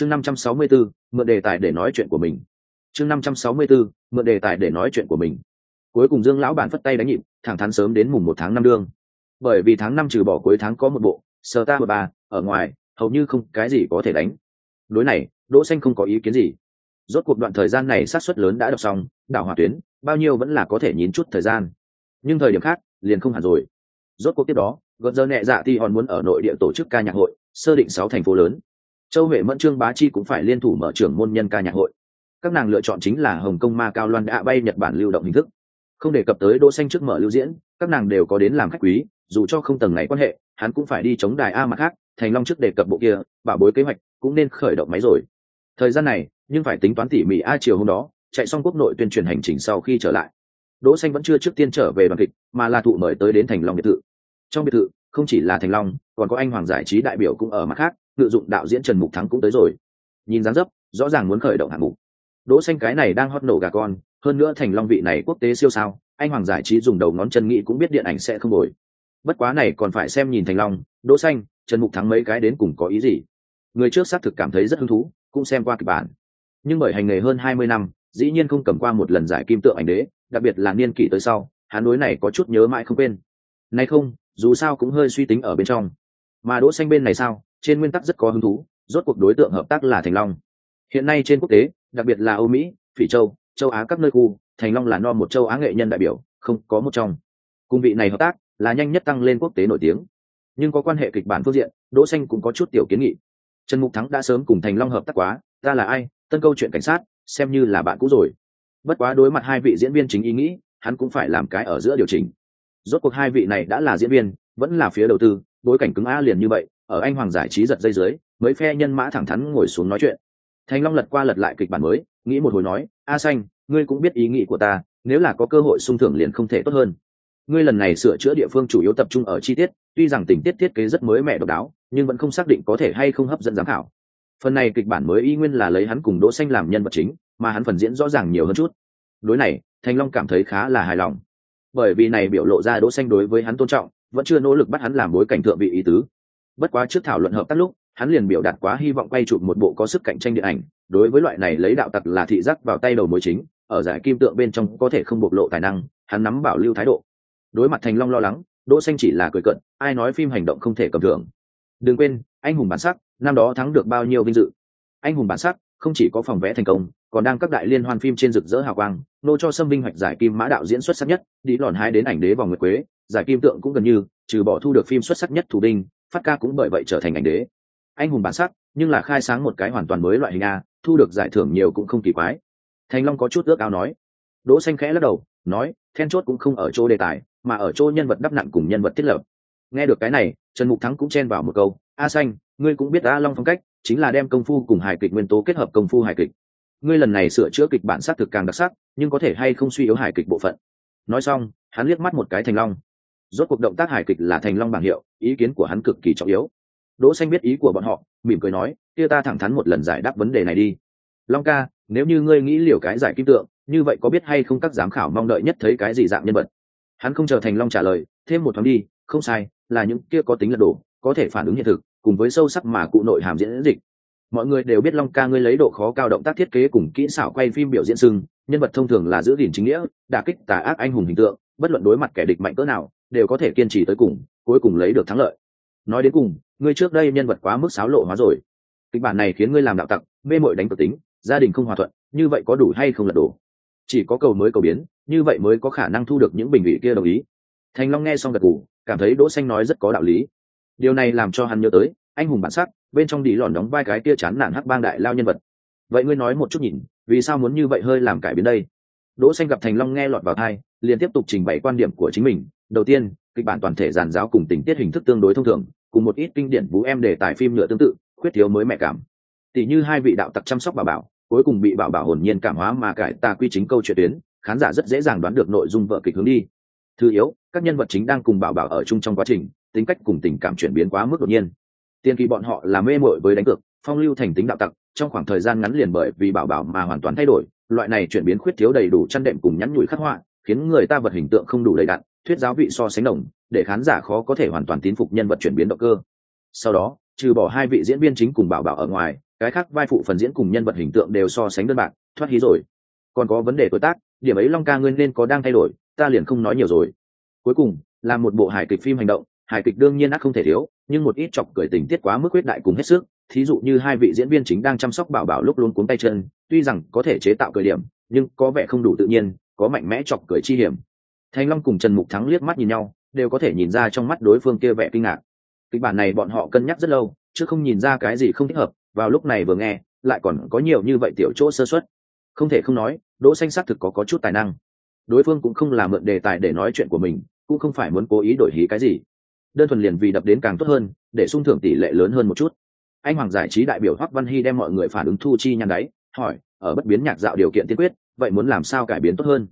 chương 564, mượn đề tài để nói chuyện của mình. Chương 564, mượn đề tài để nói chuyện của mình. Cuối cùng dương lão bản phất tay đánh nhịp thẳng thắn sớm đến mùng một tháng năm đương. Bởi vì tháng năm trừ bỏ cuối tháng có một bộ sờ ta một bà ở ngoài hầu như không cái gì có thể đánh. Đối này đỗ xanh không có ý kiến gì. Rốt cuộc đoạn thời gian này sát suất lớn đã đọc xong đảo hỏa tuyến bao nhiêu vẫn là có thể nhịn chút thời gian. Nhưng thời điểm khác liền không hẳn rồi. Rốt cuộc tiếp đó gần giờ nhẹ dạ thì hòn muốn ở nội địa tổ chức ca nhạc hội sơ định sáu thành phố lớn châu huệ mẫn, trương bá chi cũng phải liên thủ mở trưởng môn nhân ca nhạc hội. Các nàng lựa chọn chính là hồng kông, ma cao, loan đã bay nhật bản lưu động hình thức. Không đề cập tới đỗ xanh trước mở lưu diễn, các nàng đều có đến làm khách quý, dù cho không tầng này quan hệ, hắn cũng phải đi chống đài a mặt khác thành long trước đề cập bộ kia, bảo bối kế hoạch cũng nên khởi động máy rồi. Thời gian này, nhưng phải tính toán tỉ mỉ a chiều hôm đó, chạy xong quốc nội tuyên truyền hành trình sau khi trở lại. Đỗ xanh vẫn chưa trước tiên trở về đoàn kịch, mà là thụ mời tới đến thành long biệt thự. Trong biệt thự, không chỉ là thành long, còn có anh hoàng giải trí đại biểu cũng ở mặt khác ngự dụng đạo diễn trần mục thắng cũng tới rồi. Nhìn dáng dấp, rõ ràng muốn khởi động hạng mục. Đỗ xanh cái này đang hót nổ gà con, hơn nữa thành long vị này quốc tế siêu sao, anh hoàng giải trí dùng đầu ngón chân nghĩ cũng biết điện ảnh sẽ không bồi bất quá này còn phải xem nhìn thành long, đỗ xanh, trần mục thắng mấy cái đến cùng có ý gì. Người trước xác thực cảm thấy rất hứng thú, cũng xem qua kịch bản. Nhưng bởi hành nghề hơn hai mươi năm, dĩ nhiên không cầm qua một lần giải kim tượng ảnh đế, đặc biệt là niên kỷ tới sau, hắn đối này có chút nhớ mãi không quên. Nay không, dù sao cũng hơi suy tính ở bên trong. Mà đỗ xanh bên này sao? Trên nguyên tắc rất có hứng thú, rốt cuộc đối tượng hợp tác là thành long. Hiện nay trên quốc tế, đặc biệt là âu mỹ, phỉ châu châu á các nơi khu, thành long là no một châu á nghệ nhân đại biểu, không có một trong. Cùng vị này hợp tác, là nhanh nhất tăng lên quốc tế nổi tiếng. Nhưng có quan hệ kịch bản phương diện, đỗ xanh cũng có chút tiểu kiến nghị. Trần mục thắng đã sớm cùng thành long hợp tác quá, ta là ai, tân câu chuyện cảnh sát, xem như là bạn cũ rồi. Bất quá đối mặt hai vị diễn viên chính ý nghĩ, hắn cũng phải làm cái ở giữa điều chỉnh. Rốt cuộc hai vị này đã là diễn viên, vẫn là phía đầu tư, bối cảnh cứng a liền như vậy ở anh hoàng giải trí giật dây dưới, mấy phe nhân mã thẳng thắn ngồi xuống nói chuyện. Thành long lật qua lật lại kịch bản mới, nghĩ một hồi nói, a xanh, ngươi cũng biết ý nghĩ của ta, nếu là có cơ hội sung thưởng liền không thể tốt hơn. Ngươi lần này sửa chữa địa phương chủ yếu tập trung ở chi tiết, tuy rằng tình tiết thiết kế rất mới mẻ độc đáo, nhưng vẫn không xác định có thể hay không hấp dẫn giám khảo. Phần này kịch bản mới y nguyên là lấy hắn cùng đỗ xanh làm nhân vật chính, mà hắn phần diễn rõ ràng nhiều hơn chút. Đối này, thành long cảm thấy khá là hài lòng. Bởi vì này biểu lộ ra đỗ xanh đối với hắn tôn trọng, vẫn chưa nỗ lực bắt hắn làm bối cảnh thượng vị ý tứ bất quá trước thảo luận hợp tác lúc, hắn liền biểu đạt quá hy vọng quay chụp một bộ có sức cạnh tranh điện ảnh, đối với loại này lấy đạo tặc là thị giác vào tay đầu mối chính, ở giải kim tượng bên trong có thể không bộc lộ tài năng, hắn nắm bảo lưu thái độ. Đối mặt thành long lo lắng, đỗ xanh chỉ là cười cận ai nói phim hành động không thể cầm thưởng. Đừng quên, anh hùng bản sắc, năm đó thắng được bao nhiêu vinh dự. Anh hùng bản sắc, không chỉ có phòng vẽ thành công, còn đang các đại liên hoan phim trên rực rỡ hào quang, nô cho sâm vinh hoạch giải kim mã đạo diễn xuất sắc nhất, đi lòn hai đến ảnh đế vòng nguyệt quế, giải kim tượng cũng gần như, trừ bỏ thu được phim xuất sắc nhất thủ đinh phát ca cũng bởi vậy trở thành ảnh đế. Anh hùng bản sắc, nhưng là khai sáng một cái hoàn toàn mới loại hình a, thu được giải thưởng nhiều cũng không kỳ quái. Thành long có chút ước ao nói. Đỗ xanh khẽ lắc đầu, nói, then chốt cũng không ở chỗ đề tài, mà ở chỗ nhân vật đắp nặng cùng nhân vật thiết lập. Nghe được cái này, trần mục thắng cũng chen vào một câu, a xanh, ngươi cũng biết a long phong cách, chính là đem công phu cùng hài kịch nguyên tố kết hợp công phu hài kịch. Ngươi lần này sửa chữa kịch bản sát thực càng đặc sắc, nhưng có thể hay không suy yếu hài kịch bộ phận. Nói xong, hắn liếc mắt một cái thành long rốt cuộc động tác hài kịch là thành long bảng hiệu, ý kiến của hắn cực kỳ trọng yếu. Đỗ xanh biết ý của bọn họ, mỉm cười nói, kia ta thẳng thắn một lần giải đáp vấn đề này đi. Long ca, nếu như ngươi nghĩ liều cái giải kim tượng, như vậy có biết hay không các giám khảo mong đợi nhất thấy cái gì dạng nhân vật? Hắn không chờ thành long trả lời, thêm một thoáng đi, không sai, là những kia có tính lật đổ, có thể phản ứng hiện thực, cùng với sâu sắc mà cụ nội hàm diễn dịch. Mọi người đều biết long ca ngươi lấy độ khó cao động tác thiết kế cùng kỹ xảo quay phim biểu diễn sưng, nhân vật thông thường là giữ gìn chính nghĩa, đả kích tà ác anh hùng hình tượng bất luận đối mặt kẻ địch mạnh cỡ nào, đều có thể kiên trì tới cùng, cuối cùng lấy được thắng lợi. Nói đến cùng, ngươi trước đây nhân vật quá mức xáo lộ hóa rồi. Kịch bản này khiến ngươi làm đạo tặc, mê mội đánh cực tính, gia đình không hòa thuận, như vậy có đủ hay không lật đổ? Chỉ có cầu mới cầu biến, như vậy mới có khả năng thu được những bình vị kia đồng ý. Thành long nghe xong gật gù, cảm thấy đỗ xanh nói rất có đạo lý. Điều này làm cho hắn nhớ tới, anh hùng bản sắc, bên trong đi lòn đóng vai cái kia chán nản hắc bang đại lao nhân vật. Vậy ngươi nói một chút nhìn, vì sao muốn như vậy hơi làm cải biến đây? Đỗ xanh gặp thành long nghe lọt vào tai, liền tiếp tục trình bày quan điểm của chính mình. Đầu tiên, kịch bản toàn thể giàn giáo cùng tình tiết hình thức tương đối thông thường, cùng một ít kinh điển vũ em đề tài phim nhựa tương tự, khuyết thiếu mới mẹ cảm. Tỷ như hai vị đạo tặc chăm sóc bảo bảo, cuối cùng bị bảo bảo hồn nhiên cảm hóa mà cải ta quy chính câu chuyện tuyến, khán giả rất dễ dàng đoán được nội dung vợ kịch hướng đi. Thứ yếu, các nhân vật chính đang cùng bảo bảo ở chung trong quá trình, tính cách cùng tình cảm chuyển biến quá mức đột nhiên. Tiên kỳ bọn họ là mê mội với đánh cược, phong lưu thành tính đạo tặc, trong khoảng thời gian ngắn liền bởi vì bảo bảo mà hoàn toàn thay đổi loại này chuyển biến khuyết thiếu đầy đủ chăn đệm cùng nhắn nhủi khắc họa, khiến người ta vật hình tượng không đủ đầy đặn, thuyết giáo vị so sánh đồng, để khán giả khó có thể hoàn toàn tín phục nhân vật chuyển biến động cơ. Sau đó, trừ bỏ hai vị diễn viên chính cùng bảo bảo ở ngoài, cái khác vai phụ phần diễn cùng nhân vật hình tượng đều so sánh đơn bạc, thoát hí rồi. Còn có vấn đề tuổi tác, điểm ấy long ca ngươi nên có đang thay đổi, ta liền không nói nhiều rồi. Cuối cùng, là một bộ hài kịch phim hành động, hài kịch đương nhiên ác không thể thiếu, nhưng một ít chọc cười tình tiết quá mức quyết đại cùng hết sức thí dụ như hai vị diễn viên chính đang chăm sóc bảo bảo lúc luôn cuống tay chân, tuy rằng có thể chế tạo cười điểm, nhưng có vẻ không đủ tự nhiên, có mạnh mẽ chọc cười chi hiểm. Thanh long cùng trần mục thắng liếc mắt nhìn nhau, đều có thể nhìn ra trong mắt đối phương kia vẻ kinh ngạc. Kịch bản này bọn họ cân nhắc rất lâu, chứ không nhìn ra cái gì không thích hợp, vào lúc này vừa nghe, lại còn có nhiều như vậy tiểu chỗ sơ xuất không thể không nói, đỗ xanh xác thực có có chút tài năng. Đối phương cũng không làm mượn đề tài để nói chuyện của mình, cũng không phải muốn cố ý đổi hí cái gì. Đơn thuần liền vì đập đến càng tốt hơn, để sung thưởng tỷ lệ lớn hơn một chút anh hoàng giải trí đại biểu hoắc văn hy đem mọi người phản ứng thu chi nhăn đáy, hỏi, ở bất biến nhạc dạo điều kiện tiên quyết, vậy muốn làm sao cải biến tốt hơn?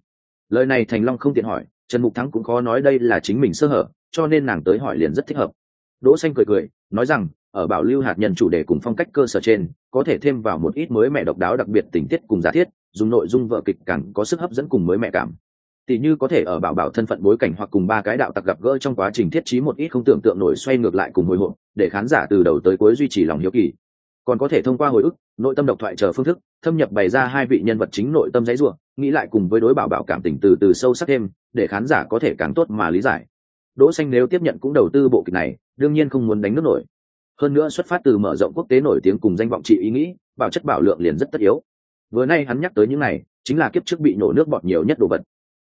Lời này thành long không tiện hỏi, trần mục thắng cũng khó nói đây là chính mình sơ hở, cho nên nàng tới hỏi liền rất thích hợp. Đỗ xanh cười cười, nói rằng, ở bảo lưu hạt nhân chủ đề cùng phong cách cơ sở trên, có thể thêm vào một ít mới mẹ độc đáo đặc biệt tình tiết cùng giả thiết, dùng nội dung vợ kịch càng có sức hấp dẫn cùng mới mẹ cảm tỷ như có thể ở bảo bảo thân phận bối cảnh hoặc cùng ba cái đạo tặc gặp gỡ trong quá trình thiết trí một ít không tưởng tượng nổi xoay ngược lại cùng hồi hộp, để khán giả từ đầu tới cuối duy trì lòng hiếu kỳ. Còn có thể thông qua hồi ức, nội tâm độc thoại chờ phương thức, thâm nhập bày ra hai vị nhân vật chính nội tâm giấy ruộng nghĩ lại cùng với đối bảo bảo cảm tình từ từ sâu sắc thêm, để khán giả có thể càng tốt mà lý giải. Đỗ xanh nếu tiếp nhận cũng đầu tư bộ kịch này, đương nhiên không muốn đánh nước nổi. Hơn nữa xuất phát từ mở rộng quốc tế nổi tiếng cùng danh vọng trị ý nghĩ, bảo chất bảo lượng liền rất tất yếu. Vừa nay hắn nhắc tới những này, chính là kiếp trước bị nổ nước bọt nhiều nhất đồ vật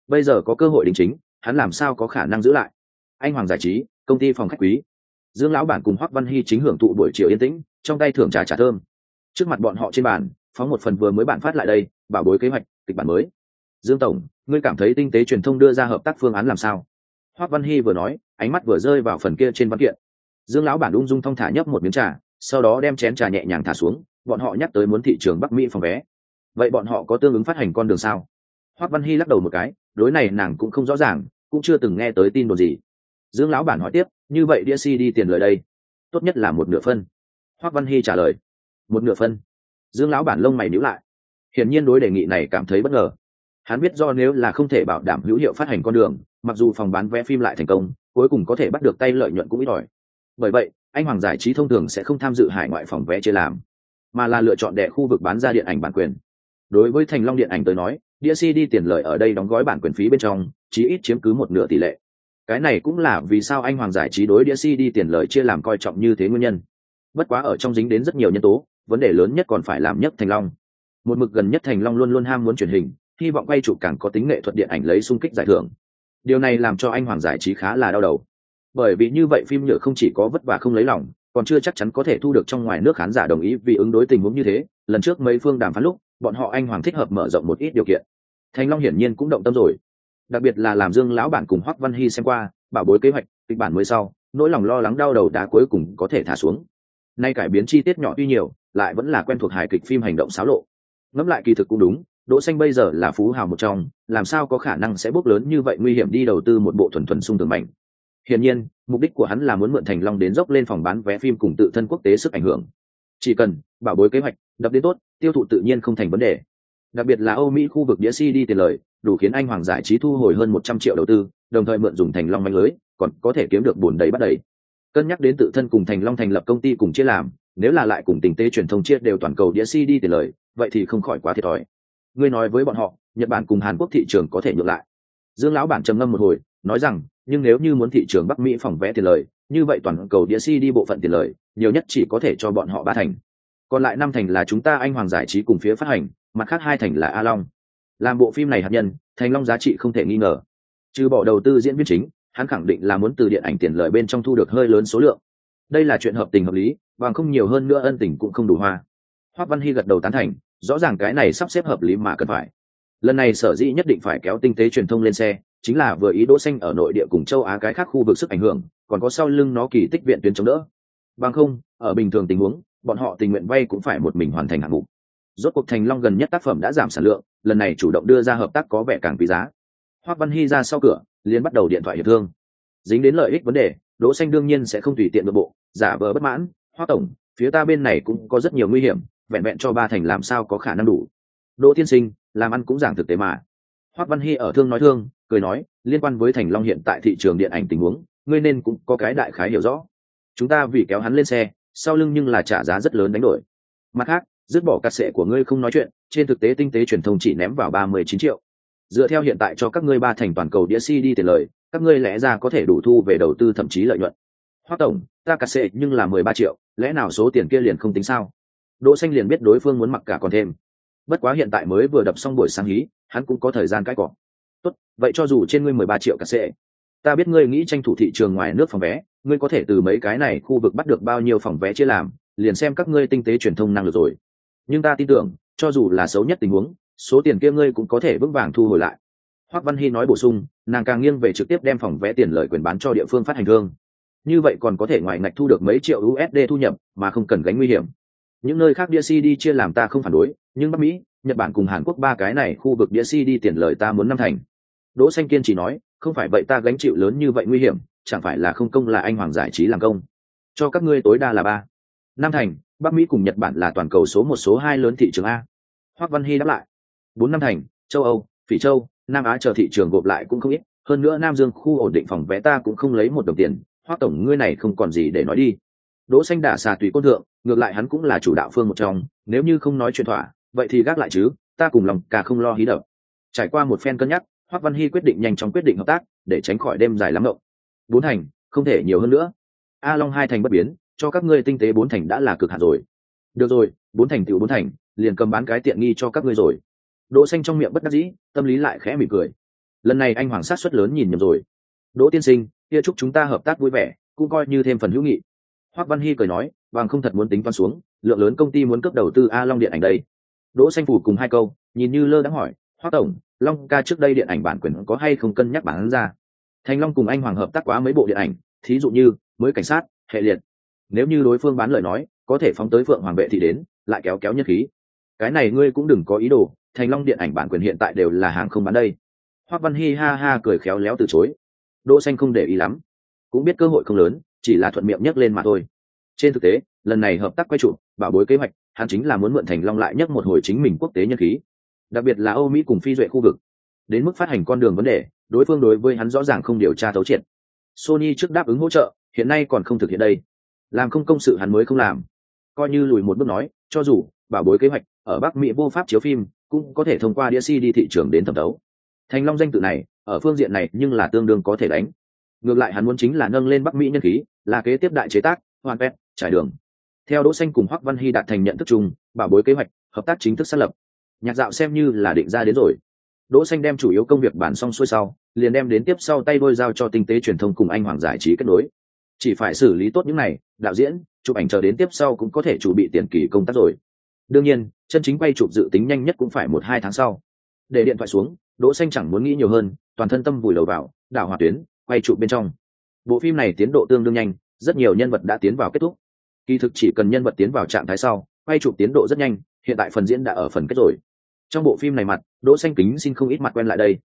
bây giờ có cơ hội đính chính, hắn làm sao có khả năng giữ lại? Anh hoàng giải trí, công ty phòng khách quý. Dương lão bản cùng hoắc văn hy chính hưởng thụ buổi chiều yên tĩnh, trong tay thưởng trà trà thơm. Trước mặt bọn họ trên bàn, phóng một phần vừa mới bản phát lại đây, bảo bối kế hoạch, kịch bản mới. Dương tổng, ngươi cảm thấy tinh tế truyền thông đưa ra hợp tác phương án làm sao? Hoắc văn hy vừa nói, ánh mắt vừa rơi vào phần kia trên văn kiện. Dương lão bản ung dung thong thả nhấp một miếng trà, sau đó đem chén trà nhẹ nhàng thả xuống, bọn họ nhắc tới muốn thị trường bắc mỹ phòng vé. Vậy bọn họ có tương ứng phát hành con đường sao? Hoắc văn hy lắc đầu một cái đối này nàng cũng không rõ ràng, cũng chưa từng nghe tới tin đồn gì. Dương lão bản hỏi tiếp, như vậy đĩa si đi tiền lời đây? Tốt nhất là một nửa phân. Hoắc văn hy trả lời, một nửa phân. Dương lão bản lông mày níu lại. Hiển nhiên đối đề nghị này cảm thấy bất ngờ. Hắn biết do nếu là không thể bảo đảm hữu hiệu phát hành con đường, mặc dù phòng bán vé phim lại thành công, cuối cùng có thể bắt được tay lợi nhuận cũng ít ỏi. Bởi vậy, anh hoàng giải trí thông thường sẽ không tham dự hải ngoại phòng vé chia làm, mà là lựa chọn đẻ khu vực bán ra điện ảnh bản quyền. Đối với thành long điện ảnh tới nói đĩa cd tiền lợi ở đây đóng gói bản quyền phí bên trong, chí ít chiếm cứ một nửa tỷ lệ. Cái này cũng là vì sao anh hoàng giải trí đối đĩa cd tiền lợi chia làm coi trọng như thế nguyên nhân. Bất quá ở trong dính đến rất nhiều nhân tố, vấn đề lớn nhất còn phải làm nhất thành long. Một mực gần nhất thành long luôn luôn ham muốn truyền hình, hy vọng quay chụp càng có tính nghệ thuật điện ảnh lấy sung kích giải thưởng. Điều này làm cho anh hoàng giải trí khá là đau đầu. Bởi vì như vậy phim nhựa không chỉ có vất vả không lấy lòng, còn chưa chắc chắn có thể thu được trong ngoài nước khán giả đồng ý vì ứng đối tình huống như thế. Lần trước mấy phương đàm phán lúc bọn họ anh hoàng thích hợp mở rộng một ít điều kiện. Thành long hiển nhiên cũng động tâm rồi. Đặc biệt là làm dương lão bản cùng hoắc văn hy xem qua, bảo bối kế hoạch, kịch bản mới sau, nỗi lòng lo lắng đau đầu đá cuối cùng có thể thả xuống. Nay cải biến chi tiết nhỏ tuy nhiều, lại vẫn là quen thuộc hài kịch phim hành động xáo lộ. Ngẫm lại kỳ thực cũng đúng, đỗ xanh bây giờ là phú hào một trong, làm sao có khả năng sẽ bước lớn như vậy nguy hiểm đi đầu tư một bộ thuần thuần sung tường mạnh hiển nhiên, mục đích của hắn là muốn mượn thành long đến dốc lên phòng bán vé phim cùng tự thân quốc tế sức ảnh hưởng chỉ cần bảo bối kế hoạch đập đến tốt, tiêu thụ tự nhiên không thành vấn đề. Đặc biệt là âu mỹ khu vực đĩa cd tiền lời, đủ khiến anh hoàng giải trí thu hồi hơn một trăm triệu đầu tư, đồng thời mượn dùng thành long manh lưới, còn có thể kiếm được bùn đầy bắt đầy. Cân nhắc đến tự thân cùng thành long thành lập công ty cùng chia làm, nếu là lại cùng tình tế truyền thông chia đều toàn cầu đĩa cd tiền lời, vậy thì không khỏi quá thiệt thòi. Ngươi nói với bọn họ, nhật bản cùng hàn quốc thị trường có thể ngược lại. Dương lão bản trầm ngâm một hồi, nói rằng, nhưng nếu như muốn thị trường bắc mỹ phòng vẽ tiền lời như vậy toàn cầu đĩa đi bộ phận tiền lời, nhiều nhất chỉ có thể cho bọn họ ba thành. Còn lại năm thành là chúng ta anh hoàng giải trí cùng phía phát hành, mặt khác hai thành là a long. Làm bộ phim này hạt nhân, thành long giá trị không thể nghi ngờ. Trừ bỏ đầu tư diễn viên chính, hắn khẳng định là muốn từ điện ảnh tiền lợi bên trong thu được hơi lớn số lượng. Đây là chuyện hợp tình hợp lý, bằng không nhiều hơn nữa ân tình cũng không đủ hoa. Hoác văn hy gật đầu tán thành, rõ ràng cái này sắp xếp hợp lý mà cần phải. Lần này sở dĩ nhất định phải kéo tinh tế truyền thông lên xe, chính là vừa ý đỗ xanh ở nội địa cùng châu á cái khác khu vực sức ảnh hưởng còn có sau lưng nó kỳ tích viện tuyến chống đỡ. Bằng không, ở bình thường tình huống, bọn họ tình nguyện vay cũng phải một mình hoàn thành hạng mục. Rốt cuộc thành long gần nhất tác phẩm đã giảm sản lượng, lần này chủ động đưa ra hợp tác có vẻ càng quý giá. Hoác văn hy ra sau cửa, liền bắt đầu điện thoại hiệp thương. Dính đến lợi ích vấn đề, đỗ xanh đương nhiên sẽ không tùy tiện nội bộ, giả vờ bất mãn, hoác tổng, phía ta bên này cũng có rất nhiều nguy hiểm, vẹn vẹn cho ba thành làm sao có khả năng đủ. Đỗ tiên sinh, làm ăn cũng giảng thực tế mà. Hoác văn hy ở thương nói thương, cười nói, liên quan với thành long hiện tại thị trường điện ảnh tình huống ngươi nên cũng có cái đại khái hiểu rõ. Chúng ta vì kéo hắn lên xe, sau lưng nhưng là trả giá rất lớn đánh đổi. Mặt khác, dứt bỏ cắt sệ của ngươi không nói chuyện, trên thực tế tinh tế truyền thông chỉ ném vào ba mươi chín triệu. Dựa theo hiện tại cho các ngươi ba thành toàn cầu đĩa cd tiền lời, các ngươi lẽ ra có thể đủ thu về đầu tư thậm chí lợi nhuận. Hoa tổng, ta cắt sệ nhưng là mười ba triệu, lẽ nào số tiền kia liền không tính sao? Đỗ xanh liền biết đối phương muốn mặc cả còn thêm. Bất quá hiện tại mới vừa đập xong buổi sáng hí, hắn cũng có thời gian cãi cọ. Tốt, vậy cho dù trên ngươi mười ba triệu cắt sệ ta biết ngươi nghĩ tranh thủ thị trường ngoài nước phòng vé, ngươi có thể từ mấy cái này khu vực bắt được bao nhiêu phòng vé chia làm, liền xem các ngươi tinh tế truyền thông năng lực rồi. Nhưng ta tin tưởng, cho dù là xấu nhất tình huống, số tiền kia ngươi cũng có thể vững vàng thu hồi lại. Hoắc văn hy nói bổ sung, nàng càng nghiêng về trực tiếp đem phòng vé tiền lợi quyền bán cho địa phương phát hành thương. Như vậy còn có thể ngoài ngạch thu được mấy triệu usd thu nhập, mà không cần gánh nguy hiểm. Những nơi khác đĩa cd chia làm ta không phản đối, nhưng bắc mỹ, nhật bản cùng hàn quốc ba cái này khu vực đĩa cd tiền lợi ta muốn năm thành đỗ xanh kiên chỉ nói, không phải vậy ta gánh chịu lớn như vậy nguy hiểm, chẳng phải là không công là anh hoàng giải trí làm công. Cho các ngươi tối đa là ba. Năm thành, bắc mỹ cùng nhật bản là toàn cầu số một, số hai lớn thị trường a. Hoắc văn hy đáp lại, bốn năm thành, châu âu, phỉ châu, nam á chờ thị trường gộp lại cũng không ít, hơn nữa nam dương khu ổn định phòng vé ta cũng không lấy một đồng tiền hoắc tổng ngươi này không còn gì để nói đi. Đỗ xanh đả xà tùy côn thượng, ngược lại hắn cũng là chủ đạo phương một trong, nếu như không nói chuyện thỏa, vậy thì gác lại chứ, ta cùng lòng cả không lo hí đập. Trải qua một phen cân nhắc hoắc văn hy quyết định nhanh chóng quyết định hợp tác, để tránh khỏi đêm dài lắm ngộng. Bốn thành, không thể nhiều hơn nữa. A long hai thành bất biến, cho các ngươi tinh tế bốn thành đã là cực hạn rồi. Được rồi, bốn thành tiểu bốn thành, liền cầm bán cái tiện nghi cho các ngươi rồi. Đỗ xanh trong miệng bất đắc dĩ, tâm lý lại khẽ mỉm cười. Lần này anh hoàng sát suất lớn nhìn nhầm rồi. Đỗ tiên sinh, kia chúc chúng ta hợp tác vui vẻ, cũng coi như thêm phần hữu nghị. Hoắc văn hy cười nói bằng không thật muốn tính toán xuống, lượng lớn công ty muốn cấp đầu tư a long điện ảnh đây. Đỗ xanh phủ cùng hai câu, nhìn như lơ đãng hỏi hoắc tổng long ca trước đây điện ảnh bản quyền có hay không cân nhắc bản ra? Thành long cùng anh hoàng hợp tác quá mấy bộ điện ảnh, thí dụ như mới cảnh sát, hệ liệt. Nếu như đối phương bán lời nói, có thể phóng tới phượng hoàng vệ thì đến, lại kéo kéo nhất khí. Cái này ngươi cũng đừng có ý đồ, thành long điện ảnh bản quyền hiện tại đều là hàng không bán đây. Hoác văn hi ha ha cười khéo léo từ chối. Đỗ xanh không để ý lắm. Cũng biết cơ hội không lớn, chỉ là thuận miệng nhắc lên mà thôi. Trên thực tế, lần này hợp tác quay trụ bảo bối kế hoạch, hắn chính là muốn mượn thành long lại nhắc một hồi chính mình quốc tế nhân khí đặc biệt là âu mỹ cùng phi duệ khu vực. Đến mức phát hành con đường vấn đề đối phương đối với hắn rõ ràng không điều tra thấu triệt. Sony trước đáp ứng hỗ trợ hiện nay còn không thực hiện đây. Làm không công sự hắn mới không làm. Coi như lùi một bước nói cho dù bảo bối kế hoạch ở bắc mỹ vô pháp chiếu phim cũng có thể thông qua đĩa cd thị trường đến thẩm đấu thành long danh tự này ở phương diện này nhưng là tương đương có thể đánh. Ngược lại hắn muốn chính là nâng lên bắc mỹ nhân khí là kế tiếp đại chế tác hoàn vẹn, trải đường. Theo đỗ xanh cùng hoắc văn hy đạt thành nhận thức chung bảo bối kế hoạch hợp tác chính thức xác lập nhạc dạo xem như là định ra đến rồi. Đỗ xanh đem chủ yếu công việc bản xong xuôi sau, liền đem đến tiếp sau tay đôi giao cho tinh tế truyền thông cùng anh hoàng giải trí kết nối. Chỉ phải xử lý tốt những này, đạo diễn, chụp ảnh chờ đến tiếp sau cũng có thể chuẩn bị tiền kỳ công tác rồi. Đương nhiên, chân chính quay chụp dự tính nhanh nhất cũng phải một hai tháng sau. Để điện thoại xuống, đỗ xanh chẳng muốn nghĩ nhiều hơn, toàn thân tâm vùi đầu vào, đảo hòa tuyến, quay chụp bên trong. Bộ phim này tiến độ tương đương nhanh, rất nhiều nhân vật đã tiến vào kết thúc. Kỳ thực chỉ cần nhân vật tiến vào trạng thái sau, quay chụp tiến độ rất nhanh, hiện tại phần diễn đã ở phần kết rồi trong bộ phim này mặt, đỗ xanh kính xin không ít mặt quen lại đây.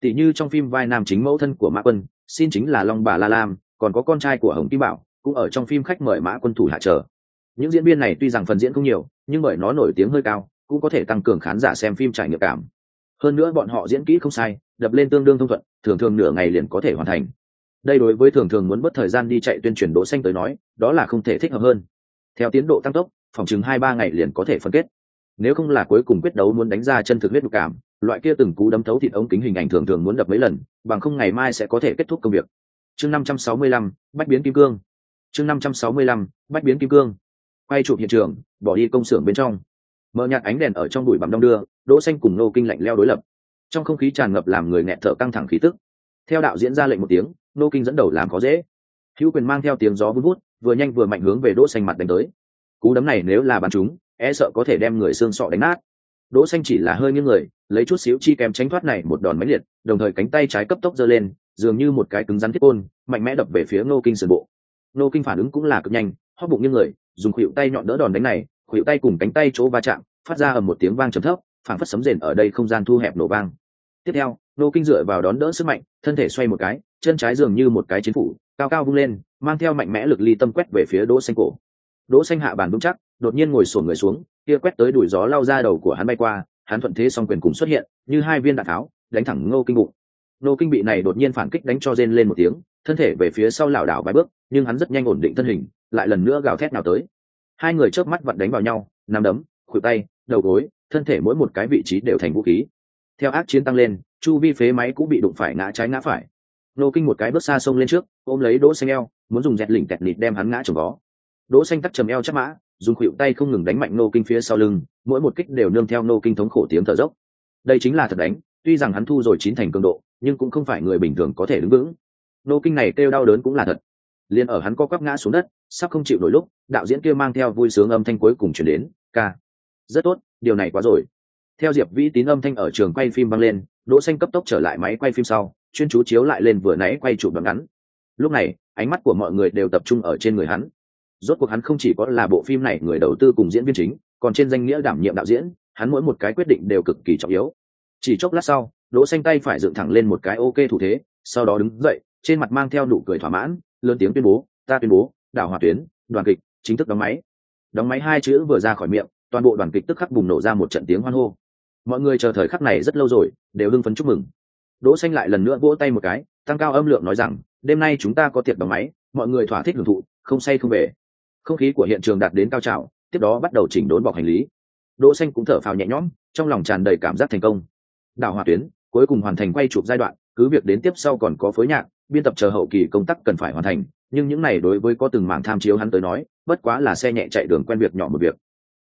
Tỷ như trong phim vai nam chính mẫu thân của mã quân, xin chính là long bà la lam, còn có con trai của hồng kim bảo, cũng ở trong phim khách mời mã quân thủ hạ trở những diễn viên này tuy rằng phần diễn không nhiều, nhưng bởi nó nổi tiếng hơi cao, cũng có thể tăng cường khán giả xem phim trải nghiệm cảm. Hơn nữa bọn họ diễn kỹ không sai, đập lên tương đương thông thuận, thường thường nửa ngày liền có thể hoàn thành. Đây đối với thường thường muốn mất thời gian đi chạy tuyên truyền đỗ xanh tới nói, đó là không thể thích hợp hơn. Theo tiến độ tăng tốc, phòng chừng hai ba ngày liền có thể phân kết nếu không là cuối cùng quyết đấu muốn đánh ra chân thực huyết nhục cảm, loại kia từng cú đấm thấu thịt ống kính hình ảnh thường thường muốn đập mấy lần, bằng không ngày mai sẽ có thể kết thúc công việc. Chương năm trăm sáu mươi lăm, bách biến kim cương. Chương năm trăm sáu mươi lăm, bách biến kim cương. Quay chụp hiện trường, bỏ đi công xưởng bên trong. Mở nhạt ánh đèn ở trong bụi bặm đông đưa, đỗ xanh cùng nô kinh lạnh leo đối lập. Trong không khí tràn ngập làm người nghẹt thở căng thẳng khí tức. Theo đạo diễn ra lệnh một tiếng, nô kinh dẫn đầu làm có dễ. Hữu quyền mang theo tiếng gió vun vút, vừa nhanh vừa mạnh hướng về đỗ xanh mặt đánh tới. Cú đấm này nếu là bắn chúng e sợ có thể đem người xương sọ đánh nát. Đỗ xanh chỉ là hơi nghiêng người, lấy chút xíu chi kèm tránh thoát này một đòn mãnh liệt, đồng thời cánh tay trái cấp tốc giơ lên, dường như một cái cứng rắn thiết côn, mạnh mẽ đập về phía nô kinh sườn bộ. Nô kinh phản ứng cũng là cực nhanh hóp bụng như người, dùng khuỷu tay nhọn đỡ đòn đánh này, khuỷu tay cùng cánh tay chỗ va chạm, phát ra ở một tiếng vang trầm thấp, phảng phất sấm rền ở đây không gian thu hẹp nổ vang. Tiếp theo nô kinh dựa vào đón đỡ sức mạnh, thân thể xoay một cái, chân trái dường như một cái chiến phủ, cao cao vung lên, mang theo mạnh mẽ lực ly tâm quét về phía đỗ xanh cổ. Đỗ xanh hạ bàn vững chắc đột nhiên ngồi sồn người xuống, kia quét tới đuổi gió lao ra đầu của hắn bay qua, hắn thuận thế song quyền cùng xuất hiện, như hai viên đạn tháo, đánh thẳng ngô kinh bụng. Ngô kinh bị này đột nhiên phản kích đánh cho rên lên một tiếng, thân thể về phía sau lảo đảo vài bước, nhưng hắn rất nhanh ổn định thân hình, lại lần nữa gào thét nào tới. Hai người chớp mắt vặn đánh vào nhau, nắm đấm, khuỷu tay, đầu gối, thân thể mỗi một cái vị trí đều thành vũ khí. Theo ác chiến tăng lên, chu vi phế máy cũng bị đụng phải ngã trái ngã phải. Nô kinh một cái bước xa sông lên trước, ôm lấy đỗ xanh eo, muốn dùng dẹt lỉnh kẹt nịt đem hắn ngã trồng vó đỗ xanh tắt trầm eo chắc mã dùng khuỵu tay không ngừng đánh mạnh nô kinh phía sau lưng, mỗi một kích đều nương theo nô kinh thống khổ tiếng thở dốc. Đây chính là thật đánh, tuy rằng hắn thu rồi chín thành cường độ, nhưng cũng không phải người bình thường có thể đứng vững. Nô kinh này kêu đau đớn cũng là thật. Liền ở hắn co quắp ngã xuống đất, sắp không chịu nổi lúc, đạo diễn kia mang theo vui sướng âm thanh cuối cùng chuyển đến, ca, rất tốt, điều này quá rồi. Theo diệp vĩ tín âm thanh ở trường quay phim vang lên, đỗ xanh cấp tốc trở lại máy quay phim sau, chuyên chú chiếu lại lên vừa nãy quay chụp đoạn ngắn. Lúc này, ánh mắt của mọi người đều tập trung ở trên người hắn rốt cuộc hắn không chỉ có là bộ phim này người đầu tư cùng diễn viên chính, còn trên danh nghĩa đảm nhiệm đạo diễn, hắn mỗi một cái quyết định đều cực kỳ trọng yếu. Chỉ chốc lát sau, đỗ xanh tay phải dựng thẳng lên một cái ok thủ thế, sau đó đứng dậy, trên mặt mang theo nụ cười thỏa mãn, lớn tiếng tuyên bố, ta tuyên bố, đảo hòa tuyến, đoàn kịch, chính thức đóng máy. Đóng máy hai chữ vừa ra khỏi miệng, toàn bộ đoàn kịch tức khắc bùng nổ ra một trận tiếng hoan hô. Mọi người chờ thời khắc này rất lâu rồi, đều hưng phấn chúc mừng. Đỗ xanh lại lần nữa vỗ tay một cái, tăng cao âm lượng nói rằng, đêm nay chúng ta có tiệc đóng máy, mọi người thỏa thích hưởng thụ, không say không về không khí của hiện trường đạt đến cao trào, tiếp đó bắt đầu chỉnh đốn bọc hành lý. Đỗ xanh cũng thở phào nhẹ nhõm, trong lòng tràn đầy cảm giác thành công. Đảo hòa tuyến, cuối cùng hoàn thành quay chụp giai đoạn, cứ việc đến tiếp sau còn có phối nhạc, biên tập chờ hậu kỳ công tác cần phải hoàn thành, nhưng những này đối với có từng mảng tham chiếu hắn tới nói, bất quá là xe nhẹ chạy đường quen việc nhỏ một việc.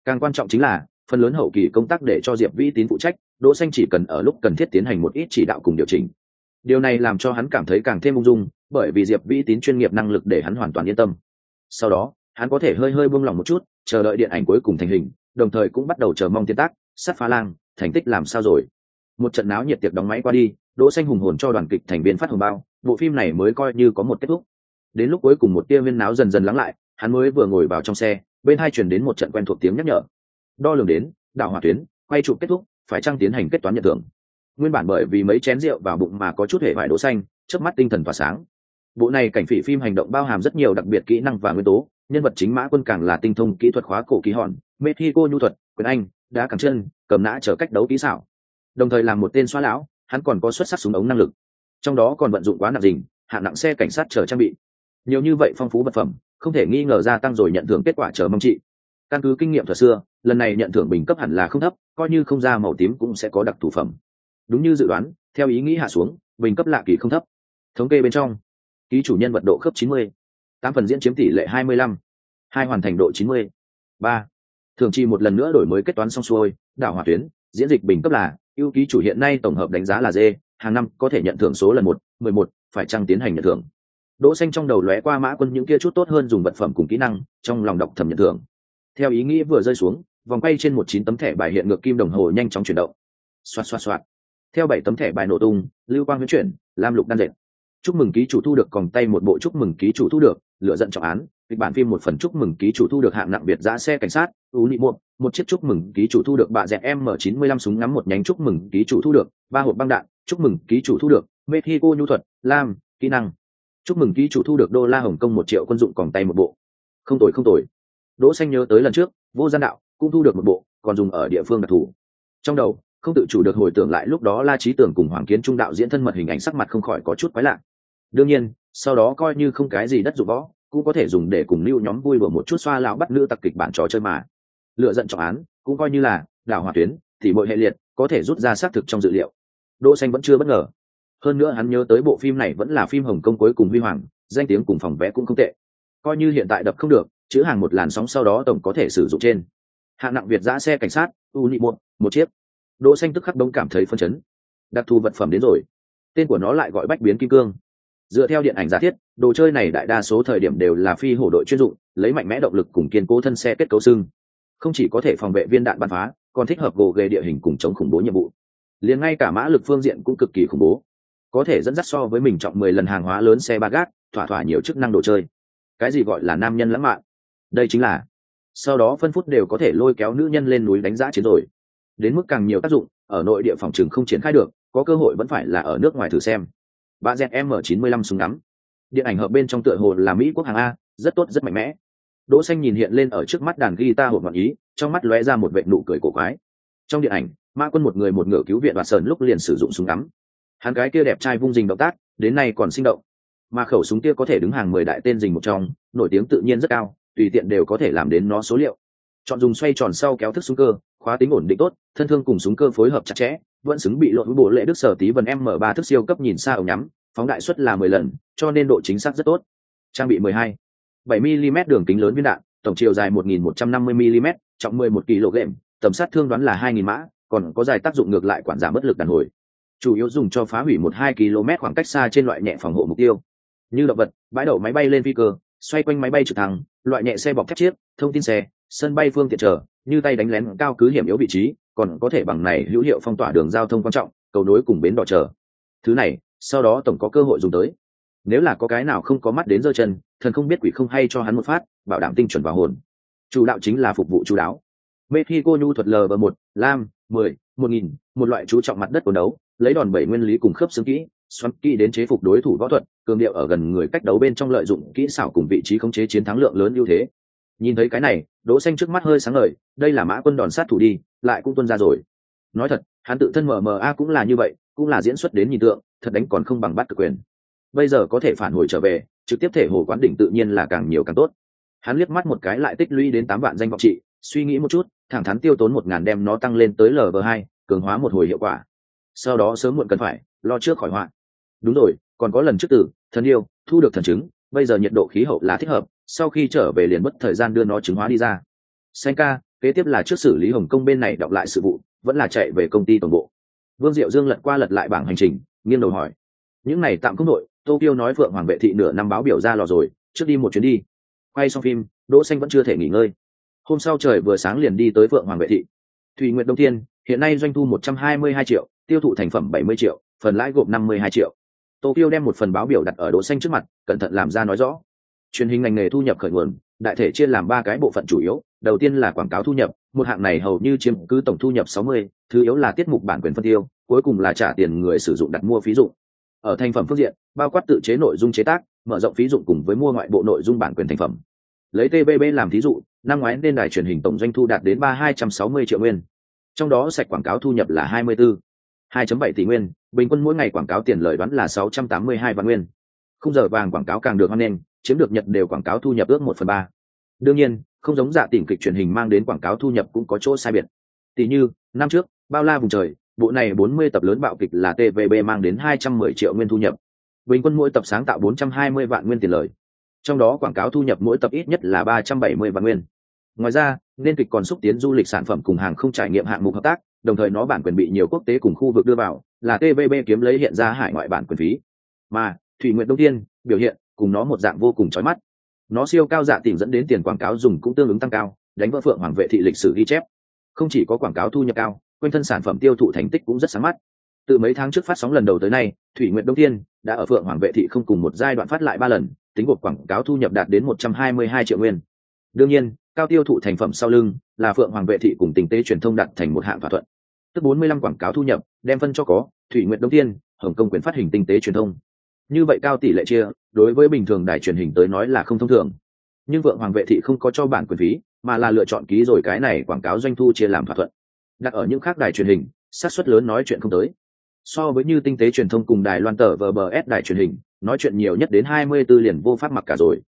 Càng quan trọng chính là, phần lớn hậu kỳ công tác để cho diệp vĩ tín phụ trách, đỗ xanh chỉ cần ở lúc cần thiết tiến hành một ít chỉ đạo cùng điều chỉnh. Điều này làm cho hắn cảm thấy càng thêm ung dung, bởi vì diệp vĩ tín chuyên nghiệp năng lực để hắn hoàn toàn yên tâm. Sau đó hắn có thể hơi hơi buông lòng một chút, chờ đợi điện ảnh cuối cùng thành hình, đồng thời cũng bắt đầu chờ mong tiến tác, sắt phá lang, thành tích làm sao rồi. Một trận náo nhiệt tiệc đóng máy qua đi, đỗ xanh hùng hồn cho đoàn kịch thành viên phát hồng bao, bộ phim này mới coi như có một kết thúc. Đến lúc cuối cùng một tia viên náo dần dần lắng lại, hắn mới vừa ngồi vào trong xe, bên hai truyền đến một trận quen thuộc tiếng nhắc nhở. Đo lường đến, đảo hỏa tuyến, quay chụp kết thúc, phải trang tiến hành kết toán nhận thưởng? Nguyên bản bởi vì mấy chén rượu vào bụng mà có chút hệ vải đỗ xanh, chớp mắt tinh thần tỏa sáng. Bộ này cảnh phỉ phim hành động bao hàm rất nhiều đặc biệt kỹ năng và nguyên tố nhân vật chính mã quân càng là tinh thông kỹ thuật khóa cổ ký hòn mexico nhu thuật quyền anh đá cẳng chân cầm nã chờ cách đấu kỹ xảo. Đồng thời làm một tên xoa lão hắn còn có xuất sắc súng ống năng lực. Trong đó còn vận dụng quá nặng dình hạng nặng xe cảnh sát chờ trang bị. Nhiều như vậy phong phú vật phẩm không thể nghi ngờ gia tăng rồi nhận thưởng kết quả chờ mong trị. Căn cứ kinh nghiệm thuật xưa lần này nhận thưởng bình cấp hẳn là không thấp coi như không ra màu tím cũng sẽ có đặc thủ phẩm. Đúng như dự đoán theo ý nghĩ hạ xuống bình cấp lạ kỳ không thấp. Thống kê bên trong ký chủ nhân vật độ khớp 90, tám phần diễn chiếm tỷ lệ 25, hai hoàn thành độ 90, ba. Thường chi một lần nữa đổi mới kết toán xong xuôi đảo hỏa tuyến diễn dịch bình cấp là ưu ký chủ hiện nay tổng hợp đánh giá là d hàng năm có thể nhận thưởng số lần một mười một phải trăng tiến hành nhận thưởng. Đỗ xanh trong đầu lóe qua mã quân những kia chút tốt hơn dùng vật phẩm cùng kỹ năng trong lòng đọc thầm nhận thưởng. Theo ý nghĩ vừa rơi xuống vòng quay trên một chín tấm thẻ bài hiện ngược kim đồng hồ nhanh chóng chuyển động. Xoát xoát xoát theo bảy tấm thẻ bài nổ tung lưu quang huyễn chuyển lam lục đan dệt chúc mừng ký chủ thu được còn tay một bộ chúc mừng ký chủ thu được, lựa dẫn trọng án. Kịch bản phim một phần chúc mừng ký chủ thu được hạng nặng biệt giá xe cảnh sát ú nị muộn, một chiếc chúc mừng ký chủ thu được bạ dẹp m chín mươi lăm súng ngắm một nhánh chúc mừng ký chủ thu được, ba hộp băng đạn, chúc mừng ký chủ thu được, mexico nhu thuật, lam, kỹ năng. Chúc mừng ký chủ thu được đô la hồng kông một triệu quân dụng còn tay một bộ. Không tồi không tồi. Đỗ xanh nhớ tới lần trước, vô gian đạo, cũng thu được một bộ, còn dùng ở địa phương đặc thù. Trong đầu, không tự chủ được hồi tưởng lại lúc đó la trí tưởng cùng hoàng kiến trung đạo diễn thân mật hình ảnh sắc mặt không khỏi có chút quái lạ đương nhiên, sau đó coi như không cái gì đất dụng võ, cũng có thể dùng để cùng lưu nhóm vui bừa một chút xoa lão bắt nữ tặc kịch bản trò chơi mà. Lựa giận trọng án, cũng coi như là, đảo hỏa tuyến, thì mọi hệ liệt, có thể rút ra xác thực trong dự liệu. Đỗ xanh vẫn chưa bất ngờ. Hơn nữa hắn nhớ tới bộ phim này vẫn là phim hồng kông cuối cùng huy hoàng, danh tiếng cùng phòng vé cũng không tệ. Coi như hiện tại đập không được, chữ hàng một làn sóng sau đó tổng có thể sử dụng trên. Hạng nặng việt giã xe cảnh sát, u nhị một một chiếc. Đỗ xanh tức khắc đông cảm thấy phân chấn. Đặc thù vật phẩm đến rồi. Tên của nó lại gọi bách biến kim cương dựa theo điện ảnh giả thiết, đồ chơi này đại đa số thời điểm đều là phi hổ đội chuyên dụng, lấy mạnh mẽ động lực cùng kiên cố thân xe kết cấu xương. Không chỉ có thể phòng vệ viên đạn bắn phá, còn thích hợp gồ ghề địa hình cùng chống khủng bố nhiệm vụ. Liền ngay cả mã lực phương diện cũng cực kỳ khủng bố. Có thể dẫn dắt so với mình trọng mười lần hàng hóa lớn xe ba gác, thỏa thỏa nhiều chức năng đồ chơi. Cái gì gọi là nam nhân lãng mạn? Đây chính là, sau đó phân phút đều có thể lôi kéo nữ nhân lên núi đánh giá chiến rồi. Đến mức càng nhiều tác dụng, ở nội địa phòng trường không triển khai được, có cơ hội vẫn phải là ở nước ngoài thử xem và zm 95 súng ngắm. Điện ảnh hợp bên trong tựa hồ là mỹ quốc hàng a, rất tốt, rất mạnh mẽ. Đỗ xanh nhìn hiện lên ở trước mắt đàn guitar hộp ngọn ý, trong mắt lóe ra một vệt nụ cười cổ quái. Trong điện ảnh mã quân một người một ngựa cứu viện và sờn lúc liền sử dụng súng ngắm. Hắn cái kia đẹp trai vung dình động tác, đến nay còn sinh động. Mà khẩu súng kia có thể đứng hàng mười đại tên dình một trong, nổi tiếng tự nhiên rất cao, tùy tiện đều có thể làm đến nó số liệu. Chọn dùng xoay tròn sau kéo thức súng cơ, khóa tính ổn định tốt, thân thương cùng súng cơ phối hợp chặt chẽ vẫn xứng bị lộn bộ lệ đức sở tí vần m ba thức siêu cấp nhìn xa ống nhắm, phóng đại suất là mười lần, cho nên độ chính xác rất tốt. Trang bị mười hai, bảy mm đường kính lớn viên đạn, tổng chiều dài một nghìn một trăm năm mươi mm trọng mười một kg tầm sát thương đoán là hai nghìn mã, còn có dài tác dụng ngược lại quản giảm bất lực đàn hồi. Chủ yếu dùng cho phá hủy một hai km khoảng cách xa trên loại nhẹ phòng hộ mục tiêu. Như động vật, bãi đậu máy bay lên phi cơ, xoay quanh máy bay trực thăng, loại nhẹ xe bọc thép chiếc, thông tin xe, sân bay phương tiện trở như tay đánh lén cao cứ hiểm yếu vị trí còn có thể bằng này hữu hiệu phong tỏa đường giao thông quan trọng, cầu nối cùng bến đỏ chờ. Thứ này, sau đó tổng có cơ hội dùng tới. Nếu là có cái nào không có mắt đến giơ chân, thần không biết quỷ không hay cho hắn một phát, bảo đảm tinh chuẩn vào hồn. Chủ đạo chính là phục vụ chú đáo. Mexico nhu thuật lv một, lam, mười, một nghìn, một loại chú trọng mặt đất của đấu, lấy đòn bẩy nguyên lý cùng khớp xương kỹ, xoắn kỹ đến chế phục đối thủ võ thuật, cường điệu ở gần người cách đấu bên trong lợi dụng kỹ xảo cùng vị trí khống chế chiến thắng lượng lớn ưu thế. Nhìn thấy cái này đỗ xanh trước mắt hơi sáng ngời, đây là mã quân đòn sát thủ đi, lại cũng tuân ra rồi. Nói thật, hắn tự thân mờ mờ a cũng là như vậy, cũng là diễn xuất đến nhìn tượng, thật đánh còn không bằng bắt cực quyền. Bây giờ có thể phản hồi trở về, trực tiếp thể hồ quán đỉnh tự nhiên là càng nhiều càng tốt. Hắn liếc mắt một cái lại tích lũy đến tám vạn danh vọng trị, suy nghĩ một chút, thẳng thắn tiêu tốn một ngàn đem nó tăng lên tới lv hai, cường hóa một hồi hiệu quả. Sau đó sớm muộn cần phải, lo trước khỏi họa. Đúng rồi, còn có lần trước tử, thần yêu, thu được thần chứng bây giờ nhiệt độ khí hậu là thích hợp, sau khi trở về liền mất thời gian đưa nó chứng hóa đi ra. Xanh ca, kế tiếp là trước xử lý hồng kông bên này đọc lại sự vụ, vẫn là chạy về công ty tổng bộ. Vương diệu dương lật qua lật lại bảng hành trình, nghiêng đầu hỏi. Những này tạm công nội tokyo nói phượng hoàng vệ thị nửa năm báo biểu ra lò rồi, trước đi một chuyến đi. Quay xong phim, đỗ xanh vẫn chưa thể nghỉ ngơi. Hôm sau trời vừa sáng liền đi tới phượng hoàng vệ thị. Thùy nguyện đông thiên, hiện nay doanh thu 122 triệu, tiêu thụ thành phẩm 70 triệu, phần lãi gộp 52 triệu tokyo đem một phần báo biểu đặt ở đỗ xanh trước mặt cẩn thận làm ra nói rõ. Truyền hình ngành nghề thu nhập khởi nguồn đại thể chia làm ba cái bộ phận chủ yếu. Đầu tiên là quảng cáo thu nhập một hạng này hầu như chiếm cứ tổng thu nhập 60, thứ yếu là tiết mục bản quyền phân tiêu cuối cùng là trả tiền người sử dụng đặt mua phí dụng. Ở thành phẩm phương diện bao quát tự chế nội dung chế tác mở rộng phí dụng cùng với mua ngoại bộ nội dung bản quyền thành phẩm. Lấy tbb làm thí dụ năm ngoái nên đài truyền hình tổng doanh thu đạt đến ba hai trăm sáu mươi triệu nguyên. Trong đó sạch quảng cáo thu nhập là hai mươi bốn hai bảy tỷ nguyên bình quân mỗi ngày quảng cáo tiền lợi đoán là sáu trăm tám mươi hai vạn nguyên. Không giờ vàng quảng cáo càng được hơn nên, chiếm được nhật đều quảng cáo thu nhập ước một phần ba. Đương nhiên không giống dạ tỉnh kịch truyền hình mang đến quảng cáo thu nhập cũng có chỗ sai biệt. Tỷ như năm trước bao la vùng trời bộ này bốn mươi tập lớn bạo kịch là tvb mang đến hai trăm mười triệu nguyên thu nhập. Bình quân mỗi tập sáng tạo bốn trăm hai mươi vạn nguyên tiền lời. Trong đó quảng cáo thu nhập mỗi tập ít nhất là ba trăm bảy mươi vạn nguyên. Ngoài ra nên kịch còn xúc tiến du lịch sản phẩm cùng hàng không trải nghiệm hạng mục hợp tác đồng thời nó bản quyền bị nhiều quốc tế cùng khu vực đưa vào là tvb kiếm lấy hiện ra hải ngoại bản quyền phí. Mà, thủy nguyện đông tiên biểu hiện, cùng nó một dạng vô cùng chói mắt. Nó siêu cao dạ tìm dẫn đến tiền quảng cáo dùng cũng tương ứng tăng cao, đánh vỡ phượng hoàng vệ thị lịch sử ghi chép. Không chỉ có quảng cáo thu nhập cao, quanh thân sản phẩm tiêu thụ thành tích cũng rất sáng mắt. Từ mấy tháng trước phát sóng lần đầu tới nay, thủy nguyện đông Thiên đã ở phượng hoàng vệ thị không cùng một giai đoạn phát lại ba lần, tính gộp quảng cáo thu nhập đạt đến một trăm hai mươi hai triệu nguyên. Đương nhiên, cao tiêu thụ thành phẩm sau lưng là phượng hoàng vệ thị cùng tình tế truyền thông đặt thành một hạng thỏa thuận. Tức bốn mươi lăm quảng cáo thu nhập đem phân cho có, thủy nguyện đông tiên hồng công quyền phát hình tinh tế truyền thông. Như vậy cao tỷ lệ chia, đối với bình thường đài truyền hình tới nói là không thông thường. Nhưng vượng hoàng vệ thị không có cho bản quyền phí, mà là lựa chọn ký rồi cái này quảng cáo doanh thu chia làm thỏa thuận. Đặt ở những khác đài truyền hình, xác suất lớn nói chuyện không tới. So với như tinh tế truyền thông cùng đài loan tờ vbs đài truyền hình, nói chuyện nhiều nhất đến hai mươi 24 liền vô pháp mặc cả rồi.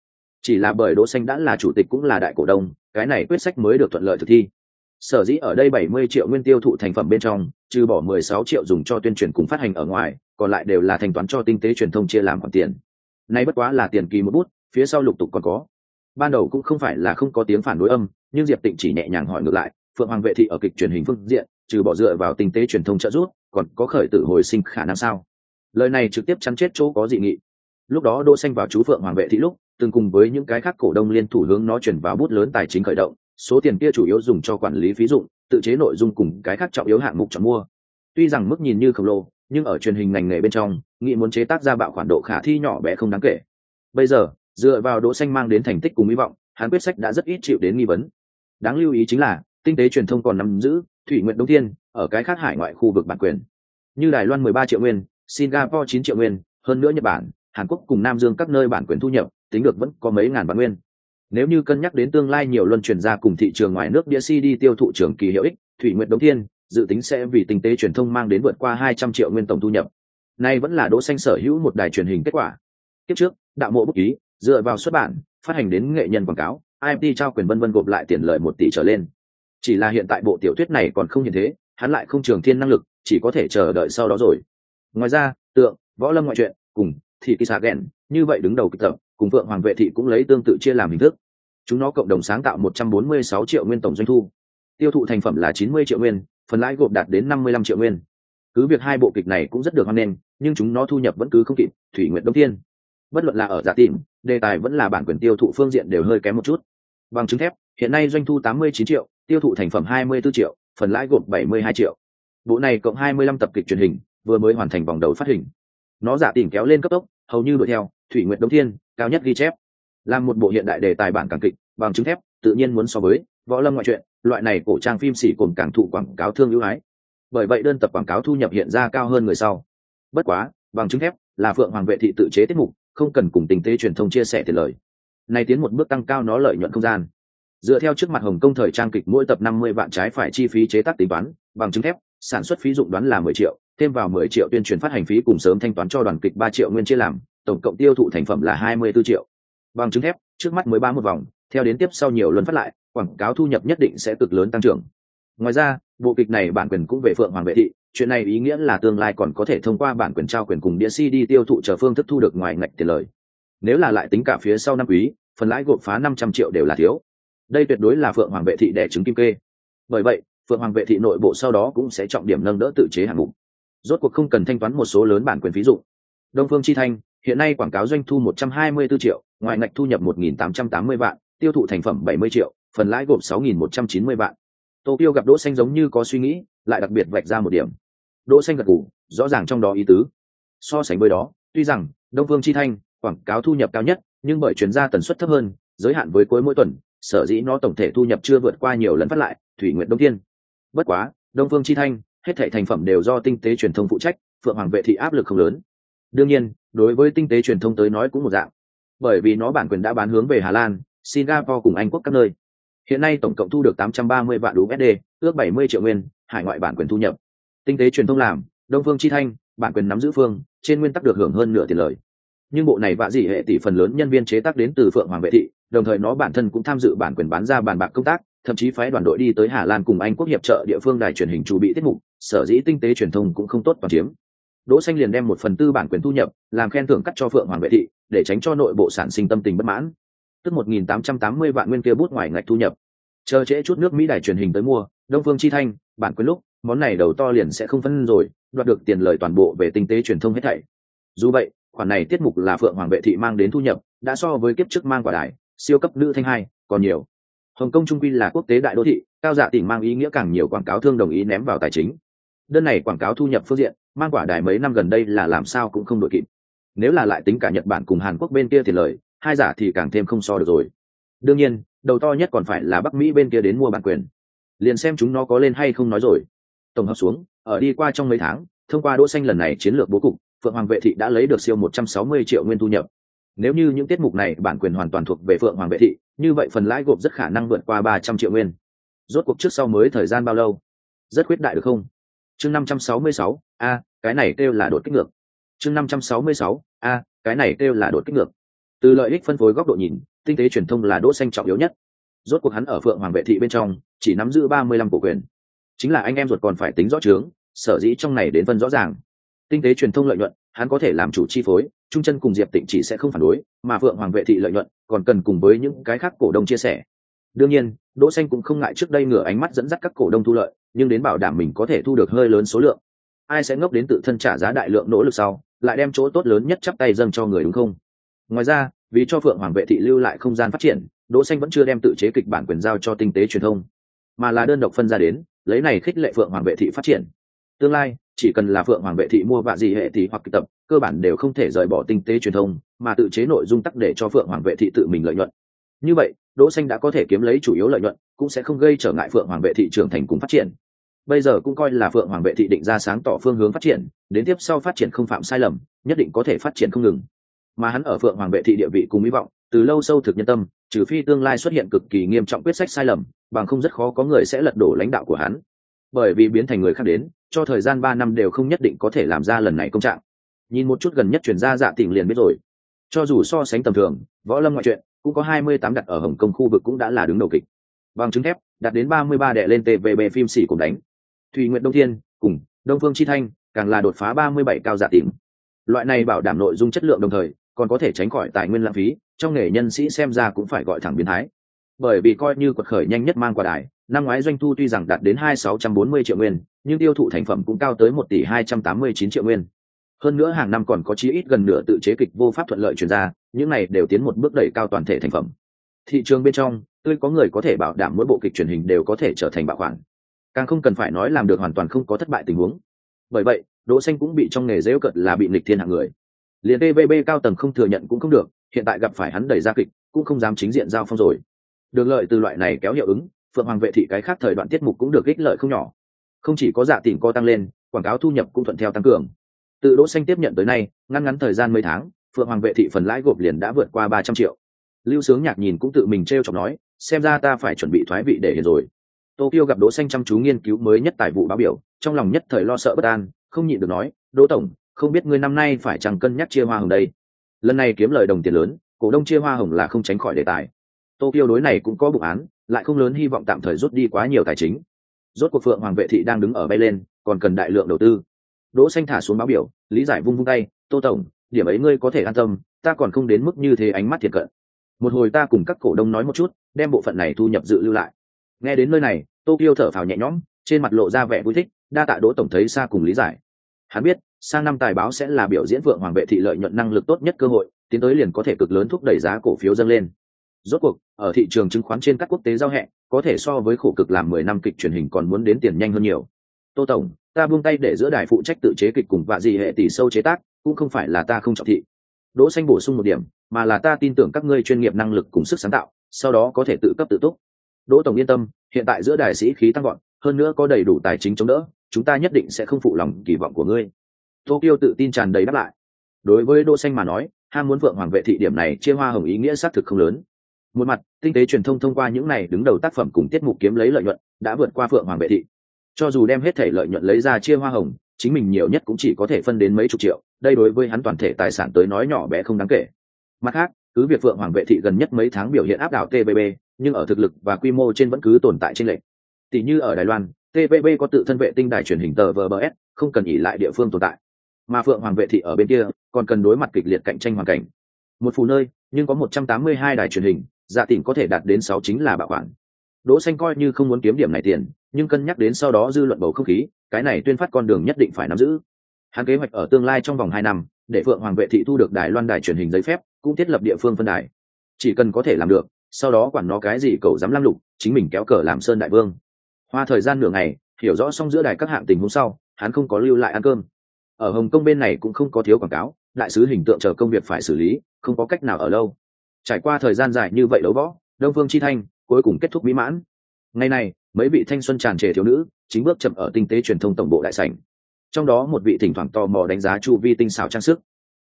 Chỉ là bởi đỗ xanh đã là chủ tịch cũng là đại cổ đông, cái này quyết sách mới được thuận lợi thực thi sở dĩ ở đây 70 triệu nguyên tiêu thụ thành phẩm bên trong, trừ bỏ 16 triệu dùng cho tuyên truyền cùng phát hành ở ngoài, còn lại đều là thanh toán cho tinh tế truyền thông chia làm khoản tiền. Nay bất quá là tiền kỳ một bút, phía sau lục tục còn có. Ban đầu cũng không phải là không có tiếng phản đối âm, nhưng diệp tịnh chỉ nhẹ nhàng hỏi ngược lại, phượng hoàng vệ thị ở kịch truyền hình phương diện, trừ bỏ dựa vào tinh tế truyền thông trợ giúp, còn có khởi tử hồi sinh khả năng sao? Lời này trực tiếp chắn chết chỗ có dị nghị. Lúc đó đỗ xanh vào chú phượng hoàng vệ thị lúc, từng cùng với những cái khác cổ đông liên thủ hướng nó chuyển vào bút lớn tài chính khởi động số tiền kia chủ yếu dùng cho quản lý phí dụng, tự chế nội dung cùng cái khác trọng yếu hạng mục chọn mua. Tuy rằng mức nhìn như khổng lồ, nhưng ở truyền hình ngành nghề bên trong nghị muốn chế tác ra bạo khoản độ khả thi nhỏ bé không đáng kể. Bây giờ, dựa vào đỗ xanh mang đến thành tích cùng hy vọng, hắn quyết sách đã rất ít chịu đến nghi vấn. Đáng lưu ý chính là, tinh tế truyền thông còn nắm giữ thủy nguyện đông thiên ở cái khác hải ngoại khu vực bản quyền. Như đài loan 13 triệu nguyên, singapore 9 triệu nguyên, hơn nữa nhật bản, hàn quốc cùng nam dương các nơi bản quyền thu nhập, tính được vẫn có mấy ngàn bản nguyên nếu như cân nhắc đến tương lai nhiều luân chuyển ra cùng thị trường ngoài nước đĩa cd tiêu thụ trường kỳ hiệu ích, thủy nguyện đông thiên, dự tính sẽ vì tinh tế truyền thông mang đến vượt qua 200 triệu nguyên tổng thu nhập. Nay vẫn là đỗ xanh sở hữu một đài truyền hình kết quả. Tiếp trước, đạo mộ bút ký, dựa vào xuất bản, phát hành đến nghệ nhân quảng cáo imt trao quyền vân vân gộp lại tiền lợi một tỷ trở lên. Chỉ là hiện tại bộ tiểu thuyết này còn không hiện thế, hắn lại không trường thiên năng lực, chỉ có thể chờ đợi sau đó rồi. Ngoài ra, tượng, võ lâm ngoại truyện, cùng, thì kỳ xạ ghẹn như vậy đứng đầu kịch tập cùng vượng hoàng vệ thị cũng lấy tương tự chia làm hình thức. Chúng nó cộng đồng sáng tạo 146 triệu nguyên tổng doanh thu. Tiêu thụ thành phẩm là 90 triệu nguyên, phần lãi gộp đạt đến 55 triệu nguyên. Cứ việc hai bộ kịch này cũng rất được hoan nghênh, nhưng chúng nó thu nhập vẫn cứ không kịp, thủy nguyện đông thiên. Bất luận là ở giả tìm đề tài vẫn là bản quyền tiêu thụ phương diện đều hơi kém một chút. Bằng chứng thép, hiện nay doanh thu 89 triệu, tiêu thụ thành phẩm 24 triệu, phần lãi gộp 72 triệu. Bộ này cộng 25 tập kịch truyền hình, vừa mới hoàn thành vòng đầu phát hình. Nó giả tìm kéo lên cấp tốc, hầu như đuổi theo thủy nguyện đông thiên, cao nhất ghi chép. Làm một bộ hiện đại đề tài bản càng kịch, bằng chứng thép, tự nhiên muốn so với võ lâm ngoại truyện, loại này cổ trang phim xỉ cồn càng thụ quảng cáo thương ưu ái. Bởi vậy đơn tập quảng cáo thu nhập hiện ra cao hơn người sau. Bất quá, bằng chứng thép là phượng hoàng vệ thị tự chế tiết mục, không cần cùng tình tế truyền thông chia sẻ tiền lời. Này tiến một bước tăng cao nó lợi nhuận không gian. Dựa theo trước mặt hồng công thời trang kịch mỗi tập năm mươi vạn trái phải chi phí chế tác tính toán, bằng chứng thép, sản xuất phí dụng đoán là mười triệu, thêm vào mười triệu tuyên truyền phát hành phí cùng sớm thanh toán cho đoàn kịch ba triệu nguyên chia làm tổng cộng tiêu thụ thành phẩm là hai mươi 24 triệu. Bằng chứng thép, trước mắt mới ba một vòng, theo đến tiếp sau nhiều lần phát lại, quảng cáo thu nhập nhất định sẽ cực lớn tăng trưởng. Ngoài ra, bộ kịch này bản quyền cũng về phượng hoàng vệ thị, chuyện này ý nghĩa là tương lai còn có thể thông qua bản quyền trao quyền cùng đĩa cd tiêu thụ chờ phương thức thu được ngoài ngạch tiền lời. Nếu là lại tính cả phía sau năm quý, phần lãi gộp phá năm trăm triệu đều là thiếu. Đây tuyệt đối là phượng hoàng vệ thị đẻ trứng kim kê. Bởi vậy, phượng hoàng vệ thị nội bộ sau đó cũng sẽ trọng điểm nâng đỡ tự chế hàng ngũ. rốt cuộc không cần thanh toán một số lớn bản quyền ví dụ đông phương chi thanh hiện nay quảng cáo doanh thu 124 triệu ngoài ngạch thu nhập 1.880 vạn, tiêu thụ thành phẩm 70 triệu, phần lãi gộp 6.190 vạn. Tô tiêu gặp đỗ xanh giống như có suy nghĩ, lại đặc biệt vạch ra một điểm. Đỗ xanh gật gù, rõ ràng trong đó ý tứ. So sánh với đó, tuy rằng, đông vương chi thanh, quảng cáo thu nhập cao nhất, nhưng bởi chuyển ra tần suất thấp hơn, giới hạn với cuối mỗi tuần, sở dĩ nó tổng thể thu nhập chưa vượt qua nhiều lần phát lại, thủy nguyện đông thiên. Bất quá, đông vương chi thanh, hết thảy thành phẩm đều do tinh tế truyền thông phụ trách, phượng hoàng vệ thị áp lực không lớn đương nhiên, đối với tinh tế truyền thông tới nói cũng một dạng. Bởi vì nó bản quyền đã bán hướng về hà lan, singapore cùng anh quốc các nơi. Hiện nay tổng cộng thu được 830 vạn usd ước 70 triệu nguyên, hải ngoại bản quyền thu nhập. Tinh tế truyền thông làm, đông phương chi thanh, bản quyền nắm giữ phương, trên nguyên tắc được hưởng hơn nửa tiền lời. Nhưng bộ này vạ dị hệ tỷ phần lớn nhân viên chế tác đến từ phượng hoàng vệ thị, đồng thời nó bản thân cũng tham dự bản quyền bán ra bàn bạc công tác, thậm chí phái đoàn đội đi tới hà lan cùng anh quốc hiệp trợ địa phương đài truyền hình chủ bị tiết mục, sở dĩ tinh tế truyền thông cũng không tốt toàn chiếm đỗ xanh liền đem một phần tư bản quyền thu nhập, làm khen thưởng cắt cho phượng hoàng vệ thị, để tránh cho nội bộ sản sinh tâm tình bất mãn. Tức 1.880 vạn nguyên kia bút ngoài ngạch thu nhập. Chờ trễ chút nước mỹ đài truyền hình tới mua, đông phương chi thanh, bản quyền lúc, món này đầu to liền sẽ không phân rồi, đoạt được tiền lời toàn bộ về tinh tế truyền thông hết thảy. Dù vậy, khoản này tiết mục là phượng hoàng vệ thị mang đến thu nhập, đã so với kiếp trước mang quả đài, siêu cấp nữ thanh hai, còn nhiều. Hồng kông trung quy là quốc tế đại đô thị, cao dạ tỉnh mang ý nghĩa càng nhiều quảng cáo thương đồng ý ném vào tài chính. Đơn này quảng cáo thu nhập phương diện mang quả đài mấy năm gần đây là làm sao cũng không đội kịp. Nếu là lại tính cả nhật bản cùng hàn quốc bên kia thì lời hai giả thì càng thêm không so được rồi. Đương nhiên đầu to nhất còn phải là bắc mỹ bên kia đến mua bản quyền. Liền xem chúng nó có lên hay không nói rồi. Tổng hợp xuống ở đi qua trong mấy tháng thông qua đỗ xanh lần này chiến lược bố cục phượng hoàng vệ thị đã lấy được siêu 160 triệu nguyên thu nhập. Nếu như những tiết mục này bản quyền hoàn toàn thuộc về phượng hoàng vệ thị như vậy phần lãi gộp rất khả năng vượt qua 300 triệu nguyên. Rốt cuộc trước sau mới thời gian bao lâu? Rất quyết đại được không? Chương 566, a cái này kêu là đột kích ngược. Chương 566, a cái này kêu là đột kích ngược. Từ lợi ích phân phối góc độ nhìn tinh tế truyền thông là đỗ xanh trọng yếu nhất. Rốt cuộc hắn ở phượng hoàng vệ thị bên trong chỉ nắm giữ ba mươi lăm cổ quyền. Chính là anh em ruột còn phải tính rõ trướng sở dĩ trong này đến phân rõ ràng. Tinh tế truyền thông lợi nhuận hắn có thể làm chủ chi phối trung chân cùng diệp tịnh chỉ sẽ không phản đối mà phượng hoàng vệ thị lợi nhuận còn cần cùng với những cái khác cổ đông chia sẻ. Đương nhiên đỗ xanh cũng không ngại trước đây ngửa ánh mắt dẫn dắt các cổ đông thu lợi nhưng đến bảo đảm mình có thể thu được hơi lớn số lượng ai sẽ ngốc đến tự thân trả giá đại lượng nỗ lực sau, lại đem chỗ tốt lớn nhất chắp tay dâng cho người đúng không? Ngoài ra, vì cho phượng hoàng vệ thị lưu lại không gian phát triển, đỗ xanh vẫn chưa đem tự chế kịch bản quyền giao cho tinh tế truyền thông, mà là đơn độc phân ra đến, lấy này khích lệ phượng hoàng vệ thị phát triển. Tương lai, chỉ cần là phượng hoàng vệ thị mua vạ gì hệ thì hoặc kịch tập, cơ bản đều không thể rời bỏ tinh tế truyền thông, mà tự chế nội dung tắc để cho phượng hoàng vệ thị tự mình lợi nhuận. Như vậy, đỗ xanh đã có thể kiếm lấy chủ yếu lợi nhuận, cũng sẽ không gây trở ngại phượng hoàng vệ thị trưởng thành cùng phát triển bây giờ cũng coi là phượng hoàng vệ thị định ra sáng tỏ phương hướng phát triển đến tiếp sau phát triển không phạm sai lầm nhất định có thể phát triển không ngừng mà hắn ở phượng hoàng vệ thị địa vị cùng hy vọng từ lâu sâu thực nhân tâm trừ phi tương lai xuất hiện cực kỳ nghiêm trọng quyết sách sai lầm bằng không rất khó có người sẽ lật đổ lãnh đạo của hắn bởi vì biến thành người khác đến cho thời gian ba năm đều không nhất định có thể làm ra lần này công trạng nhìn một chút gần nhất chuyển ra dạ tỉnh liền biết rồi cho dù so sánh tầm thường võ lâm ngoại truyện cũng có 28 đặt ở Hồng Kông khu vực cũng đã là đứng đầu kịch. Bằng chứng thép, đặt đến 33 đệ lên TVB phim xỉ cùng đánh. Thùy Nguyệt Đông Thiên, cùng Đông Phương Chi Thanh, càng là đột phá 37 cao giả tìm. Loại này bảo đảm nội dung chất lượng đồng thời, còn có thể tránh khỏi tài nguyên lãng phí, trong nghề nhân sĩ xem ra cũng phải gọi thẳng biến thái. Bởi vì coi như quật khởi nhanh nhất mang qua đài, năm ngoái doanh thu tuy rằng đạt đến 2640 triệu nguyên, nhưng tiêu thụ thành phẩm cũng cao tới một tỷ 289 triệu nguyên. Hơn nữa hàng năm còn có chí ít gần nửa tự chế kịch vô pháp thuận lợi truyền ra, những này đều tiến một bước đẩy cao toàn thể thành phẩm. Thị trường bên trong, tươi có người có thể bảo đảm mỗi bộ kịch truyền hình đều có thể trở thành bảo khoản. Càng không cần phải nói làm được hoàn toàn không có thất bại tình huống. Bởi vậy, Đỗ Xanh cũng bị trong nghề dễ cận là bị nghịch thiên hạng người. liền TVB cao tầng không thừa nhận cũng không được, hiện tại gặp phải hắn đẩy ra kịch, cũng không dám chính diện giao phong rồi. Được lợi từ loại này kéo hiệu ứng, Phượng Hoàng vệ thị cái khác thời đoạn tiết mục cũng được ích lợi không nhỏ. Không chỉ có dạ tỉnh co tăng lên, quảng cáo thu nhập cũng thuận theo tăng cường. Từ Đỗ Xanh tiếp nhận tới nay, ngắn ngắn thời gian mấy tháng, Phượng Hoàng vệ thị phần lãi gộp liền đã vượt qua 300 triệu. Lưu Sướng Nhạc nhìn cũng tự mình treo chọc nói, xem ra ta phải chuẩn bị thoái vị để hiện rồi. Tokyo gặp Đỗ Xanh chăm chú nghiên cứu mới nhất tài vụ báo biểu, trong lòng nhất thời lo sợ bất an, không nhịn được nói, "Đỗ tổng, không biết ngươi năm nay phải chẳng cân nhắc chia hoa hồng đây." Lần này kiếm lời đồng tiền lớn, cổ đông chia hoa hồng là không tránh khỏi đề tài. Tokyo đối này cũng có bụng án, lại không lớn hy vọng tạm thời rút đi quá nhiều tài chính. Rốt cuộc Phượng Hoàng vệ thị đang đứng ở bay lên, còn cần đại lượng đầu tư. Đỗ Xanh thả xuống báo biểu, lý giải vung vung tay, "Tô tổng, điểm ấy ngươi có thể an tâm, ta còn không đến mức như thế ánh mắt thiệt cận." Một hồi ta cùng các cổ đông nói một chút, đem bộ phận này thu nhập dự lưu lại. Nghe đến nơi này, Tokyo thở phào nhẹ nhõm, trên mặt lộ ra vẻ vui thích, đa tạ Đỗ tổng thấy xa cùng lý giải. Hắn biết, sang năm tài báo sẽ là biểu diễn vượng hoàng vệ thị lợi nhuận năng lực tốt nhất cơ hội, tiến tới liền có thể cực lớn thúc đẩy giá cổ phiếu dâng lên. Rốt cuộc, ở thị trường chứng khoán trên các quốc tế giao hẹn, có thể so với khổ cực làm mười năm kịch truyền hình còn muốn đến tiền nhanh hơn nhiều. Tô tổng, ta buông tay để giữa đài phụ trách tự chế kịch cùng vạ gì hệ tỷ sâu chế tác, cũng không phải là ta không trọng thị. Đỗ xanh bổ sung một điểm, mà là ta tin tưởng các ngươi chuyên nghiệp năng lực cùng sức sáng tạo, sau đó có thể tự cấp tự túc. Đỗ tổng yên tâm, hiện tại giữa đài sĩ khí tăng vọt, hơn nữa có đầy đủ tài chính chống đỡ, chúng ta nhất định sẽ không phụ lòng kỳ vọng của ngươi. Tokyo tự tin tràn đầy đáp lại. Đối với Đỗ xanh mà nói, ham muốn vượng hoàng vệ thị điểm này chia hoa hồng ý nghĩa xác thực không lớn. Một mặt, tinh tế truyền thông thông qua những này đứng đầu tác phẩm cùng tiết mục kiếm lấy lợi nhuận, đã vượt qua phượng hoàng vệ thị. Cho dù đem hết thể lợi nhuận lấy ra chia hoa hồng, chính mình nhiều nhất cũng chỉ có thể phân đến mấy chục triệu, đây đối với hắn toàn thể tài sản tới nói nhỏ bé không đáng kể. Mặt khác, cứ việc phượng hoàng vệ thị gần nhất mấy tháng biểu hiện áp đảo TBB nhưng ở thực lực và quy mô trên vẫn cứ tồn tại trên lệch. Tỷ như ở Đài Loan, TVB có tự thân vệ tinh đài truyền hình tờ VBS, không cần nghỉ lại địa phương tồn tại. Mà Phượng Hoàng vệ thị ở bên kia, còn cần đối mặt kịch liệt cạnh tranh hoàn cảnh. Một phù nơi, nhưng có 182 đài truyền hình, dạ tỉnh có thể đạt đến 6 chính là bảo quản. Đỗ Xanh coi như không muốn kiếm điểm này tiền, nhưng cân nhắc đến sau đó dư luận bầu không khí, cái này tuyên phát con đường nhất định phải nắm giữ. Hắn kế hoạch ở tương lai trong vòng 2 năm, để Phượng Hoàng vệ thị thu được Đài Loan đài truyền hình giấy phép, cũng thiết lập địa phương phân đài. Chỉ cần có thể làm được, sau đó quản nó cái gì cầu dám lăng lục, chính mình kéo cờ làm sơn đại vương. Hoa thời gian nửa ngày, hiểu rõ xong giữa đài các hạng tình hôm sau, hắn không có lưu lại ăn cơm. Ở Hồng Kông bên này cũng không có thiếu quảng cáo, đại sứ hình tượng chờ công việc phải xử lý, không có cách nào ở lâu. Trải qua thời gian dài như vậy đấu võ, Đông Phương Chi Thanh cuối cùng kết thúc mỹ mãn. Ngày này, mấy vị thanh xuân tràn trề thiếu nữ chính bước chậm ở tinh tế truyền thông tổng bộ đại sảnh. Trong đó một vị thỉnh thoảng tò mò đánh giá chu vi tinh xảo trang sức.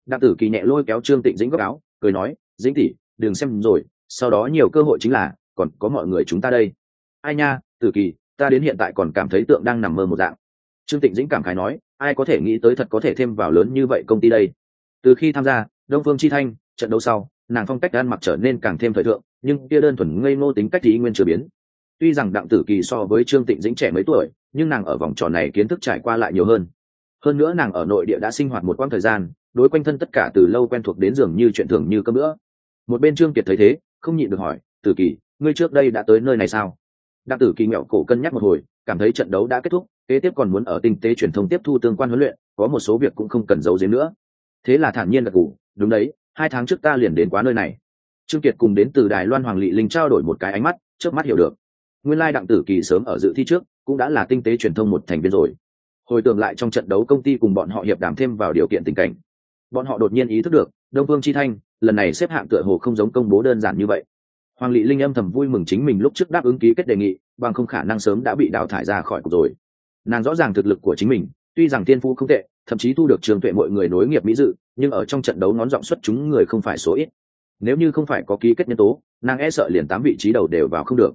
Đặng Tử Kỳ nhẹ lôi kéo Trương Tịnh Dĩnh góc áo, cười nói, "Dĩnh tỷ, đừng xem rồi, sau đó nhiều cơ hội chính là, còn có mọi người chúng ta đây." Ai nha, Tử Kỳ, ta đến hiện tại còn cảm thấy tượng đang nằm mơ một dạng. Trương Tịnh Dĩnh cảm khái nói, ai có thể nghĩ tới thật có thể thêm vào lớn như vậy công ty đây. Từ khi tham gia Đông Phương Chi Thanh, trận đấu sau, nàng phong cách ăn mặc trở nên càng thêm thời thượng nhưng kia đơn thuần ngây ngô tính cách thì nguyên chưa biến tuy rằng đặng tử kỳ so với trương tịnh dĩnh trẻ mấy tuổi nhưng nàng ở vòng tròn này kiến thức trải qua lại nhiều hơn hơn nữa nàng ở nội địa đã sinh hoạt một quãng thời gian đối quanh thân tất cả từ lâu quen thuộc đến dường như chuyện thường như cơm nữa một bên trương kiệt thấy thế không nhịn được hỏi, tử kỳ, ngươi trước đây đã tới nơi này sao? Đặng tử kỳ nghẹo cổ cân nhắc một hồi, cảm thấy trận đấu đã kết thúc, kế tiếp còn muốn ở tinh tế truyền thông tiếp thu tương quan huấn luyện, có một số việc cũng không cần giấu giếm nữa. Thế là thản nhiên gật gù, đúng đấy, hai tháng trước ta liền đến quá nơi này. Trương kiệt cùng đến từ đài loan hoàng lị linh trao đổi một cái ánh mắt, trước mắt hiểu được. Nguyên lai đặng tử kỳ sớm ở dự thi trước, cũng đã là tinh tế truyền thông một thành viên rồi. Hồi tưởng lại trong trận đấu công ty cùng bọn họ hiệp đàm thêm vào điều kiện tình cảnh, bọn họ đột nhiên ý thức được đông vương chi thanh, lần này xếp hạng tựa hồ không giống công bố đơn giản như vậy. Hoàng lị linh âm thầm vui mừng chính mình lúc trước đáp ứng ký kết đề nghị, bằng không khả năng sớm đã bị đào thải ra khỏi cuộc rồi. Nàng rõ ràng thực lực của chính mình, tuy rằng tiên phu không tệ, thậm chí thu được trường tuệ mọi người nối nghiệp mỹ dự, nhưng ở trong trận đấu nón giọng xuất chúng người không phải số ít. Nếu như không phải có ký kết nhân tố, nàng e sợ liền tám vị trí đầu đều vào không được.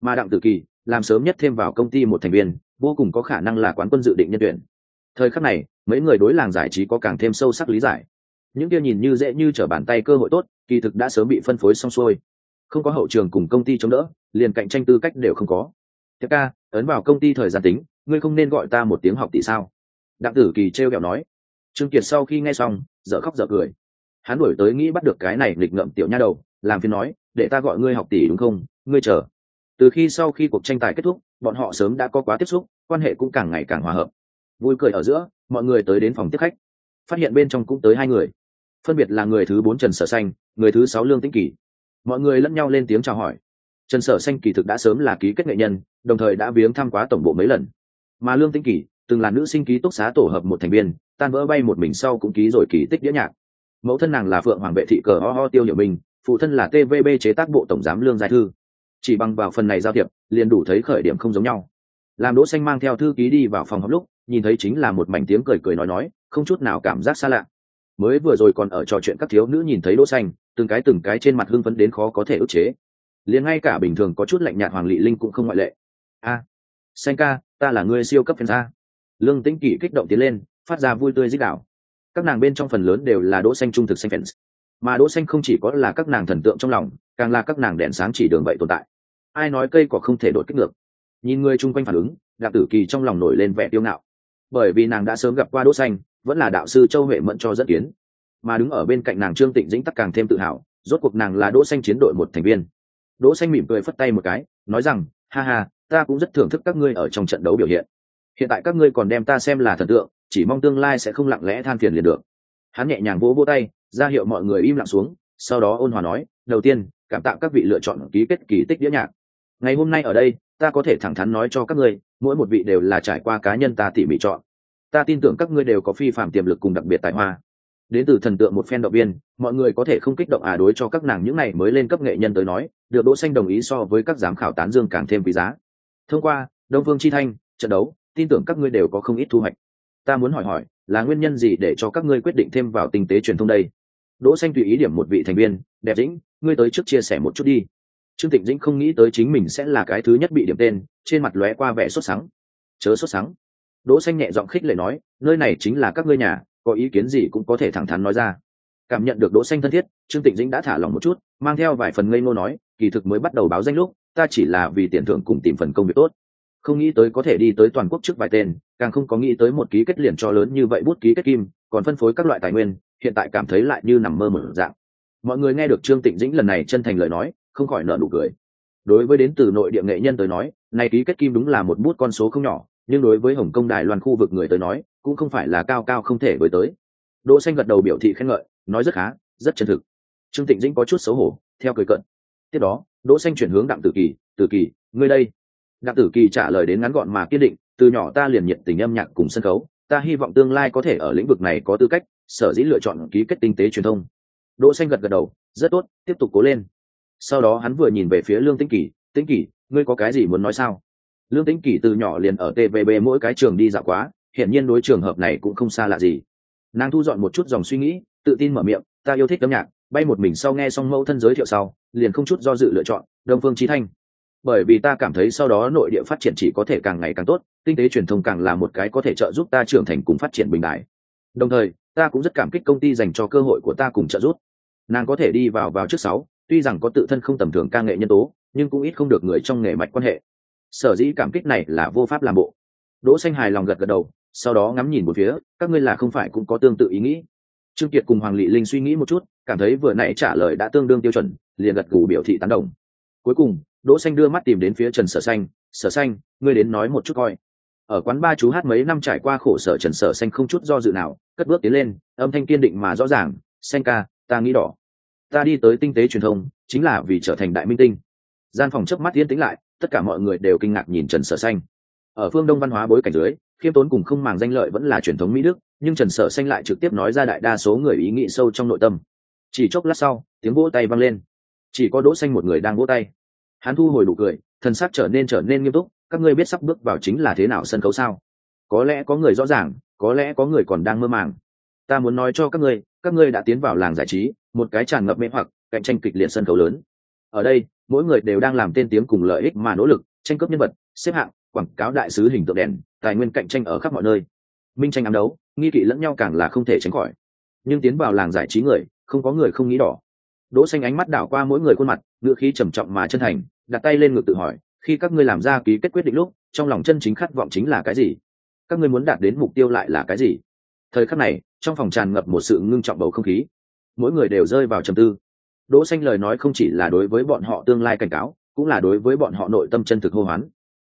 Mà đặng tử kỳ, làm sớm nhất thêm vào công ty một thành viên, vô cùng có khả năng là quán quân dự định nhân tuyển. Thời khắc này, mấy người đối làng giải trí có càng thêm sâu sắc lý giải những kia nhìn như dễ như trở bàn tay cơ hội tốt, kỳ thực đã sớm bị phân phối xong xuôi. Không có hậu trường cùng công ty chống đỡ, liền cạnh tranh tư cách đều không có. Tiếp ca, ấn vào công ty thời gian tính, ngươi không nên gọi ta một tiếng học tỷ sao? Đặng tử kỳ trêu ghẹo nói. Trương kiệt sau khi nghe xong, dở khóc dở cười. Hắn đổi tới nghĩ bắt được cái này lịch ngậm tiểu nha đầu, làm phiền nói, để ta gọi ngươi học tỷ đúng không? Ngươi chờ. Từ khi sau khi cuộc tranh tài kết thúc, bọn họ sớm đã có quá tiếp xúc, quan hệ cũng càng ngày càng hòa hợp. Vui cười ở giữa, mọi người tới đến phòng tiếp khách. Phát hiện bên trong cũng tới hai người phân biệt là người thứ bốn trần sở xanh người thứ sáu lương tĩnh kỳ. Mọi người lẫn nhau lên tiếng chào hỏi. Trần sở xanh kỳ thực đã sớm là ký kết nghệ nhân đồng thời đã viếng thăm quá tổng bộ mấy lần. Mà lương tĩnh kỳ từng là nữ sinh ký túc xá tổ hợp một thành viên tan vỡ bay một mình sau cũng ký rồi kỳ tích đĩa nhạc. Mẫu thân nàng là phượng hoàng vệ thị cờ ho ho tiêu hiệu mình, phụ thân là tvb chế tác bộ tổng giám lương giai thư. Chỉ bằng vào phần này giao thiệp liền đủ thấy khởi điểm không giống nhau. Làm đỗ xanh mang theo thư ký đi vào phòng họp lúc nhìn thấy chính là một mảnh tiếng cười cười nói nói không chút nào cảm giác xa lạ mới vừa rồi còn ở trò chuyện các thiếu nữ nhìn thấy đỗ xanh, từng cái từng cái trên mặt hưng phấn đến khó có thể ức chế. Liền ngay cả bình thường có chút lạnh nhạt hoàng lị linh cũng không ngoại lệ. A, xanh ca, ta là người siêu cấp fan gia lương tĩnh kỷ kích động tiến lên, phát ra vui tươi dích đạo. Các nàng bên trong phần lớn đều là đỗ xanh trung thực xanh fans. Mà đỗ xanh không chỉ có là các nàng thần tượng trong lòng, càng là các nàng đèn sáng chỉ đường vậy tồn tại. Ai nói cây cỏ không thể đột kích ngược? Nhìn người chung quanh phản ứng, đặng tử kỳ trong lòng nổi lên vẻ tiêu ngạo. Bởi vì nàng đã sớm gặp qua đỗ xanh vẫn là đạo sư châu huệ mẫn cho dẫn kiến. Mà đứng ở bên cạnh nàng trương tịnh dĩnh tắc càng thêm tự hào, rốt cuộc nàng là đỗ xanh chiến đội một thành viên. Đỗ xanh mỉm cười phất tay một cái, nói rằng, ha ha, ta cũng rất thưởng thức các ngươi ở trong trận đấu biểu hiện. Hiện tại các ngươi còn đem ta xem là thần tượng, chỉ mong tương lai sẽ không lặng lẽ than phiền liền được. Hắn nhẹ nhàng vỗ vỗ tay, ra hiệu mọi người im lặng xuống, sau đó ôn hòa nói, đầu tiên, cảm tạ các vị lựa chọn ký kết kỳ tích đĩa nhạc. Ngày hôm nay ở đây, ta có thể thẳng thắn nói cho các ngươi, mỗi một vị đều là trải qua cá nhân ta tỉ mỉ chọn ta tin tưởng các ngươi đều có phi phạm tiềm lực cùng đặc biệt tài hoa. Đến từ thần tượng một phen động viên, mọi người có thể không kích động à đối cho các nàng những này mới lên cấp nghệ nhân tới nói, được đỗ xanh đồng ý so với các giám khảo tán dương càng thêm quý giá. Thông qua, đông phương chi thanh, trận đấu, tin tưởng các ngươi đều có không ít thu hoạch. Ta muốn hỏi hỏi, là nguyên nhân gì để cho các ngươi quyết định thêm vào tinh tế truyền thông đây? Đỗ xanh tùy ý điểm một vị thành viên, đẹp dĩnh, ngươi tới trước chia sẻ một chút đi. Trương tịnh dĩnh không nghĩ tới chính mình sẽ là cái thứ nhất bị điểm tên, trên mặt lóe qua vẻ sốt sắng. Chớ sốt sắng đỗ xanh nhẹ giọng khích lệ nói, nơi này chính là các ngươi nhà, có ý kiến gì cũng có thể thẳng thắn nói ra. Cảm nhận được đỗ xanh thân thiết, trương tịnh dĩnh đã thả lòng một chút, mang theo vài phần ngây ngô nói, kỳ thực mới bắt đầu báo danh lúc, ta chỉ là vì tiền thưởng cùng tìm phần công việc tốt. Không nghĩ tới có thể đi tới toàn quốc trước vài tên, càng không có nghĩ tới một ký kết liền cho lớn như vậy bút ký kết kim, còn phân phối các loại tài nguyên, hiện tại cảm thấy lại như nằm mơ mở dạng. Mọi người nghe được trương tịnh dĩnh lần này chân thành lời nói, không khỏi nở nụ cười. Đối với đến từ nội địa nghệ nhân tới nói, này ký kết kim đúng là một bút con số không nhỏ nhưng đối với hồng kông, đài loan khu vực người tới nói, cũng không phải là cao cao không thể với tới. Đỗ xanh gật đầu biểu thị khen ngợi, nói rất khá, rất chân thực. Trương tịnh dĩnh có chút xấu hổ, theo cười cận. Tiếp đó, đỗ xanh chuyển hướng đặng tử kỳ tử kỳ, ngươi đây. Đặng tử kỳ trả lời đến ngắn gọn mà kiên định, từ nhỏ ta liền nhiệt tình âm nhạc cùng sân khấu, ta hy vọng tương lai có thể ở lĩnh vực này có tư cách, sở dĩ lựa chọn ký kết tinh tế truyền thông. Đỗ xanh gật gật đầu, rất tốt, tiếp tục cố lên. Sau đó hắn vừa nhìn về phía lương tĩnh kỳ tĩnh kỳ, ngươi có cái gì muốn nói sao? Lương tĩnh kỳ từ nhỏ liền ở tvb mỗi cái trường đi dạo quá hiện nhiên đối trường hợp này cũng không xa lạ gì. Nàng thu dọn một chút dòng suy nghĩ, tự tin mở miệng, ta yêu thích âm nhạc, bay một mình sau nghe xong mẫu thân giới thiệu sau, liền không chút do dự lựa chọn, đông phương trí thanh. Bởi vì ta cảm thấy sau đó nội địa phát triển chỉ có thể càng ngày càng tốt, kinh tế truyền thông càng là một cái có thể trợ giúp ta trưởng thành cùng phát triển bình đại. Đồng thời, ta cũng rất cảm kích công ty dành cho cơ hội của ta cùng trợ giúp. Nàng có thể đi vào vào trước sáu, tuy rằng có tự thân không tầm thường ca nghệ nhân tố, nhưng cũng ít không được người trong nghề mạch quan hệ sở dĩ cảm kích này là vô pháp làm bộ. Đỗ xanh hài lòng gật gật đầu, sau đó ngắm nhìn một phía, các ngươi là không phải cũng có tương tự ý nghĩ. Trương kiệt cùng hoàng lị linh suy nghĩ một chút, cảm thấy vừa nãy trả lời đã tương đương tiêu chuẩn, liền gật gù biểu thị tán đồng. Cuối cùng, đỗ xanh đưa mắt tìm đến phía trần sở xanh sở xanh, ngươi đến nói một chút coi. Ở quán ba chú hát mấy năm trải qua khổ sở trần sở xanh không chút do dự nào, cất bước tiến lên, âm thanh kiên định mà rõ ràng, xanh ca, ta nghĩ đỏ. Ta đi tới tinh tế truyền thông, chính là vì trở thành đại minh tinh. Gian phòng chớp mắt yên tĩnh lại tất cả mọi người đều kinh ngạc nhìn trần sở xanh. Ở phương đông văn hóa bối cảnh dưới, khiêm tốn cùng không màng danh lợi vẫn là truyền thống mỹ đức, nhưng trần sở xanh lại trực tiếp nói ra đại đa số người ý nghĩ sâu trong nội tâm. Chỉ chốc lát sau, tiếng vỗ tay vang lên. Chỉ có đỗ xanh một người đang vỗ tay. Hắn thu hồi đủ cười, thần sắc trở nên trở nên nghiêm túc, các ngươi biết sắp bước vào chính là thế nào sân khấu sao? Có lẽ có người rõ ràng, có lẽ có người còn đang mơ màng. Ta muốn nói cho các ngươi các ngươi đã tiến vào làng giải trí, một cái tràn ngập mê hoặc, cạnh tranh kịch liệt sân khấu lớn. Ở đây mỗi người đều đang làm tên tiếng cùng lợi ích mà nỗ lực, tranh cướp nhân vật, xếp hạng, quảng cáo đại sứ hình tượng đèn, tài nguyên cạnh tranh ở khắp mọi nơi. Minh tranh ám đấu, nghi kỵ lẫn nhau càng là không thể tránh khỏi. Nhưng tiến vào làng giải trí người, không có người không nghĩ đỏ. Đỗ xanh ánh mắt đảo qua mỗi người khuôn mặt, ngựa khí trầm trọng mà chân thành, đặt tay lên ngực tự hỏi, khi các ngươi làm ra ký kết quyết định lúc, trong lòng chân chính khát vọng chính là cái gì? Các ngươi muốn đạt đến mục tiêu lại là cái gì? Thời khắc này, trong phòng tràn ngập một sự ngưng trọng bầu không khí. Mỗi người đều rơi vào trầm tư đỗ xanh lời nói không chỉ là đối với bọn họ tương lai cảnh cáo, cũng là đối với bọn họ nội tâm chân thực hô hoán.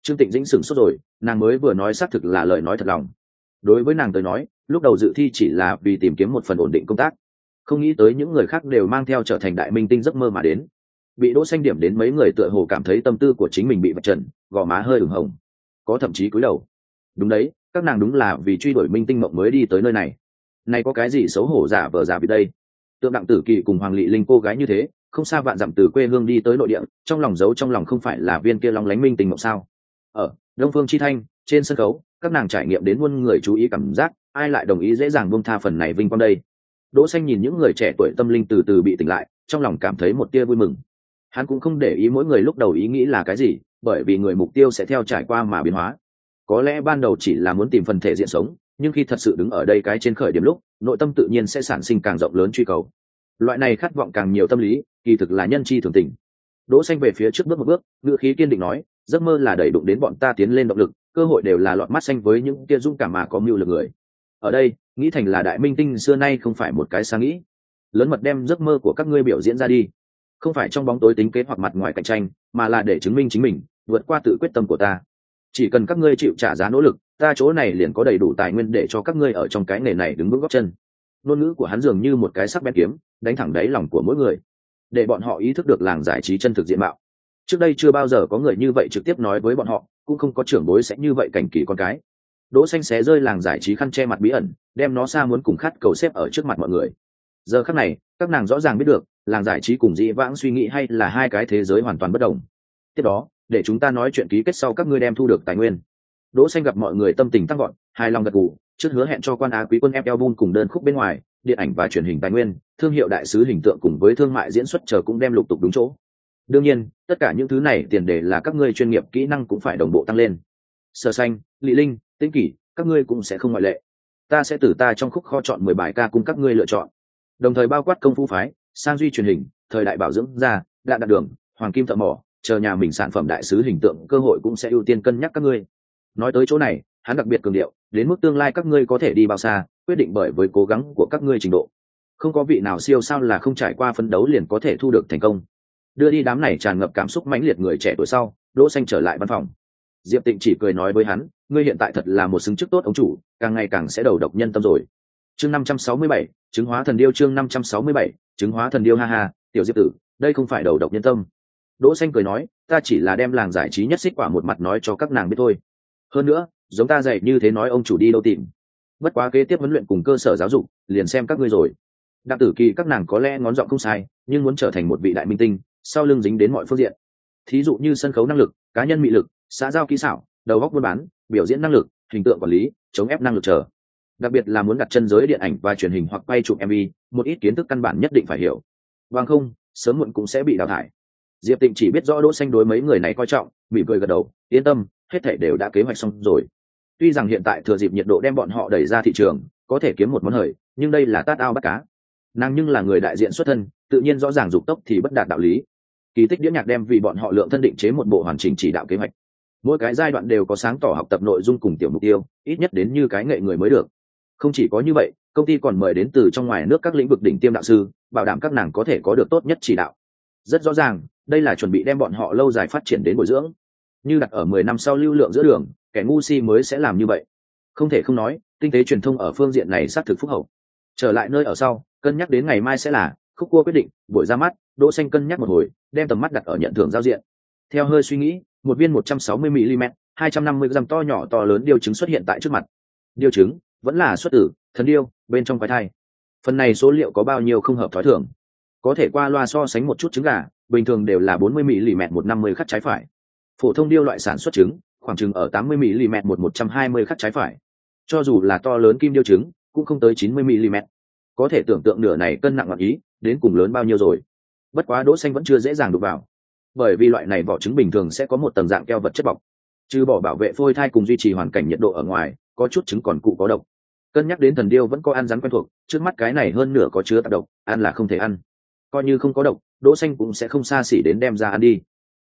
Trương tịnh dĩnh sửng sốt rồi, nàng mới vừa nói xác thực là lời nói thật lòng. Đối với nàng tới nói, lúc đầu dự thi chỉ là vì tìm kiếm một phần ổn định công tác. Không nghĩ tới những người khác đều mang theo trở thành đại minh tinh giấc mơ mà đến. Bị đỗ xanh điểm đến mấy người tựa hồ cảm thấy tâm tư của chính mình bị vạch trần, gò má hơi ửng hồng. Có thậm chí cúi đầu. Đúng đấy, các nàng đúng là vì truy đuổi minh tinh mộng mới đi tới nơi này. Này có cái gì xấu hổ giả vờ giả vì đây? Tượng đặng tử kỳ cùng hoàng lị linh cô gái như thế, không xa vạn dặm từ quê hương đi tới nội địa, trong lòng giấu trong lòng không phải là viên kia long lánh minh tình mộng sao. Ở đông phương chi thanh, trên sân khấu, các nàng trải nghiệm đến muôn người chú ý cảm giác, ai lại đồng ý dễ dàng buông tha phần này vinh quang đây? Đỗ xanh nhìn những người trẻ tuổi tâm linh từ từ bị tỉnh lại, trong lòng cảm thấy một tia vui mừng. Hắn cũng không để ý mỗi người lúc đầu ý nghĩ là cái gì, bởi vì người mục tiêu sẽ theo trải qua mà biến hóa. Có lẽ ban đầu chỉ là muốn tìm phần thể diện sống nhưng khi thật sự đứng ở đây cái trên khởi điểm lúc, nội tâm tự nhiên sẽ sản sinh càng rộng lớn truy cầu. Loại này khát vọng càng nhiều tâm lý, kỳ thực là nhân chi thường tình. Đỗ xanh về phía trước bước một bước ngựa khí kiên định nói, giấc mơ là đẩy đụng đến bọn ta tiến lên động lực, cơ hội đều là lọt mắt xanh với những kia dung cảm mà có mưu lực người. Ở đây, nghĩ thành là đại minh tinh xưa nay không phải một cái sáng nghĩ. Lớn mật đem giấc mơ của các ngươi biểu diễn ra đi. Không phải trong bóng tối tính kế hoặc mặt ngoài cạnh tranh, mà là để chứng minh chính mình, vượt qua tự quyết tâm của ta. Chỉ cần các ngươi chịu trả giá nỗ lực ta chỗ này liền có đầy đủ tài nguyên để cho các ngươi ở trong cái nghề này đứng vững góc chân. Ngôn ngữ của hắn dường như một cái sắc bén kiếm, đánh thẳng đáy lòng của mỗi người. Để bọn họ ý thức được làng giải trí chân thực diện mạo. Trước đây chưa bao giờ có người như vậy trực tiếp nói với bọn họ, cũng không có trưởng bối sẽ như vậy cảnh kỳ con cái. Đỗ xanh xé rơi làng giải trí khăn che mặt bí ẩn, đem nó xa muốn cùng khát cầu xếp ở trước mặt mọi người. Giờ khắc này, các nàng rõ ràng biết được, làng giải trí cùng dĩ vãng suy nghĩ hay là hai cái thế giới hoàn toàn bất đồng. Tiếp đó, để chúng ta nói chuyện ký kết sau các ngươi đem thu được tài nguyên đỗ xanh gặp mọi người tâm tình tăng gọn hài lòng gật gù, trước hứa hẹn cho quan á quý quân em album cùng đơn khúc bên ngoài, điện ảnh và truyền hình tài nguyên, thương hiệu đại sứ hình tượng cùng với thương mại diễn xuất chờ cũng đem lục tục đúng chỗ. Đương nhiên, tất cả những thứ này tiền đề là các ngươi chuyên nghiệp kỹ năng cũng phải đồng bộ tăng lên. Sở xanh Lý linh, tĩnh kỷ, các ngươi cũng sẽ không ngoại lệ. Ta sẽ từ ta trong khúc kho chọn mười bài ca cùng các ngươi lựa chọn. Đồng thời bao quát công phu phái, sang duy truyền hình, thời đại bảo dưỡng gia đạn đạt đường, hoàng kim thợ mỏ, chờ nhà mình sản phẩm đại sứ hình tượng, cơ hội cũng sẽ ưu tiên cân nhắc các ngươi nói tới chỗ này hắn đặc biệt cường điệu đến mức tương lai các ngươi có thể đi bao xa quyết định bởi với cố gắng của các ngươi trình độ. Không có vị nào siêu sao là không trải qua phấn đấu liền có thể thu được thành công. Đưa đi đám này tràn ngập cảm xúc mãnh liệt người trẻ tuổi sau đỗ xanh trở lại văn phòng. Diệp tịnh chỉ cười nói với hắn ngươi hiện tại thật là một xứng chức tốt ông chủ càng ngày càng sẽ đầu độc nhân tâm rồi. Chương 567, chứng hóa thần điêu chương 567, chứng hóa thần điêu ha ha tiểu diệp tử đây không phải đầu độc nhân tâm. Đỗ xanh cười nói ta chỉ là đem làng giải trí nhất xích quả một mặt nói cho các nàng biết thôi hơn nữa, giống ta dạy như thế nói ông chủ đi đâu tìm. Bất quá kế tiếp huấn luyện cùng cơ sở giáo dục, liền xem các ngươi rồi. Đặng tử kỳ, các nàng có lẽ ngón giọng không sai, nhưng muốn trở thành một vị đại minh tinh, sau lưng dính đến mọi phương diện. Thí dụ như sân khấu năng lực, cá nhân mị lực, xã giao kỹ xảo, đầu góc buôn bán, biểu diễn năng lực, hình tượng quản lý, chống ép năng lực chờ. Đặc biệt là muốn đặt chân giới điện ảnh và truyền hình hoặc quay chụp mv một ít kiến thức căn bản nhất định phải hiểu. Vâng không, sớm muộn cũng sẽ bị đào thải. Diệp tịnh chỉ biết rõ đỗ xanh đối mấy người này coi trọng bị cười gật đầu, yên tâm hết thảy đều đã kế hoạch xong rồi. Tuy rằng hiện tại thừa dịp nhiệt độ đem bọn họ đẩy ra thị trường, có thể kiếm một món hời, nhưng đây là tát ao bắt cá. Nàng nhưng là người đại diện xuất thân, tự nhiên rõ ràng dục tốc thì bất đạt đạo lý. Kỳ tích đĩa nhạc đem vì bọn họ lượng thân định chế một bộ hoàn chỉnh chỉ đạo kế hoạch. Mỗi cái giai đoạn đều có sáng tỏ học tập nội dung cùng tiểu mục tiêu, ít nhất đến như cái nghệ người mới được. Không chỉ có như vậy, công ty còn mời đến từ trong ngoài nước các lĩnh vực đỉnh tiêm đạo sư, bảo đảm các nàng có thể có được tốt nhất chỉ đạo. Rất rõ ràng, đây là chuẩn bị đem bọn họ lâu dài phát triển đến bồi dưỡng như đặt ở mười năm sau lưu lượng giữa đường, kẻ ngu si mới sẽ làm như vậy. Không thể không nói tinh tế truyền thông ở phương diện này xác thực phúc hậu. Trở lại nơi ở sau, cân nhắc đến ngày mai sẽ là, khúc cua quyết định, buổi ra mắt, đỗ xanh cân nhắc một hồi, đem tầm mắt đặt ở nhận thưởng giao diện. Theo hơi suy nghĩ, một viên 160 mm 250 gram to nhỏ to lớn điều chứng xuất hiện tại trước mặt. Điều chứng vẫn là xuất tử thần điêu, bên trong quái thai. Phần này số liệu có bao nhiêu không hợp thói thường. Có thể qua loa so sánh một chút trứng gà, bình thường đều là 40 mm 150 khắc trái phải phổ thông điêu loại sản xuất trứng, khoảng chừng ở 80 mm một 120 khắc trái phải. Cho dù là to lớn kim điêu trứng, cũng không tới 90 mm có thể tưởng tượng nửa này cân nặng ngọn ý, đến cùng lớn bao nhiêu rồi. Bất quá đỗ xanh vẫn chưa dễ dàng đụng vào. Bởi vì loại này vỏ trứng bình thường sẽ có một tầng dạng keo vật chất bọc. Trừ bỏ bảo vệ phôi thai cùng duy trì hoàn cảnh nhiệt độ ở ngoài, có chút trứng còn cụ có độc. Cân nhắc đến thần điêu vẫn có ăn rắn quen thuộc, trước mắt cái này hơn nửa có chứa tạp độc, ăn là không thể ăn. Coi như không có độc, đỗ xanh cũng sẽ không xa xỉ đến đem ra ăn đi.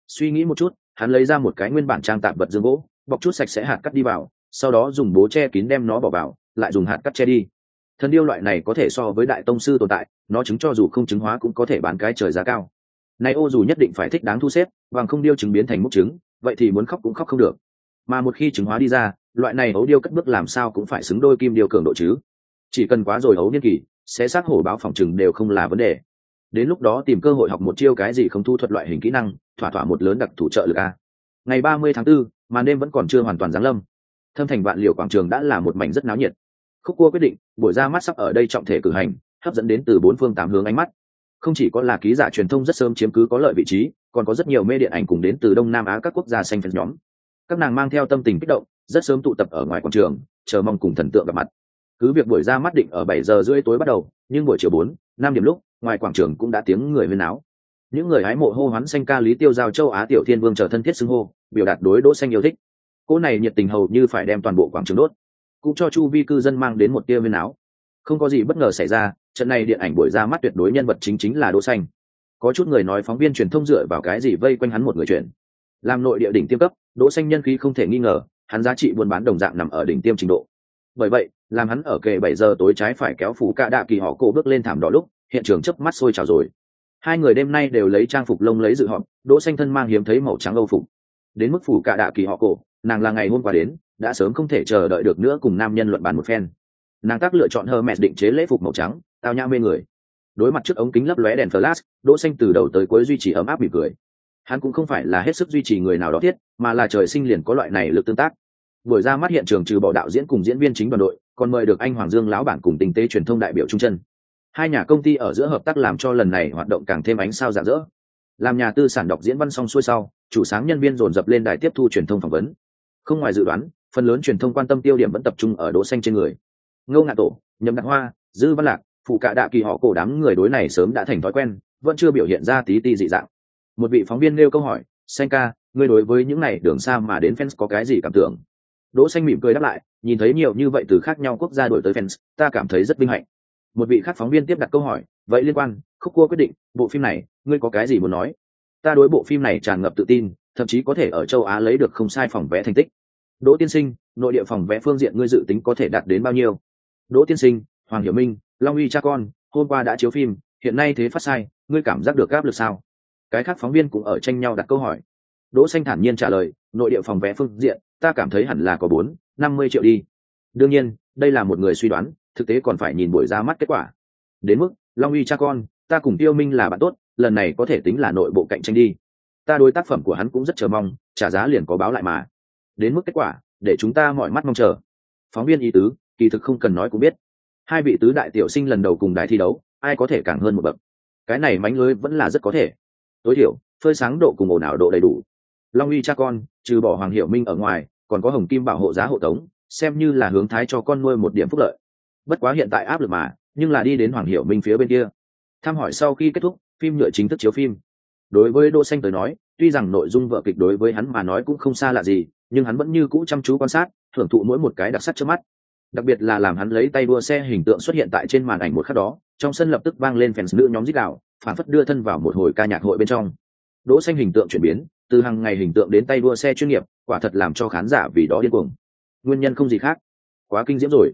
Suy nghĩ một chút hắn lấy ra một cái nguyên bản trang tạp vật dương gỗ, bọc chút sạch sẽ hạt cắt đi vào, sau đó dùng bố che kín đem nó bỏ vào, lại dùng hạt cắt che đi. Thần điêu loại này có thể so với đại tông sư tồn tại, nó chứng cho dù không chứng hóa cũng có thể bán cái trời giá cao. Nay ô dù nhất định phải thích đáng thu xếp, bằng không điêu chứng biến thành múc trứng vậy thì muốn khóc cũng khóc không được. Mà một khi chứng hóa đi ra, loại này ấu điêu cất bước làm sao cũng phải xứng đôi kim điêu cường độ chứ. Chỉ cần quá rồi ấu niên kỳ sẽ xác hổ báo phòng chừng đều không là vấn đề. Đến lúc đó tìm cơ hội học một chiêu cái gì không thu thuật loại hình kỹ năng thỏa thỏa một lớn đặc thủ trợ lực a. Ngày ba mươi tháng 4, màn đêm vẫn còn chưa hoàn toàn giáng lâm. Thâm thành vạn liều quảng trường đã là một mảnh rất náo nhiệt. Khúc cua quyết định buổi ra mắt sắp ở đây trọng thể cử hành hấp dẫn đến từ bốn phương tám hướng ánh mắt. Không chỉ có là ký giả truyền thông rất sớm chiếm cứ có lợi vị trí còn có rất nhiều mê điện ảnh cùng đến từ đông nam á các quốc gia xanh phật nhóm. Các nàng mang theo tâm tình kích động rất sớm tụ tập ở ngoài quảng trường chờ mong cùng thần tượng gặp mặt. Cứ việc buổi ra mắt định ở bảy giờ rưỡi tối bắt đầu nhưng buổi chiều bốn năm điểm lúc ngoài quảng trường cũng đã tiếng người huyên áo những người hái mộ hô hoán xanh ca lý tiêu giao châu á tiểu thiên vương chờ thân thiết xưng hô, biểu đạt đối đỗ xanh yêu thích. Cô này nhiệt tình hầu như phải đem toàn bộ quảng trường đốt, cũng cho chu vi cư dân mang đến một tia viên áo. Không có gì bất ngờ xảy ra, trận này điện ảnh buổi ra mắt tuyệt đối nhân vật chính chính là đỗ xanh. Có chút người nói phóng viên truyền thông dựa vào cái gì vây quanh hắn một người chuyện. Làm nội địa đỉnh tiêm cấp, đỗ xanh nhân khí không thể nghi ngờ, hắn giá trị buôn bán đồng dạng nằm ở đỉnh tiêm trình độ. Bởi vậy, làm hắn ở kề bảy giờ tối trái phải kéo phủ cả đạ kỳ họ cổ bước lên thảm đỏ lúc, hiện trường chớp mắt sôi trào rồi hai người đêm nay đều lấy trang phục lông lấy dự họp, đỗ xanh thân mang hiếm thấy màu trắng âu phục. Đến mức phủ cả đạ kỳ họ cổ, nàng là ngày hôm qua đến, đã sớm không thể chờ đợi được nữa cùng nam nhân luận bàn một phen. Nàng tác lựa chọn Hermes định chế lễ phục màu trắng, tao nhã mê người. Đối mặt trước ống kính lấp lóe đèn flash, đỗ xanh từ đầu tới cuối duy trì ấm áp mỉm cười. Hắn cũng không phải là hết sức duy trì người nào đó thiết, mà là trời sinh liền có loại này lực tương tác. Buổi ra mắt hiện trường trừ bỏ đạo diễn cùng diễn viên chính đoàn đội, còn mời được anh hoàng dương lão bản cùng tình tế truyền thông đại biểu trung chân hai nhà công ty ở giữa hợp tác làm cho lần này hoạt động càng thêm ánh sao rạng rỡ. Làm nhà tư sản đọc diễn văn xong xuôi sau, chủ sáng nhân viên dồn dập lên đài tiếp thu truyền thông phỏng vấn. Không ngoài dự đoán, phần lớn truyền thông quan tâm tiêu điểm vẫn tập trung ở đỗ xanh trên người. Ngô ngạ tổ, nhậm đặc hoa, dư văn lạc, phụ cả đạ kỳ họ cổ đám người đối này sớm đã thành thói quen, vẫn chưa biểu hiện ra tí ti dị dạng. Một vị phóng viên nêu câu hỏi, xanh ca, ngươi đối với những này đường xa mà đến fans có cái gì cảm tưởng? Đỗ xanh mỉm cười đáp lại, nhìn thấy nhiều như vậy từ khác nhau quốc gia đổi tới fans, ta cảm thấy rất vinh hạnh một vị khác phóng viên tiếp đặt câu hỏi, vậy liên quan, khúc cua quyết định, bộ phim này, ngươi có cái gì muốn nói? Ta đối bộ phim này tràn ngập tự tin, thậm chí có thể ở châu á lấy được không sai phòng vẽ thành tích. Đỗ tiên sinh, nội địa phòng vẽ phương diện ngươi dự tính có thể đạt đến bao nhiêu? Đỗ tiên sinh, hoàng hiểu minh, long uy cha con, hôm qua đã chiếu phim, hiện nay thế phát sai, ngươi cảm giác được áp lực sao? Cái khác phóng viên cũng ở tranh nhau đặt câu hỏi. Đỗ xanh thản nhiên trả lời, nội địa phòng vé phương diện, ta cảm thấy hẳn là có bốn, năm mươi triệu đi. Đương nhiên, đây là một người suy đoán thực tế còn phải nhìn buổi ra mắt kết quả. Đến mức, long uy cha con, ta cùng tiêu minh là bạn tốt, lần này có thể tính là nội bộ cạnh tranh đi. Ta đối tác phẩm của hắn cũng rất chờ mong, trả giá liền có báo lại mà. Đến mức kết quả, để chúng ta mọi mắt mong chờ. Phóng viên ý tứ, kỳ thực không cần nói cũng biết. Hai vị tứ đại tiểu sinh lần đầu cùng đài thi đấu, ai có thể càng hơn một bậc? Cái này mánh lưới vẫn là rất có thể. Tối thiểu, phơi sáng độ cùng ồn ào độ đầy đủ. Long uy cha con, trừ bỏ hoàng hiệu minh ở ngoài, còn có hồng kim bảo hộ giá hộ tống, xem như là hướng thái cho con nuôi một điểm phúc lợi bất quá hiện tại áp lực mà, nhưng là đi đến hoàng hiệu minh phía bên kia. Tham hỏi sau khi kết thúc, phim nhựa chính thức chiếu phim. Đối với đỗ xanh tới nói, tuy rằng nội dung vở kịch đối với hắn mà nói cũng không xa lạ gì, nhưng hắn vẫn như cũ chăm chú quan sát, thưởng thụ mỗi một cái đặc sắc trước mắt. Đặc biệt là làm hắn lấy tay đua xe hình tượng xuất hiện tại trên màn ảnh một khắc đó, trong sân lập tức vang lên fans nữ nhóm dít đạo, phản phất đưa thân vào một hồi ca nhạc hội bên trong. Đỗ xanh hình tượng chuyển biến, từ hàng ngày hình tượng đến tay đua xe chuyên nghiệp, quả thật làm cho khán giả vì đó điên cuồng. Nguyên nhân không gì khác. Quá kinh diễm rồi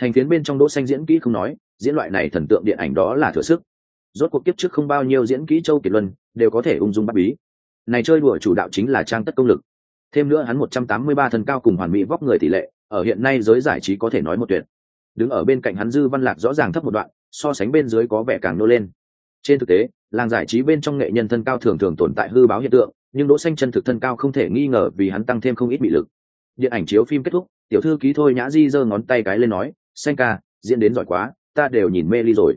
thành phiến bên trong đỗ xanh diễn kỹ không nói, diễn loại này thần tượng điện ảnh đó là thừa sức. Rốt cuộc kiếp trước không bao nhiêu diễn kỹ châu kiệt luân đều có thể ung dung bắt bí. Này chơi đùa chủ đạo chính là trang tất công lực. Thêm nữa hắn 183 thân cao cùng hoàn mỹ vóc người tỷ lệ, ở hiện nay giới giải trí có thể nói một tuyệt. Đứng ở bên cạnh hắn dư văn lạc rõ ràng thấp một đoạn, so sánh bên dưới có vẻ càng nô lên. Trên thực tế, làng giải trí bên trong nghệ nhân thân cao thường thường tồn tại hư báo hiện tượng, nhưng đỗ xanh chân thực thân cao không thể nghi ngờ vì hắn tăng thêm không ít bị lực. Điện ảnh chiếu phim kết thúc, tiểu thư ký thôi nhã di giơ ngón tay cái lên nói xanh ca, diễn đến giỏi quá, ta đều nhìn mê ly rồi.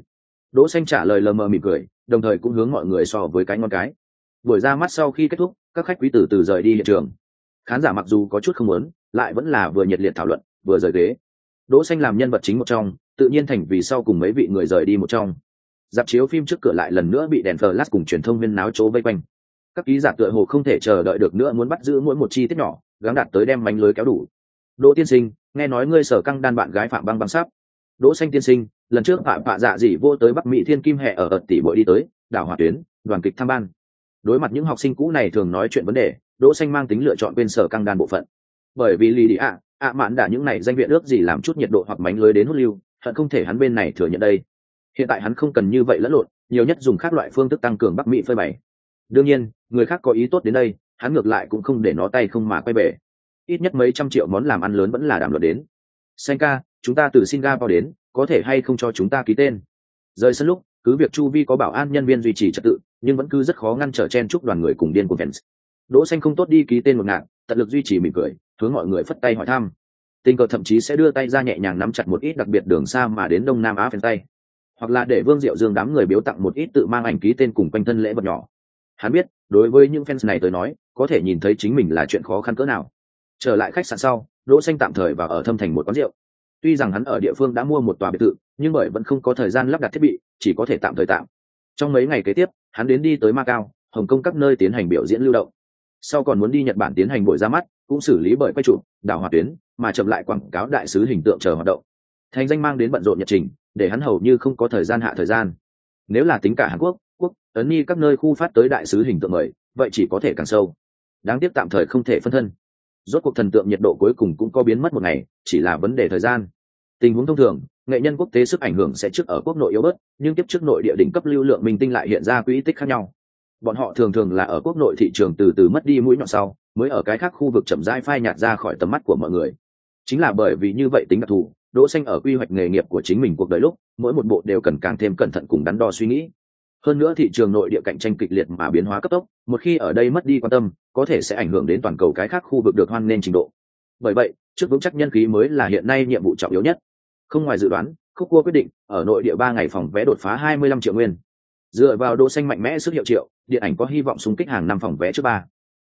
Đỗ xanh trả lời lờ mờ mỉm cười, đồng thời cũng hướng mọi người so với cái ngon cái. Buổi ra mắt sau khi kết thúc, các khách quý từ từ rời đi hiện trường. Khán giả mặc dù có chút không muốn, lại vẫn là vừa nhiệt liệt thảo luận, vừa rời ghế. Đỗ xanh làm nhân vật chính một trong, tự nhiên thành vì sau cùng mấy vị người rời đi một trong. Dạp chiếu phim trước cửa lại lần nữa bị đèn flash cùng truyền thông viên náo chỗ vây quanh. Các ký giả tựa hồ không thể chờ đợi được nữa muốn bắt giữ mỗi một chi tiết nhỏ, gắng đạt tới đem mánh lưới kéo đủ. Đỗ tiên sinh nghe nói ngươi sở căng đan bạn gái phạm băng băng sắp. Đỗ xanh tiên sinh, lần trước phạm phạ dạ dị vô tới bắc mỹ thiên kim hệ ở ợt tỷ bội đi tới, đảo hỏa tuyến, đoàn kịch tham ban. Đối mặt những học sinh cũ này thường nói chuyện vấn đề, đỗ xanh mang tính lựa chọn bên sở căng đan bộ phận. Bởi vì lì đi ạ ạ mạn đã những này danh viện ước gì làm chút nhiệt độ hoặc mánh lưới đến hút lưu, hận không thể hắn bên này thừa nhận đây. Hiện tại hắn không cần như vậy lẫn lộn, nhiều nhất dùng các loại phương thức tăng cường bắc mỹ phơi bày. Đương nhiên, người khác có ý tốt đến đây, hắn ngược lại cũng không để nó tay không mà quay về ít nhất mấy trăm triệu món làm ăn lớn vẫn là đảm luận đến. Xanh ca, chúng ta từ singapore đến, có thể hay không cho chúng ta ký tên? Rời sân lúc, cứ việc chu vi có bảo an nhân viên duy trì trật tự, nhưng vẫn cứ rất khó ngăn trở chen chúc đoàn người cùng điên của fans. Đỗ xanh không tốt đi ký tên một ngạn, tận lực duy trì mỉm cười, hướng mọi người phất tay hỏi thăm. Tình cờ thậm chí sẽ đưa tay ra nhẹ nhàng nắm chặt một ít đặc biệt đường xa mà đến đông nam á phần tay. Hoặc là để vương diệu dương đám người biếu tặng một ít tự mang ảnh ký tên cùng quanh thân lễ vật nhỏ. Hắn biết, đối với những fans này tới nói, có thể nhìn thấy chính mình là chuyện khó khăn cỡ nào trở lại khách sạn sau, đỗ xanh tạm thời vào ở thâm thành một quán rượu. Tuy rằng hắn ở địa phương đã mua một tòa biệt thự, nhưng bởi vẫn không có thời gian lắp đặt thiết bị, chỉ có thể tạm thời tạm. Trong mấy ngày kế tiếp, hắn đến đi tới macau hồng kông các nơi tiến hành biểu diễn lưu động. Sau còn muốn đi nhật bản tiến hành buổi ra mắt, cũng xử lý bởi quay trụ đảo hòa tuyến, mà chậm lại quảng cáo đại sứ hình tượng chờ hoạt động. Thành danh mang đến bận rộn nhật trình, để hắn hầu như không có thời gian hạ thời gian. Nếu là tính cả hàn quốc quốc, ấn ni các nơi khu phát tới đại sứ hình tượng mời, vậy chỉ có thể càng sâu. Đáng tiếc tạm thời không thể phân thân rốt cuộc thần tượng nhiệt độ cuối cùng cũng có biến mất một ngày, chỉ là vấn đề thời gian. Tình huống thông thường, nghệ nhân quốc tế sức ảnh hưởng sẽ trước ở quốc nội yếu bớt, nhưng tiếp trước nội địa đỉnh cấp lưu lượng minh tinh lại hiện ra quỹ tích khác nhau. Bọn họ thường thường là ở quốc nội thị trường từ từ mất đi mũi nhọn sau, mới ở cái khác khu vực chậm rãi phai nhạt ra khỏi tầm mắt của mọi người. Chính là bởi vì như vậy tính đặc thù, đỗ xanh ở quy hoạch nghề nghiệp của chính mình cuộc đời lúc, mỗi một bộ đều cần càng thêm cẩn thận cùng đắn đo suy nghĩ hơn nữa thị trường nội địa cạnh tranh kịch liệt mà biến hóa cấp tốc, một khi ở đây mất đi quan tâm, có thể sẽ ảnh hưởng đến toàn cầu cái khác khu vực được hoan nên trình độ. Bởi vậy, trước vững chắc nhân khí mới là hiện nay nhiệm vụ trọng yếu nhất. Không ngoài dự đoán, khúc cua quyết định, ở nội địa ba ngày phòng vé đột phá 25 triệu nguyên. Dựa vào độ xanh mạnh mẽ sức hiệu triệu, điện ảnh có hy vọng xung kích hàng năm phòng vé trước ba.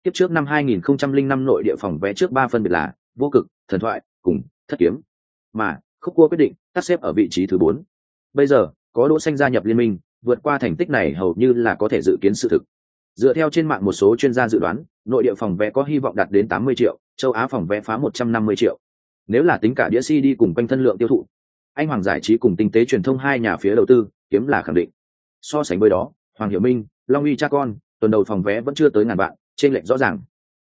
Tiếp trước năm 2005 nội địa phòng vé trước ba phân biệt là vô cực, thần thoại, cùng thất kiếm. Mà, khúc cua quyết định, tắt xếp ở vị trí thứ bốn. Bây giờ, có đỗ xanh gia nhập liên minh vượt qua thành tích này hầu như là có thể dự kiến sự thực. Dựa theo trên mạng một số chuyên gia dự đoán, nội địa phòng vé có hy vọng đạt đến 80 triệu, châu á phòng vé phá 150 triệu. Nếu là tính cả đĩa cd cùng quanh thân lượng tiêu thụ, anh hoàng giải trí cùng tinh tế truyền thông hai nhà phía đầu tư, kiếm là khẳng định. So sánh với đó, hoàng hiểu minh, long uy cha con, tuần đầu phòng vé vẫn chưa tới ngàn vạn, trên lệnh rõ ràng.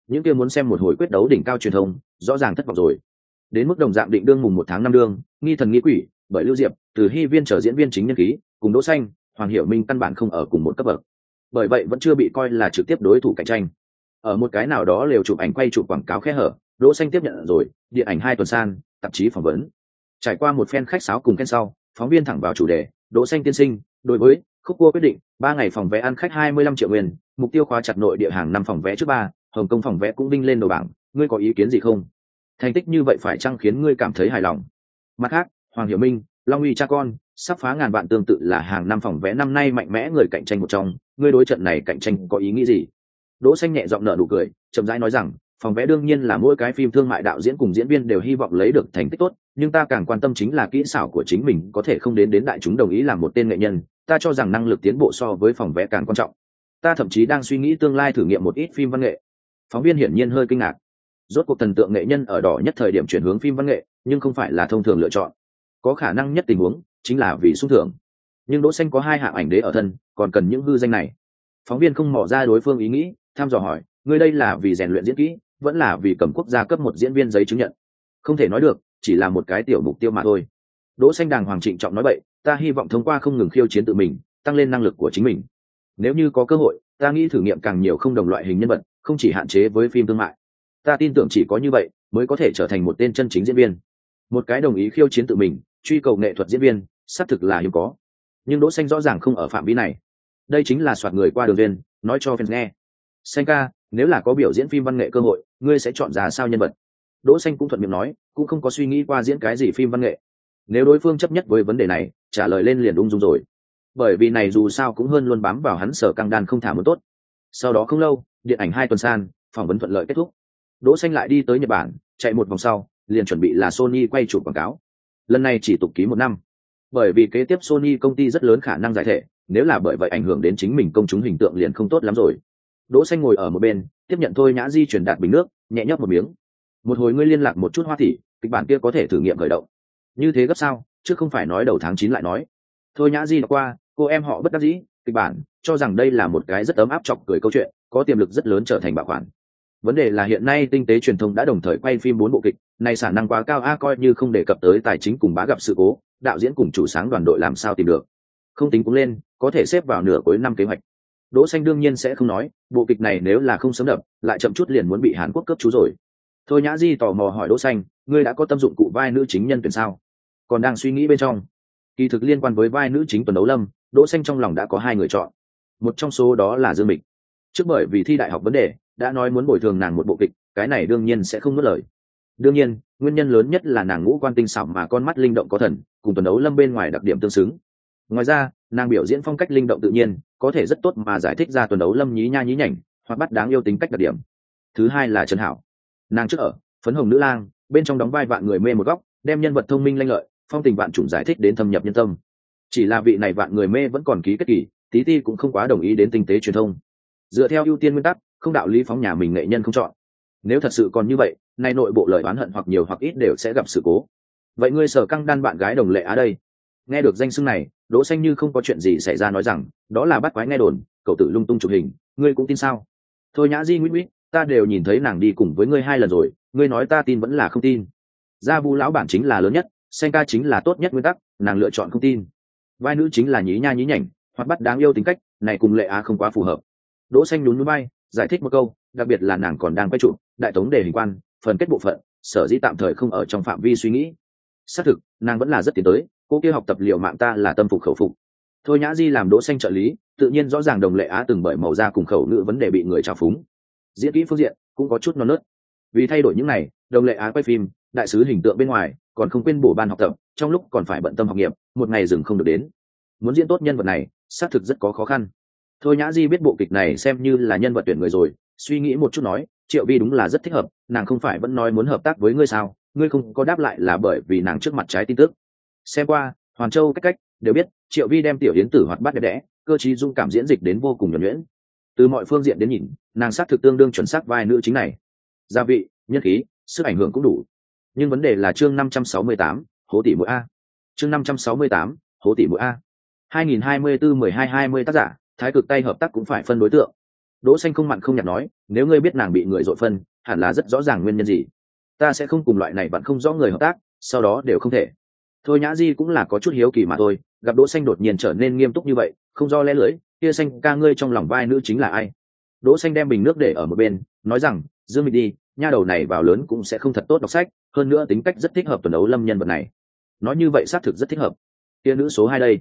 Những kia muốn xem một hồi quyết đấu đỉnh cao truyền thông, rõ ràng thất vọng rồi. Đến mức đồng dạng định đương mùng một tháng năm đương, nghi thần nghi quỷ, bởi lưu diệp, từ hy viên trở diễn viên chính nhân khí cùng đỗ xanh hoàng hiểu minh căn bản không ở cùng một cấp bậc. Bởi vậy vẫn chưa bị coi là trực tiếp đối thủ cạnh tranh. Ở một cái nào đó lều chụp ảnh quay chụp quảng cáo khe hở, đỗ xanh tiếp nhận rồi, điện ảnh hai tuần san, tạp chí phỏng vấn. Trải qua một phen khách sáo cùng khen sau, phóng viên thẳng vào chủ đề, đỗ xanh tiên sinh, đối với khúc cua quyết định, ba ngày phòng vé ăn khách 25 triệu nguyên, mục tiêu khóa chặt nội địa hàng năm phòng vé trước ba, hồng Công phòng vé cũng vinh lên đầu bảng, ngươi có ý kiến gì không? Thành tích như vậy phải chăng khiến ngươi cảm thấy hài lòng? Mặt khác, hoàng hiểu minh long uy cha con, sắp phá ngàn vạn tương tự là hàng năm phòng vé năm nay mạnh mẽ người cạnh tranh một trong. Ngươi đối trận này cạnh tranh có ý nghĩ gì? Đỗ xanh nhẹ giọng nở nụ cười, chậm rãi nói rằng, phòng vé đương nhiên là mỗi cái phim thương mại đạo diễn cùng diễn viên đều hy vọng lấy được thành tích tốt, nhưng ta càng quan tâm chính là kỹ xảo của chính mình có thể không đến đến đại chúng đồng ý làm một tên nghệ nhân, ta cho rằng năng lực tiến bộ so với phòng vé càng quan trọng. Ta thậm chí đang suy nghĩ tương lai thử nghiệm một ít phim văn nghệ. Phóng viên hiển nhiên hơi kinh ngạc. Rốt cuộc thần tượng nghệ nhân ở đỏ nhất thời điểm chuyển hướng phim văn nghệ, nhưng không phải là thông thường lựa chọn có khả năng nhất tình huống chính là vì sung thưởng. Nhưng đỗ xanh có hai hạng ảnh đế ở thân, còn cần những hư danh này. Phóng viên không mò ra đối phương ý nghĩ tham dò hỏi, ngươi đây là vì rèn luyện diễn kỹ, vẫn là vì cầm quốc gia cấp một diễn viên giấy chứng nhận? Không thể nói được, chỉ là một cái tiểu mục tiêu mà thôi. Đỗ xanh đàng hoàng trịnh trọng nói vậy ta hy vọng thông qua không ngừng khiêu chiến tự mình, tăng lên năng lực của chính mình. Nếu như có cơ hội, ta nghĩ thử nghiệm càng nhiều không đồng loại hình nhân vật, không chỉ hạn chế với phim thương mại. Ta tin tưởng chỉ có như vậy, mới có thể trở thành một tên chân chính diễn viên. Một cái đồng ý khiêu chiến tự mình truy cầu nghệ thuật diễn viên, xác thực là hiếm có. Nhưng đỗ xanh rõ ràng không ở phạm vi này. Đây chính là soạt người qua đường viên nói cho fans nghe. Xanh ca, nếu là có biểu diễn phim văn nghệ cơ hội, ngươi sẽ chọn ra sao nhân vật? Đỗ xanh cũng thuận miệng nói, cũng không có suy nghĩ qua diễn cái gì phim văn nghệ. Nếu đối phương chấp nhất với vấn đề này, trả lời lên liền ung dung rồi. Bởi vì này dù sao cũng hơn luôn bám vào hắn sở căng đan không thả muốn tốt. Sau đó không lâu, điện ảnh hai tuần san, phỏng vấn thuận lợi kết thúc. Đỗ xanh lại đi tới nhật bản, chạy một vòng sau, liền chuẩn bị là sony quay chụp quảng cáo lần này chỉ tục ký một năm. Bởi vì kế tiếp sony công ty rất lớn khả năng giải thể, nếu là bởi vậy ảnh hưởng đến chính mình công chúng hình tượng liền không tốt lắm rồi. Đỗ xanh ngồi ở một bên, tiếp nhận thôi nhã di truyền đạt bình nước, nhẹ nhấp một miếng. Một hồi ngươi liên lạc một chút hoa thị, kịch bản kia có thể thử nghiệm khởi động. Như thế gấp sao, chứ không phải nói đầu tháng chín lại nói. Thôi nhã di đã qua, cô em họ bất đắc dĩ, kịch bản, cho rằng đây là một cái rất ấm áp chọc cười câu chuyện, có tiềm lực rất lớn trở thành bảo khoản vấn đề là hiện nay tinh tế truyền thông đã đồng thời quay phim bốn bộ kịch này sản năng quá cao a, coi như không đề cập tới tài chính cùng bá gặp sự cố, đạo diễn cùng chủ sáng đoàn đội làm sao tìm được. Không tính cũng lên, có thể xếp vào nửa cuối năm kế hoạch. Đỗ xanh đương nhiên sẽ không nói, bộ kịch này nếu là không sớm đập, lại chậm chút liền muốn bị hàn quốc cướp chú rồi. Thôi nhã di tò mò hỏi đỗ xanh, ngươi đã có tâm dụng cụ vai nữ chính nhân tuyển sao? Còn đang suy nghĩ bên trong. Kỳ thực liên quan với vai nữ chính tuần đấu lâm, đỗ xanh trong lòng đã có hai người chọn. Một trong số đó là dương mịch trước bởi vì thi đại học vấn đề, đã nói muốn bồi thường nàng một bộ kịch, cái này đương nhiên sẽ không mất lời. Đương nhiên, nguyên nhân lớn nhất là nàng ngũ quan tinh xảo mà con mắt linh động có thần, cùng tuần đấu lâm bên ngoài đặc điểm tương xứng. Ngoài ra, nàng biểu diễn phong cách linh động tự nhiên, có thể rất tốt mà giải thích ra tuần đấu lâm nhí nha nhí nhảnh, hoặc bắt đáng yêu tính cách đặc điểm. Thứ hai là trần hảo. Nàng trước ở, phấn hồng nữ lang, bên trong đóng vai vạn người mê một góc, đem nhân vật thông minh lanh lợi, phong tình vạn chủng giải thích đến thâm nhập nhân tâm. Chỉ là vị này vạn người mê vẫn còn ký kết kỳ, tí ti cũng không quá đồng ý đến tinh tế truyền thông dựa theo ưu tiên nguyên tắc, không đạo lý phóng nhà mình nghệ nhân không chọn. Nếu thật sự còn như vậy, nay nội bộ lời oán hận hoặc nhiều hoặc ít đều sẽ gặp sự cố. Vậy ngươi sở căng đan bạn gái đồng lệ á đây. Nghe được danh xưng này, đỗ xanh như không có chuyện gì xảy ra nói rằng, đó là bắt quái nghe đồn, cậu tự lung tung chụp hình, ngươi cũng tin sao? Thôi nhã di nguyễn nguyễn, ta đều nhìn thấy nàng đi cùng với ngươi hai lần rồi, ngươi nói ta tin vẫn là không tin. Gia vu lão bản chính là lớn nhất, xanh ca chính là tốt nhất nguyên tắc, nàng lựa chọn không tin. Vai nữ chính là nhí nha nhí nhảnh hoặc bắt đáng yêu tính cách, này cùng lệ á không quá phù hợp đỗ xanh nhún nhún bay giải thích một câu, đặc biệt là nàng còn đang quay trụ đại tống đề hình quan, phần kết bộ phận, sở dĩ tạm thời không ở trong phạm vi suy nghĩ. Xác thực, nàng vẫn là rất tiến tới, cô kia học tập liệu mạng ta là tâm phục khẩu phục. Thôi nhã di làm đỗ xanh trợ lý, tự nhiên rõ ràng đồng lệ á từng bởi màu da cùng khẩu ngữ vấn đề bị người trào phúng. Diễn kỹ phương diện, cũng có chút non nớt. Vì thay đổi những này, đồng lệ á quay phim, đại sứ hình tượng bên ngoài, còn không quên bổ ban học tập, trong lúc còn phải bận tâm học nghiệp, một ngày dừng không được đến. Muốn diễn tốt nhân vật này, xác thực rất có khó khăn thôi nhã di biết bộ kịch này xem như là nhân vật tuyển người rồi, suy nghĩ một chút nói, triệu vi đúng là rất thích hợp, nàng không phải vẫn nói muốn hợp tác với ngươi sao? Ngươi không có đáp lại là bởi vì nàng trước mặt trái tin tức. Xem qua, hoàn châu, cách cách đều biết, triệu vi đem tiểu yến tử hoạt bát đẹp đẽ, cơ chí dung cảm diễn dịch đến vô cùng nhuẩn nhuyễn. Từ mọi phương diện đến nhìn, nàng xác thực tương đương chuẩn xác vai nữ chính này. Gia vị, nhân khí, sức ảnh hưởng cũng đủ. Nhưng vấn đề là chương năm trăm sáu mươi tám, hố tỷ mỗi a. Chương năm trăm sáu mươi tám, hố tỷ mỗi a. hai nghìn hai mươi bốn mười hai hai mươi tác giả thái cực tay hợp tác cũng phải phân đối tượng. Đỗ xanh không mặn không nhạt nói, nếu ngươi biết nàng bị người dội phân, hẳn là rất rõ ràng nguyên nhân gì. Ta sẽ không cùng loại này bạn không rõ người hợp tác, sau đó đều không thể. Thôi nhã di cũng là có chút hiếu kỳ mà thôi, gặp đỗ xanh đột nhiên trở nên nghiêm túc như vậy, không do lẽ lưỡi, kia xanh, ca ngươi trong lòng vai nữ chính là ai? Đỗ xanh đem bình nước để ở một bên, nói rằng, dương mình đi, nha đầu này vào lớn cũng sẽ không thật tốt đọc sách, hơn nữa tính cách rất thích hợp tuần đấu lâm nhân vật này. Nói như vậy xác thực rất thích hợp. Kia nữ số hai đây.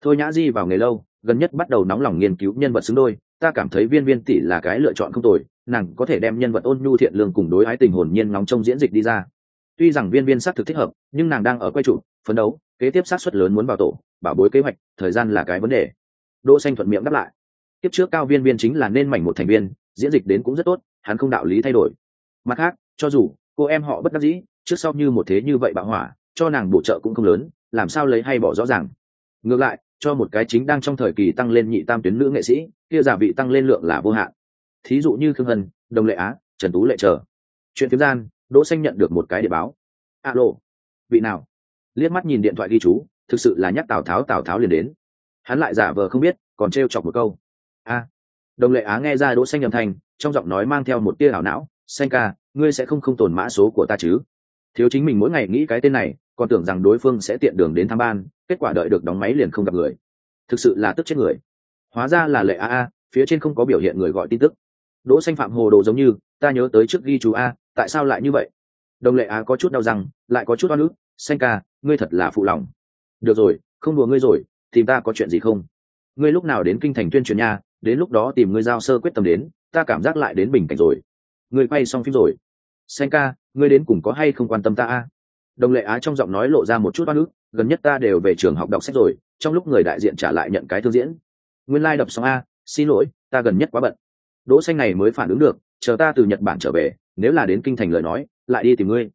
Thôi nhã di vào nghề lâu gần nhất bắt đầu nóng lòng nghiên cứu nhân vật xứng đôi, ta cảm thấy viên viên tỷ là cái lựa chọn không tồi, nàng có thể đem nhân vật ôn nhu thiện lương cùng đối ái tình hồn nhiên nóng trong diễn dịch đi ra. Tuy rằng viên viên xác thực thích hợp, nhưng nàng đang ở quay trụ, phấn đấu, kế tiếp sát xuất lớn muốn vào tổ, bảo bối kế hoạch, thời gian là cái vấn đề. Đỗ xanh thuận miệng đáp lại. Tiếp trước cao viên viên chính là nên mảnh một thành viên, diễn dịch đến cũng rất tốt, hắn không đạo lý thay đổi. Mặt khác, cho dù cô em họ bất đắc dĩ, trước sau như một thế như vậy bạo hỏa, cho nàng bổ trợ cũng không lớn, làm sao lấy hay bỏ rõ ràng. Ngược lại cho một cái chính đang trong thời kỳ tăng lên nhị tam tuyến nữ nghệ sĩ kia giả vị tăng lên lượng là vô hạn. Thí dụ như khương hân đồng lệ á trần tú lệ chờ. Chuyện thiếu gian đỗ xanh nhận được một cái địa báo. Alo. Vị nào? Liếc mắt nhìn điện thoại ghi chú thực sự là nhắc tào tháo tào tháo liền đến. Hắn lại giả vờ không biết còn treo chọc một câu. A. Đồng lệ á nghe ra đỗ xanh nhầm thành, trong giọng nói mang theo một tia ảo não xanh ca ngươi sẽ không không tồn mã số của ta chứ? Thiếu chính mình mỗi ngày nghĩ cái tên này còn tưởng rằng đối phương sẽ tiện đường đến thăm ban, kết quả đợi được đóng máy liền không gặp người. Thực sự là tức chết người. Hóa ra là lệ a a, phía trên không có biểu hiện người gọi tin tức. Đỗ xanh phạm hồ đồ giống như, ta nhớ tới trước ghi chú a, tại sao lại như vậy? Đồng lệ a có chút đau răng, lại có chút oan ức, xanh ca, ngươi thật là phụ lòng. Được rồi, không đùa ngươi rồi, tìm ta có chuyện gì không? Ngươi lúc nào đến kinh thành tuyên truyền nha, đến lúc đó tìm ngươi giao sơ quyết tâm đến, ta cảm giác lại đến bình cảnh rồi. Ngươi quay xong phim rồi. Xanh ca, ngươi đến cùng có hay không quan tâm ta a? Đồng lệ á trong giọng nói lộ ra một chút oan ức, gần nhất ta đều về trường học đọc sách rồi, trong lúc người đại diện trả lại nhận cái thư diễn. Nguyên lai、like、đập xong a, xin lỗi, ta gần nhất quá bận. Đỗ xanh này mới phản ứng được, chờ ta từ nhật bản trở về, nếu là đến kinh thành lời nói, lại đi tìm ngươi.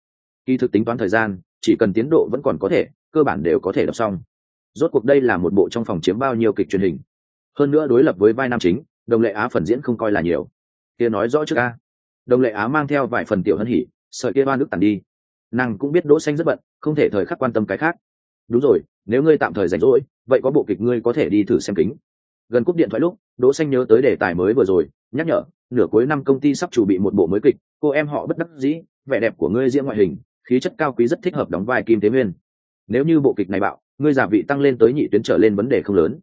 Kỳ thực tính toán thời gian, chỉ cần tiến độ vẫn còn có thể, cơ bản đều có thể đọc xong. Rốt cuộc đây là một bộ trong phòng chiếm bao nhiêu kịch truyền hình. Hơn nữa đối lập với vai nam chính đồng lệ á phần diễn không coi là nhiều. Kia nói rõ trước a. Đồng lệ á mang theo vài phần tiểu hân hỉ sợi kia ba nước tàn đi nàng cũng biết đỗ xanh rất bận, không thể thời khắc quan tâm cái khác. Đúng rồi, nếu ngươi tạm thời rảnh rỗi, vậy có bộ kịch ngươi có thể đi thử xem kính. Gần cúp điện thoại lúc, đỗ xanh nhớ tới đề tài mới vừa rồi, nhắc nhở, nửa cuối năm công ty sắp chuẩn bị một bộ mới kịch, cô em họ bất đắc dĩ, vẻ đẹp của ngươi diễn ngoại hình, khí chất cao quý rất thích hợp đóng vai kim Thế nguyên. Nếu như bộ kịch này bạo, ngươi giả vị tăng lên tới nhị tuyến trở lên vấn đề không lớn.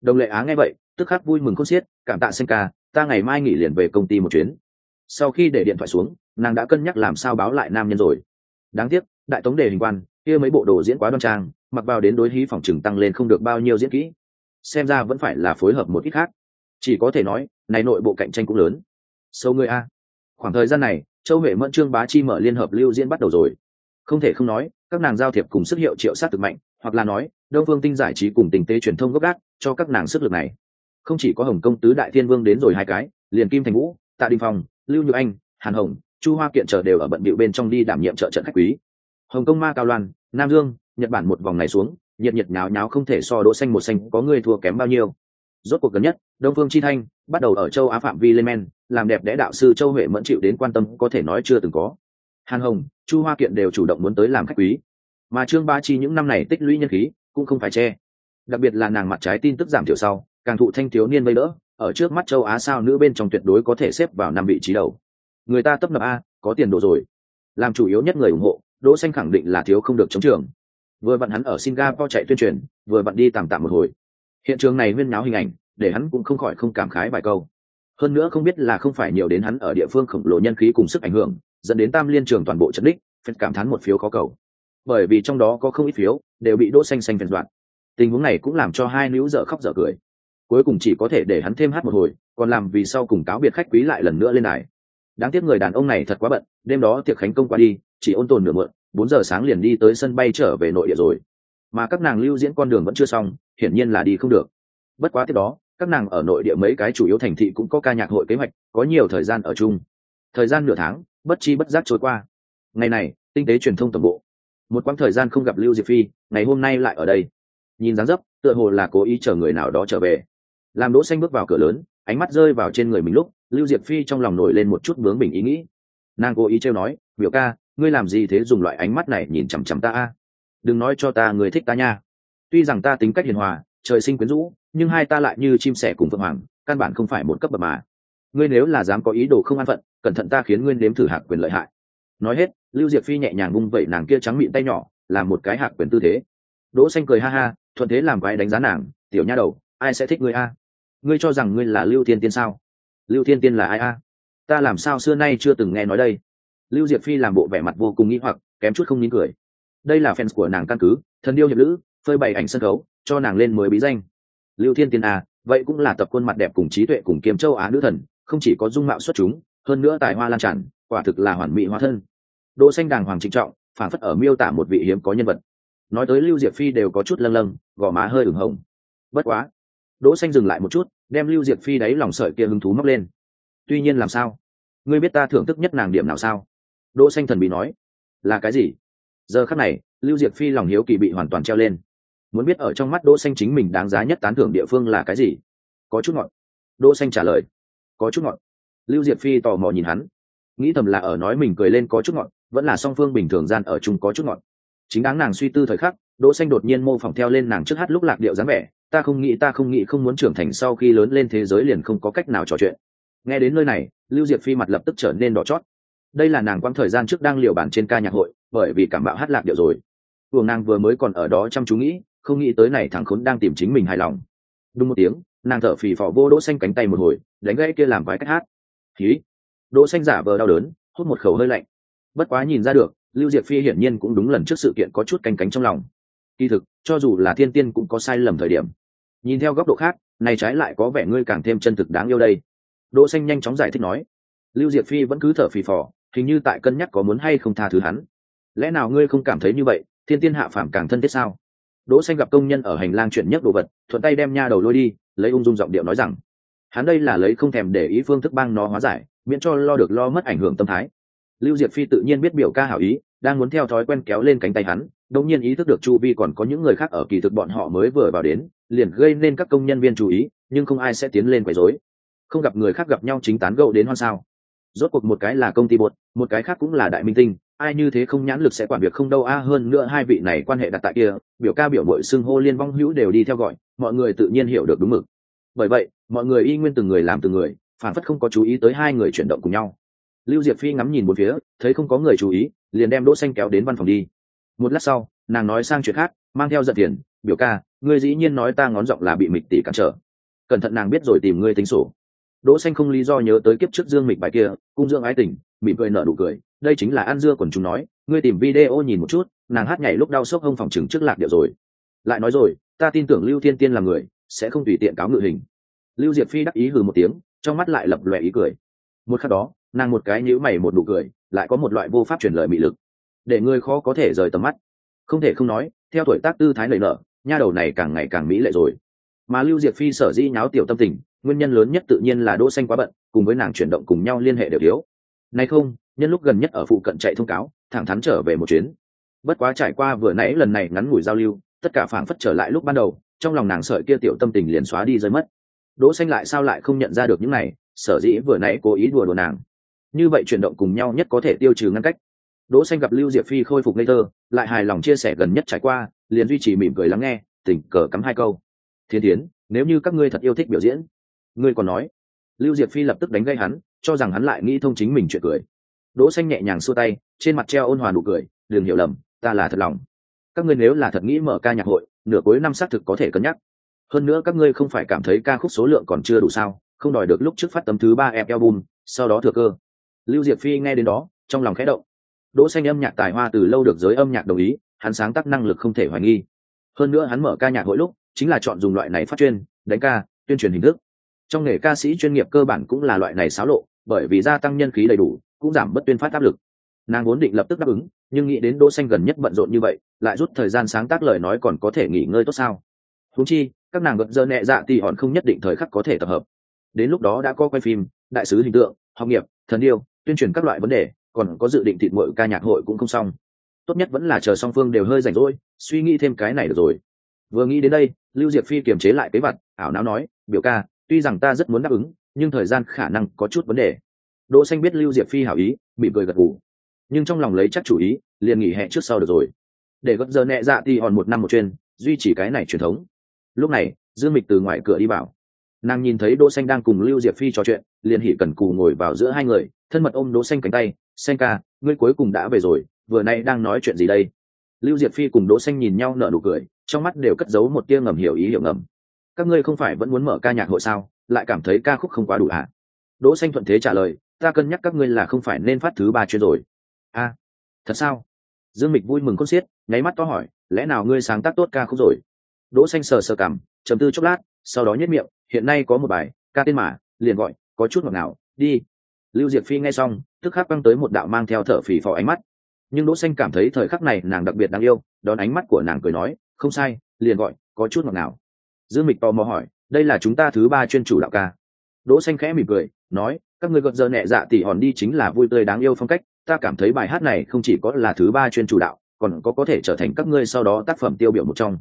Đồng lệ á nghe vậy, tức khắc vui mừng khôn xiết, cảm tạ xanh ca, ta ngày mai nghỉ liền về công ty một chuyến. Sau khi để điện thoại xuống, nàng đã cân nhắc làm sao báo lại nam nhân rồi đáng tiếc, đại tống đề hình quan, kia mấy bộ đồ diễn quá đoan trang, mặc vào đến đối hí phòng trừng tăng lên không được bao nhiêu diễn kỹ. Xem ra vẫn phải là phối hợp một ít khác. Chỉ có thể nói, này nội bộ cạnh tranh cũng lớn. Sâu người a. Khoảng thời gian này, châu huệ mẫn, trương bá chi mở liên hợp lưu diễn bắt đầu rồi. Không thể không nói, các nàng giao thiệp cùng sức hiệu triệu sát thực mạnh, hoặc là nói, đông phương tinh giải trí cùng tình tế truyền thông gốc gác, cho các nàng sức lực này. Không chỉ có hồng công tứ đại thiên vương đến rồi hai cái, liền kim thành vũ, tạ đình phong, lưu nhược anh, hàn hồng chu hoa kiện chờ đều ở bận bịu bên trong đi đảm nhiệm trợ trận khách quý. Hồng kông ma cao loan, nam dương, nhật bản một vòng này xuống, nhiệt nhiệt nháo nháo không thể so đỗ xanh một xanh có người thua kém bao nhiêu. Rốt cuộc gần nhất, đông phương chi thanh, bắt đầu ở châu á phạm vi lên men, làm đẹp đẽ đạo sư châu huệ mẫn chịu đến quan tâm có thể nói chưa từng có. Hàn hồng, chu hoa kiện đều chủ động muốn tới làm khách quý. Mà trương ba chi những năm này tích lũy nhân khí, cũng không phải che. Đặc biệt là nàng mặt trái tin tức giảm thiểu sau, càng thụ thanh thiếu niên vây đỡ, ở trước mắt châu á sao nữ bên trong tuyệt đối có thể xếp vào năm vị trí đầu người ta tấp nập a, có tiền đồ rồi. Làm chủ yếu nhất người ủng hộ, đỗ xanh khẳng định là thiếu không được chống trường. Vừa vặn hắn ở singapore chạy tuyên truyền, vừa vặn đi tạm tạm một hồi. Hiện trường này huyên náo hình ảnh, để hắn cũng không khỏi không cảm khái vài câu. Hơn nữa không biết là không phải nhiều đến hắn ở địa phương khổng lồ nhân khí cùng sức ảnh hưởng, dẫn đến tam liên trường toàn bộ trận đích phép cảm thán một phiếu khó cầu. Bởi vì trong đó có không ít phiếu, đều bị đỗ xanh xanh phèn đoạn tình huống này cũng làm cho hai nữ dở khóc dở cười. Cuối cùng chỉ có thể để hắn thêm hát một hồi, còn làm vì sau cùng cáo biệt khách quý lại lần nữa lên đài đáng tiếc người đàn ông này thật quá bận, đêm đó tiệc khánh công qua đi, chỉ ôn tồn nửa mượn, bốn giờ sáng liền đi tới sân bay trở về nội địa rồi. Mà các nàng lưu diễn con đường vẫn chưa xong, hiển nhiên là đi không được. Bất quá tiếp đó, các nàng ở nội địa mấy cái chủ yếu thành thị cũng có ca nhạc hội kế hoạch, có nhiều thời gian ở chung. Thời gian nửa tháng, bất chi bất giác trôi qua. Ngày này, tinh tế truyền thông tổng bộ. Một quãng thời gian không gặp lưu diệp phi, ngày hôm nay lại ở đây. Nhìn dáng dấp, tựa hồ là cố ý chờ người nào đó trở về. Làm đỗ xanh bước vào cửa lớn, ánh mắt rơi vào trên người mình lúc lưu diệp phi trong lòng nổi lên một chút bướng bình ý nghĩ. Nàng cố ý trêu nói, biểu ca, ngươi làm gì thế dùng loại ánh mắt này nhìn chằm chằm ta a? Đừng nói cho ta người thích ta nha. Tuy rằng ta tính cách hiền hòa, trời sinh quyến rũ, nhưng hai ta lại như chim sẻ cùng vượng hoàng, căn bản không phải một cấp bậc mà. Ngươi nếu là dám có ý đồ không an phận, cẩn thận ta khiến ngươi nếm thử hạc quyền lợi hại. Nói hết, lưu diệp phi nhẹ nhàng vung vẩy nàng kia trắng miệng tay nhỏ làm một cái hạc quyền tư thế. Đỗ xanh cười ha ha, thuận thế làm quái đánh giá nàng, tiểu nha đầu, ai sẽ thích ngươi a? Ngươi cho rằng ngươi là lưu thiên tiên sao? Lưu thiên tiên là ai a? Ta làm sao xưa nay chưa từng nghe nói đây? Lưu diệp phi làm bộ vẻ mặt vô cùng nghĩ hoặc, kém chút không nín cười. Đây là fans của nàng căn cứ, thần điêu hiệp lữ, phơi bày ảnh sân khấu, cho nàng lên mới bí danh. Lưu thiên tiên a vậy cũng là tập quân mặt đẹp cùng trí tuệ cùng kiếm châu á nữ thần, không chỉ có dung mạo xuất chúng, hơn nữa tài hoa lan tràn, quả thực là hoàn mỹ hóa thân. Đỗ xanh đàng hoàng trịnh trọng phản phất ở miêu tả một vị hiếm có nhân vật. Nói tới lưu diệp phi đều có chút lâng lâng, gò má hơi ửng hồng. Bất quá, đỗ xanh dừng lại một chút đem lưu diệp phi đáy lòng sợi kia hứng thú móc lên. Tuy nhiên làm sao? Ngươi biết ta thưởng thức nhất nàng điểm nào sao? Đỗ xanh thần bị nói. Là cái gì? Giờ khắc này, lưu diệp phi lòng hiếu kỳ bị hoàn toàn treo lên. Muốn biết ở trong mắt đỗ xanh chính mình đáng giá nhất tán thưởng địa phương là cái gì? Có chút ngọn. Đỗ xanh trả lời. Có chút ngọn. Lưu diệp phi tò mò nhìn hắn. Nghĩ thầm là ở nói mình cười lên có chút ngọn, vẫn là song phương bình thường gian ở chung có chút ngọn. Chính đáng nàng suy tư thời khắc, đỗ xanh đột nhiên mô phỏng theo lên nàng trước hát lúc lạc điệu dáng vẻ ta không nghĩ, ta không nghĩ không muốn trưởng thành sau khi lớn lên thế giới liền không có cách nào trò chuyện. Nghe đến nơi này, lưu diệp phi mặt lập tức trở nên đỏ chót. Đây là nàng quãng thời gian trước đang liều bản trên ca nhạc hội, bởi vì cảm bạo hát lạc điệu rồi. Buồng nàng vừa mới còn ở đó chăm chú nghĩ, không nghĩ tới này thằng khốn đang tìm chính mình hài lòng. Đúng một tiếng, nàng thở phì phò vô đỗ xanh cánh tay một hồi, đánh gãy kia làm vài cách hát. Khí đỗ xanh giả vờ đau đớn, hút một khẩu hơi lạnh. Bất quá nhìn ra được, lưu diệp phi hiển nhiên cũng đúng lần trước sự kiện có chút canh cánh trong lòng kỳ thực, cho dù là thiên tiên cũng có sai lầm thời điểm. Nhìn theo góc độ khác, này trái lại có vẻ ngươi càng thêm chân thực đáng yêu đây. Đỗ xanh nhanh chóng giải thích nói. Lưu diệp phi vẫn cứ thở phì phò, hình như tại cân nhắc có muốn hay không tha thứ hắn. Lẽ nào ngươi không cảm thấy như vậy, thiên tiên hạ phàm càng thân thiết sao? Đỗ xanh gặp công nhân ở hành lang chuyển nhất đồ vật, thuận tay đem nha đầu lôi đi, lấy ung dung giọng điệu nói rằng, hắn đây là lấy không thèm để ý phương thức băng nó hóa giải, miễn cho lo được lo mất ảnh hưởng tâm thái. Lưu diệp phi tự nhiên biết biểu ca hảo ý, đang muốn theo thói quen kéo lên cánh tay hắn đột nhiên ý thức được chu vi còn có những người khác ở kỳ thực bọn họ mới vừa vào đến, liền gây nên các công nhân viên chú ý, nhưng không ai sẽ tiến lên quấy rối. Không gặp người khác gặp nhau chính tán gẫu đến hoan sao. Rốt cuộc một cái là công ty bột, một cái khác cũng là đại minh tinh, ai như thế không nhãn lực sẽ quản việc không đâu a, hơn nữa hai vị này quan hệ đặt tại kia, biểu ca biểu mội xưng hô liên vong hữu đều đi theo gọi, mọi người tự nhiên hiểu được đúng mực. Bởi vậy, mọi người y nguyên từng người làm từng người, phản phất không có chú ý tới hai người chuyển động cùng nhau. Lưu diệp phi ngắm nhìn một phía, thấy không có người chú ý, liền đem đỗ xanh kéo đến văn phòng đi một lát sau, nàng nói sang chuyện khác, mang theo giận tiền biểu ca, ngươi dĩ nhiên nói ta ngón giọng là bị mịch tỷ cản trở. Cẩn thận nàng biết rồi tìm ngươi tính sổ. Đỗ xanh không lý do nhớ tới kiếp trước dương mịch bài kia, cung dương ái tình, mỉm cười nở nụ cười, đây chính là an dưa quần chúng nói, ngươi tìm video nhìn một chút, nàng hát nhảy lúc đau sốc hông phòng chừng trước lạc điệu rồi. Lại nói rồi, ta tin tưởng lưu thiên tiên là người, sẽ không tùy tiện cáo ngự hình. Lưu diệp phi đắc ý hừ một tiếng, trong mắt lại lập lòe ý cười. Một khắc đó, nàng một cái nhíu mày một nụ cười, lại có một loại vô pháp truyền lời mị lực để ngươi khó có thể rời tầm mắt. Không thể không nói, theo tuổi tác tư thái nảy nở, nha đầu này càng ngày càng mỹ lệ rồi. Mà lưu diệp phi sở dĩ nháo tiểu tâm tình, nguyên nhân lớn nhất tự nhiên là đỗ xanh quá bận, cùng với nàng chuyển động cùng nhau liên hệ đều thiếu. Nay không, nhân lúc gần nhất ở phụ cận chạy thông cáo, thẳng thắn trở về một chuyến. Bất quá trải qua vừa nãy lần này ngắn ngủi giao lưu, tất cả phảng phất trở lại lúc ban đầu, trong lòng nàng sợi kia tiểu tâm tình liền xóa đi rơi mất. Đỗ xanh lại sao lại không nhận ra được những này, sở dĩ vừa nãy cố ý đùa đùa nàng. Như vậy chuyển động cùng nhau nhất có thể tiêu trừ ngăn cách đỗ xanh gặp lưu diệp phi khôi phục ngây thơ, lại hài lòng chia sẻ gần nhất trải qua, liền duy trì mỉm cười lắng nghe, tình cờ cắm hai câu. Thiên thiến nếu như các ngươi thật yêu thích biểu diễn, ngươi còn nói? Lưu diệp phi lập tức đánh gây hắn, cho rằng hắn lại nghĩ thông chính mình chuyện cười. Đỗ xanh nhẹ nhàng xua tay, trên mặt treo ôn hòa nụ cười, đừng hiểu lầm, ta là thật lòng. Các ngươi nếu là thật nghĩ mở ca nhạc hội, nửa cuối năm xác thực có thể cân nhắc. Hơn nữa các ngươi không phải cảm thấy ca khúc số lượng còn chưa đủ sao, không đòi được lúc trước phát tấm thứ ba ep album, sau đó thừa cơ. Lưu diệp phi nghe đến đó, trong lòng khẽ động đỗ xanh âm nhạc tài hoa từ lâu được giới âm nhạc đồng ý, hắn sáng tác năng lực không thể hoài nghi. Hơn nữa hắn mở ca nhạc hội lúc, chính là chọn dùng loại này phát chuyên, đánh ca, tuyên truyền hình thức. Trong nghề ca sĩ chuyên nghiệp cơ bản cũng là loại này xáo lộ, bởi vì gia tăng nhân khí đầy đủ, cũng giảm bất tuyên phát áp lực. Nàng vốn định lập tức đáp ứng, nhưng nghĩ đến đỗ xanh gần nhất bận rộn như vậy, lại rút thời gian sáng tác lời nói còn có thể nghỉ ngơi tốt sao? Huống chi, các nàng gật giờ nhẹ dạ thì hòn không nhất định thời khắc có thể tập hợp. Đến lúc đó đã có quay phim, đại sứ hình tượng, học nghiệp, thần điêu tuyên truyền các loại vấn đề còn có dự định thịt muội ca nhạc hội cũng không xong. Tốt nhất vẫn là chờ song phương đều hơi rảnh rỗi, suy nghĩ thêm cái này được rồi. Vừa nghĩ đến đây, lưu diệp phi kiềm chế lại cái vặt ảo não nói, biểu ca, tuy rằng ta rất muốn đáp ứng, nhưng thời gian khả năng có chút vấn đề. Đỗ xanh biết lưu diệp phi hảo ý bị cười gật gù. Nhưng trong lòng lấy chắc chủ ý, liền nghỉ hè trước sau được rồi. Để gấp giờ nhẹ dạ thì hòn một năm một chuyên, duy trì cái này truyền thống. Lúc này, dương mịch từ ngoài cửa đi vào. Nàng nhìn thấy đỗ xanh đang cùng lưu diệp phi trò chuyện, liền hỉ cần cù ngồi vào giữa hai người, thân mật ôm đỗ xanh cánh tay xanh ca, ngươi cuối cùng đã về rồi, vừa nay đang nói chuyện gì đây? Lưu diệp phi cùng đỗ xanh nhìn nhau nở nụ cười, trong mắt đều cất giấu một tia ngầm hiểu ý hiểu ngầm. Các ngươi không phải vẫn muốn mở ca nhạc hội sao? Lại cảm thấy ca khúc không quá đủ à đỗ xanh thuận thế trả lời, ta cân nhắc các ngươi là không phải nên phát thứ ba chuyên rồi. A, thật sao? Dương mịch vui mừng con xiết, nháy mắt to hỏi, lẽ nào ngươi sáng tác tốt ca khúc rồi? Đỗ xanh sờ sờ cằm, trầm tư chốc lát, sau đó nhếch miệng, hiện nay có một bài, ca tên mà, liền gọi, có chút ngọt ngào, đi lưu diệp phi nghe xong, tức khắc băng tới một đạo mang theo thở phì phò ánh mắt. Nhưng đỗ xanh cảm thấy thời khắc này nàng đặc biệt đáng yêu, đón ánh mắt của nàng cười nói, không sai, liền gọi, có chút ngọt ngào. Dương mịch tò mò hỏi, đây là chúng ta thứ ba chuyên chủ đạo ca. Đỗ xanh khẽ mỉm cười, nói, các ngươi gật giờ nhẹ dạ tỉ hòn đi chính là vui tươi đáng yêu phong cách, ta cảm thấy bài hát này không chỉ có là thứ ba chuyên chủ đạo, còn có có thể trở thành các ngươi sau đó tác phẩm tiêu biểu một trong.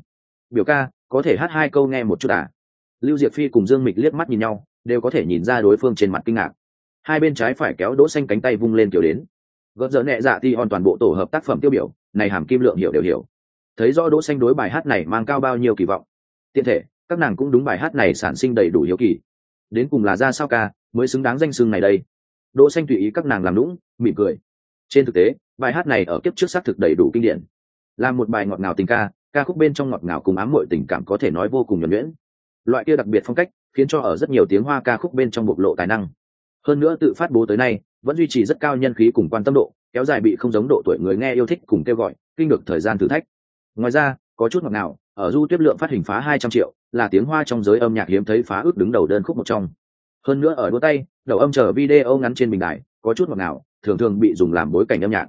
Biểu ca, có thể hát hai câu nghe một chút à? Lưu diệp phi cùng dương mịch liếc mắt nhìn nhau, đều có thể nhìn ra đối phương trên mặt kinh ngạc hai bên trái phải kéo đỗ xanh cánh tay vung lên kiểu đến. Gợt giờ nhẹ dạ thì hoàn toàn bộ tổ hợp tác phẩm tiêu biểu, này hàm kim lượng hiểu đều hiểu. Thấy rõ đỗ xanh đối bài hát này mang cao bao nhiêu kỳ vọng. Tiện thể, các nàng cũng đúng bài hát này sản sinh đầy đủ hiếu kỳ. Đến cùng là ra sao ca, mới xứng đáng danh xưng này đây. Đỗ xanh tùy ý các nàng làm lũng mỉm cười. Trên thực tế, bài hát này ở kiếp trước xác thực đầy đủ kinh điển. Là một bài ngọt ngào tình ca ca khúc bên trong ngọt ngào cùng ám muội tình cảm có thể nói vô cùng nhuần nhuyễn. Loại kia đặc biệt phong cách, khiến cho ở rất nhiều tiếng hoa ca khúc bên trong bộc lộ tài năng hơn nữa tự phát bố tới nay, vẫn duy trì rất cao nhân khí cùng quan tâm độ, kéo dài bị không giống độ tuổi người nghe yêu thích cùng kêu gọi, kinh được thời gian thử thách. Ngoài ra, có chút ngọt nào ở du tiếp lượng phát hình phá hai trăm triệu, là tiếng hoa trong giới âm nhạc hiếm thấy phá ước đứng đầu đơn khúc một trong. Hơn nữa ở đua tay, đầu âm chờ video ngắn trên bình đài, có chút ngọt nào thường thường bị dùng làm bối cảnh âm nhạc.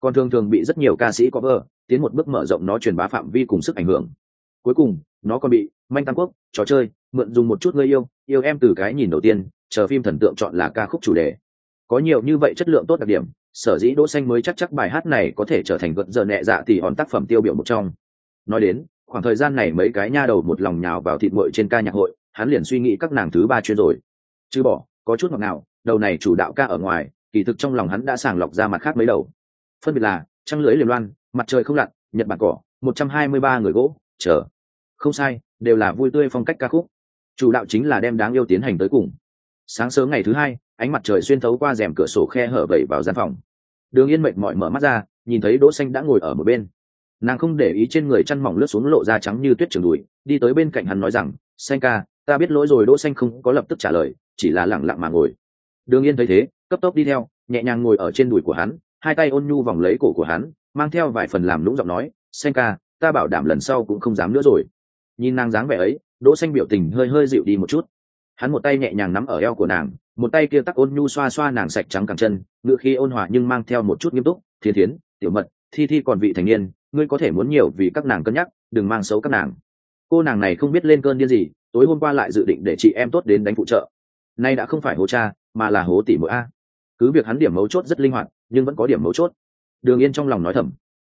Còn thường thường bị rất nhiều ca sĩ cover, tiến một bước mở rộng nó truyền bá phạm vi cùng sức ảnh hưởng. Cuối cùng, nó còn bị manh tam quốc, trò chơi, mượn dùng một chút người yêu yêu em từ cái nhìn đầu tiên chờ phim thần tượng chọn là ca khúc chủ đề. Có nhiều như vậy chất lượng tốt đặc điểm, sở dĩ đỗ xanh mới chắc chắc bài hát này có thể trở thành gợn giờ nhẹ dạ thì hòn tác phẩm tiêu biểu một trong. Nói đến, khoảng thời gian này mấy cái nha đầu một lòng nhào vào thịt muội trên ca nhạc hội, hắn liền suy nghĩ các nàng thứ ba chuyên rồi. Chứ bỏ, có chút ngọt nào đầu này chủ đạo ca ở ngoài, kỳ thực trong lòng hắn đã sàng lọc ra mặt khác mấy đầu. Phân biệt là, trăng lưới liềm loan, mặt trời không lặn, nhật bản cỏ, một trăm hai mươi ba người gỗ, chờ. Không sai, đều là vui tươi phong cách ca khúc. Chủ đạo chính là đem đáng yêu tiến hành tới cùng sáng sớm ngày thứ hai, ánh mặt trời xuyên thấu qua rèm cửa sổ khe hở vẩy vào gian phòng. Đường yên mệt mỏi mở mắt ra, nhìn thấy đỗ xanh đã ngồi ở một bên. Nàng không để ý trên người chăn mỏng lướt xuống lộ ra trắng như tuyết trường đùi, đi tới bên cạnh hắn nói rằng, xanh ca, ta biết lỗi rồi. Đỗ xanh không có lập tức trả lời, chỉ là lẳng lặng mà ngồi. Đường yên thấy thế, cấp tốc đi theo, nhẹ nhàng ngồi ở trên đùi của hắn, hai tay ôn nhu vòng lấy cổ của hắn, mang theo vài phần làm lũng giọng nói, xanh ca, ta bảo đảm lần sau cũng không dám nữa rồi. Nhìn nàng dáng vẻ ấy, đỗ xanh biểu tình hơi hơi dịu đi một chút hắn một tay nhẹ nhàng nắm ở eo của nàng, một tay kia tắc ôn nhu xoa xoa nàng sạch trắng càng chân ngựa khi ôn hòa nhưng mang theo một chút nghiêm túc thiên thiến, tiểu mật, thi thi còn vị thành niên, ngươi có thể muốn nhiều vì các nàng cân nhắc, đừng mang xấu các nàng. Cô nàng này không biết lên cơn điên gì, tối hôm qua lại dự định để chị em tốt đến đánh phụ trợ. Nay đã không phải hố cha, mà là hố tỷ mỗi a. Cứ việc hắn điểm mấu chốt rất linh hoạt, nhưng vẫn có điểm mấu chốt. Đường yên trong lòng nói thầm,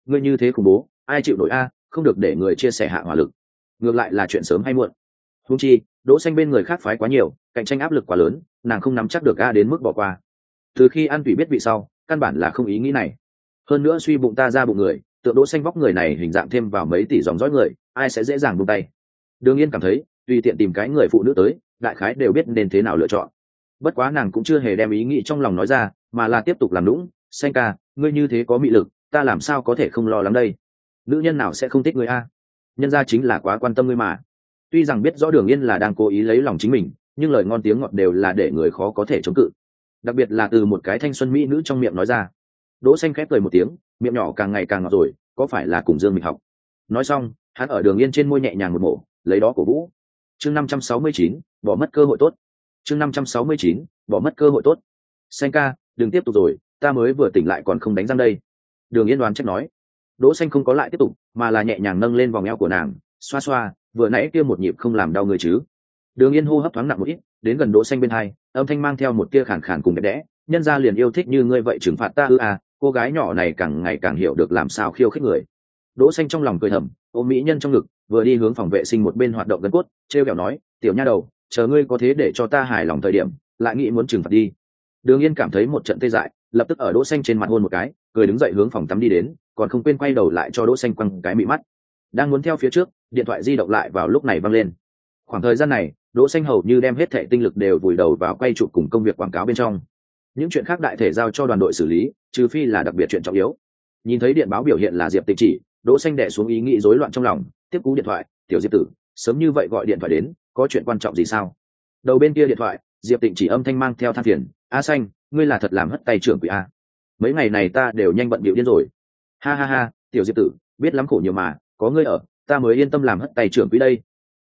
ngươi như thế khủng bố, ai chịu nổi a, không được để người chia sẻ hạ hỏa lực. Ngược lại là chuyện sớm hay muộn húng chi, đỗ xanh bên người khác phái quá nhiều, cạnh tranh áp lực quá lớn, nàng không nắm chắc được a đến mức bỏ qua. Từ khi ăn tủy biết vị sau, căn bản là không ý nghĩ này. Hơn nữa suy bụng ta ra bụng người, tượng đỗ xanh vóc người này hình dạng thêm vào mấy tỷ dòng dõi người, ai sẽ dễ dàng buông tay. Đương nhiên cảm thấy, tùy tiện tìm cái người phụ nữ tới, đại khái đều biết nên thế nào lựa chọn. Bất quá nàng cũng chưa hề đem ý nghĩ trong lòng nói ra, mà là tiếp tục làm lũng xanh ca, ngươi như thế có mị lực, ta làm sao có thể không lo lắng đây? Nữ nhân nào sẽ không thích ngươi a? Nhân ra chính là quá quan tâm ngươi mà tuy rằng biết rõ đường yên là đang cố ý lấy lòng chính mình, nhưng lời ngon tiếng ngọt đều là để người khó có thể chống cự. Đặc biệt là từ một cái thanh xuân mỹ nữ trong miệng nói ra. Đỗ xanh khép cười một tiếng, miệng nhỏ càng ngày càng ngọt rồi, có phải là cùng dương mình học? Nói xong, hắn ở đường yên trên môi nhẹ nhàng một mổ, lấy đó cổ vũ. Chương năm trăm sáu mươi chín, bỏ mất cơ hội tốt. Chương năm trăm sáu mươi chín, bỏ mất cơ hội tốt. Xanh ca, đừng tiếp tục rồi, ta mới vừa tỉnh lại còn không đánh răng đây. Đường yên đoán trách nói. Đỗ xanh không có lại tiếp tục, mà là nhẹ nhàng nâng lên vòng eo của nàng, xoa xoa vừa nãy kia một nhịp không làm đau người chứ? Đường yên hô hấp thoáng nặng một ít, đến gần đỗ xanh bên hai, âm thanh mang theo một tia khàn khàn cùng đẹp đẽ, nhân gia liền yêu thích như ngươi vậy trừng phạt ta ư à cô gái nhỏ này càng ngày càng hiểu được làm sao khiêu khích người. Đỗ xanh trong lòng cười thầm, ôm mỹ nhân trong ngực, vừa đi hướng phòng vệ sinh một bên hoạt động gân cốt treo kẹo nói, tiểu nha đầu, chờ ngươi có thế để cho ta hài lòng thời điểm, lại nghĩ muốn trừng phạt đi. Đường yên cảm thấy một trận tê dại, lập tức ở đỗ xanh trên mặt hôn một cái, cười đứng dậy hướng phòng tắm đi đến, còn không quên quay đầu lại cho đỗ xanh quăng cái mị mắt đang muốn theo phía trước, điện thoại di động lại vào lúc này văng lên. Khoảng thời gian này, đỗ xanh hầu như đem hết thể tinh lực đều vùi đầu vào quay chụp cùng công việc quảng cáo bên trong. Những chuyện khác đại thể giao cho đoàn đội xử lý, trừ phi là đặc biệt chuyện trọng yếu. Nhìn thấy điện báo biểu hiện là diệp tịch chỉ, đỗ xanh đè xuống ý nghĩ rối loạn trong lòng, tiếp cú điện thoại, tiểu diệp tử, sớm như vậy gọi điện thoại đến, có chuyện quan trọng gì sao? Đầu bên kia điện thoại, diệp tịnh chỉ âm thanh mang theo than phiền, a xanh, ngươi là thật làm hất tay trưởng quỷ a. Mấy ngày này ta đều nhanh bận bịu điên rồi. Ha ha ha, tiểu diệp tử, biết lắm khổ nhiều mà có ngươi ở, ta mới yên tâm làm hất tay trưởng quỹ đây.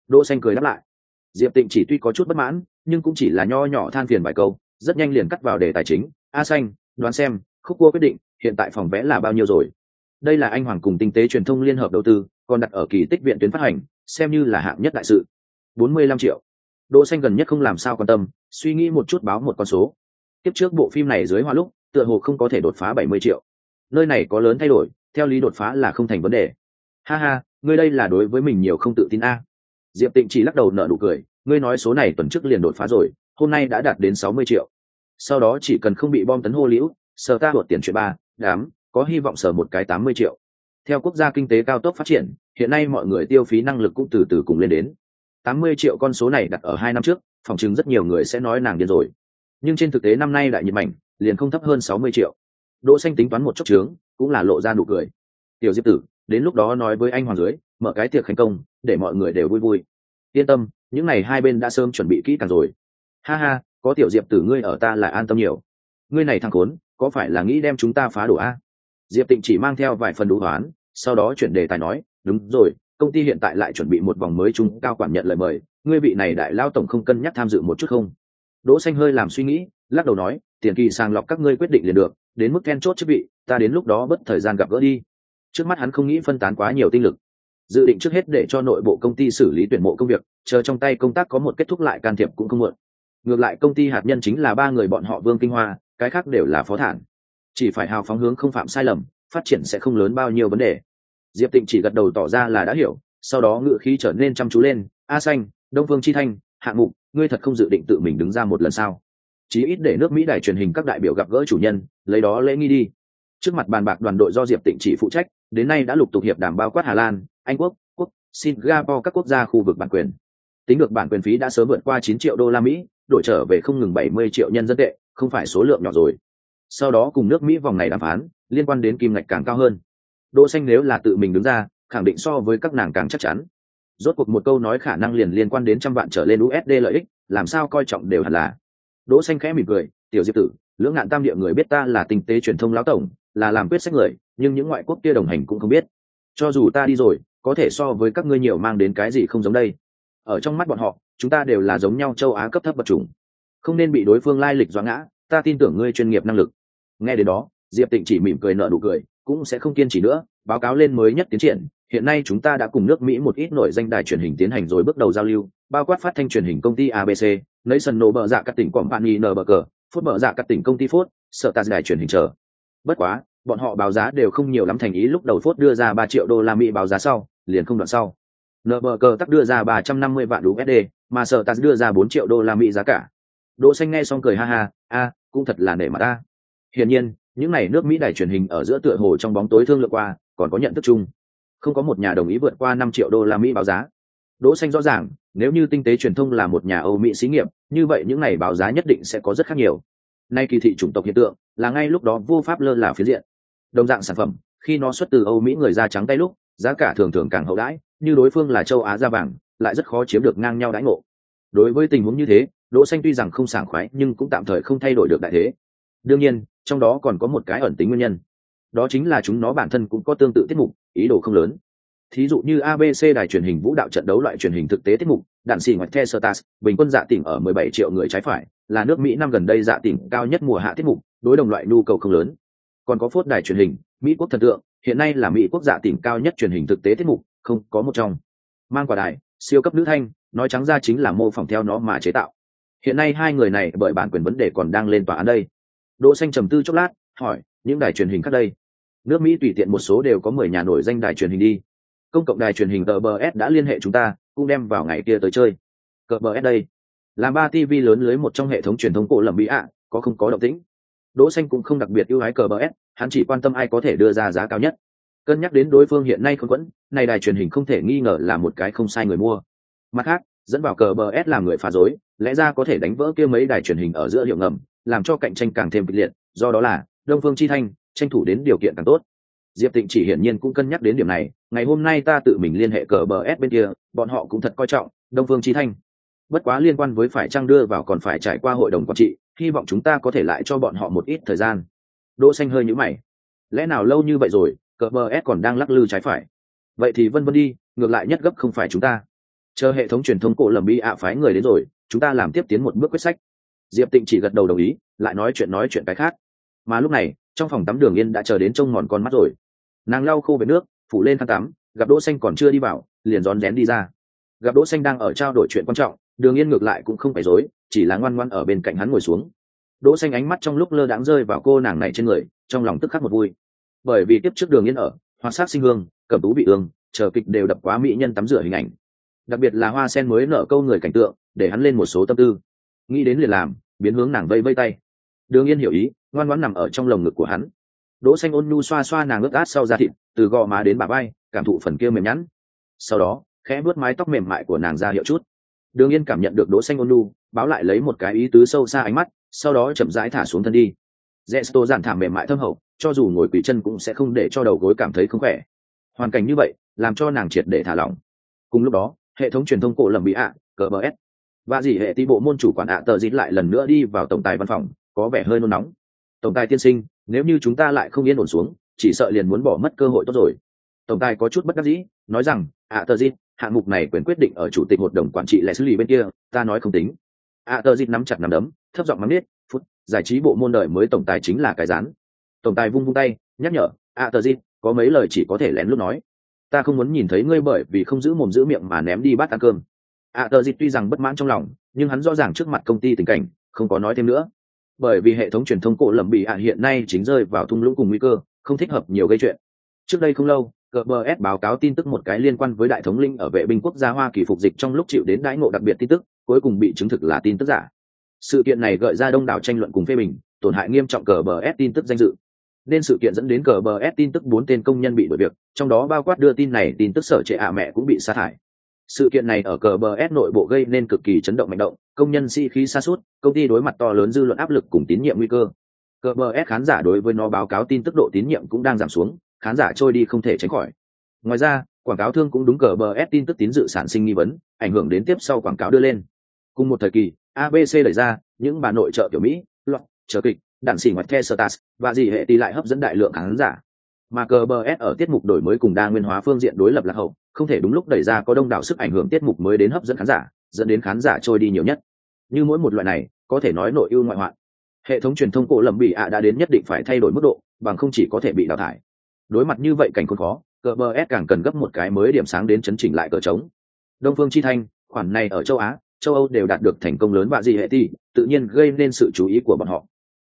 Đỗ xanh cười đáp lại. Diệp tịnh chỉ tuy có chút bất mãn, nhưng cũng chỉ là nho nhỏ than phiền vài câu, rất nhanh liền cắt vào đề tài chính. A xanh, đoán xem, khúc cua quyết định, hiện tại phòng vẽ là bao nhiêu rồi? Đây là anh hoàng cùng tinh tế truyền thông liên hợp đầu tư, còn đặt ở kỳ tích viện tuyến phát hành, xem như là hạng nhất đại sự. Bốn mươi lăm triệu. Đỗ xanh gần nhất không làm sao quan tâm, suy nghĩ một chút báo một con số. Tiếp trước bộ phim này dưới hoa lúc, tựa hồ không có thể đột phá bảy mươi triệu. Nơi này có lớn thay đổi, theo lý đột phá là không thành vấn đề ha ha, ngươi đây là đối với mình nhiều không tự tin a. Diệp tịnh chỉ lắc đầu nở nụ cười, ngươi nói số này tuần trước liền đột phá rồi, hôm nay đã đạt đến sáu mươi triệu. Sau đó chỉ cần không bị bom tấn hô liễu sở ta đột tiền chuyện ba, đám, có hy vọng sở một cái tám mươi triệu. Theo quốc gia kinh tế cao tốc phát triển, hiện nay mọi người tiêu phí năng lực cũng từ từ cùng lên đến. Tám mươi triệu con số này đặt ở hai năm trước, phòng chứng rất nhiều người sẽ nói nàng điên rồi. Nhưng trên thực tế năm nay đại nhiệt mảnh, liền không thấp hơn sáu mươi triệu. Đỗ xanh tính toán một chút trướng cũng là lộ ra nụ cười. Tiểu diệp tử đến lúc đó nói với anh hoàng dưới, mở cái tiệc thành công, để mọi người đều vui vui. Yên tâm, những ngày hai bên đã sớm chuẩn bị kỹ càng rồi. Ha ha, có tiểu diệp tử ngươi ở ta là an tâm nhiều. Ngươi này thằng khốn, có phải là nghĩ đem chúng ta phá đổ a? Diệp tịnh chỉ mang theo vài phần đủ toán sau đó chuyển đề tài nói, đúng rồi, công ty hiện tại lại chuẩn bị một vòng mới chung, cao quản nhận lời mời. Ngươi vị này đại lao tổng không cân nhắc tham dự một chút không? Đỗ xanh hơi làm suy nghĩ, lắc đầu nói, tiền kỳ sàng lọc các ngươi quyết định liền được, đến mức then chốt chức vị, ta đến lúc đó bất thời gian gặp gỡ đi trước mắt hắn không nghĩ phân tán quá nhiều tinh lực. Dự định trước hết để cho nội bộ công ty xử lý tuyển mộ công việc, chờ trong tay công tác có một kết thúc lại can thiệp cũng không muộn. Ngược lại, công ty hạt nhân chính là ba người bọn họ vương kinh hoa, cái khác đều là phó thản. Chỉ phải hào phóng hướng không phạm sai lầm, phát triển sẽ không lớn bao nhiêu vấn đề. Diệp tịnh chỉ gật đầu tỏ ra là đã hiểu, sau đó ngự khí trở nên chăm chú lên. A xanh, đông vương chi thanh hạng mục, ngươi thật không dự định tự mình đứng ra một lần sao? Chí ít để nước mỹ đài truyền hình các đại biểu gặp gỡ chủ nhân, lấy đó lễ nghi đi. Trước mặt bàn bạc đoàn đội do diệp tịnh chỉ phụ trách đến nay đã lục tục hiệp đàm bao quát hà lan, anh quốc quốc, singapore, các quốc gia khu vực bản quyền. Tính được bản quyền phí đã sớm vượt qua 9 triệu đô la mỹ, đổi trở về không ngừng bảy mươi triệu nhân dân tệ, không phải số lượng nhỏ rồi. Sau đó cùng nước mỹ vòng này đàm phán, liên quan đến kim ngạch càng cao hơn. Đỗ xanh nếu là tự mình đứng ra, khẳng định so với các nàng càng chắc chắn. Rốt cuộc một câu nói khả năng liền liên quan đến trăm vạn trở lên usd lợi ích, làm sao coi trọng đều hẳn là. Đỗ xanh khẽ mỉm cười, tiểu diệp tử, lưỡng ngạn tam địa người biết ta là tình tế truyền thông lão tổng là làm quyết sách người, nhưng những ngoại quốc kia đồng hành cũng không biết. Cho dù ta đi rồi, có thể so với các ngươi nhiều mang đến cái gì không giống đây. Ở trong mắt bọn họ, chúng ta đều là giống nhau châu á cấp thấp vật chủng. Không nên bị đối phương lai lịch doãn ngã, ta tin tưởng ngươi chuyên nghiệp năng lực. Nghe đến đó, diệp tịnh chỉ mỉm cười nở nụ cười, cũng sẽ không kiên trì nữa, báo cáo lên mới nhất tiến triển. Hiện nay chúng ta đã cùng nước mỹ một ít nổi danh đài truyền hình tiến hành rồi bước đầu giao lưu, bao quát phát thanh truyền hình công ty abc lấy sân nổ bờ dạ các tỉnh quảng bạn nờ bờ cờ phút bờ dạ các tỉnh công ty phốt sợ ta đài truyền hình chờ bất quá, bọn họ báo giá đều không nhiều lắm thành ý lúc đầu phốt đưa ra ba triệu đô la mỹ báo giá sau, liền không đoạn sau. Nợ bờ cờ tắc đưa ra ba trăm năm mươi vạn usd mà sợ ta đưa ra bốn triệu đô la mỹ giá cả. Đỗ xanh nghe xong cười ha ha, a, cũng thật là nể mặt ta. Hiển nhiên, những này nước mỹ đài truyền hình ở giữa tựa hồ trong bóng tối thương lượng qua, còn có nhận thức chung. Không có một nhà đồng ý vượt qua năm triệu đô la mỹ báo giá. Đỗ xanh rõ ràng, nếu như tinh tế truyền thông là một nhà âu mỹ xí nghiệp, như vậy những này báo giá nhất định sẽ có rất khác nhiều nay kỳ thị chủng tộc hiện tượng là ngay lúc đó vô pháp lơ là phía diện. Đồng dạng sản phẩm khi nó xuất từ âu mỹ người da trắng tay lúc giá cả thường thường càng hậu đãi như đối phương là châu á da vàng lại rất khó chiếm được ngang nhau đãi ngộ. Đối với tình huống như thế đỗ xanh tuy rằng không sảng khoái nhưng cũng tạm thời không thay đổi được đại thế. Đương nhiên trong đó còn có một cái ẩn tính nguyên nhân. Đó chính là chúng nó bản thân cũng có tương tự tiết mục ý đồ không lớn. Thí dụ như abc đài truyền hình vũ đạo trận đấu loại truyền hình thực tế tiết mục đạn xì ngoại the Stars, bình quân dạ tỉnh ở 17 triệu người trái phải là nước mỹ năm gần đây dạ tỉnh cao nhất mùa hạ tiết mục, đối đồng loại nhu cầu không lớn. Còn có phốt đài truyền hình, mỹ quốc thần tượng, hiện nay là mỹ quốc dạ tỉnh cao nhất truyền hình thực tế tiết mục, không có một trong. Mang quả đài, siêu cấp nữ thanh, nói trắng ra chính là mô phỏng theo nó mà chế tạo. Hiện nay hai người này bởi bản quyền vấn đề còn đang lên tòa án đây. Đỗ xanh trầm tư chốc lát, hỏi, những đài truyền hình khác đây? Nước mỹ tùy tiện một số đều có mười nhà nổi danh đài truyền hình đi. Công cộng đài truyền hình tbs đã liên hệ chúng ta, cũng đem vào ngày kia tới chơi. CBS đây làm ba tv lớn lưới một trong hệ thống truyền thống cổ lầm bị ạ, có không có động tĩnh. Đỗ xanh cũng không đặc biệt ưu ái cờ bs hắn chỉ quan tâm ai có thể đưa ra giá cao nhất. Cân nhắc đến đối phương hiện nay không quẫn, này đài truyền hình không thể nghi ngờ là một cái không sai người mua. Mặt khác, dẫn vào cờ bờ s làm người phá rối, lẽ ra có thể đánh vỡ kia mấy đài truyền hình ở giữa hiệu ngầm, làm cho cạnh tranh càng thêm kịch liệt, do đó là, đông phương chi thanh, tranh thủ đến điều kiện càng tốt. Diệp tịnh chỉ hiển nhiên cũng cân nhắc đến điểm này, ngày hôm nay ta tự mình liên hệ cờ bờ s bên kia, bọn họ cũng thật coi trọng, đông phương chi thanh bất quá liên quan với phải trang đưa vào còn phải trải qua hội đồng quản trị, hy vọng chúng ta có thể lại cho bọn họ một ít thời gian. Đỗ xanh hơi nhíu mày. Lẽ nào lâu như vậy rồi, cờ bờ s còn đang lắc lư trái phải? Vậy thì vân vân đi, ngược lại nhất gấp không phải chúng ta. Chờ hệ thống truyền thông cổ lầm bi ạ phái người đến rồi, chúng ta làm tiếp tiến một bước quyết sách. Diệp tịnh chỉ gật đầu đồng ý, lại nói chuyện nói chuyện cái khác. Mà lúc này, trong phòng tắm đường yên đã chờ đến trông ngòn con mắt rồi. Nàng lau khô về nước, phủ lên khăn tắm, gặp đỗ xanh còn chưa đi vào, liền rón rén đi ra. Gặp đỗ xanh đang ở trao đổi chuyện quan trọng đường yên ngược lại cũng không phải dối, chỉ là ngoan ngoan ở bên cạnh hắn ngồi xuống. Đỗ xanh ánh mắt trong lúc lơ đãng rơi vào cô nàng này trên người, trong lòng tức khắc một vui. Bởi vì tiếp trước đường yên ở, hoa sát sinh hương, cẩm tú bị ương, chờ kịch đều đập quá mỹ nhân tắm rửa hình ảnh. Đặc biệt là hoa sen mới nở câu người cảnh tượng, để hắn lên một số tâm tư. Nghĩ đến liền làm, biến hướng nàng vây vây tay. Đường yên hiểu ý, ngoan ngoãn nằm ở trong lồng ngực của hắn. Đỗ xanh ôn nhu xoa xoa nàng ướt át sau da thịt, từ gò má đến bả vai, cảm thụ phần kia mềm nhẵn. Sau đó, khẽ vuốt mái tóc mềm mại của nàng ra hiệu chút đường yên cảm nhận được đỗ xanh ôn nhu báo lại lấy một cái ý tứ sâu xa ánh mắt sau đó chậm rãi thả xuống thân đi Zesto giản thảm mềm mại thâm hậu, cho dù ngồi quỳ chân cũng sẽ không để cho đầu gối cảm thấy không khỏe. Hoàn cảnh như vậy, làm cho nàng triệt để thả lỏng. Cùng lúc đó, hệ thống truyền thông cổ lầm bị ạ, cờ bờ s. và gì hệ ti bộ môn chủ quản ạ tờ dít lại lần nữa đi vào tổng tài văn phòng có vẻ hơi nôn nóng tổng tài tiên sinh nếu như chúng ta lại không yên ổn xuống chỉ sợ liền muốn bỏ mất cơ hội tốt rồi tổng tài có chút bất đắc dĩ, nói rằng ạ tờ dít hạng mục này quyền quyết định ở chủ tịch hội đồng quản trị lại xử lý bên kia, ta nói không tính. Ạ tờ dít nắm chặt nắm đấm, thấp giọng mắng nết phút, giải trí bộ môn đời mới tổng tài chính là cái rán. Tổng tài vung vung tay, nhắc nhở ạ tờ dít có mấy lời chỉ có thể lén lút nói. Ta không muốn nhìn thấy ngươi bởi vì không giữ mồm giữ miệng mà ném đi bát ăn cơm. Ạ tờ dịt tuy rằng bất mãn trong lòng, nhưng hắn rõ ràng trước mặt công ty tình cảnh, không có nói thêm nữa. Bởi vì hệ thống truyền thông cổ lầm bị ạ hiện nay chính rơi vào thung lũng cùng nguy cơ, không thích hợp nhiều gây chuyện. Trước đây không lâu GBS báo cáo tin tức một cái liên quan với đại thống linh ở vệ binh quốc gia Hoa Kỳ phục dịch trong lúc chịu đến đãi ngộ đặc biệt tin tức, cuối cùng bị chứng thực là tin tức giả. Sự kiện này gợi ra đông đảo tranh luận cùng phê bình, tổn hại nghiêm trọng GBS tin tức danh dự. Nên sự kiện dẫn đến GBS tin tức bốn tên công nhân bị đuổi việc, trong đó bao quát đưa tin này tin tức sở trệ ạ mẹ cũng bị sa thải sự kiện này ở cờ bờ s nội bộ gây nên cực kỳ chấn động mạnh động công nhân sĩ khí xa sút, công ty đối mặt to lớn dư luận áp lực cùng tín nhiệm nguy cơ cờ bờ s khán giả đối với nó báo cáo tin tức độ tín nhiệm cũng đang giảm xuống khán giả trôi đi không thể tránh khỏi. Ngoài ra, quảng cáo thương cũng đúng cờ bờ s tin tức tín dự sản sinh nghi vấn, ảnh hưởng đến tiếp sau quảng cáo đưa lên. Cùng một thời kỳ abc đẩy ra, những bà nội trợ kiểu mỹ loạn chờ kịch, đạn xỉ ngoặt the stars và gì hệ tỷ lại hấp dẫn đại lượng khán giả. Mà cờ bờ s ở tiết mục đổi mới cùng đa nguyên hóa phương diện đối lập lạc hậu, không thể đúng lúc đẩy ra có đông đảo sức ảnh hưởng tiết mục mới đến hấp dẫn khán giả, dẫn đến khán giả trôi đi nhiều nhất. Như mỗi một loại này, có thể nói nội ưu ngoại hoạn. Hệ thống truyền thông cổ lầm bị ạ đã đến nhất định phải thay đổi mức độ, bằng không chỉ có thể bị đào thải đối mặt như vậy cảnh khốn khó, cờ bờ s càng cần gấp một cái mới điểm sáng đến chấn chỉnh lại cờ trống. Đông phương chi thanh, khoản này ở châu á, châu âu đều đạt được thành công lớn và gì hệ ti tự nhiên gây nên sự chú ý của bọn họ.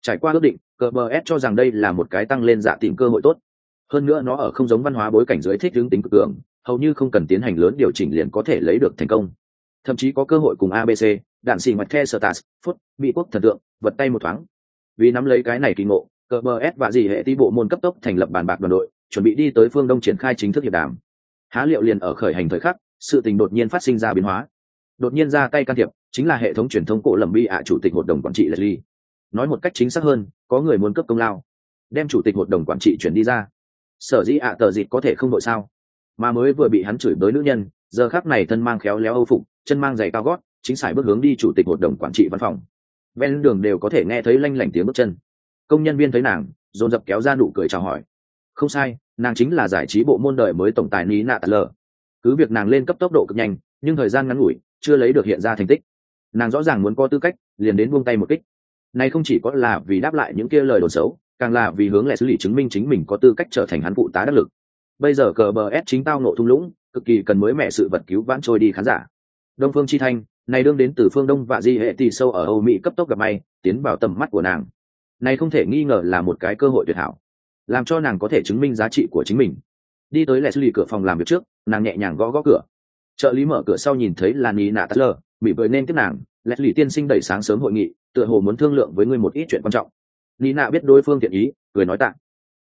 Trải qua ước định, cờ bờ s cho rằng đây là một cái tăng lên dạ tìm cơ hội tốt. Hơn nữa nó ở không giống văn hóa bối cảnh dưới thích hướng tính cực cường, hầu như không cần tiến hành lớn điều chỉnh liền có thể lấy được thành công. Thậm chí có cơ hội cùng abc đạn xì mặt the stars phút, mỹ quốc thần tượng, vật tay một thoáng. Vì nắm lấy cái này kỳ ngộ cờ bờ s và gì hệ ti bộ môn cấp tốc thành lập bàn bạc đoàn đội, chuẩn bị đi tới phương đông triển khai chính thức hiệp đàm. Há liệu liền ở khởi hành thời khắc, sự tình đột nhiên phát sinh ra biến hóa. Đột nhiên ra tay can thiệp, chính là hệ thống truyền thông cổ lầm bi ạ chủ tịch hội đồng quản trị leslie. Nói một cách chính xác hơn, có người muốn cấp công lao. Đem chủ tịch hội đồng quản trị chuyển đi ra. Sở dĩ ạ tờ dịt có thể không đội sao? Mà mới vừa bị hắn chửi bới nữ nhân, giờ khác này thân mang khéo léo âu phục, chân mang giày cao gót, chính sải bước hướng đi chủ tịch hội đồng quản trị văn phòng. Ven đường đều có thể nghe thấy lanh lảnh tiếng bước chân công nhân viên thấy nàng, dồn dập kéo ra nụ cười chào hỏi. Không sai, nàng chính là giải trí bộ môn đời mới tổng tài ní nạ lờ cứ việc nàng lên cấp tốc độ cực nhanh, nhưng thời gian ngắn ngủi, chưa lấy được hiện ra thành tích. Nàng rõ ràng muốn có tư cách, liền đến buông tay một kích. Này không chỉ có là vì đáp lại những kia lời đồn xấu, càng là vì hướng lệ xử lý chứng minh chính mình có tư cách trở thành hắn phụ tá đắc lực. Bây giờ cờ bờ s chính tao nộ thung lũng, cực kỳ cần mới mẹ sự vật cứu vãn trôi đi khán giả. Đông phương chi thanh, này đương đến từ phương đông và di hệ tỷ sâu ở âu mỹ cấp tốc gặp may, tiến vào tầm mắt của nàng này không thể nghi ngờ là một cái cơ hội tuyệt hảo, làm cho nàng có thể chứng minh giá trị của chính mình. Đi tới lệ xử lý cửa phòng làm việc trước, nàng nhẹ nhàng gõ gõ cửa. Trợ lý mở cửa sau nhìn thấy là nì nạ tắt lờ bị vơi nên tiếp nàng. Lệ lì tiên sinh đẩy sáng sớm hội nghị, tựa hồ muốn thương lượng với ngươi một ít chuyện quan trọng. Nì nạ biết đối phương thiện ý, cười nói tạng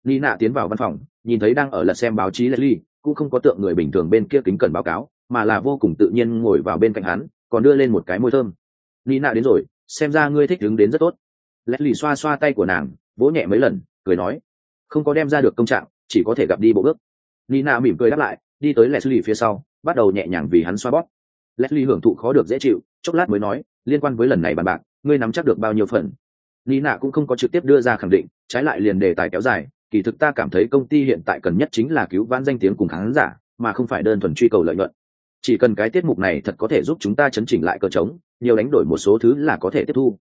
nì nạ tiến vào văn phòng, nhìn thấy đang ở lật xem báo chí lệ lì cũng không có tượng người bình thường bên kia kính cần báo cáo, mà là vô cùng tự nhiên ngồi vào bên cạnh hắn, còn đưa lên một cái môi thơm. Nì nạ đến rồi, xem ra ngươi thích đứng đến rất tốt lệ lì xoa xoa tay của nàng, vỗ nhẹ mấy lần, cười nói, không có đem ra được công trạng, chỉ có thể gặp đi bộ bước. Nina mỉm cười đáp lại, đi tới leslie phía sau, bắt đầu nhẹ nhàng vì hắn xoa bóp. Leslie hưởng thụ khó được dễ chịu, chốc lát mới nói, liên quan với lần này bàn bạc, ngươi nắm chắc được bao nhiêu phần? Nina cũng không có trực tiếp đưa ra khẳng định, trái lại liền đề tài kéo dài, kỳ thực ta cảm thấy công ty hiện tại cần nhất chính là cứu vãn danh tiếng cùng khán giả, mà không phải đơn thuần truy cầu lợi nhuận. Chỉ cần cái tiết mục này thật có thể giúp chúng ta chấn chỉnh lại cơ trống, nhiều đánh đổi một số thứ là có thể tiếp thu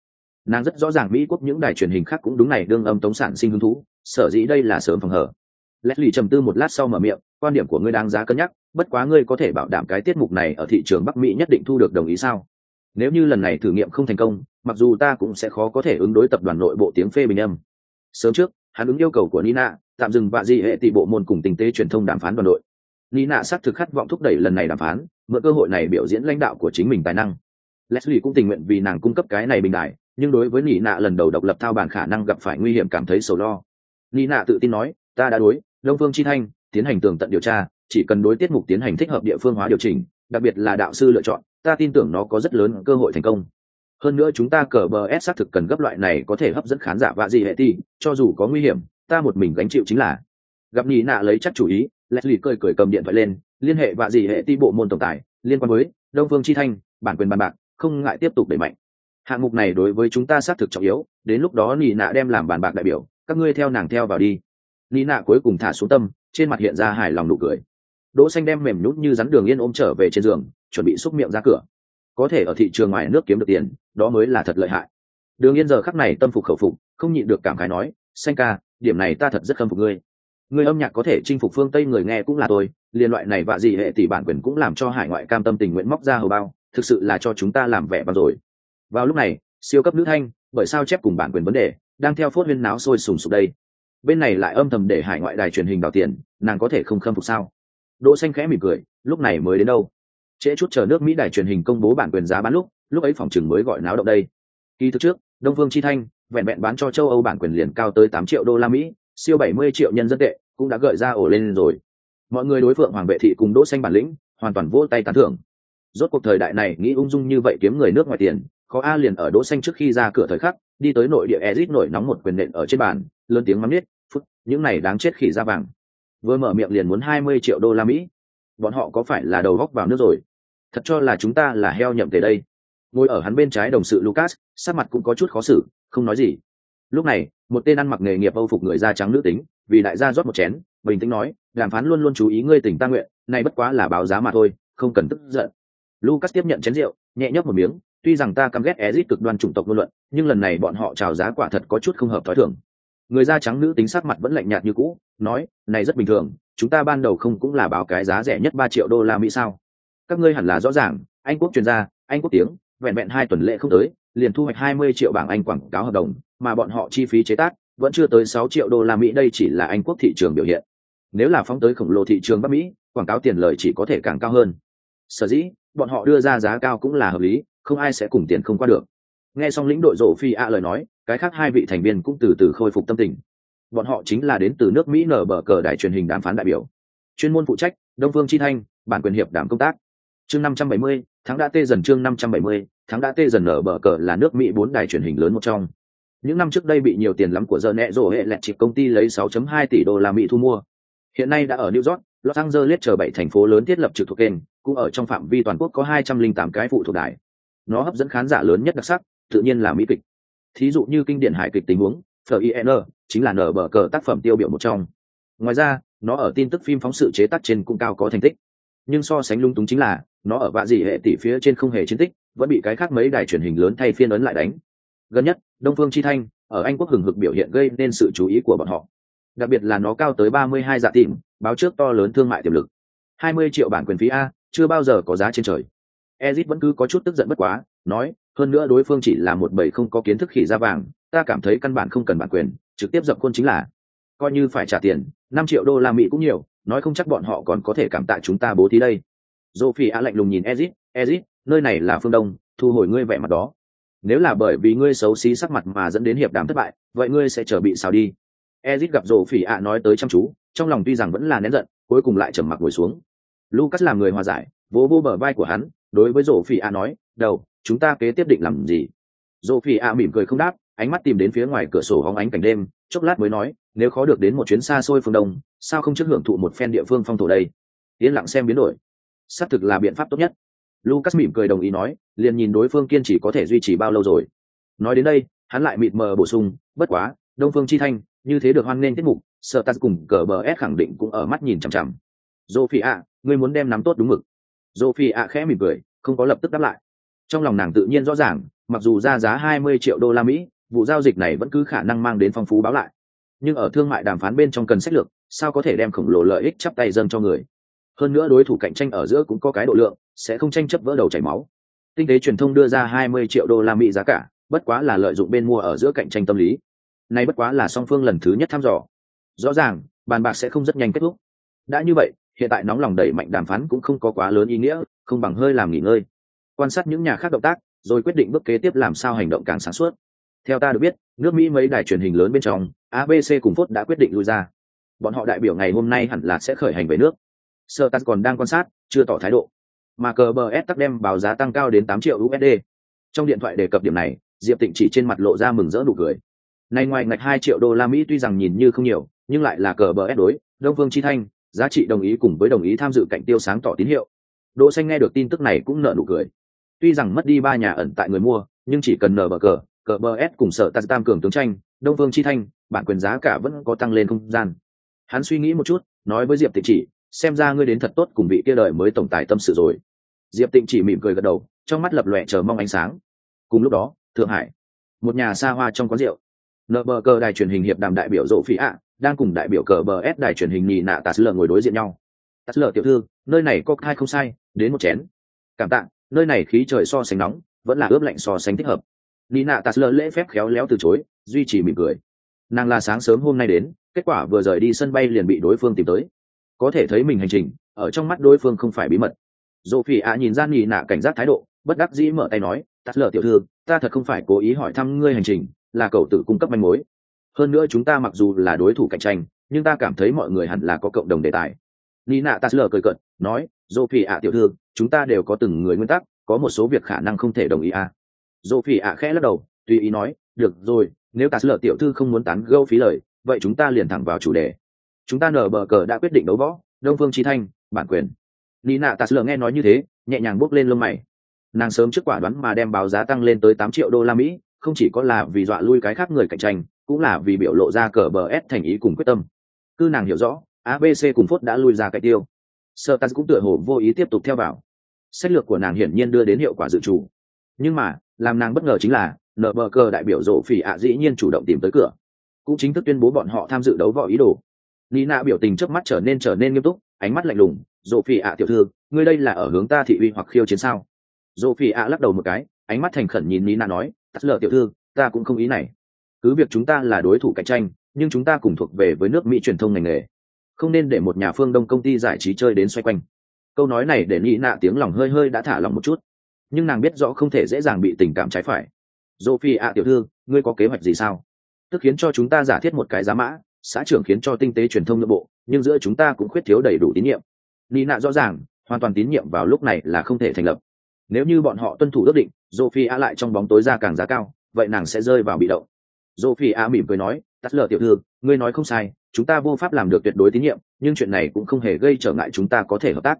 nàng rất rõ ràng mỹ quốc những đài truyền hình khác cũng đúng này đương âm tống sản sinh hứng thú, sở dĩ đây là sớm phòng hở leslie trầm tư một lát sau mở miệng, quan điểm của ngươi đáng giá cân nhắc, bất quá ngươi có thể bảo đảm cái tiết mục này ở thị trường bắc mỹ nhất định thu được đồng ý sao? Nếu như lần này thử nghiệm không thành công, mặc dù ta cũng sẽ khó có thể ứng đối tập đoàn nội bộ tiếng phê bình âm. Sớm trước, hắn ứng yêu cầu của nina, tạm dừng vạ di hệ tỷ bộ môn cùng tình tế truyền thông đàm phán đoàn đội. Nina xác thực khát vọng thúc đẩy lần này đàm phán, mượn cơ hội này biểu diễn lãnh đạo của chính mình tài năng. Leslie cũng tình nguyện vì nàng cung cấp cái này bình đại nhưng đối với nị nạ lần đầu độc lập thao bản khả năng gặp phải nguy hiểm cảm thấy sầu lo. Nị nạ tự tin nói, ta đã đối, đông phương chi thanh, tiến hành tường tận điều tra, chỉ cần đối tiết mục tiến hành thích hợp địa phương hóa điều chỉnh, đặc biệt là đạo sư lựa chọn, ta tin tưởng nó có rất lớn cơ hội thành công. Hơn nữa chúng ta cờ bờ s xác thực cần gấp loại này có thể hấp dẫn khán giả vạ gì hệ ti, cho dù có nguy hiểm, ta một mình gánh chịu chính là. Gặp nhị nạ lấy chắc chủ ý, leslie cười cười cầm điện thoại lên, liên hệ vạ gì hệ ti bộ môn tổng tài, liên quan với đông phương chi thanh, bản quyền bàn bạc, không ngại tiếp tục đẩy mạnh hạng mục này đối với chúng ta xác thực trọng yếu, đến lúc đó Nị nạ đem làm bàn bạc đại biểu, các ngươi theo nàng theo vào đi. Nị nạ cuối cùng thả xuống tâm, trên mặt hiện ra hài lòng nụ cười. Đỗ xanh đem mềm nhút như rắn đường yên ôm trở về trên giường, chuẩn bị xúc miệng ra cửa. Có thể ở thị trường ngoài nước kiếm được tiền, đó mới là thật lợi hại. Đường yên giờ khắc này tâm phục khẩu phục, không nhịn được cảm khái nói, xanh ca, điểm này ta thật rất khâm phục ngươi. Người âm nhạc có thể chinh phục phương tây người nghe cũng là tôi, liên loại này và gì hệ tỷ bản quyền cũng làm cho hải ngoại cam tâm tình nguyện móc ra hầu bao, thực sự là cho chúng ta làm vẻ bằng rồi vào lúc này, siêu cấp nữ thanh, bởi sao chép cùng bản quyền vấn đề, đang theo phốt huyên náo sôi sùng sục đây. Bên này lại âm thầm để hải ngoại đài truyền hình đào tiền, nàng có thể không khâm phục sao? Đỗ xanh khẽ mỉm cười, lúc này mới đến đâu? Trễ chút chờ nước mỹ đài truyền hình công bố bản quyền giá bán lúc lúc ấy phòng trường mới gọi náo động đây. Kỳ thực trước, đông phương chi thanh, vẹn vẹn bán cho châu âu bản quyền liền cao tới 8 triệu đô la mỹ, siêu 70 triệu nhân dân tệ, cũng đã gợi ra ổ lên rồi. Mọi người đối phượng hoàng vệ thị cùng đỗ xanh bản lĩnh, hoàn toàn vỗ tay tán thưởng. Rốt cuộc thời đại này, nghĩ ung dung như vậy kiếm người nước ngoài tiền có a liền ở đỗ xanh trước khi ra cửa thời khắc, đi tới nội địa ezit nổi nóng một quyền nện ở trên bàn, lớn tiếng mắng nít phút những này đáng chết khỉ ra vàng. Vừa mở miệng liền muốn hai mươi triệu đô la mỹ. Bọn họ có phải là đầu góc vào nước rồi? Thật cho là chúng ta là heo nhậm tới đây. Ngồi ở hắn bên trái đồng sự lucas, sắc mặt cũng có chút khó xử, không nói gì. Lúc này, một tên ăn mặc nghề nghiệp âu phục người da trắng nữ tính, vì đại gia rót một chén, bình tĩnh nói, đàm phán luôn luôn chú ý ngươi tình ta nguyện này bất quá là báo giá mà thôi, không cần tức giận. Lucas tiếp nhận chén rượu, nhẹ nhấp một miếng tuy rằng ta căm ghét ezit cực đoan chủng tộc ngôn luận, nhưng lần này bọn họ chào giá quả thật có chút không hợp thói thường. Người da trắng nữ tính sắc mặt vẫn lạnh nhạt như cũ, nói, này rất bình thường, chúng ta ban đầu không cũng là báo cái giá rẻ nhất ba triệu đô la mỹ sao? Các ngươi hẳn là rõ ràng, anh quốc chuyên gia, anh quốc tiếng, vẹn vẹn hai tuần lễ không tới, liền thu hoạch hai mươi triệu bảng anh quảng cáo hợp đồng, mà bọn họ chi phí chế tác vẫn chưa tới sáu triệu đô la mỹ, đây chỉ là anh quốc thị trường biểu hiện. Nếu là phóng tới khổng lồ thị trường bắc mỹ, quảng cáo tiền lời chỉ có thể càng cao hơn. Sở dĩ, bọn họ đưa ra giá cao cũng là hợp lý không ai sẽ cùng tiền không qua được. Nghe xong lĩnh đội rộ phi a lời nói, cái khác hai vị thành viên cũng từ từ khôi phục tâm tình. Bọn họ chính là đến từ nước mỹ nở bờ cờ đài truyền hình đàm phán đại biểu. Chuyên môn phụ trách, đông phương chi thanh, bản quyền hiệp đảm công tác. Chương năm trăm bảy mươi, tháng đã tê dần chương năm trăm bảy mươi, tháng đã tê dần nở bờ cờ là nước mỹ bốn đài truyền hình lớn một trong. Những năm trước đây bị nhiều tiền lắm của giờ nẹ rổ hệ lẹt chịp công ty lấy 6.2 tỷ đô la mỹ thu mua. Hiện nay đã ở new york, los angeles chờ bảy thành phố lớn thiết lập trực thuộc kênh, cũng ở trong phạm vi toàn quốc có 208 cái phụ thuộc đài nó hấp dẫn khán giả lớn nhất đặc sắc, tự nhiên là mỹ kịch. Thí dụ như kinh điển hài kịch tình huống FIN chính là nở bờ cờ tác phẩm tiêu biểu một trong. Ngoài ra, nó ở tin tức phim phóng sự chế tác trên cũng cao có thành tích. Nhưng so sánh lung túng chính là, nó ở vạ dị hệ tỷ phía trên không hề chiến tích, vẫn bị cái khác mấy đài truyền hình lớn thay phiên ấn lại đánh. Gần nhất, đông phương chi thanh, ở anh quốc hừng hực biểu hiện gây nên sự chú ý của bọn họ. Đặc biệt là nó cao tới 32 dạ tìm, báo trước to lớn thương mại tiềm lực. 20 triệu bản quyền phí a, chưa bao giờ có giá trên trời ezit vẫn cứ có chút tức giận bất quá, nói, hơn nữa đối phương chỉ là một bầy không có kiến thức khỉ da vàng, ta cảm thấy căn bản không cần bản quyền, trực tiếp dập khuôn chính là coi như phải trả tiền, năm triệu đô la mỹ cũng nhiều, nói không chắc bọn họ còn có thể cảm tạ chúng ta bố thí đây. Dô phi Á lạnh lùng nhìn ezit ezit, nơi này là phương đông, thu hồi ngươi vẻ mặt đó. Nếu là bởi vì ngươi xấu xí sắc mặt mà dẫn đến hiệp đàm thất bại, vậy ngươi sẽ trở bị xào đi. Ezit gặp dô phi Á nói tới chăm chú, trong lòng tuy rằng vẫn là nén giận, cuối cùng lại trầm mặc ngồi xuống. Lucas là người hòa giải, vỗ vô bờ vai của hắn đối với rổ phi a nói, đầu, chúng ta kế tiếp định làm gì? Rổ phi a mỉm cười không đáp, ánh mắt tìm đến phía ngoài cửa sổ hóng ánh cảnh đêm, chốc lát mới nói, nếu khó được đến một chuyến xa xôi phương đông, sao không trước hưởng thụ một phen địa phương phong thổ đây? Yên lặng xem biến đổi. Xác thực là biện pháp tốt nhất. Lucas mỉm cười đồng ý nói, liền nhìn đối phương kiên trì có thể duy trì bao lâu rồi. Nói đến đây, hắn lại mịt mờ bổ sung, bất quá, đông phương chi thanh, như thế được hoan nghênh tiết mục, sợ ta cùng cờ bờ s khẳng định cũng ở mắt nhìn chằm chằm. Dô phi ạ, ngươi muốn đem nắm tốt đúng mực dô phi ạ khẽ mỉm cười, không có lập tức đáp lại. Trong lòng nàng tự nhiên rõ ràng, mặc dù ra giá hai mươi triệu đô la mỹ, vụ giao dịch này vẫn cứ khả năng mang đến phong phú báo lại. Nhưng ở thương mại đàm phán bên trong cần sách lược, sao có thể đem khổng lồ lợi ích chắp tay dâng cho người? Hơn nữa đối thủ cạnh tranh ở giữa cũng có cái độ lượng, sẽ không tranh chấp vỡ đầu chảy máu. Tinh tế truyền thông đưa ra 20 triệu đô la mỹ giá cả, bất quá là lợi dụng bên mua ở giữa cạnh tranh tâm lý. Nay bất quá là song phương lần thứ nhất thăm dò. Rõ ràng, bàn bạc sẽ không rất nhanh kết thúc. Đã như vậy hiện tại nóng lòng đẩy mạnh đàm phán cũng không có quá lớn ý nghĩa, không bằng hơi làm nghỉ ngơi. Quan sát những nhà khác động tác, rồi quyết định bước kế tiếp làm sao hành động càng sáng suốt. Theo ta được biết, nước mỹ mấy đài truyền hình lớn bên trong abc cùng phốt đã quyết định lui ra. Bọn họ đại biểu ngày hôm nay hẳn là sẽ khởi hành về nước. Sơ tắt còn đang quan sát, chưa tỏ thái độ. Mà cờ bờ s tắc đem báo giá tăng cao đến tám triệu usd trong điện thoại đề cập điểm này, diệp tịnh chỉ trên mặt lộ ra mừng rỡ nụ cười. Này ngoài ngạch hai triệu đô la mỹ tuy rằng nhìn như không nhiều, nhưng lại là cờ bờ s đối, đông phương chi thanh giá trị đồng ý cùng với đồng ý tham dự cạnh tiêu sáng tỏ tín hiệu. Đỗ xanh nghe được tin tức này cũng nở nụ cười. Tuy rằng mất đi ba nhà ẩn tại người mua, nhưng chỉ cần nở bờ cờ cờ bờ s cùng sở tam cường tướng tranh, đông Vương chi thanh, bản quyền giá cả vẫn có tăng lên không gian. Hắn suy nghĩ một chút, nói với diệp tịnh chỉ, xem ra ngươi đến thật tốt cùng vị kia đời mới tổng tài tâm sự rồi. Diệp tịnh chỉ mỉm cười gật đầu, trong mắt lập lòe chờ mong ánh sáng. Cùng lúc đó, thượng hải, một nhà xa hoa trong quán rượu. Nợ bờ cờ đài truyền hình hiệp đàm đại biểu rộ phí ạ đang cùng đại biểu cờ bờ s đài truyền hình nhì nạ tà sứ lờ ngồi đối diện nhau. Tà sứ lờ, tiểu thư, nơi này có hai không sai, đến một chén. Cảm tạ, nơi này khí trời so sánh nóng, vẫn là ướp lạnh so sánh thích hợp. Nhì nạ tà sứ lờ lễ phép khéo léo từ chối, duy trì mỉm cười. Nàng là sáng sớm hôm nay đến, kết quả vừa rời đi sân bay liền bị đối phương tìm tới. Có thể thấy mình hành trình, ở trong mắt đối phương không phải bí mật. Dù phỉ ạ nhìn ra nhì nạ cảnh giác thái độ, bất đắc dĩ mở tay nói tắt lờ, tiểu thư, ta thật không phải cố ý hỏi thăm ngươi hành trình, là cậu tự cung cấp manh mối hơn nữa chúng ta mặc dù là đối thủ cạnh tranh, nhưng ta cảm thấy mọi người hẳn là có cộng đồng đề tài. Nina tasler cười cợt, nói dô phi ạ tiểu thư, chúng ta đều có từng người nguyên tắc, có một số việc khả năng không thể đồng ý à. dô phi ạ khẽ lắc đầu, tùy ý nói, được rồi, nếu tasler tiểu thư không muốn tán gâu phí lời, vậy chúng ta liền thẳng vào chủ đề. Chúng ta nở bờ cờ đã quyết định đấu võ, đông phương trí thanh, bản quyền. Nina tasler nghe nói như thế, nhẹ nhàng bước lên lông mày. Nàng sớm trước quả đoán mà đem báo giá tăng lên tới tám triệu đô la mỹ, không chỉ có là vì dọa lui cái khác người cạnh tranh cũng là vì biểu lộ ra cờ bờ s thành ý cùng quyết tâm. Cứ nàng hiểu rõ abc cùng phốt đã lui ra cạnh tiêu. Sơ tas cũng tựa hồ vô ý tiếp tục theo vào. Sách lược của nàng hiển nhiên đưa đến hiệu quả dự trù. Nhưng mà, làm nàng bất ngờ chính là nợ bờ cờ đại biểu rộ phỉ ạ dĩ nhiên chủ động tìm tới cửa. Cũng chính thức tuyên bố bọn họ tham dự đấu võ ý đồ. Nina biểu tình trước mắt trở nên trở nên nghiêm túc, ánh mắt lạnh lùng rộ phỉ ạ tiểu thư, ngươi đây là ở hướng ta thị uy hoặc khiêu chiến sao? Rộ phỉ ạ lắc đầu một cái, ánh mắt thành khẩn nhìn nina nói tắt lờ tiểu thư, ta cũng không ý này cứ việc chúng ta là đối thủ cạnh tranh, nhưng chúng ta cùng thuộc về với nước mỹ truyền thông ngành nghề. Không nên để một nhà phương đông công ty giải trí chơi đến xoay quanh. Câu nói này để nghĩ nạ tiếng lòng hơi hơi đã thả lòng một chút. Nhưng nàng biết rõ không thể dễ dàng bị tình cảm trái phải. Dô phi ạ tiểu thư, ngươi có kế hoạch gì sao? Tức khiến cho chúng ta giả thiết một cái giá mã, xã trưởng khiến cho tinh tế truyền thông nội bộ, nhưng giữa chúng ta cũng khuyết thiếu đầy đủ tín nhiệm. Ni nạ rõ ràng, hoàn toàn tín nhiệm vào lúc này là không thể thành lập. Nếu như bọn họ tuân thủ ước định dô phi ạ lại trong bóng tối ra càng giá cao, vậy nàng sẽ rơi vào bị động dô phi a mỉm cười nói tắt lờ tiểu thư ngươi nói không sai chúng ta vô pháp làm được tuyệt đối tín nhiệm nhưng chuyện này cũng không hề gây trở ngại chúng ta có thể hợp tác.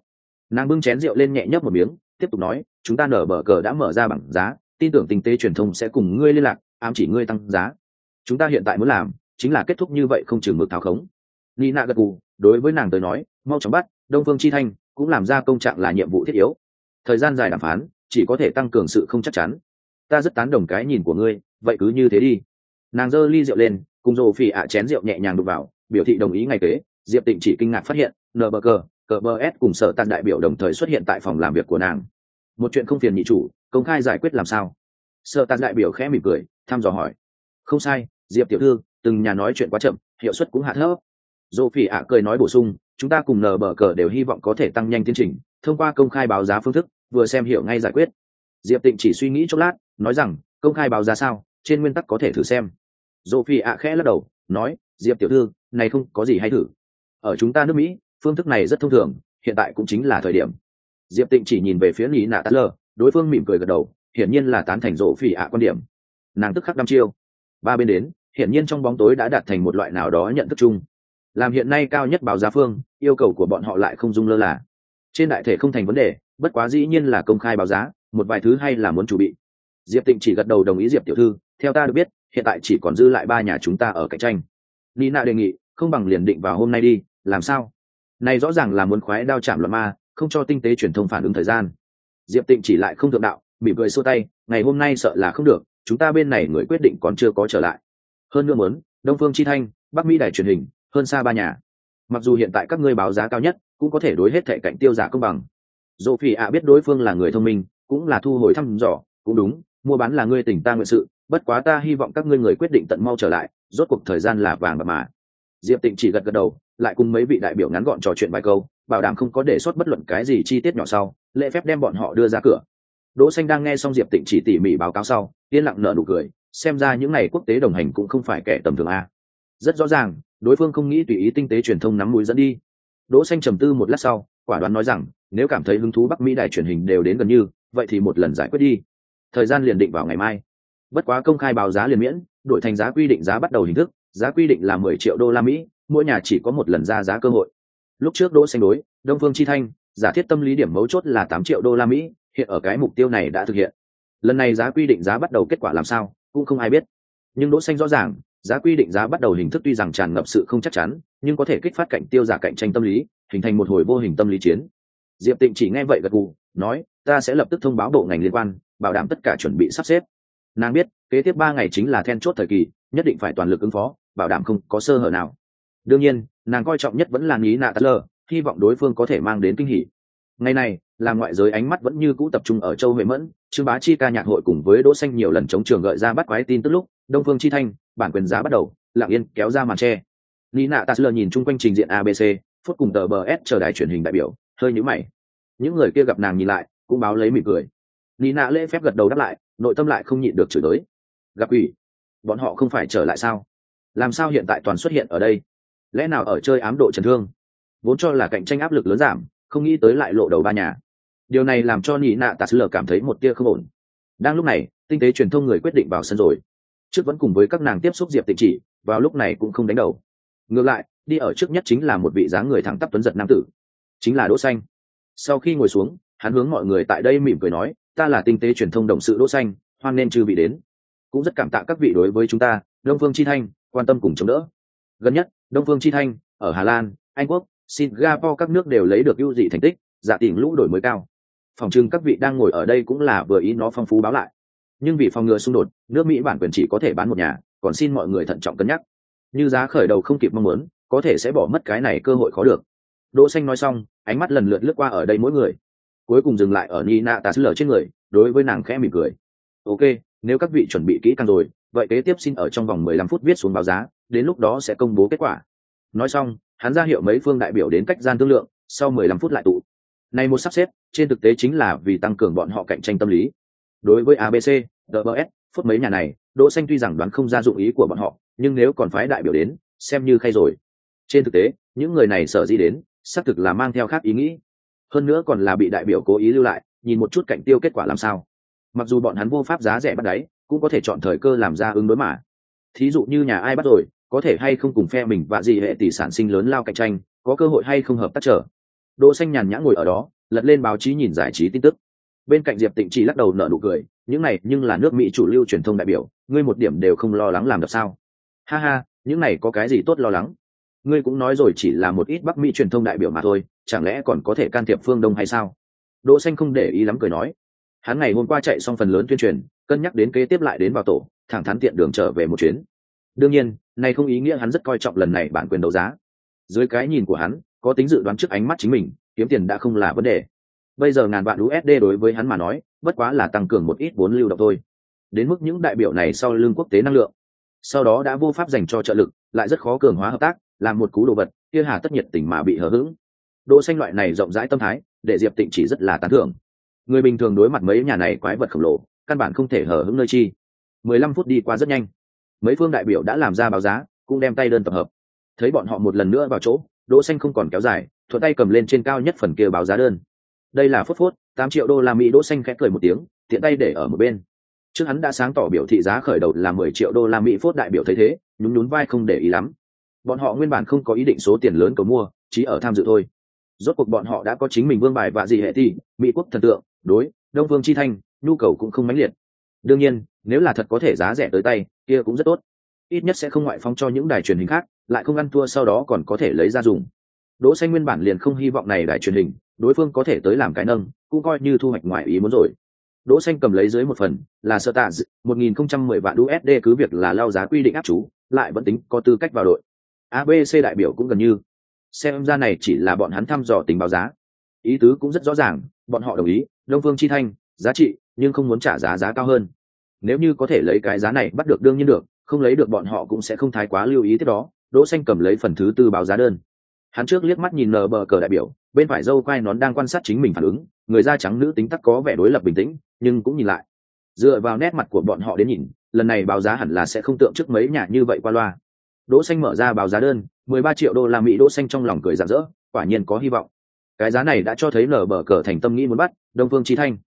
Nàng bưng chén rượu lên nhẹ nhấp một miếng tiếp tục nói chúng ta nở bờ cờ đã mở ra bảng giá tin tưởng tình tế truyền thông sẽ cùng ngươi liên lạc ám chỉ ngươi tăng giá. Chúng ta hiện tại muốn làm chính là kết thúc như vậy không chừng mực tháo khống. Nina gật gù, đối với nàng tới nói mau chóng bắt đông phương chi thanh cũng làm ra công trạng là nhiệm vụ thiết yếu. Thời gian dài đàm phán chỉ có thể tăng cường sự không chắc chắn. Ta rất tán đồng cái nhìn của ngươi vậy cứ như thế đi nàng giơ ly rượu lên, cùng rồ phỉ ạ chén rượu nhẹ nhàng đục vào, biểu thị đồng ý ngày kế, diệp tịnh chỉ kinh ngạc phát hiện nờ bờ cờ cờ bờ s cùng sở tàn đại biểu đồng thời xuất hiện tại phòng làm việc của nàng. Một chuyện không phiền nhị chủ, công khai giải quyết làm sao? Sở tàn đại biểu khẽ mỉm cười, thăm dò hỏi. Không sai, diệp tiểu thư, từng nhà nói chuyện quá chậm, hiệu suất cũng hạ thấp. Dô phỉ ạ cười nói bổ sung, chúng ta cùng nờ bờ cờ đều hy vọng có thể tăng nhanh tiến trình, thông qua công khai báo giá phương thức, vừa xem hiểu ngay giải quyết. Diệp tịnh chỉ suy nghĩ chốc lát, nói rằng, công khai báo giá sao? Trên nguyên tắc có thể thử xem. Dô phi ạ khẽ lắc đầu, nói, diệp tiểu thư, này không có gì hay thử. Ở chúng ta nước mỹ, phương thức này rất thông thường, hiện tại cũng chính là thời điểm. Diệp tịnh chỉ nhìn về phía lý nạ tát lơ đối phương mỉm cười gật đầu, hiển nhiên là tán thành rộ phi ạ quan điểm. Nàng tức khắc đăm chiêu. Ba bên đến, hiển nhiên trong bóng tối đã đạt thành một loại nào đó nhận thức chung. Làm hiện nay cao nhất báo giá phương, yêu cầu của bọn họ lại không dung lơ là. Trên đại thể không thành vấn đề, bất quá dĩ nhiên là công khai báo giá, một vài thứ hay là muốn chuẩn bị. Diệp tịnh chỉ gật đầu đồng ý diệp tiểu thư theo ta được biết, hiện tại chỉ còn dư lại ba nhà chúng ta ở cạnh tranh. Nina đề nghị, không bằng liền định vào hôm nay đi, làm sao? Này rõ ràng là muốn khoái đao chạm loạn ma, không cho tinh tế truyền thông phản ứng thời gian. Diệp tịnh chỉ lại không thượng đạo, mỉm cười xô tay, ngày hôm nay sợ là không được, chúng ta bên này người quyết định còn chưa có trở lại. Hơn nữa muốn, đông phương chi thanh, bắc mỹ đài truyền hình, hơn xa ba nhà. Mặc dù hiện tại các ngươi báo giá cao nhất, cũng có thể đối hết thệ cạnh tiêu giả công bằng. Dỗ phỉ ạ biết đối phương là người thông minh, cũng là thu hồi thăm dò, cũng đúng, mua bán là ngươi tỉnh ta nguyện sự bất quá ta hy vọng các ngươi người quyết định tận mau trở lại, rốt cuộc thời gian là vàng bạc mà. Diệp tịnh chỉ gật gật đầu, lại cùng mấy vị đại biểu ngắn gọn trò chuyện vài câu, bảo đảm không có đề xuất bất luận cái gì chi tiết nhỏ sau, lễ phép đem bọn họ đưa ra cửa. Đỗ xanh đang nghe xong diệp tịnh chỉ tỉ mỉ báo cáo sau, yên lặng nở nụ cười, xem ra những ngày quốc tế đồng hành cũng không phải kẻ tầm thường a. Rất rõ ràng, đối phương không nghĩ tùy ý tinh tế truyền thông nắm mũi dẫn đi. Đỗ xanh trầm tư một lát sau, quả đoán nói rằng, nếu cảm thấy hứng thú bắc mỹ đài truyền hình đều đến gần như, vậy thì một lần giải quyết đi. Thời gian liền định vào ngày mai bất quá công khai báo giá liền miễn, đổi thành giá quy định giá bắt đầu hình thức, giá quy định là mười triệu đô la mỹ, mỗi nhà chỉ có một lần ra giá cơ hội. Lúc trước đỗ xanh đối, đông phương chi thanh, giả thiết tâm lý điểm mấu chốt là tám triệu đô la mỹ, hiện ở cái mục tiêu này đã thực hiện. Lần này giá quy định giá bắt đầu kết quả làm sao, cũng không ai biết. Nhưng đỗ xanh rõ ràng, giá quy định giá bắt đầu hình thức tuy rằng tràn ngập sự không chắc chắn, nhưng có thể kích phát cạnh tiêu giả cạnh tranh tâm lý, hình thành một hồi vô hình tâm lý chiến. Diệp tịnh chỉ nghe vậy gật gù, nói, ta sẽ lập tức thông báo bộ ngành liên quan, bảo đảm tất cả chuẩn bị sắp xếp nàng biết, kế tiếp ba ngày chính là then chốt thời kỳ, nhất định phải toàn lực ứng phó, bảo đảm không có sơ hở nào. Đương nhiên, nàng coi trọng nhất vẫn là nghĩ nạ tát lơ hy vọng đối phương có thể mang đến kinh hỉ. Ngày này, là ngoại giới ánh mắt vẫn như cũ tập trung ở châu huệ mẫn, trương bá chi ca nhạc hội cùng với đỗ xanh nhiều lần chống trường gợi ra bắt quái tin tức lúc, đông phương chi thanh, bản quyền giá bắt đầu, lặng yên kéo ra màn che nina lờ nhìn chung quanh trình diện abc phút cùng tờ bờ s chờ đài truyền hình đại biểu, hơi nhũ mày. Những người kia gặp nàng nhìn lại, cũng báo lấy mỉm cười nina lễ phép gật đầu đáp lại, nội tâm lại không nhịn được chửi tới. Gặp ủy, bọn họ không phải trở lại sao? Làm sao hiện tại toàn xuất hiện ở đây? Lẽ nào ở chơi ám độ trần thương? Vốn cho là cạnh tranh áp lực lớn giảm, không nghĩ tới lại lộ đầu ba nhà. Điều này làm cho nị nạ tạ sư lờ cảm thấy một tia không ổn. Đang lúc này, tinh tế truyền thông người quyết định vào sân rồi. Trước vẫn cùng với các nàng tiếp xúc diệp tịnh chỉ, vào lúc này cũng không đánh đầu. Ngược lại, đi ở trước nhất chính là một vị dáng người thẳng tắp tuấn giật nam tử. Chính là đỗ xanh. Sau khi ngồi xuống, hắn hướng mọi người tại đây mỉm cười nói ta là tinh tế truyền thông đồng sự đỗ xanh, hoan nên chư vị đến. Cũng rất cảm tạ các vị đối với chúng ta, đông phương chi thanh, quan tâm cùng chống đỡ. Gần nhất, đông phương chi thanh, ở hà lan, anh quốc, singapore các nước đều lấy được ưu dị thành tích giả tỉnh lũ đổi mới cao. Phòng trưng các vị đang ngồi ở đây cũng là vừa ý nó phong phú báo lại. Nhưng vì phòng ngừa xung đột, nước mỹ bản quyền chỉ có thể bán một nhà, còn xin mọi người thận trọng cân nhắc. Như giá khởi đầu không kịp mong muốn, có thể sẽ bỏ mất cái này cơ hội khó được. Đỗ xanh nói xong, ánh mắt lần lượt lướt qua ở đây mỗi người cuối cùng dừng lại ở nina tà sứ lở trên người, đối với nàng khẽ mỉm cười. Ok, nếu các vị chuẩn bị kỹ càng rồi, vậy kế tiếp xin ở trong vòng 15 phút viết xuống báo giá, đến lúc đó sẽ công bố kết quả. Nói xong, hắn ra hiệu mấy phương đại biểu đến cách gian thương lượng, sau 15 phút lại tụ. Này một sắp xếp, trên thực tế chính là vì tăng cường bọn họ cạnh tranh tâm lý. Đối với abc dbs phút mấy nhà này, đỗ xanh tuy rằng đoán không ra dụng ý của bọn họ, nhưng nếu còn phái đại biểu đến, xem như khay rồi. Trên thực tế, những người này sở gì đến, xác thực là mang theo khác ý nghĩ hơn nữa còn là bị đại biểu cố ý lưu lại, nhìn một chút cảnh tiêu kết quả làm sao. Mặc dù bọn hắn vô pháp giá rẻ bắt đáy, cũng có thể chọn thời cơ làm ra ứng đối mà. Thí dụ như nhà ai bắt rồi, có thể hay không cùng phe mình và gì hệ tỷ sản sinh lớn lao cạnh tranh, có cơ hội hay không hợp tác trở. Đỗ xanh nhàn nhã ngồi ở đó, lật lên báo chí nhìn giải trí tin tức. Bên cạnh diệp tịnh chỉ lắc đầu nở nụ cười, những này, nhưng là nước mỹ chủ lưu truyền thông đại biểu, ngươi một điểm đều không lo lắng làm được sao? Ha ha, những này có cái gì tốt lo lắng? Ngươi cũng nói rồi chỉ là một ít bắc mỹ truyền thông đại biểu mà thôi, chẳng lẽ còn có thể can thiệp phương đông hay sao? Đỗ xanh không để ý lắm cười nói. Hắn ngày hôm qua chạy xong phần lớn tuyên truyền, cân nhắc đến kế tiếp lại đến vào tổ, thẳng thắn tiện đường trở về một chuyến. Đương nhiên, này không ý nghĩa hắn rất coi trọng lần này bản quyền đấu giá. Dưới cái nhìn của hắn, có tính dự đoán trước ánh mắt chính mình, kiếm tiền đã không là vấn đề. Bây giờ ngàn vạn usd đối với hắn mà nói, bất quá là tăng cường một ít vốn lưu động thôi. Đến mức những đại biểu này sau lương quốc tế năng lượng. Sau đó đã vô pháp dành cho trợ lực, lại rất khó cường hóa hợp tác làm một cú đồ vật, kia hà tất nhiệt tình mà bị hờ hững. Đỗ xanh loại này rộng rãi tâm thái, để diệp tịnh chỉ rất là tán thưởng. Người bình thường đối mặt mấy nhà này quái vật khổng lồ, căn bản không thể hờ hững nơi chi. 15 phút đi qua rất nhanh. Mấy phương đại biểu đã làm ra báo giá, cũng đem tay đơn tập hợp. Thấy bọn họ một lần nữa vào chỗ, đỗ xanh không còn kéo dài, thuận tay cầm lên trên cao nhất phần kia báo giá đơn. Đây là phút phút tám triệu đô la mỹ, đỗ xanh khẽ cười một tiếng, tiện tay để ở một bên. Trước hắn đã sáng tỏ biểu thị giá khởi đầu là mười triệu đô la mỹ, phốt đại biểu thấy thế, nhún nhún vai không để ý lắm bọn họ nguyên bản không có ý định số tiền lớn cầu mua, chỉ ở tham dự thôi. Rốt cuộc bọn họ đã có chính mình vương bài và gì hệ thi mỹ quốc thần tượng, đối, đông vương chi thanh, nhu cầu cũng không mãnh liệt. Đương nhiên, nếu là thật có thể giá rẻ tới tay, kia cũng rất tốt. Ít nhất sẽ không ngoại phong cho những đài truyền hình khác, lại không ăn thua sau đó còn có thể lấy ra dùng. Đỗ xanh nguyên bản liền không hy vọng này đài truyền hình, đối phương có thể tới làm cái nâng, cũng coi như thu hoạch ngoại ý muốn rồi. Đỗ xanh cầm lấy dưới một phần, là sơ tạ 1010 vạn USD cứ việc là lao giá quy định áp chú, lại vẫn tính có tư cách vào đội abc đại biểu cũng gần như. Xem ra này chỉ là bọn hắn thăm dò tính báo giá. Ý tứ cũng rất rõ ràng, bọn họ đồng ý, đông phương chi thanh, giá trị, nhưng không muốn trả giá giá cao hơn. Nếu như có thể lấy cái giá này bắt được đương nhiên được, không lấy được bọn họ cũng sẽ không thái quá lưu ý thế đó. Đỗ xanh cầm lấy phần thứ tư báo giá đơn. Hắn trước liếc mắt nhìn nờ bờ cờ đại biểu, bên phải dâu quai nón đang quan sát chính mình phản ứng. Người da trắng nữ tính tắc có vẻ đối lập bình tĩnh, nhưng cũng nhìn lại. Dựa vào nét mặt của bọn họ đến nhìn, lần này báo giá hẳn là sẽ không tượng trước mấy nhà như vậy qua loa đỗ xanh mở ra báo giá đơn 13 triệu đô la mỹ đỗ xanh trong lòng cười rạng rỡ, quả nhiên có hy vọng. Cái giá này đã cho thấy nở bờ cờ thành tâm nghĩ muốn bắt, đông phương Chí thanh.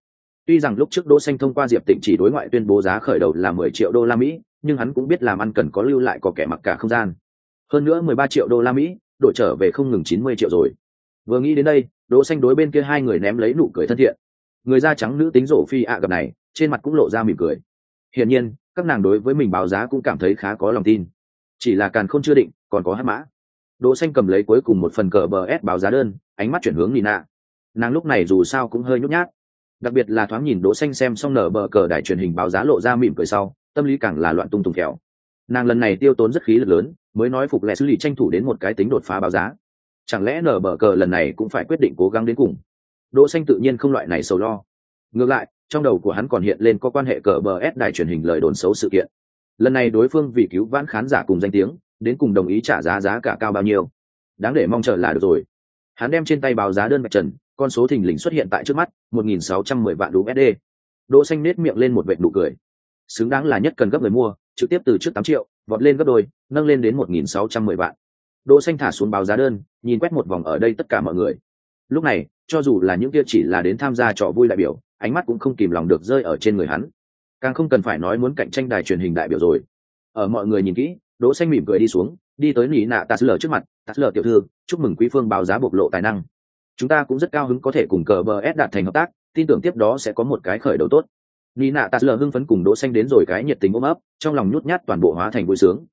Tuy rằng lúc trước đỗ xanh thông qua diệp tịnh chỉ đối ngoại tuyên bố giá khởi đầu là 10 triệu đô la mỹ, nhưng hắn cũng biết làm ăn cần có lưu lại có kẻ mặc cả không gian. Hơn nữa 13 triệu đô la mỹ, đổi trở về không ngừng 90 triệu rồi. Vừa nghĩ đến đây, đỗ xanh đối bên kia hai người ném lấy nụ cười thân thiện. Người da trắng nữ tính rổ phi ạ gặp này, trên mặt cũng lộ ra mỉm cười. Hiển nhiên, các nàng đối với mình báo giá cũng cảm thấy khá có lòng tin chỉ là càn khôn chưa định, còn có hát mã. Đỗ xanh cầm lấy cuối cùng một phần cờ bờ s báo giá đơn, ánh mắt chuyển hướng nina. Nàng lúc này dù sao cũng hơi nhút nhát. Đặc biệt là thoáng nhìn đỗ xanh xem xong nở bờ cờ đài truyền hình báo giá lộ ra mỉm cười sau, tâm lý càng là loạn tung tung kẹo. Nàng lần này tiêu tốn rất khí lực lớn, mới nói phục lệ xử lý tranh thủ đến một cái tính đột phá báo giá. Chẳng lẽ nở bờ cờ lần này cũng phải quyết định cố gắng đến cùng? Đỗ xanh tự nhiên không loại này sầu lo. Ngược lại, trong đầu của hắn còn hiện lên có quan hệ cờ bờ s đài truyền hình lời đồn xấu sự kiện lần này đối phương vì cứu vãn khán giả cùng danh tiếng đến cùng đồng ý trả giá giá cả cao bao nhiêu đáng để mong chờ là được rồi hắn đem trên tay báo giá đơn mạch trần con số thình lình xuất hiện tại trước mắt 1.610 vạn USD. Đỗ xanh nết miệng lên một vệt nụ cười. Xứng đáng là nhất cần gấp người mua, trực tiếp từ trước 8 triệu, vọt lên gấp đôi, nâng lên đến 1.610 vạn. đỗ xanh thả xuống báo giá đơn nhìn quét một vòng ở đây tất cả mọi người lúc này cho dù là những kia chỉ là đến tham gia trò vui đại biểu ánh mắt cũng không kìm lòng được rơi ở trên người hắn càng không cần phải nói muốn cạnh tranh đài truyền hình đại biểu rồi. Ở mọi người nhìn kỹ, đỗ xanh mỉm cười đi xuống, đi tới nỉ nạ tạt lở trước mặt. Tạt lở tiểu thư, chúc mừng quý phương báo giá bộc lộ tài năng. Chúng ta cũng rất cao hứng có thể cùng cờ bờ s đạt thành hợp tác, tin tưởng tiếp đó sẽ có một cái khởi đầu tốt. Nỉ nạ tạt lở hưng phấn cùng đỗ xanh đến rồi cái nhiệt tình ôm ấp, trong lòng nhút nhát toàn bộ hóa thành vui sướng.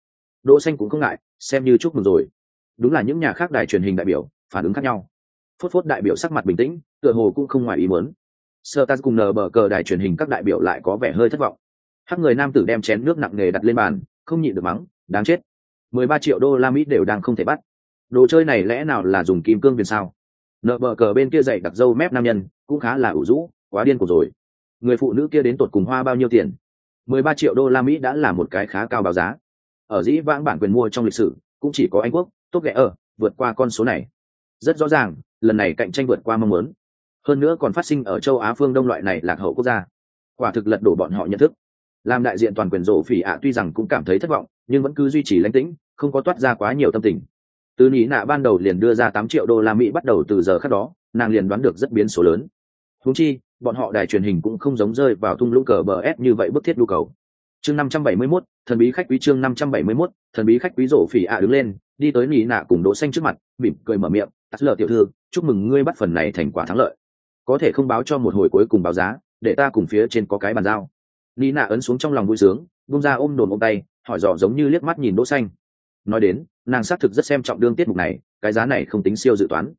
Đỗ xanh cũng không ngại, xem như chúc mừng rồi. Đúng là những nhà khác đài truyền hình đại biểu, phản ứng khác nhau. Phốt phốt đại biểu sắc mặt bình tĩnh, tựa hồ cũng không ngoài ý muốn sơ ta cùng nờ bờ cờ đài truyền hình các đại biểu lại có vẻ hơi thất vọng. Hắc người nam tử đem chén nước nặng nề đặt lên bàn, không nhịn được mắng, đáng chết. Mười ba triệu đô la mỹ đều đang không thể bắt. Đồ chơi này lẽ nào là dùng kim cương viền sao? Nợ bờ cờ bên kia dậy đặc dâu mép nam nhân, cũng khá là ủ rũ, quá điên của rồi. Người phụ nữ kia đến tột cùng hoa bao nhiêu tiền? Mười ba triệu đô la mỹ đã là một cái khá cao báo giá. Ở dĩ vãng bản quyền mua trong lịch sử, cũng chỉ có anh quốc, tốt ghẹ ở, vượt qua con số này. Rất rõ ràng, lần này cạnh tranh vượt qua mong muốn hơn nữa còn phát sinh ở châu á phương đông loại này lạc hậu quốc gia. Quả thực lật đổ bọn họ nhận thức. Làm đại diện toàn quyền rổ phỉ ạ tuy rằng cũng cảm thấy thất vọng nhưng vẫn cứ duy trì lãnh tĩnh không có toát ra quá nhiều tâm tình. Từ nỉ nạ ban đầu liền đưa ra tám triệu đô la mỹ bắt đầu từ giờ khác đó nàng liền đoán được rất biến số lớn. Húng chi bọn họ đài truyền hình cũng không giống rơi vào thung lũng cờ bờ ép như vậy bức thiết nhu cầu. Chương năm trăm bảy mươi 571, thần bí khách quý chương năm trăm bảy mươi 571, thần bí khách quý rổ phỉ ạ đứng lên đi tới nỉ nạ cùng đỗ xanh trước mặt mỉm cười mở miệng tắt lờ tiểu thư chúc mừng ngươi bắt phần này thành quả thắng lợi có thể không báo cho một hồi cuối cùng báo giá, để ta cùng phía trên có cái bàn giao. Ni nạ ấn xuống trong lòng vui sướng bung ra ôm đồn ôm tay, hỏi dò giống như liếc mắt nhìn đỗ xanh. Nói đến, nàng xác thực rất xem trọng đương tiết mục này, cái giá này không tính siêu dự toán.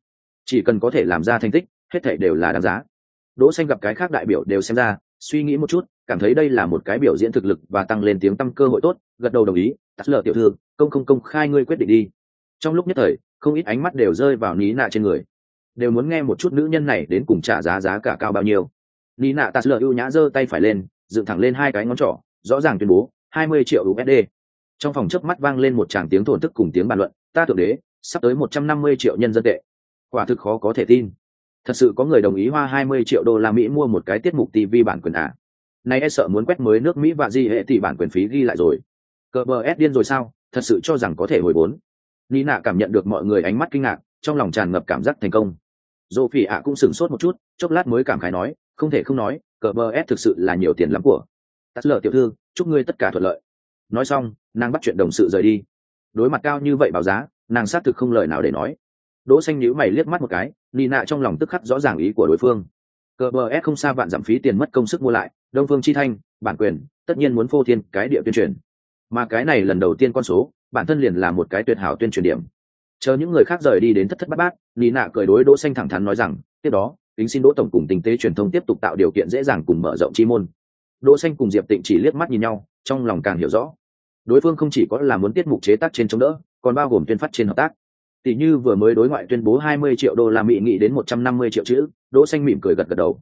Chỉ cần có thể làm ra thành tích, hết thảy đều là đáng giá. Đỗ xanh gặp cái khác đại biểu đều xem ra, suy nghĩ một chút, cảm thấy đây là một cái biểu diễn thực lực và tăng lên tiếng tăng cơ hội tốt, gật đầu đồng ý, tắt lờ tiểu thư, công không công khai ngươi quyết định đi. Trong lúc nhất thời, không ít ánh mắt đều rơi vào ní nạ trên người đều muốn nghe một chút nữ nhân này đến cùng trả giá giá cả cao bao nhiêu. Ní nạ tạt lờ ưu nhã giơ tay phải lên, dựng thẳng lên hai cái ngón trỏ, rõ ràng tuyên bố, hai mươi triệu usd trong phòng chớp mắt vang lên một tràng tiếng thổn thức cùng tiếng bàn luận, ta thượng đế, sắp tới một trăm năm mươi triệu nhân dân tệ. Quả thực khó có thể tin. Thật sự có người đồng ý hoa hai mươi triệu đô la mỹ mua một cái tiết mục tv bản quyền à? Nay e sợ muốn quét mới nước mỹ và di hệ thì bản quyền phí ghi lại rồi. Cờ bờ s điên rồi sao? Thật sự cho rằng có thể hồi vốn nina cảm nhận được mọi người ánh mắt kinh ngạc trong lòng tràn ngập cảm giác thành công. Dỗ phỉ ạ cũng sửng sốt một chút, chốc lát mới cảm khái nói, không thể không nói, cờ bờ s thực sự là nhiều tiền lắm của. Tắt lờ tiểu thư, chúc ngươi tất cả thuận lợi. Nói xong, nàng bắt chuyện đồng sự rời đi. Đối mặt cao như vậy báo giá, nàng xác thực không lời nào để nói. Đỗ xanh nhíu mày liếc mắt một cái, nị nạ trong lòng tức khắc rõ ràng ý của đối phương. Cờ bờ s không xa vạn giảm phí tiền mất công sức mua lại, đông phương chi thanh, bản quyền, tất nhiên muốn phô thiên cái địa tuyên truyền. Mà cái này lần đầu tiên con số, bản thân liền là một cái tuyệt hảo tuyên truyền điểm chờ những người khác rời đi đến thất thất bát bát, nị nạ cười đối đỗ xanh thẳng thắn nói rằng, tiếp đó tính xin đỗ tổng cùng tình tế truyền thông tiếp tục tạo điều kiện dễ dàng cùng mở rộng chi môn. Đỗ xanh cùng diệp tịnh chỉ liếc mắt nhìn nhau, trong lòng càng hiểu rõ. Đối phương không chỉ có là muốn tiết mục chế tác trên chống đỡ, còn bao gồm tuyên phát trên hợp tác. Tỷ như vừa mới đối ngoại tuyên bố 20 triệu đô la mỹ nghị đến 150 triệu chữ, đỗ xanh mỉm cười gật gật đầu.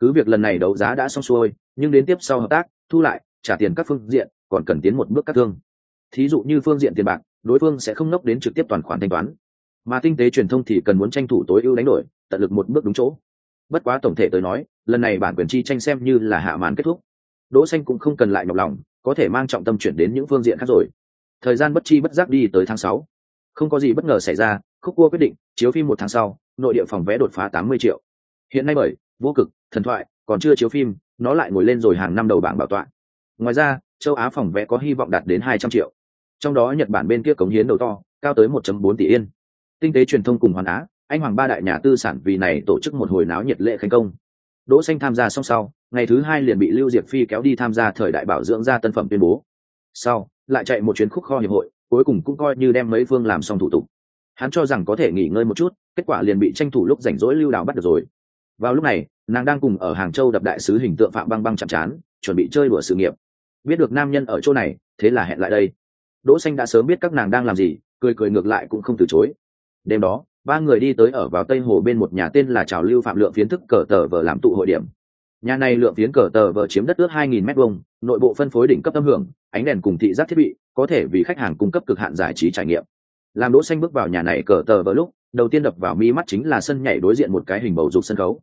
Cứ việc lần này đấu giá đã xong xuôi, nhưng đến tiếp sau hợp tác, thu lại, trả tiền các phương diện, còn cần tiến một bước các thương. Thí dụ như phương diện tiền bạc đối phương sẽ không nốc đến trực tiếp toàn khoản thanh toán. Mà tinh tế truyền thông thì cần muốn tranh thủ tối ưu đánh đổi, tận lực một bước đúng chỗ. Bất quá tổng thể tới nói, lần này bản quyền chi tranh xem như là hạ màn kết thúc. Đỗ xanh cũng không cần lại nhọc lòng, có thể mang trọng tâm chuyển đến những phương diện khác rồi. Thời gian bất chi bất giác đi tới tháng 6. không có gì bất ngờ xảy ra, khúc cua quyết định, chiếu phim một tháng sau, nội địa phòng vé đột phá 80 triệu. Hiện nay bởi, vô cực, thần thoại, còn chưa chiếu phim, nó lại ngồi lên rồi hàng năm đầu bảng bảo tọa. Ngoài ra, châu á phòng vé có hy vọng đạt đến 200 triệu trong đó nhật bản bên kia cống hiến đầu to, cao tới 1.4 tỷ yên. Tinh tế truyền thông cùng hoàn á, anh hoàng ba đại nhà tư sản vì này tổ chức một hồi náo nhiệt lễ khánh công. Đỗ xanh tham gia xong sau, ngày thứ hai liền bị lưu diệp phi kéo đi tham gia thời đại bảo dưỡng ra tân phẩm tuyên bố. Sau, lại chạy một chuyến khúc kho hiệp hội, cuối cùng cũng coi như đem mấy phương làm xong thủ tục. Hắn cho rằng có thể nghỉ ngơi một chút, kết quả liền bị tranh thủ lúc rảnh rỗi lưu đào bắt được rồi. Vào lúc này, nàng đang cùng ở hàng châu đập đại sứ hình tượng phạm băng băng chạm chán, chuẩn bị chơi đùa sự nghiệp. Biết được nam nhân ở chỗ này, thế là hẹn lại đây đỗ xanh đã sớm biết các nàng đang làm gì, cười cười ngược lại cũng không từ chối. Đêm đó, ba người đi tới ở vào tây hồ bên một nhà tên là trào lưu phạm lượng phiến thức cờ tờ vợ làm tụ hội điểm. Nhà này lượng phiến cờ tờ vợ chiếm đất ước 2.000 mét vuông, nội bộ phân phối đỉnh cấp âm hưởng, ánh đèn cùng thị giác thiết bị, có thể vì khách hàng cung cấp cực hạn giải trí trải nghiệm. Làm đỗ xanh bước vào nhà này cờ tờ vợ lúc, đầu tiên đập vào mi mắt chính là sân nhảy đối diện một cái hình bầu dục sân khấu.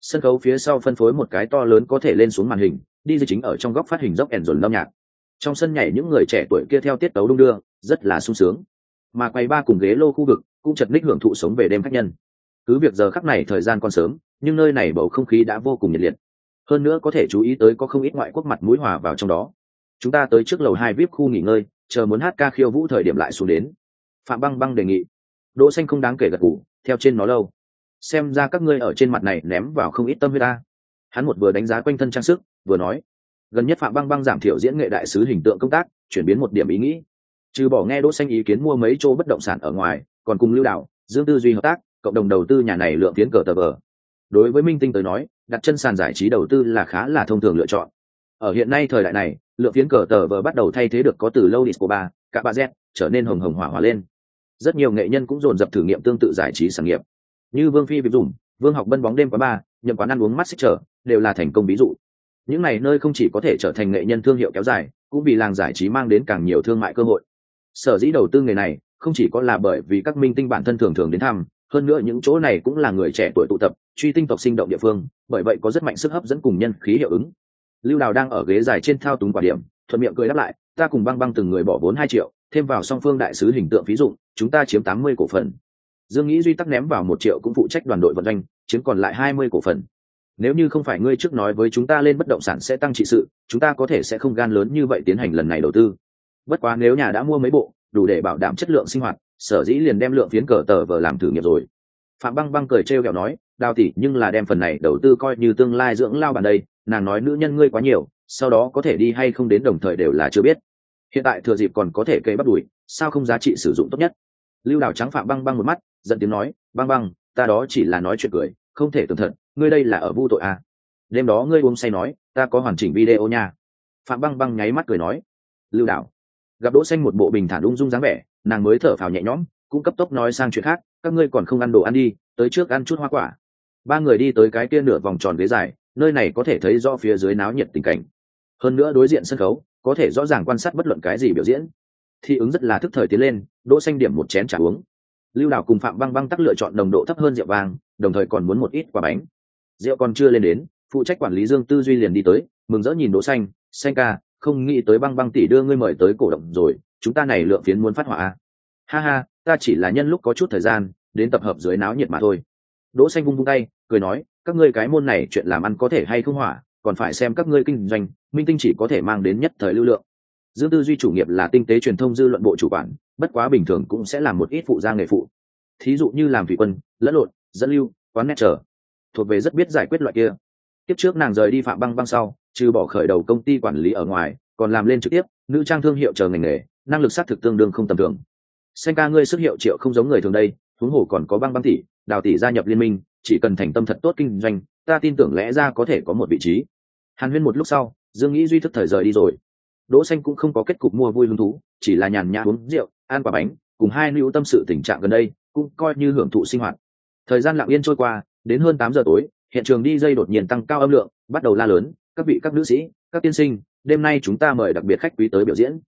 Sân khấu phía sau phân phối một cái to lớn có thể lên xuống màn hình, đi dưới chính ở trong góc phát hình dốc ẻn dồn lâm nhạc trong sân nhảy những người trẻ tuổi kia theo tiết tấu đung đưa, rất là sung sướng. Mà quầy ba cùng ghế lô khu vực cũng chật ních hưởng thụ sống về đêm khách nhân. Cứ việc giờ khắc này thời gian còn sớm, nhưng nơi này bầu không khí đã vô cùng nhiệt liệt. Hơn nữa có thể chú ý tới có không ít ngoại quốc mặt mũi hòa vào trong đó. Chúng ta tới trước lầu hai vip khu nghỉ ngơi, chờ muốn hát ca khiêu vũ thời điểm lại xuống đến. Phạm băng băng đề nghị. Đỗ xanh không đáng kể gật gù, theo trên nó lâu. Xem ra các ngươi ở trên mặt này ném vào không ít tâm huyết ta. Hắn một vừa đánh giá quanh thân trang sức, vừa nói gần nhất phạm băng băng giảm thiểu diễn nghệ đại sứ hình tượng công tác, chuyển biến một điểm ý nghĩ. Trừ bỏ nghe đỗ xanh ý kiến mua mấy chỗ bất động sản ở ngoài, còn cùng lưu đạo, dương tư duy hợp tác, cộng đồng đầu tư nhà này lượng tiến cờ tờ vờ đối với minh tinh tới nói, đặt chân sàn giải trí đầu tư là khá là thông thường lựa chọn. Ở hiện nay thời đại này, lượng tiến cờ tờ vờ bắt đầu thay thế được có từ lâu disco ba cả ba z, trở nên hồng hồng hỏa hỏa lên. Rất nhiều nghệ nhân cũng dồn dập thử nghiệm tương tự giải trí sản nghiệp. Như vương phi bị dùng vương học bân bóng đêm quá ba nhậm quán ăn uống mắt xích trở đều là thành công ví dụ những này nơi không chỉ có thể trở thành nghệ nhân thương hiệu kéo dài, cũng vì làng giải trí mang đến càng nhiều thương mại cơ hội. Sở dĩ đầu tư nghề này, không chỉ có là bởi vì các minh tinh bản thân thường thường đến thăm, hơn nữa những chỗ này cũng là người trẻ tuổi tụ tập, truy tinh tộc sinh động địa phương, bởi vậy có rất mạnh sức hấp dẫn cùng nhân khí hiệu ứng. Lưu đào đang ở ghế dài trên thao túng quả điểm, thuận miệng cười đáp lại, ta cùng băng băng từng người bỏ vốn hai triệu, thêm vào song phương đại sứ hình tượng ví dụ, chúng ta chiếm tám mươi cổ phần. Dương nghĩ duy tắc ném vào một triệu cũng phụ trách đoàn đội vận doanh, chiếm còn lại hai mươi cổ phần nếu như không phải ngươi trước nói với chúng ta lên bất động sản sẽ tăng trị sự, chúng ta có thể sẽ không gan lớn như vậy tiến hành lần này đầu tư. Bất quá nếu nhà đã mua mấy bộ, đủ để bảo đảm chất lượng sinh hoạt, sở dĩ liền đem lượng phiến cờ tờ vờ làm thử nghiệm rồi. Phạm băng băng cười trêu kẹo nói, đào tỷ, nhưng là đem phần này đầu tư coi như tương lai dưỡng lao bàn đây, nàng nói nữ nhân ngươi quá nhiều, sau đó có thể đi hay không đến đồng thời đều là chưa biết. Hiện tại thừa dịp còn có thể cây bắt đùi sao không giá trị sử dụng tốt nhất? Lưu đào trắng phạm băng băng một mắt, giận tiếng nói, băng băng, ta đó chỉ là nói chuyện cười, không thể tưởng thật ngươi đây là ở vu tội à. đêm đó ngươi uống say nói ta có hoàn chỉnh video nha. Phạm băng băng nháy mắt cười nói lưu đảo gặp đỗ xanh một bộ bình thản ung dung dáng vẻ nàng mới thở phào nhẹ nhõm cũng cấp tốc nói sang chuyện khác các ngươi còn không ăn đồ ăn đi tới trước ăn chút hoa quả. Ba người đi tới cái kia nửa vòng tròn ghế dài nơi này có thể thấy rõ phía dưới náo nhiệt tình cảnh. Hơn nữa đối diện sân khấu có thể rõ ràng quan sát bất luận cái gì biểu diễn. Thi ứng rất là thức thời tiến lên đỗ xanh điểm một chén trà uống. Lưu đảo cùng phạm băng băng tắc lựa chọn đồng độ thấp hơn rượu vang, đồng thời còn muốn một ít quả bánh rượu còn chưa lên đến, phụ trách quản lý dương tư duy liền đi tới, mừng rỡ nhìn đỗ xanh xanh ca, không nghĩ tới băng băng tỷ đưa ngươi mời tới cổ động rồi, chúng ta này lượng phiến muốn phát hỏa ha ha, ta chỉ là nhân lúc có chút thời gian, đến tập hợp dưới náo nhiệt mà thôi. Đỗ xanh vung vung tay, cười nói, các ngươi cái môn này chuyện làm ăn có thể hay không hỏa, còn phải xem các ngươi kinh doanh, minh tinh chỉ có thể mang đến nhất thời lưu lượng. Dương tư duy chủ nghiệp là tinh tế truyền thông dư luận bộ chủ quản, bất quá bình thường cũng sẽ làm một ít phụ gia nghề phụ. Thí dụ như làm thủy quân, lẫn lộn, dẫn lưu, quán nét trở thuộc về rất biết giải quyết loại kia. Tiếp trước nàng rời đi phạm băng băng sau, trừ bỏ khởi đầu công ty quản lý ở ngoài, còn làm lên trực tiếp, nữ trang thương hiệu chờ ngành nghề, năng lực xác thực tương đương không tầm thường. Xanh ca ngươi sức hiệu triệu không giống người thường đây, huống hồ còn có băng băng tỷ, đào tỷ gia nhập liên minh, chỉ cần thành tâm thật tốt kinh doanh, ta tin tưởng lẽ ra có thể có một vị trí. Hàn huyên một lúc sau, dương nghĩ duy thức thời rời đi rồi. Đỗ xanh cũng không có kết cục mua vui hứng thú, chỉ là nhàn nhã uống rượu, ăn quả bánh, cùng hai nữ tâm sự tình trạng gần đây, cũng coi như hưởng thụ sinh hoạt. Thời gian lặng yên trôi qua đến hơn tám giờ tối, hiện trường đi dây đột nhiên tăng cao âm lượng, bắt đầu la lớn, các vị, các nữ sĩ, các tiên sinh, đêm nay chúng ta mời đặc biệt khách quý tới biểu diễn.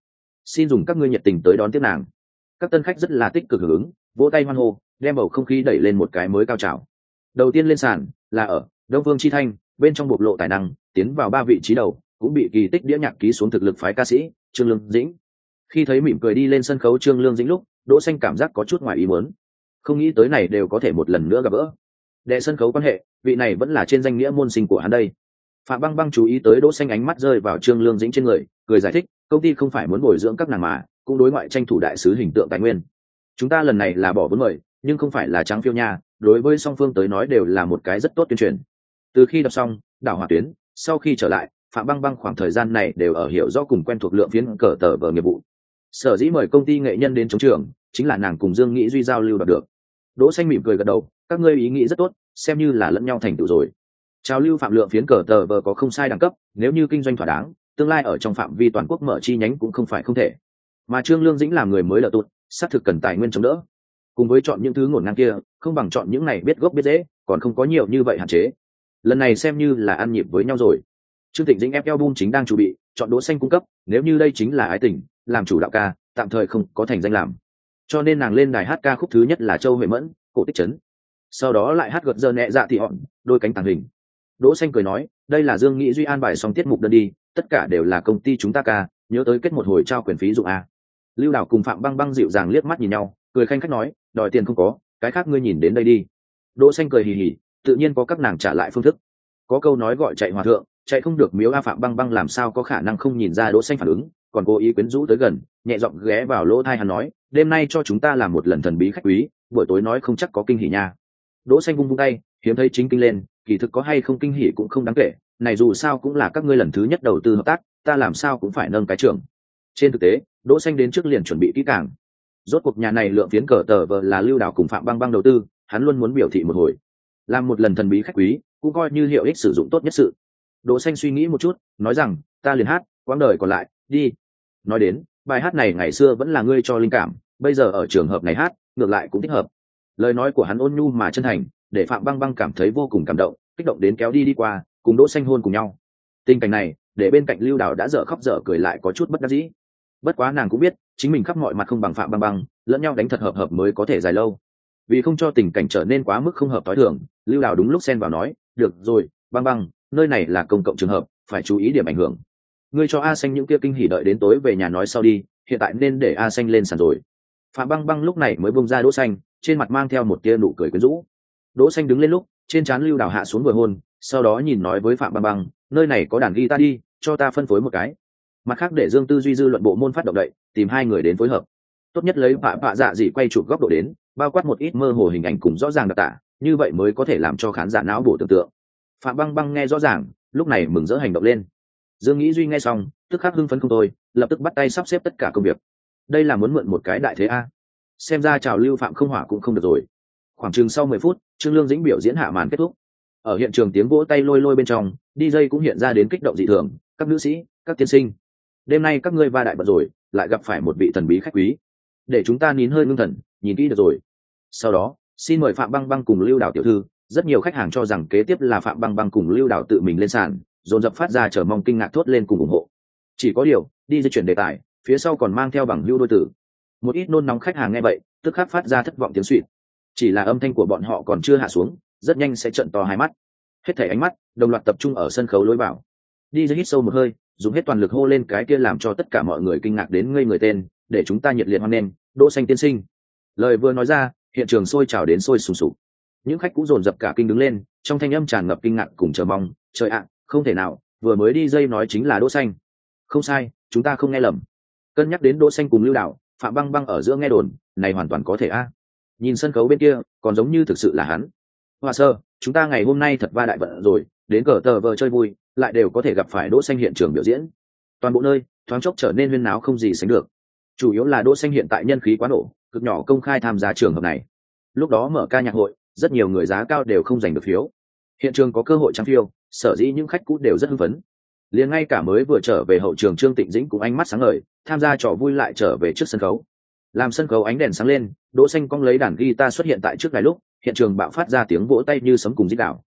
Xin dùng các ngươi nhiệt tình tới đón tiếp nàng. Các tân khách rất là tích cực hưởng ứng, vỗ tay hoan hô, đem bầu không khí đẩy lên một cái mới cao trào. Đầu tiên lên sàn, là ở đông vương chi thanh, bên trong bộc lộ tài năng, tiến vào ba vị trí đầu, cũng bị kỳ tích đĩa nhạc ký xuống thực lực phái ca sĩ, trương lương dĩnh. Khi thấy mỉm cười đi lên sân khấu trương lương dĩnh lúc, đỗ xanh cảm giác có chút ngoài ý muốn. Không nghĩ tới này đều có thể một lần nữa gặp gỡ đệ sân khấu quan hệ, vị này vẫn là trên danh nghĩa môn sinh của hắn đây. Phạm băng băng chú ý tới đỗ xanh ánh mắt rơi vào trương lương dĩnh trên người, cười giải thích, công ty không phải muốn bồi dưỡng các nàng mà, cũng đối ngoại tranh thủ đại sứ hình tượng tài nguyên. Chúng ta lần này là bỏ vốn mời, nhưng không phải là trắng phiêu nha, đối với song phương tới nói đều là một cái rất tốt tuyên truyền. Từ khi đọc xong, đảo hỏa tuyến, sau khi trở lại, phạm băng băng khoảng thời gian này đều ở hiểu rõ cùng quen thuộc lượng phiến cờ tờ vờ nghiệp vụ. Sở dĩ mời công ty nghệ nhân đến chống trường, chính là nàng cùng dương nghĩ duy giao lưu đạt được. Đỗ xanh mỉm cười gật đầu các ngươi ý nghĩ rất tốt, xem như là lẫn nhau thành tựu rồi. Trào lưu phạm lượng phiến cờ tờ vờ có không sai đẳng cấp, nếu như kinh doanh thỏa đáng, tương lai ở trong phạm vi toàn quốc mở chi nhánh cũng không phải không thể. Mà trương lương dĩnh làm người mới lợ tụt, xác thực cần tài nguyên chống đỡ. Cùng với chọn những thứ ngổn ngang kia, không bằng chọn những này biết gốc biết dễ còn không có nhiều như vậy hạn chế. Lần này xem như là ăn nhịp với nhau rồi. Trương thịnh dĩnh ép album chính đang chuẩn bị, chọn đỗ xanh cung cấp, nếu như đây chính là ái tình, làm chủ đạo ca, tạm thời không có thành danh làm. Cho nên nàng lên đài hát ca khúc thứ nhất là châu huệ mẫn, cổ tích chấn sau đó lại hát gợt giờ nhẹ dạ thì họn đôi cánh tàng hình. Đỗ xanh cười nói, đây là dương Nghị duy an bài xong tiết mục đơn đi, tất cả đều là công ty chúng ta ca, nhớ tới kết một hồi trao quyền phí dụng a. Lưu đảo cùng phạm băng băng dịu dàng liếc mắt nhìn nhau, cười khanh khách nói, đòi tiền không có, cái khác ngươi nhìn đến đây đi. Đỗ xanh cười hì hì, tự nhiên có các nàng trả lại phương thức. Có câu nói gọi chạy hòa thượng, chạy không được miếu a phạm băng băng làm sao có khả năng không nhìn ra đỗ xanh phản ứng, còn cố ý quyến rũ tới gần, nhẹ giọng ghé vào lỗ thai hắn nói, đêm nay cho chúng ta làm một lần thần bí khách quý, buổi tối nói không chắc có kinh hỉ nha đỗ xanh vung vung tay, hiếm thấy chính kinh lên, kỳ thực có hay không kinh hỉ cũng không đáng kể, này dù sao cũng là các ngươi lần thứ nhất đầu tư hợp tác, ta làm sao cũng phải nâng cái trường trên thực tế, đỗ xanh đến trước liền chuẩn bị kỹ càng. Rốt cuộc nhà này lượng phiến cờ tờ vờ là lưu đảo cùng phạm băng băng đầu tư, hắn luôn muốn biểu thị một hồi. Làm một lần thần bí khách quý, cũng coi như hiệu ích sử dụng tốt nhất sự. Đỗ xanh suy nghĩ một chút, nói rằng, ta liền hát, quãng đời còn lại, đi. Nói đến, bài hát này ngày xưa vẫn là ngươi cho linh cảm, bây giờ ở trường hợp này hát, ngược lại cũng thích hợp lời nói của hắn ôn nhu mà chân thành, để phạm băng băng cảm thấy vô cùng cảm động, kích động đến kéo đi đi qua, cùng đỗ xanh hôn cùng nhau. Tình cảnh này, để bên cạnh lưu đào đã dở khóc dở cười lại có chút bất đắc dĩ. Bất quá nàng cũng biết, chính mình khắp mọi mặt không bằng phạm băng băng, lẫn nhau đánh thật hợp hợp mới có thể dài lâu. Vì không cho tình cảnh trở nên quá mức không hợp tối thường, lưu đào đúng lúc xen vào nói, được rồi, băng băng, nơi này là công cộng trường hợp, phải chú ý điểm ảnh hưởng. Ngươi cho a xanh những kia kinh hỉ đợi đến tối về nhà nói sau đi, hiện tại nên để a xanh lên sàn rồi. Phạm băng băng lúc này mới bông ra đỗ xanh trên mặt mang theo một tia nụ cười quyến rũ. Đỗ xanh đứng lên lúc, trên trán lưu đào hạ xuống vừa hôn, sau đó nhìn nói với phạm băng băng, nơi này có đàn guitar đi, cho ta phân phối một cái. Mặt khác để dương tư duy dư luận bộ môn phát động đậy, tìm hai người đến phối hợp. Tốt nhất lấy vạ vạ dạ dị quay chụp góc độ đến, bao quát một ít mơ hồ hình ảnh cùng rõ ràng đặc tả, như vậy mới có thể làm cho khán giả não bổ tưởng tượng. Phạm băng băng nghe rõ ràng, lúc này mừng rỡ hành động lên. Dương nghĩ duy nghe xong, tức khắc hưng phấn không thôi, lập tức bắt tay sắp xếp tất cả công việc. Đây là muốn mượn một cái đại thế a xem ra trào lưu phạm không hỏa cũng không được rồi. Khoảng chừng sau mười phút, trương lương dĩnh biểu diễn hạ màn kết thúc. Ở hiện trường tiếng vỗ tay lôi lôi bên trong dj cũng hiện ra đến kích động dị thường, các nữ sĩ, các tiên sinh. Đêm nay các ngươi va đại bật rồi, lại gặp phải một vị thần bí khách quý. Để chúng ta nín hơi ngưng thần, nhìn kỹ được rồi. Sau đó, xin mời phạm băng băng cùng lưu đảo tiểu thư. Rất nhiều khách hàng cho rằng kế tiếp là phạm băng băng cùng lưu đảo tự mình lên sàn, dồn dập phát ra chờ mong kinh ngạc thốt lên cùng ủng hộ. Chỉ có điều, đi di chuyển đề tài, phía sau còn mang theo bằng hưu đôi tử một ít nôn nóng khách hàng nghe vậy, tức khắc phát ra thất vọng tiếng suỵt. Chỉ là âm thanh của bọn họ còn chưa hạ xuống, rất nhanh sẽ trận to hai mắt. Hết thảy ánh mắt, đồng loạt tập trung ở sân khấu lối vào. Đi hít sâu một hơi, dùng hết toàn lực hô lên cái kia làm cho tất cả mọi người kinh ngạc đến ngây người tên, để chúng ta nhiệt liệt hoan nghênh, đỗ xanh tiên sinh. Lời vừa nói ra, hiện trường sôi trào đến sôi sùng sục. Những khách cũng dồn dập cả kinh đứng lên, trong thanh âm tràn ngập kinh ngạc cùng chờ mong, trời ạ, không thể nào, vừa mới đi dây nói chính là đỗ xanh. Không sai, chúng ta không nghe lầm. Cân nhắc đến đỗ xanh cùng lưu đạo phạm băng băng ở giữa nghe đồn, này hoàn toàn có thể a. Nhìn sân khấu bên kia, còn giống như thực sự là hắn. Hoa sơ, chúng ta ngày hôm nay thật va đại vận rồi, đến cờ tờ vờ chơi vui, lại đều có thể gặp phải đỗ xanh hiện trường biểu diễn. Toàn bộ nơi, thoáng chốc trở nên huyên náo không gì sánh được. Chủ yếu là đỗ xanh hiện tại nhân khí quá nổ, cực nhỏ công khai tham gia trường hợp này. Lúc đó mở ca nhạc hội, rất nhiều người giá cao đều không giành được phiếu. Hiện trường có cơ hội trang phiêu, sở dĩ những khách cũ đều rất hưng phấn liền ngay cả mới vừa trở về hậu trường trương tịnh dĩnh cũng ánh mắt sáng ngời, tham gia trò vui lại trở về trước sân khấu. Làm sân khấu ánh đèn sáng lên, đỗ xanh cong lấy đàn guitar xuất hiện tại trước đài lúc, hiện trường bạo phát ra tiếng vỗ tay như sấm cùng dít đảo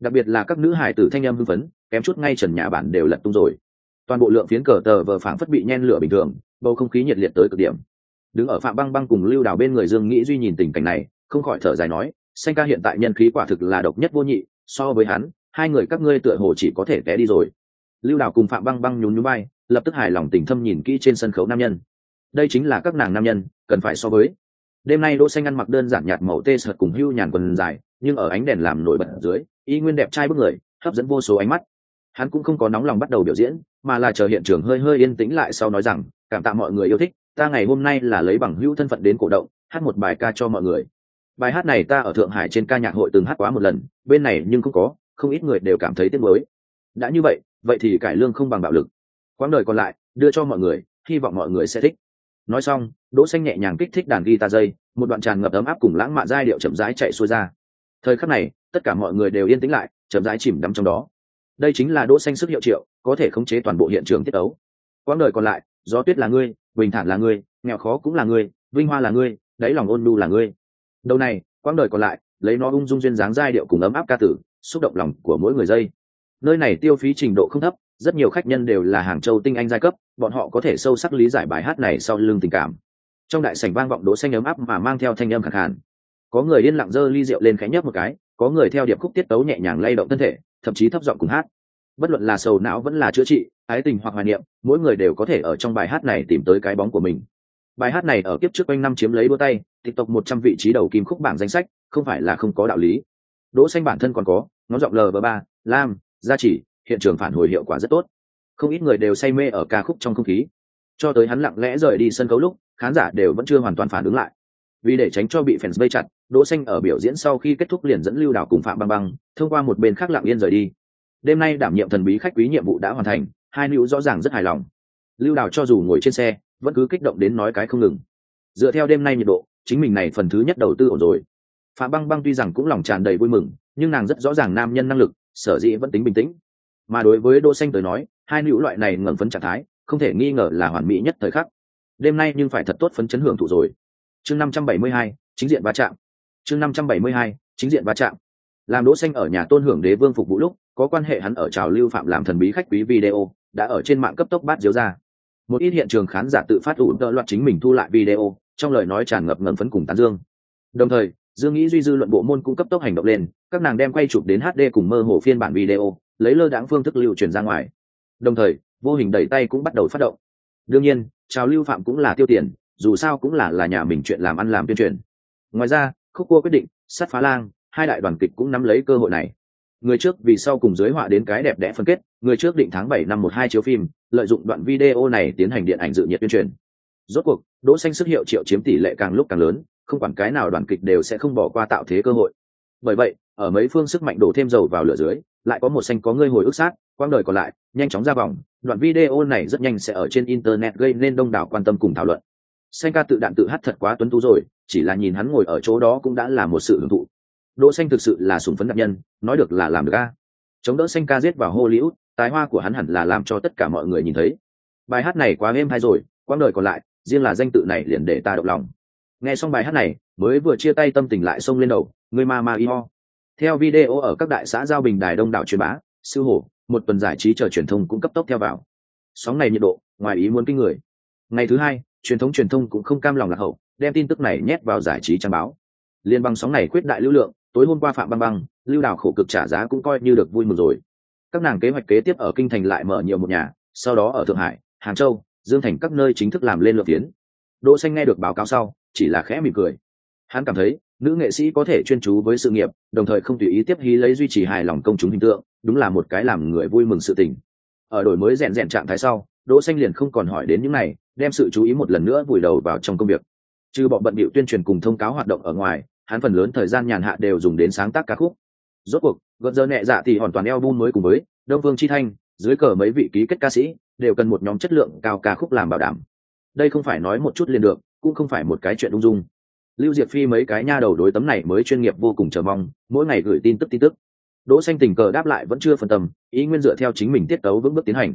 đặc biệt là các nữ hải tử thanh âm hưng phấn, kém chút ngay trần nhà bản đều lật tung rồi. Toàn bộ lượng phiến cờ tờ vờ phảng phất bị nhen lửa bình thường, bầu không khí nhiệt liệt tới cực điểm. Đứng ở phạm băng băng cùng lưu đào bên người dương nghĩ duy nhìn tình cảnh này, không khỏi thở dài nói, xanh ca hiện tại nhân khí quả thực là độc nhất vô nhị, so với hắn, hai người các ngươi tựa hồ chỉ có thể té đi rồi lưu đào cùng phạm băng băng nhún nhún bay lập tức hài lòng tình thâm nhìn kỹ trên sân khấu nam nhân. Đây chính là các nàng nam nhân, cần phải so với. Đêm nay đỗ xanh ăn mặc đơn giản nhạt màu tê sợt cùng hưu nhàn quần dài, nhưng ở ánh đèn làm nổi bật dưới, y nguyên đẹp trai bức người, hấp dẫn vô số ánh mắt. Hắn cũng không có nóng lòng bắt đầu biểu diễn, mà là chờ hiện trường hơi hơi yên tĩnh lại sau nói rằng, cảm tạ mọi người yêu thích, ta ngày hôm nay là lấy bằng hữu thân phận đến cổ động, hát một bài ca cho mọi người. Bài hát này ta ở thượng hải trên ca nhạc hội từng hát quá một lần, bên này nhưng không có, không ít người đều cảm thấy tiếc mới đã như vậy vậy thì cải lương không bằng bạo lực. Quãng đời còn lại, đưa cho mọi người, hy vọng mọi người sẽ thích. Nói xong, đỗ xanh nhẹ nhàng kích thích đàn guitar dây, một đoạn tràn ngập ấm áp cùng lãng mạn giai điệu chậm rãi chạy xuôi ra. Thời khắc này, tất cả mọi người đều yên tĩnh lại, chậm rãi chìm đắm trong đó. Đây chính là đỗ xanh sức hiệu triệu, có thể khống chế toàn bộ hiện trường tiết ấu quãng đời còn lại, gió tuyết là ngươi, bình thản là ngươi, nghèo khó cũng là ngươi, vinh hoa là ngươi, đáy lòng ôn nhu là ngươi. Đầu này, quãng đời còn lại, lấy nó ung dung duyên dáng giai điệu cùng ấm áp ca tử, xúc động lòng của mỗi người dây nơi này tiêu phí trình độ không thấp, rất nhiều khách nhân đều là hàng châu tinh anh giai cấp, bọn họ có thể sâu sắc lý giải bài hát này sau lưng tình cảm. Trong đại sảnh vang vọng đỗ xanh ấm áp mà mang theo thanh âm khàn khàn. Có người điên lặng dơ ly rượu lên khẽ nhấp một cái, có người theo điệp khúc tiết tấu nhẹ nhàng lay động thân thể, thậm chí thấp giọng cùng hát. Bất luận là sầu não vẫn là chữa trị, ái tình hoặc hoài niệm, mỗi người đều có thể ở trong bài hát này tìm tới cái bóng của mình. Bài hát này ở kiếp trước quanh năm chiếm lấy đua tay tộc một trăm vị trí đầu kim khúc bảng danh sách, không phải là không có đạo lý. Đỗ xanh bản thân còn có, ngón giọng lv ba, lam gia trì, hiện trường phản hồi hiệu quả rất tốt. Không ít người đều say mê ở ca khúc trong không khí. Cho tới hắn lặng lẽ rời đi sân khấu lúc, khán giả đều vẫn chưa hoàn toàn phản ứng lại. Vì để tránh cho bị fans vây chặt, đỗ xanh ở biểu diễn sau khi kết thúc liền dẫn lưu đảo cùng phạm băng băng, thông qua một bên khác lặng yên rời đi. Đêm nay đảm nhiệm thần bí khách quý nhiệm vụ đã hoàn thành, hai nữ rõ ràng rất hài lòng. Lưu đảo cho dù ngồi trên xe, vẫn cứ kích động đến nói cái không ngừng. Dựa theo đêm nay nhiệt độ, chính mình này phần thứ nhất đầu tư ổn rồi. Phạm băng băng tuy rằng cũng lòng tràn đầy vui mừng, nhưng nàng rất rõ ràng nam nhân năng lực sở dĩ vẫn tính bình tĩnh. Mà đối với đỗ xanh tới nói hai nữ loại này ngẩng phấn trạng thái không thể nghi ngờ là hoàn mỹ nhất thời khắc. Đêm nay nhưng phải thật tốt phấn chấn hưởng thụ rồi. Chương 572, chính diện va chạm. Chương 572, chính diện va chạm. Làm đỗ xanh ở nhà tôn hưởng đế vương phục vụ lúc có quan hệ hắn ở trào lưu phạm làm thần bí khách quý video đã ở trên mạng cấp tốc bát diếu ra. Một ít hiện trường khán giả tự phát ủ đỡ loạt chính mình thu lại video trong lời nói tràn ngập ngầm phấn cùng tán dương. Đồng thời dương nghĩ duy dư luận bộ môn cũng cấp tốc hành động lên, các nàng đem quay chụp đến hd cùng mơ hồ phiên bản video, lấy lơ đãng phương thức lưu truyền ra ngoài. Đồng thời, vô hình đẩy tay cũng bắt đầu phát động. Đương nhiên, trào lưu phạm cũng là tiêu tiền, dù sao cũng là là nhà mình chuyện làm ăn làm tuyên truyền. Ngoài ra, khúc cua quyết định, sát phá lang, hai đại đoàn kịch cũng nắm lấy cơ hội này. Người trước vì sau cùng giới họa đến cái đẹp đẽ phân kết, người trước định tháng bảy năm một hai chiếu phim, lợi dụng đoạn video này tiến hành điện ảnh dự nhiệt tuyên truyền. Rốt cuộc, đỗ xanh sức hiệu triệu chiếm tỷ lệ càng lúc càng lớn không quản cái nào đoàn kịch đều sẽ không bỏ qua tạo thế cơ hội. Bởi vậy, ở mấy phương sức mạnh đổ thêm dầu vào lửa dưới, lại có một xanh có ngươi hồi ức sát quang đời còn lại, nhanh chóng ra vòng, đoạn video này rất nhanh sẽ ở trên internet gây nên đông đảo quan tâm cùng thảo luận. Xanh ca tự đạn tự hát thật quá tuấn tú rồi, chỉ là nhìn hắn ngồi ở chỗ đó cũng đã là một sự hưởng thụ. Đỗ xanh thực sự là sùng phấn đặc nhân, nói được là làm được a. Chống đỡ xanh ca giết vào hollywood, tài hoa của hắn hẳn là làm cho tất cả mọi người nhìn thấy. Bài hát này quá êm hay rồi, quãng đời còn lại, riêng là danh tự này liền để ta động lòng nghe xong bài hát này, mới vừa chia tay tâm tình lại xông lên đầu người ma ma y ho. Theo video ở các đại xã giao bình đài đông đảo truyền bá, sư hổ, một tuần giải trí chờ truyền thông cũng cấp tốc theo vào. Sóng này nhiệt độ, ngoài ý muốn kinh người. Ngày thứ hai, truyền thống truyền thông cũng không cam lòng lạc hậu, đem tin tức này nhét vào giải trí trang báo. Liên bang sóng này quyết đại lưu lượng, tối hôm qua phạm băng băng, lưu đào khổ cực trả giá cũng coi như được vui mừng rồi. Các nàng kế hoạch kế tiếp ở kinh thành lại mở nhiều một nhà, sau đó ở thượng hải, hàng châu, dương thành các nơi chính thức làm lên lượt tiến. Đỗ xanh nghe được báo cáo sau chỉ là khẽ mỉm cười. Hắn cảm thấy, nữ nghệ sĩ có thể chuyên chú với sự nghiệp, đồng thời không tùy ý tiếp hí lấy duy trì hài lòng công chúng hình tượng, đúng là một cái làm người vui mừng sự tình. Ở đổi mới rèn rèn trạng thái sau, đỗ xanh liền không còn hỏi đến những này, đem sự chú ý một lần nữa vùi đầu vào trong công việc. Trừ bọn bận bịu tuyên truyền cùng thông cáo hoạt động ở ngoài, hắn phần lớn thời gian nhàn hạ đều dùng đến sáng tác ca khúc. Rốt cuộc gần giờ nhẹ dạ thì hoàn toàn album mới cùng với đông vương chi thanh, dưới cờ mấy vị ký kết ca sĩ, đều cần một nhóm chất lượng cao ca khúc làm bảo đảm. Đây không phải nói một chút liền được cũng không phải một cái chuyện ung dung. Lưu diệp phi mấy cái nha đầu đối tấm này mới chuyên nghiệp vô cùng chờ mong, mỗi ngày gửi tin tức tin tức. Đỗ xanh tình cờ đáp lại vẫn chưa phân tâm, ý nguyên dựa theo chính mình tiết tấu vững bước tiến hành.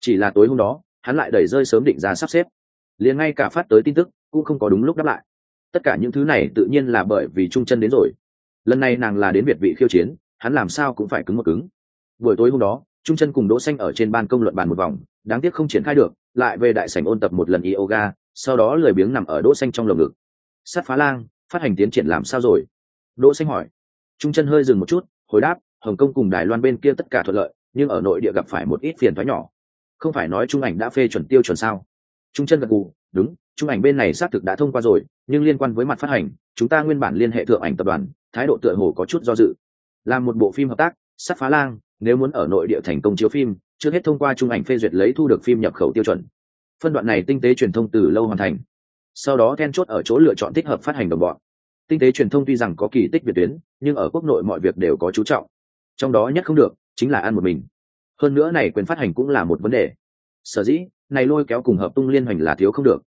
Chỉ là tối hôm đó, hắn lại đẩy rơi sớm định ra sắp xếp. Liền ngay cả phát tới tin tức, cũng không có đúng lúc đáp lại. Tất cả những thứ này tự nhiên là bởi vì trung chân đến rồi. Lần này nàng là đến việt vị khiêu chiến, hắn làm sao cũng phải cứng một cứng. Buổi tối hôm đó trung chân cùng đỗ xanh ở trên ban công luận bàn một vòng, đáng tiếc không triển khai được, lại về đại sảnh ôn tập một lần yoga sau đó lười biếng nằm ở đỗ xanh trong lồng ngực. Sát phá lang, phát hành tiến triển làm sao rồi? Đỗ xanh hỏi. Trung chân hơi dừng một chút, hồi đáp, hồng kông cùng đài loan bên kia tất cả thuận lợi, nhưng ở nội địa gặp phải một ít phiền toái nhỏ. Không phải nói trung ảnh đã phê chuẩn tiêu chuẩn sao? Trung chân gật gù, đúng, trung ảnh bên này xác thực đã thông qua rồi, nhưng liên quan với mặt phát hành, chúng ta nguyên bản liên hệ thượng ảnh tập đoàn, thái độ tựa hồ có chút do dự. Làm một bộ phim hợp tác sát phá lang, nếu muốn ở nội địa thành công chiếu phim, trước hết thông qua trung ảnh phê duyệt lấy thu được phim nhập khẩu tiêu chuẩn phân đoạn này tinh tế truyền thông từ lâu hoàn thành. Sau đó then chốt ở chỗ lựa chọn thích hợp phát hành đồng bọn. Tinh tế truyền thông tuy rằng có kỳ tích việt tuyến, nhưng ở quốc nội mọi việc đều có chú trọng. Trong đó nhất không được, chính là ăn một mình. Hơn nữa này quyền phát hành cũng là một vấn đề. Sở dĩ, này lôi kéo cùng hợp tung liên hoành là thiếu không được.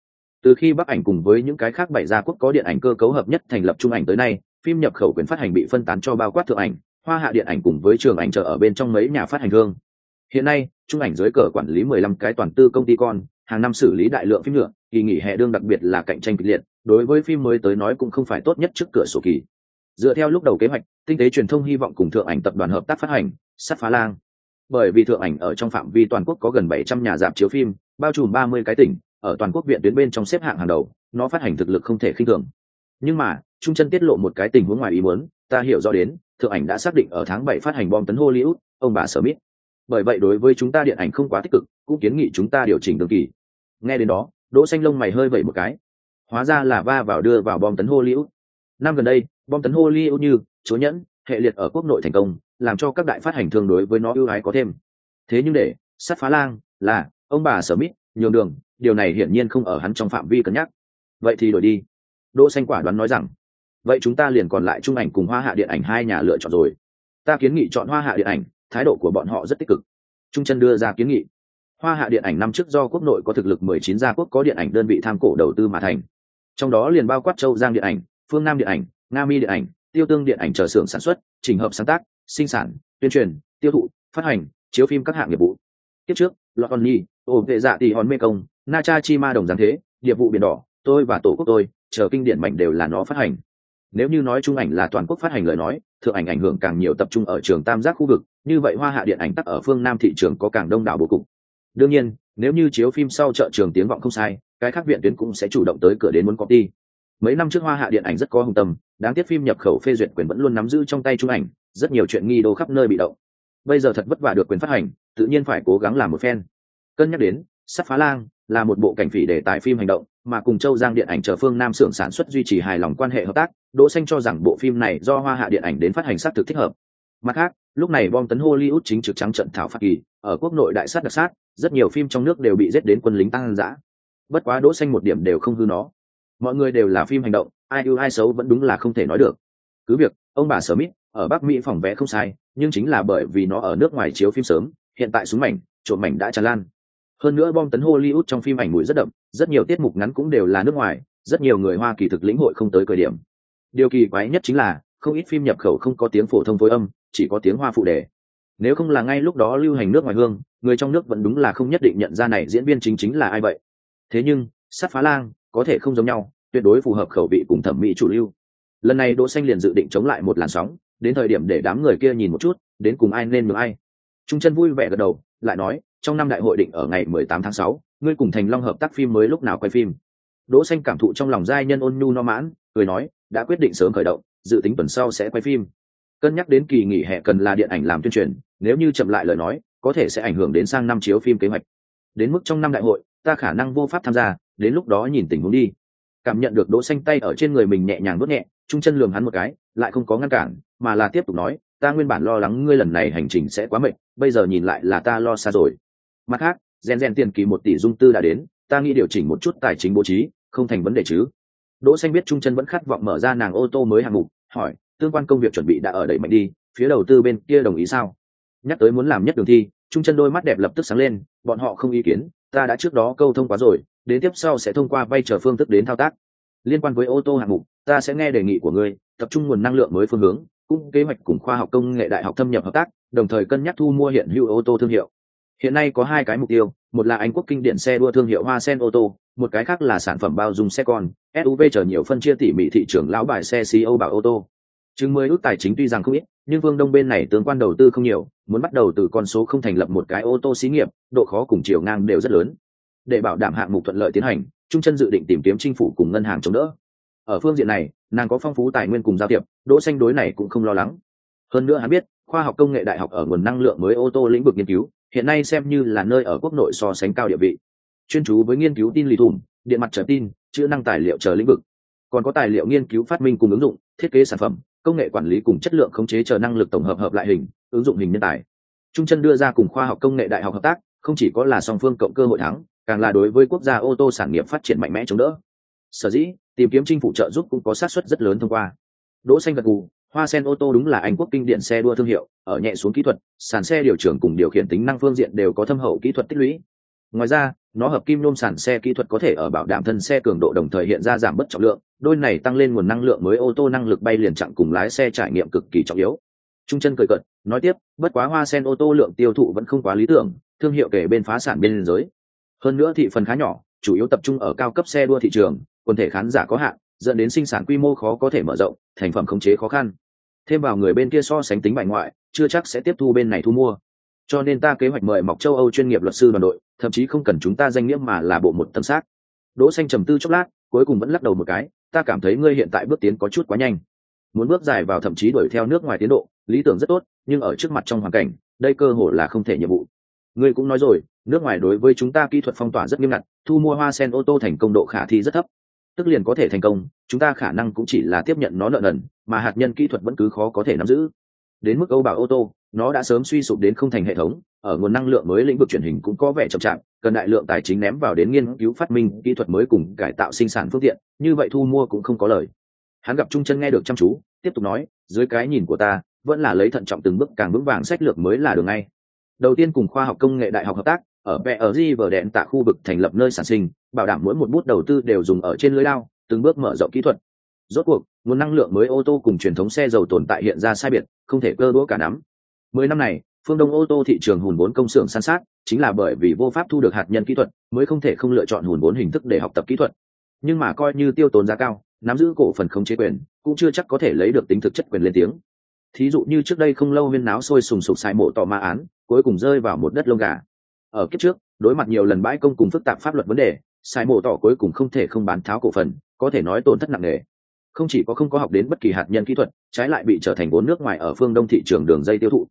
Từ khi bắc ảnh cùng với những cái khác bảy gia quốc có điện ảnh cơ cấu hợp nhất thành lập trung ảnh tới nay, phim nhập khẩu quyền phát hành bị phân tán cho bao quát thượng ảnh, hoa hạ điện ảnh cùng với trường ảnh chợ ở bên trong mấy nhà phát hành hương hiện nay trung ảnh dưới cờ quản lý mười lăm cái toàn tư công ty con hàng năm xử lý đại lượng phim nhựa kỳ nghỉ hè đương đặc biệt là cạnh tranh kịch liệt, đối với phim mới tới nói cũng không phải tốt nhất trước cửa sổ kỳ. Dựa theo lúc đầu kế hoạch, tinh tế truyền thông hy vọng cùng thượng ảnh tập đoàn hợp tác phát hành, sắt phá lang. Bởi vì thượng ảnh ở trong phạm vi toàn quốc có gần bảy trăm nhà dạp chiếu phim, bao trùm ba mươi cái tỉnh, ở toàn quốc viện tuyến bên trong xếp hạng hàng đầu, nó phát hành thực lực không thể khinh thường. Nhưng mà trung chân tiết lộ một cái tình huống ngoài ý muốn, ta hiểu rõ đến, thượng ảnh đã xác định ở tháng bảy phát hành bom tấn hollywood, ông bà sở mít bởi vậy đối với chúng ta điện ảnh không quá tích cực, cũng kiến nghị chúng ta điều chỉnh đường kỳ. Nghe đến đó, đỗ xanh lông mày hơi vẩy một cái. Hóa ra là va vào đưa vào bom tấn hollywood. Năm gần đây, bom tấn hollywood như chúa nhẫn, hệ liệt ở quốc nội thành công, làm cho các đại phát hành thương đối với nó ưu ái có thêm. Thế nhưng để sát phá lang là ông bà sở mít, nhường đường, điều này hiển nhiên không ở hắn trong phạm vi cân nhắc. Vậy thì đổi đi. Đỗ xanh quả đoán nói rằng, vậy chúng ta liền còn lại trung ảnh cùng hoa hạ điện ảnh hai nhà lựa chọn rồi. Ta kiến nghị chọn hoa hạ điện ảnh thái độ của bọn họ rất tích cực. Trung chân đưa ra kiến nghị. Hoa hạ điện ảnh năm trước do quốc nội có thực lực 19 gia quốc có điện ảnh đơn vị tham cổ đầu tư mà thành. Trong đó liền bao quát châu giang điện ảnh, phương nam điện ảnh, nga mi điện ảnh, tiêu tương điện ảnh chờ xưởng sản xuất, trình hợp sáng tác, sinh sản, tuyên truyền, tiêu thụ, phát hành, chiếu phim các hạng nghiệp vụ. Tiếp trước loạt on nhi ổ vệ dạ tỷ hòn mê công, na cha chi ma đồng giáng thế điệp vụ biển đỏ, tôi và tổ quốc tôi, chờ kinh điển mạnh đều là nó phát hành nếu như nói trung ảnh là toàn quốc phát hành lời nói, thượng ảnh ảnh hưởng càng nhiều tập trung ở trường tam giác khu vực, như vậy hoa hạ điện ảnh tắc ở phương nam thị trường có càng đông đảo bố cục. Đương nhiên, nếu như chiếu phim sau chợ trường tiếng vọng không sai, cái khác viện tuyến cũng sẽ chủ động tới cửa đến muốn copy. Mấy năm trước hoa hạ điện ảnh rất có hùng tâm, đáng tiếc phim nhập khẩu phê duyệt quyền vẫn luôn nắm giữ trong tay trung ảnh, rất nhiều chuyện nghi đô khắp nơi bị động. Bây giờ thật vất vả được quyền phát hành, tự nhiên phải cố gắng làm một phen. Cân nhắc đến, sắp phá lang là một bộ cảnh phỉ đề tài phim hành động mà cùng châu giang điện ảnh chờ phương nam xưởng sản xuất duy trì hài lòng quan hệ hợp tác, đỗ xanh cho rằng bộ phim này do hoa hạ điện ảnh đến phát hành sát thực thích hợp. Mặt khác, lúc này bom tấn hollywood chính trực trắng trận thảo phạt kỳ, ở quốc nội đại sát đặc sát, rất nhiều phim trong nước đều bị giết đến quân lính tăng dã. Bất quá đỗ xanh một điểm đều không hư nó. Mọi người đều là phim hành động, ai ưu ai xấu vẫn đúng là không thể nói được. Cứ việc, ông bà sở mít ở bắc mỹ phòng vé không sai, nhưng chính là bởi vì nó ở nước ngoài chiếu phim sớm, hiện tại súng mảnh, trộm mảnh đã tràn lan hơn nữa bom tấn hollywood trong phim ảnh mùi rất đậm, rất nhiều tiết mục ngắn cũng đều là nước ngoài, rất nhiều người hoa kỳ thực lĩnh hội không tới thời điểm. Điều kỳ quái nhất chính là, không ít phim nhập khẩu không có tiếng phổ thông phối âm, chỉ có tiếng hoa phụ đề. Nếu không là ngay lúc đó lưu hành nước ngoài hương, người trong nước vẫn đúng là không nhất định nhận ra này diễn viên chính chính là ai vậy. Thế nhưng sát phá lang, có thể không giống nhau, tuyệt đối phù hợp khẩu vị cùng thẩm mỹ chủ lưu. Lần này đỗ xanh liền dự định chống lại một làn sóng, đến thời điểm để đám người kia nhìn một chút, đến cùng ai nên được ai. Trung chân vui vẻ gật đầu, lại nói trong năm đại hội định ở ngày 18 tháng 6, ngươi cùng thành long hợp tác phim mới lúc nào quay phim? Đỗ xanh cảm thụ trong lòng giai nhân ôn nhu no mãn cười nói đã quyết định sớm khởi động dự tính tuần sau sẽ quay phim. Cân nhắc đến kỳ nghỉ hè cần là điện ảnh làm tuyên truyền nếu như chậm lại lời nói có thể sẽ ảnh hưởng đến sang năm chiếu phim kế hoạch. Đến mức trong năm đại hội ta khả năng vô pháp tham gia đến lúc đó nhìn tình huống đi. Cảm nhận được đỗ xanh tay ở trên người mình nhẹ nhàng nuốt nhẹ trung chân lườm hắn một cái lại không có ngăn cản mà là tiếp tục nói ta nguyên bản lo lắng ngươi lần này hành trình sẽ quá mệt bây giờ nhìn lại là ta lo xa rồi mặt khác, rèn rèn tiền kỳ một tỷ dung tư đã đến, ta nghĩ điều chỉnh một chút tài chính bố trí, không thành vấn đề chứ. Đỗ xanh biết trung chân vẫn khát vọng mở ra nàng ô tô mới hạng mục, hỏi, tương quan công việc chuẩn bị đã ở đẩy mạnh đi, phía đầu tư bên kia đồng ý sao? Nhắc tới muốn làm nhất đường thi, trung chân đôi mắt đẹp lập tức sáng lên, bọn họ không ý kiến, ta đã trước đó câu thông quá rồi, đến tiếp sau sẽ thông qua vay chờ phương thức đến thao tác. Liên quan với ô tô hạng mục, ta sẽ nghe đề nghị của ngươi, tập trung nguồn năng lượng mới phương hướng, cũng kế hoạch cùng khoa học công nghệ đại học thâm nhập hợp tác, đồng thời cân nhắc thu mua hiện hữu ô tô thương hiệu hiện nay có hai cái mục tiêu, một là anh quốc kinh điển xe đua thương hiệu hoa sen ô tô, một cái khác là sản phẩm bao dung xe con suv chở nhiều phân chia tỉ mỉ thị trường lão bài xe co bảo ô tô. Chứng mười ước tài chính tuy rằng không ít, nhưng vương đông bên này tương quan đầu tư không nhiều, muốn bắt đầu từ con số không thành lập một cái ô tô xí nghiệp, độ khó cùng chiều ngang đều rất lớn. Để bảo đảm hạng mục thuận lợi tiến hành, trung chân dự định tìm kiếm chính phủ cùng ngân hàng chống đỡ. Ở phương diện này, nàng có phong phú tài nguyên cùng giao thiệp, đỗ xanh đối này cũng không lo lắng. Hơn nữa hắn biết, khoa học công nghệ đại học ở nguồn năng lượng mới ô tô lĩnh vực nghiên cứu hiện nay xem như là nơi ở quốc nội so sánh cao địa vị. Chuyên chú với nghiên cứu tin lì thủng, điện mặt trở tin chữ năng tài liệu chờ lĩnh vực. Còn có tài liệu nghiên cứu phát minh cùng ứng dụng, thiết kế sản phẩm, công nghệ quản lý cùng chất lượng khống chế chờ năng lực tổng hợp hợp lại hình, ứng dụng hình nhân tài. Trung chân đưa ra cùng khoa học công nghệ đại học hợp tác, không chỉ có là song phương cộng cơ hội thắng, càng là đối với quốc gia ô tô sản nghiệp phát triển mạnh mẽ chống đỡ. Sở dĩ, tìm kiếm chính phủ trợ giúp cũng có sát xuất rất lớn thông qua. Đỗ xanh gật gù hoa sen ô tô đúng là anh quốc kinh điển xe đua thương hiệu, ở nhẹ xuống kỹ thuật, sàn xe điều trưởng cùng điều khiển tính năng phương diện đều có thâm hậu kỹ thuật tích lũy. Ngoài ra, nó hợp kim nôm sàn xe kỹ thuật có thể ở bảo đảm thân xe cường độ đồng thời hiện ra giảm bất trọng lượng, đôi này tăng lên nguồn năng lượng mới ô tô năng lực bay liền chặng cùng lái xe trải nghiệm cực kỳ trọng yếu. Trung chân cười cận nói tiếp, bất quá hoa sen ô tô lượng tiêu thụ vẫn không quá lý tưởng, thương hiệu kể bên phá sản bên giới hơn nữa thị phần khá nhỏ, chủ yếu tập trung ở cao cấp xe đua thị trường, quần thể khán giả có hạn, dẫn đến sinh sản quy mô khó có thể mở rộng, thành phẩm khống chế khó khăn thêm vào người bên kia so sánh tính bại ngoại, chưa chắc sẽ tiếp thu bên này thu mua. Cho nên ta kế hoạch mời mọc châu âu chuyên nghiệp luật sư đoàn đội, thậm chí không cần chúng ta danh nghĩa mà là bộ một tâm sát. đỗ xanh trầm tư chốc lát, cuối cùng vẫn lắc đầu một cái, ta cảm thấy ngươi hiện tại bước tiến có chút quá nhanh. Muốn bước dài vào thậm chí đuổi theo nước ngoài tiến độ, lý tưởng rất tốt, nhưng ở trước mặt trong hoàn cảnh, đây cơ hội là không thể nhiệm vụ. Ngươi cũng nói rồi, nước ngoài đối với chúng ta kỹ thuật phong tỏa rất nghiêm ngặt, thu mua hoa sen ô tô thành công độ khả thi rất thấp tức liền có thể thành công, chúng ta khả năng cũng chỉ là tiếp nhận nó nợ nần, mà hạt nhân kỹ thuật vẫn cứ khó có thể nắm giữ. Đến mức âu bảo ô tô, nó đã sớm suy sụp đến không thành hệ thống, ở nguồn năng lượng mới lĩnh vực truyền hình cũng có vẻ chậm chạp, cần đại lượng tài chính ném vào đến nghiên cứu phát minh kỹ thuật mới cùng cải tạo sinh sản phương tiện, như vậy thu mua cũng không có lời. Hắn gặp trung chân nghe được chăm chú, tiếp tục nói, dưới cái nhìn của ta, vẫn là lấy thận trọng từng bước càng vững vàng sách lược mới là đường ngay. Đầu tiên cùng khoa học công nghệ đại học hợp tác ở vẽ ở di vở đèn tạ khu vực thành lập nơi sản sinh, bảo đảm mỗi một bút đầu tư đều dùng ở trên lưới lao từng bước mở rộng kỹ thuật. Rốt cuộc, nguồn năng lượng mới ô tô cùng truyền thống xe dầu tồn tại hiện ra sai biệt, không thể cơ đũa cả nắm. Mười năm này, phương đông ô tô thị trường hùn vốn công xưởng san sát, chính là bởi vì vô pháp thu được hạt nhân kỹ thuật, mới không thể không lựa chọn hùn vốn hình thức để học tập kỹ thuật. Nhưng mà coi như tiêu tốn giá cao, nắm giữ cổ phần không chế quyền, cũng chưa chắc có thể lấy được tính thực chất quyền lên tiếng. Thí dụ như trước đây không lâu huyên náo sôi sùng sục sai mộ tỏ ma án, cuối cùng rơi vào một đất lông gà ở kiếp trước, đối mặt nhiều lần bãi công cùng phức tạp pháp luật vấn đề, sai mổ tỏ cuối cùng không thể không bán tháo cổ phần, có thể nói tổn thất nặng nề. Không chỉ có không có học đến bất kỳ hạt nhân kỹ thuật, trái lại bị trở thành vốn nước ngoài ở phương đông thị trường đường dây tiêu thụ.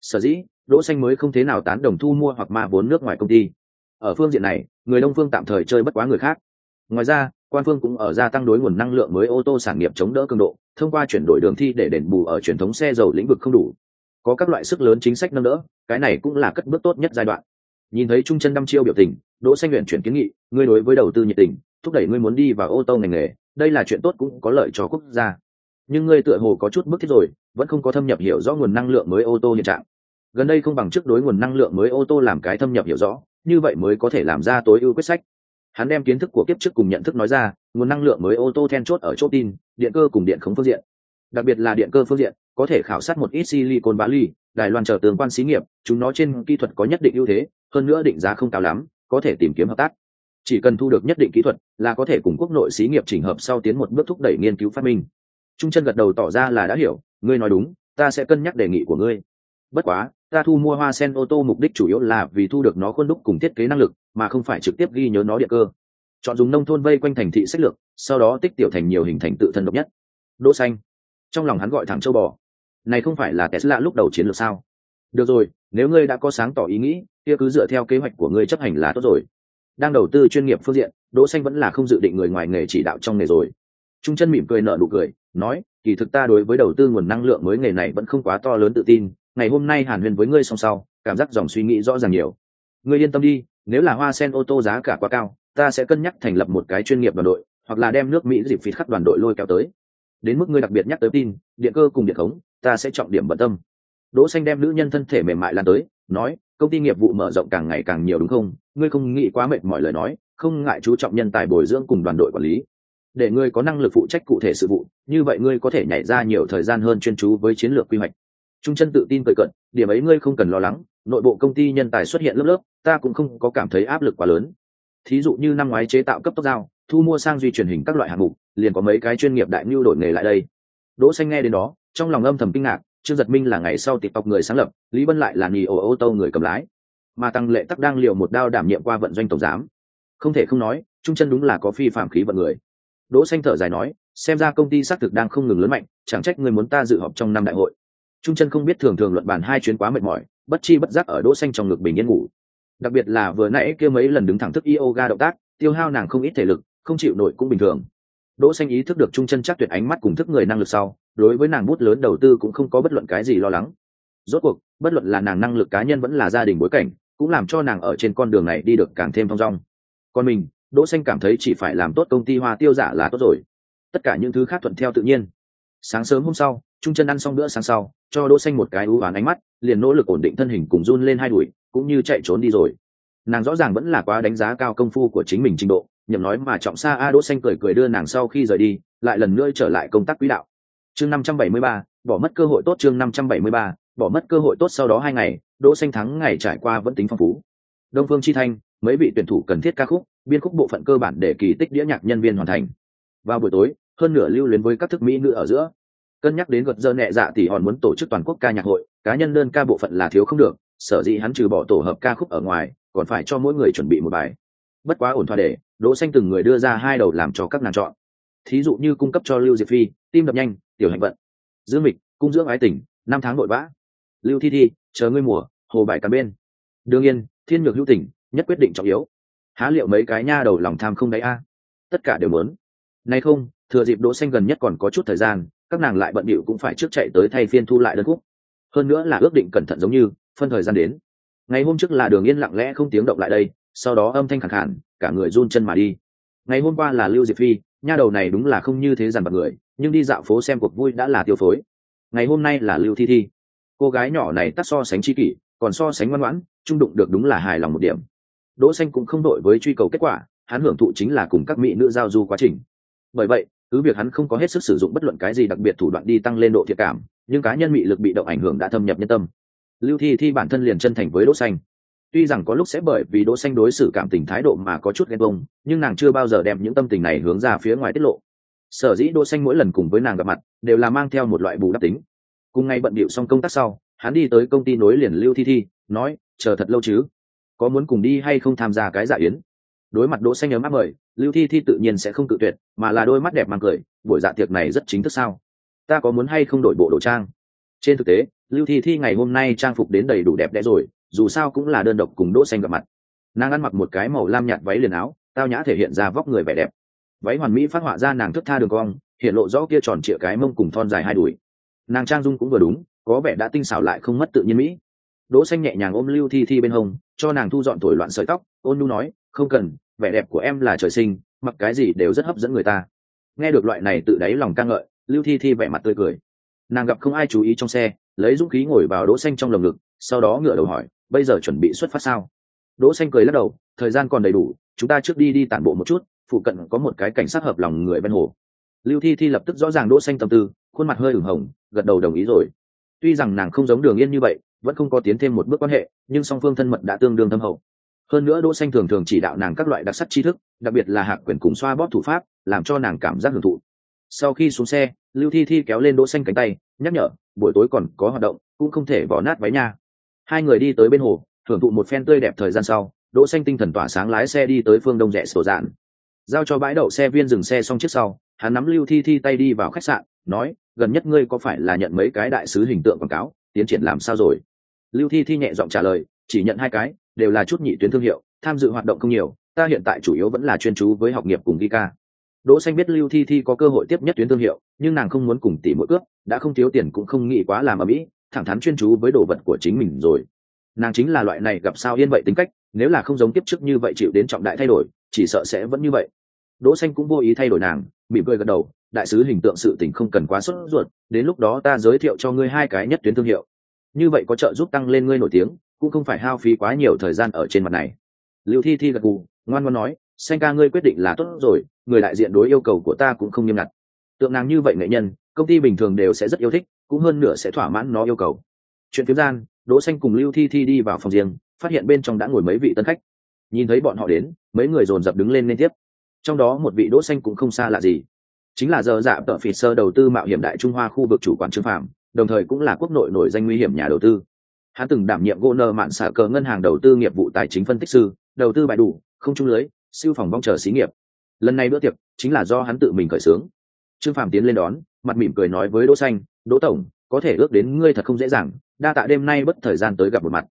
Sở dĩ, đỗ xanh mới không thế nào tán đồng thu mua hoặc ma vốn nước ngoài công ty. Ở phương diện này, người đông phương tạm thời chơi bất quá người khác. Ngoài ra, quan phương cũng ở gia tăng đối nguồn năng lượng mới ô tô sản nghiệp chống đỡ cường độ, thông qua chuyển đổi đường thi để đền bù ở truyền thống xe dầu lĩnh vực không đủ. Có các loại sức lớn chính sách nâng đỡ, cái này cũng là cất bước tốt nhất giai đoạn nhìn thấy trung chân đăm chiêu biểu tình, đỗ xanh luyện chuyển kiến nghị, ngươi đối với đầu tư nhiệt tình, thúc đẩy ngươi muốn đi vào ô tô ngành nghề, đây là chuyện tốt cũng có lợi cho quốc gia. Nhưng ngươi tựa hồ có chút bức thiết rồi, vẫn không có thâm nhập hiểu rõ nguồn năng lượng mới ô tô hiện trạng. Gần đây không bằng trước đối nguồn năng lượng mới ô tô làm cái thâm nhập hiểu rõ, như vậy mới có thể làm ra tối ưu quyết sách. Hắn đem kiến thức của kiếp trước cùng nhận thức nói ra, nguồn năng lượng mới ô tô then chốt ở chỗ tin, điện cơ cùng điện khống phương diện đặc biệt là điện cơ phương diện, có thể khảo sát một ít silicon valley, đài loan trở tường quan xí nghiệp, chúng nó trên kỹ thuật có nhất định ưu thế, hơn nữa định giá không cao lắm, có thể tìm kiếm hợp tác. Chỉ cần thu được nhất định kỹ thuật là có thể cùng quốc nội xí nghiệp chỉnh hợp sau tiến một bước thúc đẩy nghiên cứu phát minh. Trung chân gật đầu tỏ ra là đã hiểu, ngươi nói đúng, ta sẽ cân nhắc đề nghị của ngươi. Bất quá, ta thu mua hoa sen ô tô mục đích chủ yếu là vì thu được nó khuôn đúc cùng thiết kế năng lực, mà không phải trực tiếp ghi nhớ nó điện cơ. Chọn dùng nông thôn vây quanh thành thị sách lược, sau đó tích tiểu thành nhiều hình thành tự thân độc nhất. Đỗ xanh trong lòng hắn gọi thẳng châu bò. Này không phải là tesla lúc đầu chiến lược sao? Được rồi, nếu ngươi đã có sáng tỏ ý nghĩ, kia cứ dựa theo kế hoạch của ngươi chấp hành là tốt rồi. Đang đầu tư chuyên nghiệp phương diện, đỗ xanh vẫn là không dự định người ngoài nghề chỉ đạo trong nghề rồi. Trung chân mỉm cười nở nụ cười, nói, kỳ thực ta đối với đầu tư nguồn năng lượng mới nghề này vẫn không quá to lớn tự tin, ngày hôm nay hàn huyên với ngươi song sau, cảm giác dòng suy nghĩ rõ ràng nhiều. Ngươi yên tâm đi, nếu là hoa sen ô tô giá cả quá cao, ta sẽ cân nhắc thành lập một cái chuyên nghiệp đoàn đội, hoặc là đem nước mỹ dịp phí khắc đoàn đội lôi kéo tới đến mức ngươi đặc biệt nhắc tới tin, điện cơ cùng điện khống, ta sẽ trọng điểm bận tâm. Đỗ xanh đem nữ nhân thân thể mềm mại lan tới, nói, công ty nghiệp vụ mở rộng càng ngày càng nhiều đúng không? Ngươi không nghĩ quá mệt mỏi lời nói, không ngại chú trọng nhân tài bồi dưỡng cùng đoàn đội quản lý. Để ngươi có năng lực phụ trách cụ thể sự vụ, như vậy ngươi có thể nhảy ra nhiều thời gian hơn chuyên chú với chiến lược quy hoạch. Trung chân tự tin cười cận, điểm ấy ngươi không cần lo lắng, nội bộ công ty nhân tài xuất hiện lớp lớp, ta cũng không có cảm thấy áp lực quá lớn. Thí dụ như năm ngoái chế tạo cấp tốc giao, thu mua sang duy truyền hình các loại hạng mục liền có mấy cái chuyên nghiệp đại nhu đổi nghề lại đây. Đỗ xanh nghe đến đó, trong lòng âm thầm kinh ngạc, trương giật minh là ngày sau tịp tộc người sáng lập, lý bân lại là nhì ô tô người cầm lái. Mà tăng lệ tắc đang liều một đao đảm nhiệm qua vận doanh tổng giám. Không thể không nói, trung chân đúng là có phi phạm khí vận người. Đỗ xanh thở dài nói, xem ra công ty xác thực đang không ngừng lớn mạnh, chẳng trách người muốn ta dự họp trong năm đại hội. Trung chân không biết thường thường luận bàn hai chuyến quá mệt mỏi, bất chi bất giác ở đỗ xanh trong ngực bình yên ngủ. Đặc biệt là vừa nãy kia mấy lần đứng thẳng thức yoga động tác, tiêu hao nàng không ít thể lực, không chịu nổi cũng bình thường đỗ xanh ý thức được trung chân chắc tuyệt ánh mắt cùng thức người năng lực sau, đối với nàng bút lớn đầu tư cũng không có bất luận cái gì lo lắng. Rốt cuộc, bất luận là nàng năng lực cá nhân vẫn là gia đình bối cảnh, cũng làm cho nàng ở trên con đường này đi được càng thêm thong dong. Còn mình, đỗ xanh cảm thấy chỉ phải làm tốt công ty hoa tiêu giả là tốt rồi. Tất cả những thứ khác thuận theo tự nhiên. Sáng sớm hôm sau, trung chân ăn xong bữa sáng sau, cho đỗ xanh một cái ưu ám ánh mắt, liền nỗ lực ổn định thân hình cùng run lên hai đuổi, cũng như chạy trốn đi rồi. Nàng rõ ràng vẫn là quá đánh giá cao công phu của chính mình trình độ nhậm nói mà trọng xa a đỗ xanh cười cười đưa nàng sau khi rời đi lại lần nữa trở lại công tác quỹ đạo. Chương 573, bỏ mất cơ hội tốt chương 573, bỏ mất cơ hội tốt sau đó hai ngày đỗ xanh thắng ngày trải qua vẫn tính phong phú. Đông phương chi thanh mấy vị tuyển thủ cần thiết ca khúc biên khúc bộ phận cơ bản để kỳ tích đĩa nhạc nhân viên hoàn thành. Vào buổi tối hơn nửa lưu luyến với các thức mỹ nữ ở giữa. Cân nhắc đến gật dơ nhẹ dạ thì hòn muốn tổ chức toàn quốc ca nhạc hội cá nhân đơn ca bộ phận là thiếu không được sở dĩ hắn trừ bỏ tổ hợp ca khúc ở ngoài còn phải cho mỗi người chuẩn bị một bài. Bất quá ổn thỏa để đỗ xanh từng người đưa ra hai đầu làm cho các nàng chọn. Thí dụ như cung cấp cho lưu diệp phi, tim đập nhanh, tiểu hành vận. Dương mịch, cung dưỡng ái tình, năm tháng nội vã. Lưu thi thi, chờ ngươi mùa, hồ bài cắn bên. Đương nhiên, thiên nhược hữu tình, nhất quyết định trọng yếu. Há liệu mấy cái nha đầu lòng tham không đáy a? Tất cả đều muốn. Nay không, thừa dịp đỗ xanh gần nhất còn có chút thời gian, các nàng lại bận bịu cũng phải trước chạy tới thay phiên thu lại đơn khúc. Hơn nữa là ước định cẩn thận giống như, phân thời gian đến. Ngày hôm trước là đường yên lặng lẽ không tiếng động lại đây, sau đó âm thanh khẳng khàn cả người run chân mà đi. Ngày hôm qua là lưu diệp phi, nha đầu này đúng là không như thế dằn vặt người, nhưng đi dạo phố xem cuộc vui đã là tiêu phối. Ngày hôm nay là lưu thi thi. Cô gái nhỏ này tắt so sánh chi kỷ, còn so sánh ngoan ngoãn, trung đụng được đúng là hài lòng một điểm. Đỗ xanh cũng không đội với truy cầu kết quả, hắn hưởng thụ chính là cùng các mỹ nữ giao du quá trình. Bởi vậy, cứ việc hắn không có hết sức sử dụng bất luận cái gì đặc biệt thủ đoạn đi tăng lên độ thiệt cảm, nhưng cá nhân mị lực bị động ảnh hưởng đã thâm nhập nhân tâm. Lưu thi thi bản thân liền chân thành với đỗ xanh tuy rằng có lúc sẽ bởi vì đỗ xanh đối xử cảm tình thái độ mà có chút ghen tuông, nhưng nàng chưa bao giờ đem những tâm tình này hướng ra phía ngoài tiết lộ. Sở dĩ đỗ xanh mỗi lần cùng với nàng gặp mặt, đều là mang theo một loại bù đắp tính. Cùng ngày bận điệu xong công tác sau, hắn đi tới công ty nối liền lưu thi thi, nói, chờ thật lâu chứ? Có muốn cùng đi hay không tham gia cái dạ yến? Đối mặt đỗ xanh ấm áp mời, lưu thi thi tự nhiên sẽ không cự tuyệt, mà là đôi mắt đẹp mang cười, buổi dạ tiệc này rất chính thức sao? Ta có muốn hay không đổi bộ đồ trang? Trên thực tế, lưu thi thi ngày hôm nay trang phục đến đầy đủ đẹp đẽ rồi dù sao cũng là đơn độc cùng đỗ xanh gặp mặt. Nàng ăn mặc một cái màu lam nhạt váy liền áo, tao nhã thể hiện ra vóc người vẻ đẹp. Váy hoàn mỹ phát họa ra nàng thức tha đường cong, hiện lộ rõ kia tròn trịa cái mông cùng thon dài hai đùi. Nàng trang dung cũng vừa đúng, có vẻ đã tinh xảo lại không mất tự nhiên mỹ. Đỗ xanh nhẹ nhàng ôm lưu thi thi bên hông, cho nàng thu dọn thổi loạn sợi tóc, ôn nhu nói, không cần, vẻ đẹp của em là trời sinh, mặc cái gì đều rất hấp dẫn người ta. Nghe được loại này tự đáy lòng ca ngợi, lưu thi thi vẻ mặt tươi cười. Nàng gặp không ai chú ý trong xe, lấy dũng khí ngồi vào đỗ xanh trong lồng ngực, sau đó ngửa đầu hỏi bây giờ chuẩn bị xuất phát sao? Đỗ xanh cười lắc đầu, thời gian còn đầy đủ, chúng ta trước đi đi tản bộ một chút, phụ cận có một cái cảnh sát hợp lòng người bên hồ. Lưu thi thi lập tức rõ ràng đỗ xanh tâm tư, khuôn mặt hơi ửng hồng, gật đầu đồng ý rồi. Tuy rằng nàng không giống đường yên như vậy, vẫn không có tiến thêm một bước quan hệ, nhưng song phương thân mật đã tương đương thâm hậu. Hơn nữa đỗ xanh thường thường chỉ đạo nàng các loại đặc sắc tri thức, đặc biệt là hạ quyền cùng xoa bóp thủ pháp, làm cho nàng cảm giác hưởng thụ. Sau khi xuống xe, lưu thi thi kéo lên đỗ xanh cánh tay, nhắc nhở, buổi tối còn có hoạt động, cũng không thể bỏ nát váy nha hai người đi tới bên hồ, thưởng thụ một phen tươi đẹp thời gian sau, đỗ xanh tinh thần tỏa sáng lái xe đi tới phương đông rẽ sổ dạn. Giao cho bãi đậu xe viên dừng xe xong chiếc sau, hắn nắm lưu thi thi tay đi vào khách sạn, nói, gần nhất ngươi có phải là nhận mấy cái đại sứ hình tượng quảng cáo, tiến triển làm sao rồi? Lưu thi thi nhẹ giọng trả lời, chỉ nhận hai cái, đều là chút nhị tuyến thương hiệu, tham dự hoạt động không nhiều, ta hiện tại chủ yếu vẫn là chuyên chú với học nghiệp cùng ghi ca. Đỗ xanh biết lưu thi thi có cơ hội tiếp nhất tuyến thương hiệu, nhưng nàng không muốn cùng tỷ mỗi cướp, đã không thiếu tiền cũng không nghĩ quá làm ở mỹ thẳng thắn chuyên chú với đồ vật của chính mình rồi. Nàng chính là loại này gặp sao yên vậy tính cách, nếu là không giống tiếp trước như vậy chịu đến trọng đại thay đổi, chỉ sợ sẽ vẫn như vậy. Đỗ xanh cũng vô ý thay đổi nàng, mỉm cười gật đầu, đại sứ hình tượng sự tình không cần quá sốt ruột, đến lúc đó ta giới thiệu cho ngươi hai cái nhất tuyến thương hiệu. Như vậy có trợ giúp tăng lên ngươi nổi tiếng, cũng không phải hao phí quá nhiều thời gian ở trên mặt này. Lưu thi thi gật gù, ngoan ngoãn nói, xanh ca ngươi quyết định là tốt rồi, người đại diện đối yêu cầu của ta cũng không nghiêm ngặt. Tượng nàng như vậy nghệ nhân, công ty bình thường đều sẽ rất yêu thích cũng hơn nửa sẽ thỏa mãn nó yêu cầu. Chuyện phiếm gian, đỗ xanh cùng lưu thi thi đi vào phòng riêng, phát hiện bên trong đã ngồi mấy vị tân khách. Nhìn thấy bọn họ đến, mấy người dồn dập đứng lên liên tiếp. Trong đó một vị đỗ xanh cũng không xa lạ gì. Chính là giờ dạ tợ phỉ sơ đầu tư mạo hiểm đại trung hoa khu vực chủ quản trương phạm, đồng thời cũng là quốc nội nổi danh nguy hiểm nhà đầu tư. Hắn từng đảm nhiệm gỗ nợ mạn xả cờ ngân hàng đầu tư nghiệp vụ tài chính phân tích sư, đầu tư bài đủ, không trung lưới, siêu phòng bong chờ xí nghiệp. Lần này bữa tiệc, chính là do hắn tự mình khởi xướng. Trương phạm tiến lên đón, mặt mỉm cười nói với đỗ xanh đỗ tổng, có thể ước đến ngươi thật không dễ dàng, đa tạ đêm nay bất thời gian tới gặp một mặt.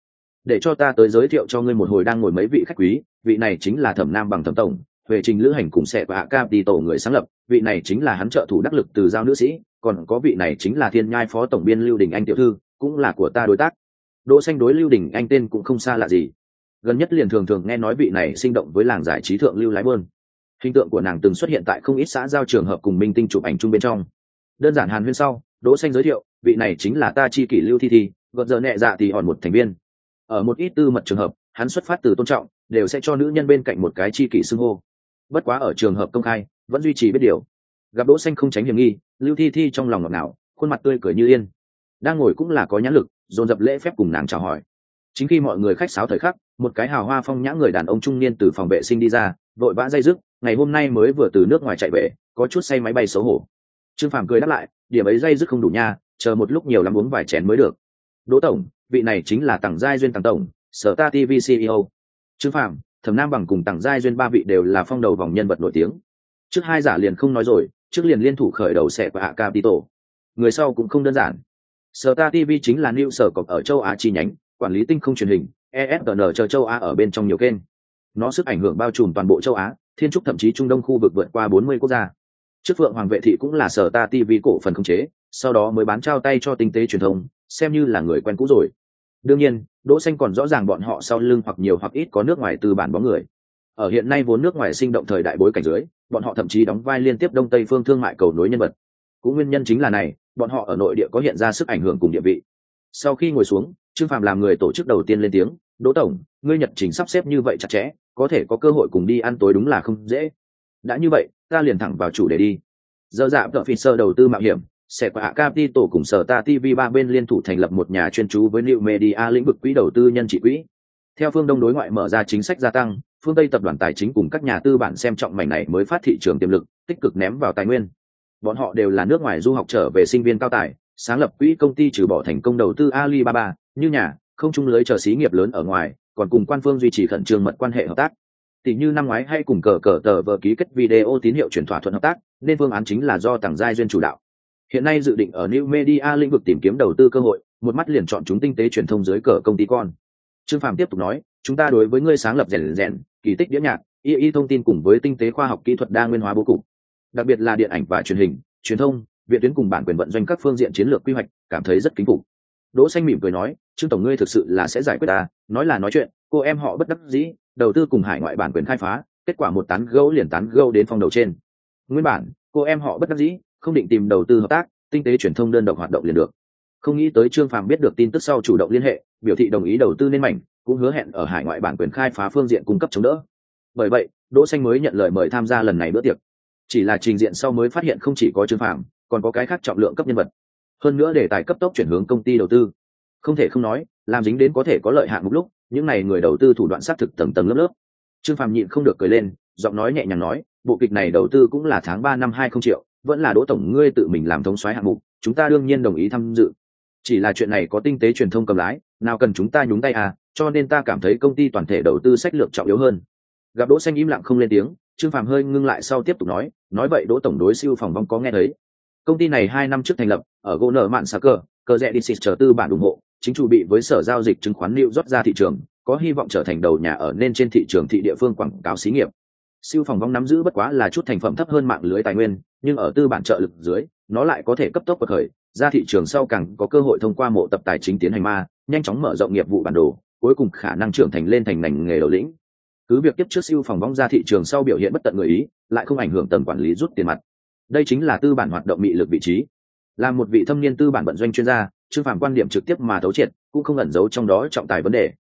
Để cho ta tới giới thiệu cho ngươi một hồi đang ngồi mấy vị khách quý, vị này chính là thẩm nam bằng thẩm tổng, về trình lữ hành cùng sẽ và hạ cap đi tổ người sáng lập, vị này chính là hắn trợ thủ đắc lực từ giao nữ sĩ, còn có vị này chính là thiên nhai phó tổng biên lưu đình anh tiểu thư, cũng là của ta đối tác. Đỗ xanh đối lưu đình anh tên cũng không xa lạ gì. Gần nhất liền thường thường nghe nói vị này sinh động với làng giải trí thượng lưu lái bơn. Hình tượng của nàng từng xuất hiện tại không ít xã giao trường hợp cùng minh tinh chụp ảnh chung bên trong đơn giản hàn huyên sau, đỗ xanh giới thiệu, vị này chính là ta chi kỷ lưu thi thi gợn giờ nhẹ dạ thì hòn một thành viên. Ở một ít tư mật trường hợp, hắn xuất phát từ tôn trọng, đều sẽ cho nữ nhân bên cạnh một cái chi kỷ xưng hô. Bất quá ở trường hợp công khai, vẫn duy trì biết điều. Gặp đỗ xanh không tránh hiểm nghi, lưu thi thi trong lòng ngọt ngào, khuôn mặt tươi cười như yên. Đang ngồi cũng là có nhãn lực, dồn dập lễ phép cùng nàng chào hỏi. Chính khi mọi người khách sáo thời khắc, một cái hào hoa phong nhã người đàn ông trung niên từ phòng vệ sinh đi ra, vội vã dây dứt, ngày hôm nay mới vừa từ nước ngoài chạy về, có chút say máy bay xấu hổ trương phàm cười đáp lại, điểm ấy dây dứt không đủ nha, chờ một lúc nhiều lắm uống vài chén mới được. Đỗ tổng, vị này chính là tặng giai duyên tặng tổng, sở ta tv ceo trương phàm, thẩm nam bằng cùng tặng giai duyên ba vị đều là phong đầu vòng nhân vật nổi tiếng. Trước hai giả liền không nói rồi, trước liền liên thủ khởi đầu sẽ của hạ capital người sau cũng không đơn giản. Sở ta tv chính là new sở cọc ở châu á chi nhánh, quản lý tinh không truyền hình esn chờ châu á ở bên trong nhiều kênh. Nó sức ảnh hưởng bao trùm toàn bộ châu á, thiên trúc thậm chí trung đông khu vực vượt qua 40 quốc gia trước phượng hoàng vệ thị cũng là sở ta tv cổ phần khống chế, sau đó mới bán trao tay cho tinh tế truyền thông, xem như là người quen cũ rồi. Đương nhiên, đỗ xanh còn rõ ràng bọn họ sau lưng hoặc nhiều hoặc ít có nước ngoài từ bản bóng người. Ở hiện nay vốn nước ngoài sinh động thời đại bối cảnh dưới, bọn họ thậm chí đóng vai liên tiếp đông tây phương thương mại cầu nối nhân vật. Cũng nguyên nhân chính là này, bọn họ ở nội địa có hiện ra sức ảnh hưởng cùng địa vị. Sau khi ngồi xuống, trương phạm làm người tổ chức đầu tiên lên tiếng, đỗ tổng, ngươi nhật trình sắp xếp như vậy chặt chẽ, có thể có cơ hội cùng đi ăn tối đúng là không dễ đã như vậy, ta liền thẳng vào chủ đề đi. Giờ dạ tợ phi sơ đầu tư mạo hiểm, sẽ quả tổ cùng sở ta tv ba bên liên thủ thành lập một nhà chuyên chú với new media lĩnh vực quỹ đầu tư nhân trị quỹ. Theo phương đông đối ngoại mở ra chính sách gia tăng, phương tây tập đoàn tài chính cùng các nhà tư bản xem trọng mảnh này mới phát thị trường tiềm lực, tích cực ném vào tài nguyên. Bọn họ đều là nước ngoài du học trở về sinh viên cao tài, sáng lập quỹ công ty trừ bỏ thành công đầu tư alibaba, như nhà, không chung lưới chờ xí nghiệp lớn ở ngoài, còn cùng quan phương duy trì khẩn trương mật quan hệ hợp tác tỷ như năm ngoái hay cùng cờ cờ tờ vờ ký kết video tín hiệu chuyển thỏa thuận hợp tác, nên phương án chính là do tàng giai duyên chủ đạo. Hiện nay dự định ở new media lĩnh vực tìm kiếm đầu tư cơ hội, một mắt liền chọn chúng tinh tế truyền thông dưới cờ công ty con. Trương phàm tiếp tục nói, chúng ta đối với ngươi sáng lập rèn rèn, kỳ tích đĩa nhạc, y y thông tin cùng với tinh tế khoa học kỹ thuật đa nguyên hóa bố cục. Đặc biệt là điện ảnh và truyền hình, truyền thông, viện tuyến cùng bản quyền vận doanh các phương diện chiến lược quy hoạch, cảm thấy rất kính phục. Đỗ xanh mỉm cười nói, trương tổng ngươi thực sự là sẽ giải quyết ta, nói là nói chuyện, cô em họ bất đắc dĩ đầu tư cùng hải ngoại bản quyền khai phá, kết quả một tán gấu liền tán gấu đến phòng đầu trên. Nguyên bản, cô em họ bất đắc dĩ, không định tìm đầu tư hợp tác, tinh tế truyền thông đơn độc hoạt động liền được. Không nghĩ tới trương phàm biết được tin tức sau chủ động liên hệ, biểu thị đồng ý đầu tư nên mảnh, cũng hứa hẹn ở hải ngoại bản quyền khai phá phương diện cung cấp chống đỡ. Bởi vậy, đỗ xanh mới nhận lời mời tham gia lần này bữa tiệc. Chỉ là trình diện sau mới phát hiện không chỉ có trương phàm, còn có cái khác trọng lượng cấp nhân vật. Hơn nữa để tài cấp tốc chuyển hướng công ty đầu tư. Không thể không nói, làm dính đến có thể có lợi hạn một lúc những này người đầu tư thủ đoạn xác thực tầng tầng lớp lớp. Trương phàm nhịn không được cười lên, giọng nói nhẹ nhàng nói, bộ kịch này đầu tư cũng là tháng ba năm hai không triệu, vẫn là đỗ tổng ngươi tự mình làm thống soái hạng mục, chúng ta đương nhiên đồng ý tham dự. Chỉ là chuyện này có tinh tế truyền thông cầm lái, nào cần chúng ta nhúng tay à cho nên ta cảm thấy công ty toàn thể đầu tư sách lược trọng yếu hơn. Gặp đỗ xanh im lặng không lên tiếng, trương phàm hơi ngưng lại sau tiếp tục nói nói vậy đỗ tổng đối siêu phòng vong có nghe thấy. Công ty này hai năm trước thành lập, ở gỗ nợ mạn xa cờ cờ rẽ đi xịt chờ tư bản ủng hộ chính chủ bị với sở giao dịch chứng khoán liệu rót ra thị trường, có hy vọng trở thành đầu nhà ở nên trên thị trường thị địa phương quảng cáo xí nghiệp. Siêu phòng vong nắm giữ bất quá là chút thành phẩm thấp hơn mạng lưới tài nguyên, nhưng ở tư bản trợ lực dưới, nó lại có thể cấp tốc bậc khởi, ra thị trường sau càng có cơ hội thông qua mộ tập tài chính tiến hành ma, nhanh chóng mở rộng nghiệp vụ bản đồ, cuối cùng khả năng trưởng thành lên thành ngành nghề đầu lĩnh. Cứ việc tiếp trước siêu phòng vong ra thị trường sau biểu hiện bất tận người ý, lại không ảnh hưởng tầm quản lý rút tiền mặt. Đây chính là tư bản hoạt động bị lực vị trí. Là một vị thâm niên tư bản vận doanh chuyên gia trương phàm quan điểm trực tiếp mà thấu triệt, cũng không ẩn giấu trong đó trọng tài vấn đề.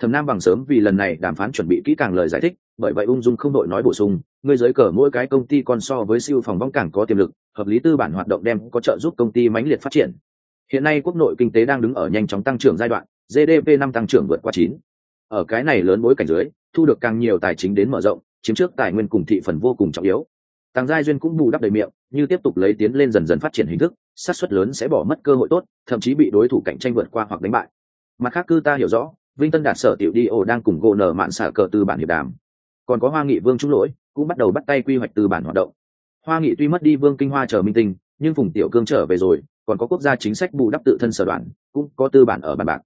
Thẩm nam bằng sớm vì lần này đàm phán chuẩn bị kỹ càng lời giải thích, bởi vậy ung dung không đội nói bổ sung, ngươi giới cờ mỗi cái công ty còn so với siêu phòng bóng càng có tiềm lực, hợp lý tư bản hoạt động đem có trợ giúp công ty mãnh liệt phát triển. Hiện nay quốc nội kinh tế đang đứng ở nhanh chóng tăng trưởng giai đoạn gdp năm tăng trưởng vượt qua chín. Ở cái này lớn bối cảnh dưới, thu được càng nhiều tài chính đến mở rộng, chiếm trước tài nguyên cùng thị phần vô cùng trọng yếu tăng giai duyên cũng bù đắp đầy miệng, như tiếp tục lấy tiến lên dần dần phát triển hình thức sát suất lớn sẽ bỏ mất cơ hội tốt, thậm chí bị đối thủ cạnh tranh vượt qua hoặc đánh bại. Mặt khác cư ta hiểu rõ, vinh tân đạt sở tiểu đi ổ đang cùng gỗ nở mạn xả cờ tư bản hiệp đàm. Còn có hoa nghị vương trung lỗi, cũng bắt đầu bắt tay quy hoạch tư bản hoạt động. Hoa nghị tuy mất đi vương kinh hoa chờ minh tinh, nhưng phùng tiểu cương trở về rồi, còn có quốc gia chính sách bù đắp tự thân sở đoàn, cũng có tư bản ở bàn bạc.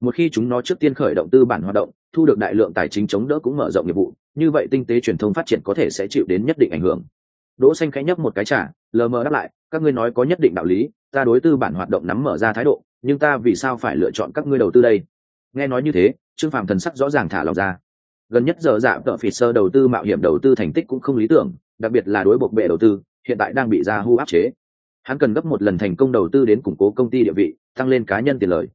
Một khi chúng nó trước tiên khởi động tư bản hoạt động, thu được đại lượng tài chính chống đỡ cũng mở rộng nghiệp vụ, như vậy tinh tế truyền thông phát triển có thể sẽ chịu đến nhất định ảnh hưởng đỗ xanh khẽ nhấp một cái trà, lờ mờ đáp lại các ngươi nói có nhất định đạo lý ta đối tư bản hoạt động nắm mở ra thái độ nhưng ta vì sao phải lựa chọn các ngươi đầu tư đây? Nghe nói như thế trương phạm thần sắc rõ ràng thả lòng ra. Gần nhất giờ dạ tợ phỉ sơ đầu tư mạo hiểm đầu tư thành tích cũng không lý tưởng đặc biệt là đối bộ bệ đầu tư hiện tại đang bị ra hu áp chế. Hắn cần gấp một lần thành công đầu tư đến củng cố công ty địa vị tăng lên cá nhân tiền lời.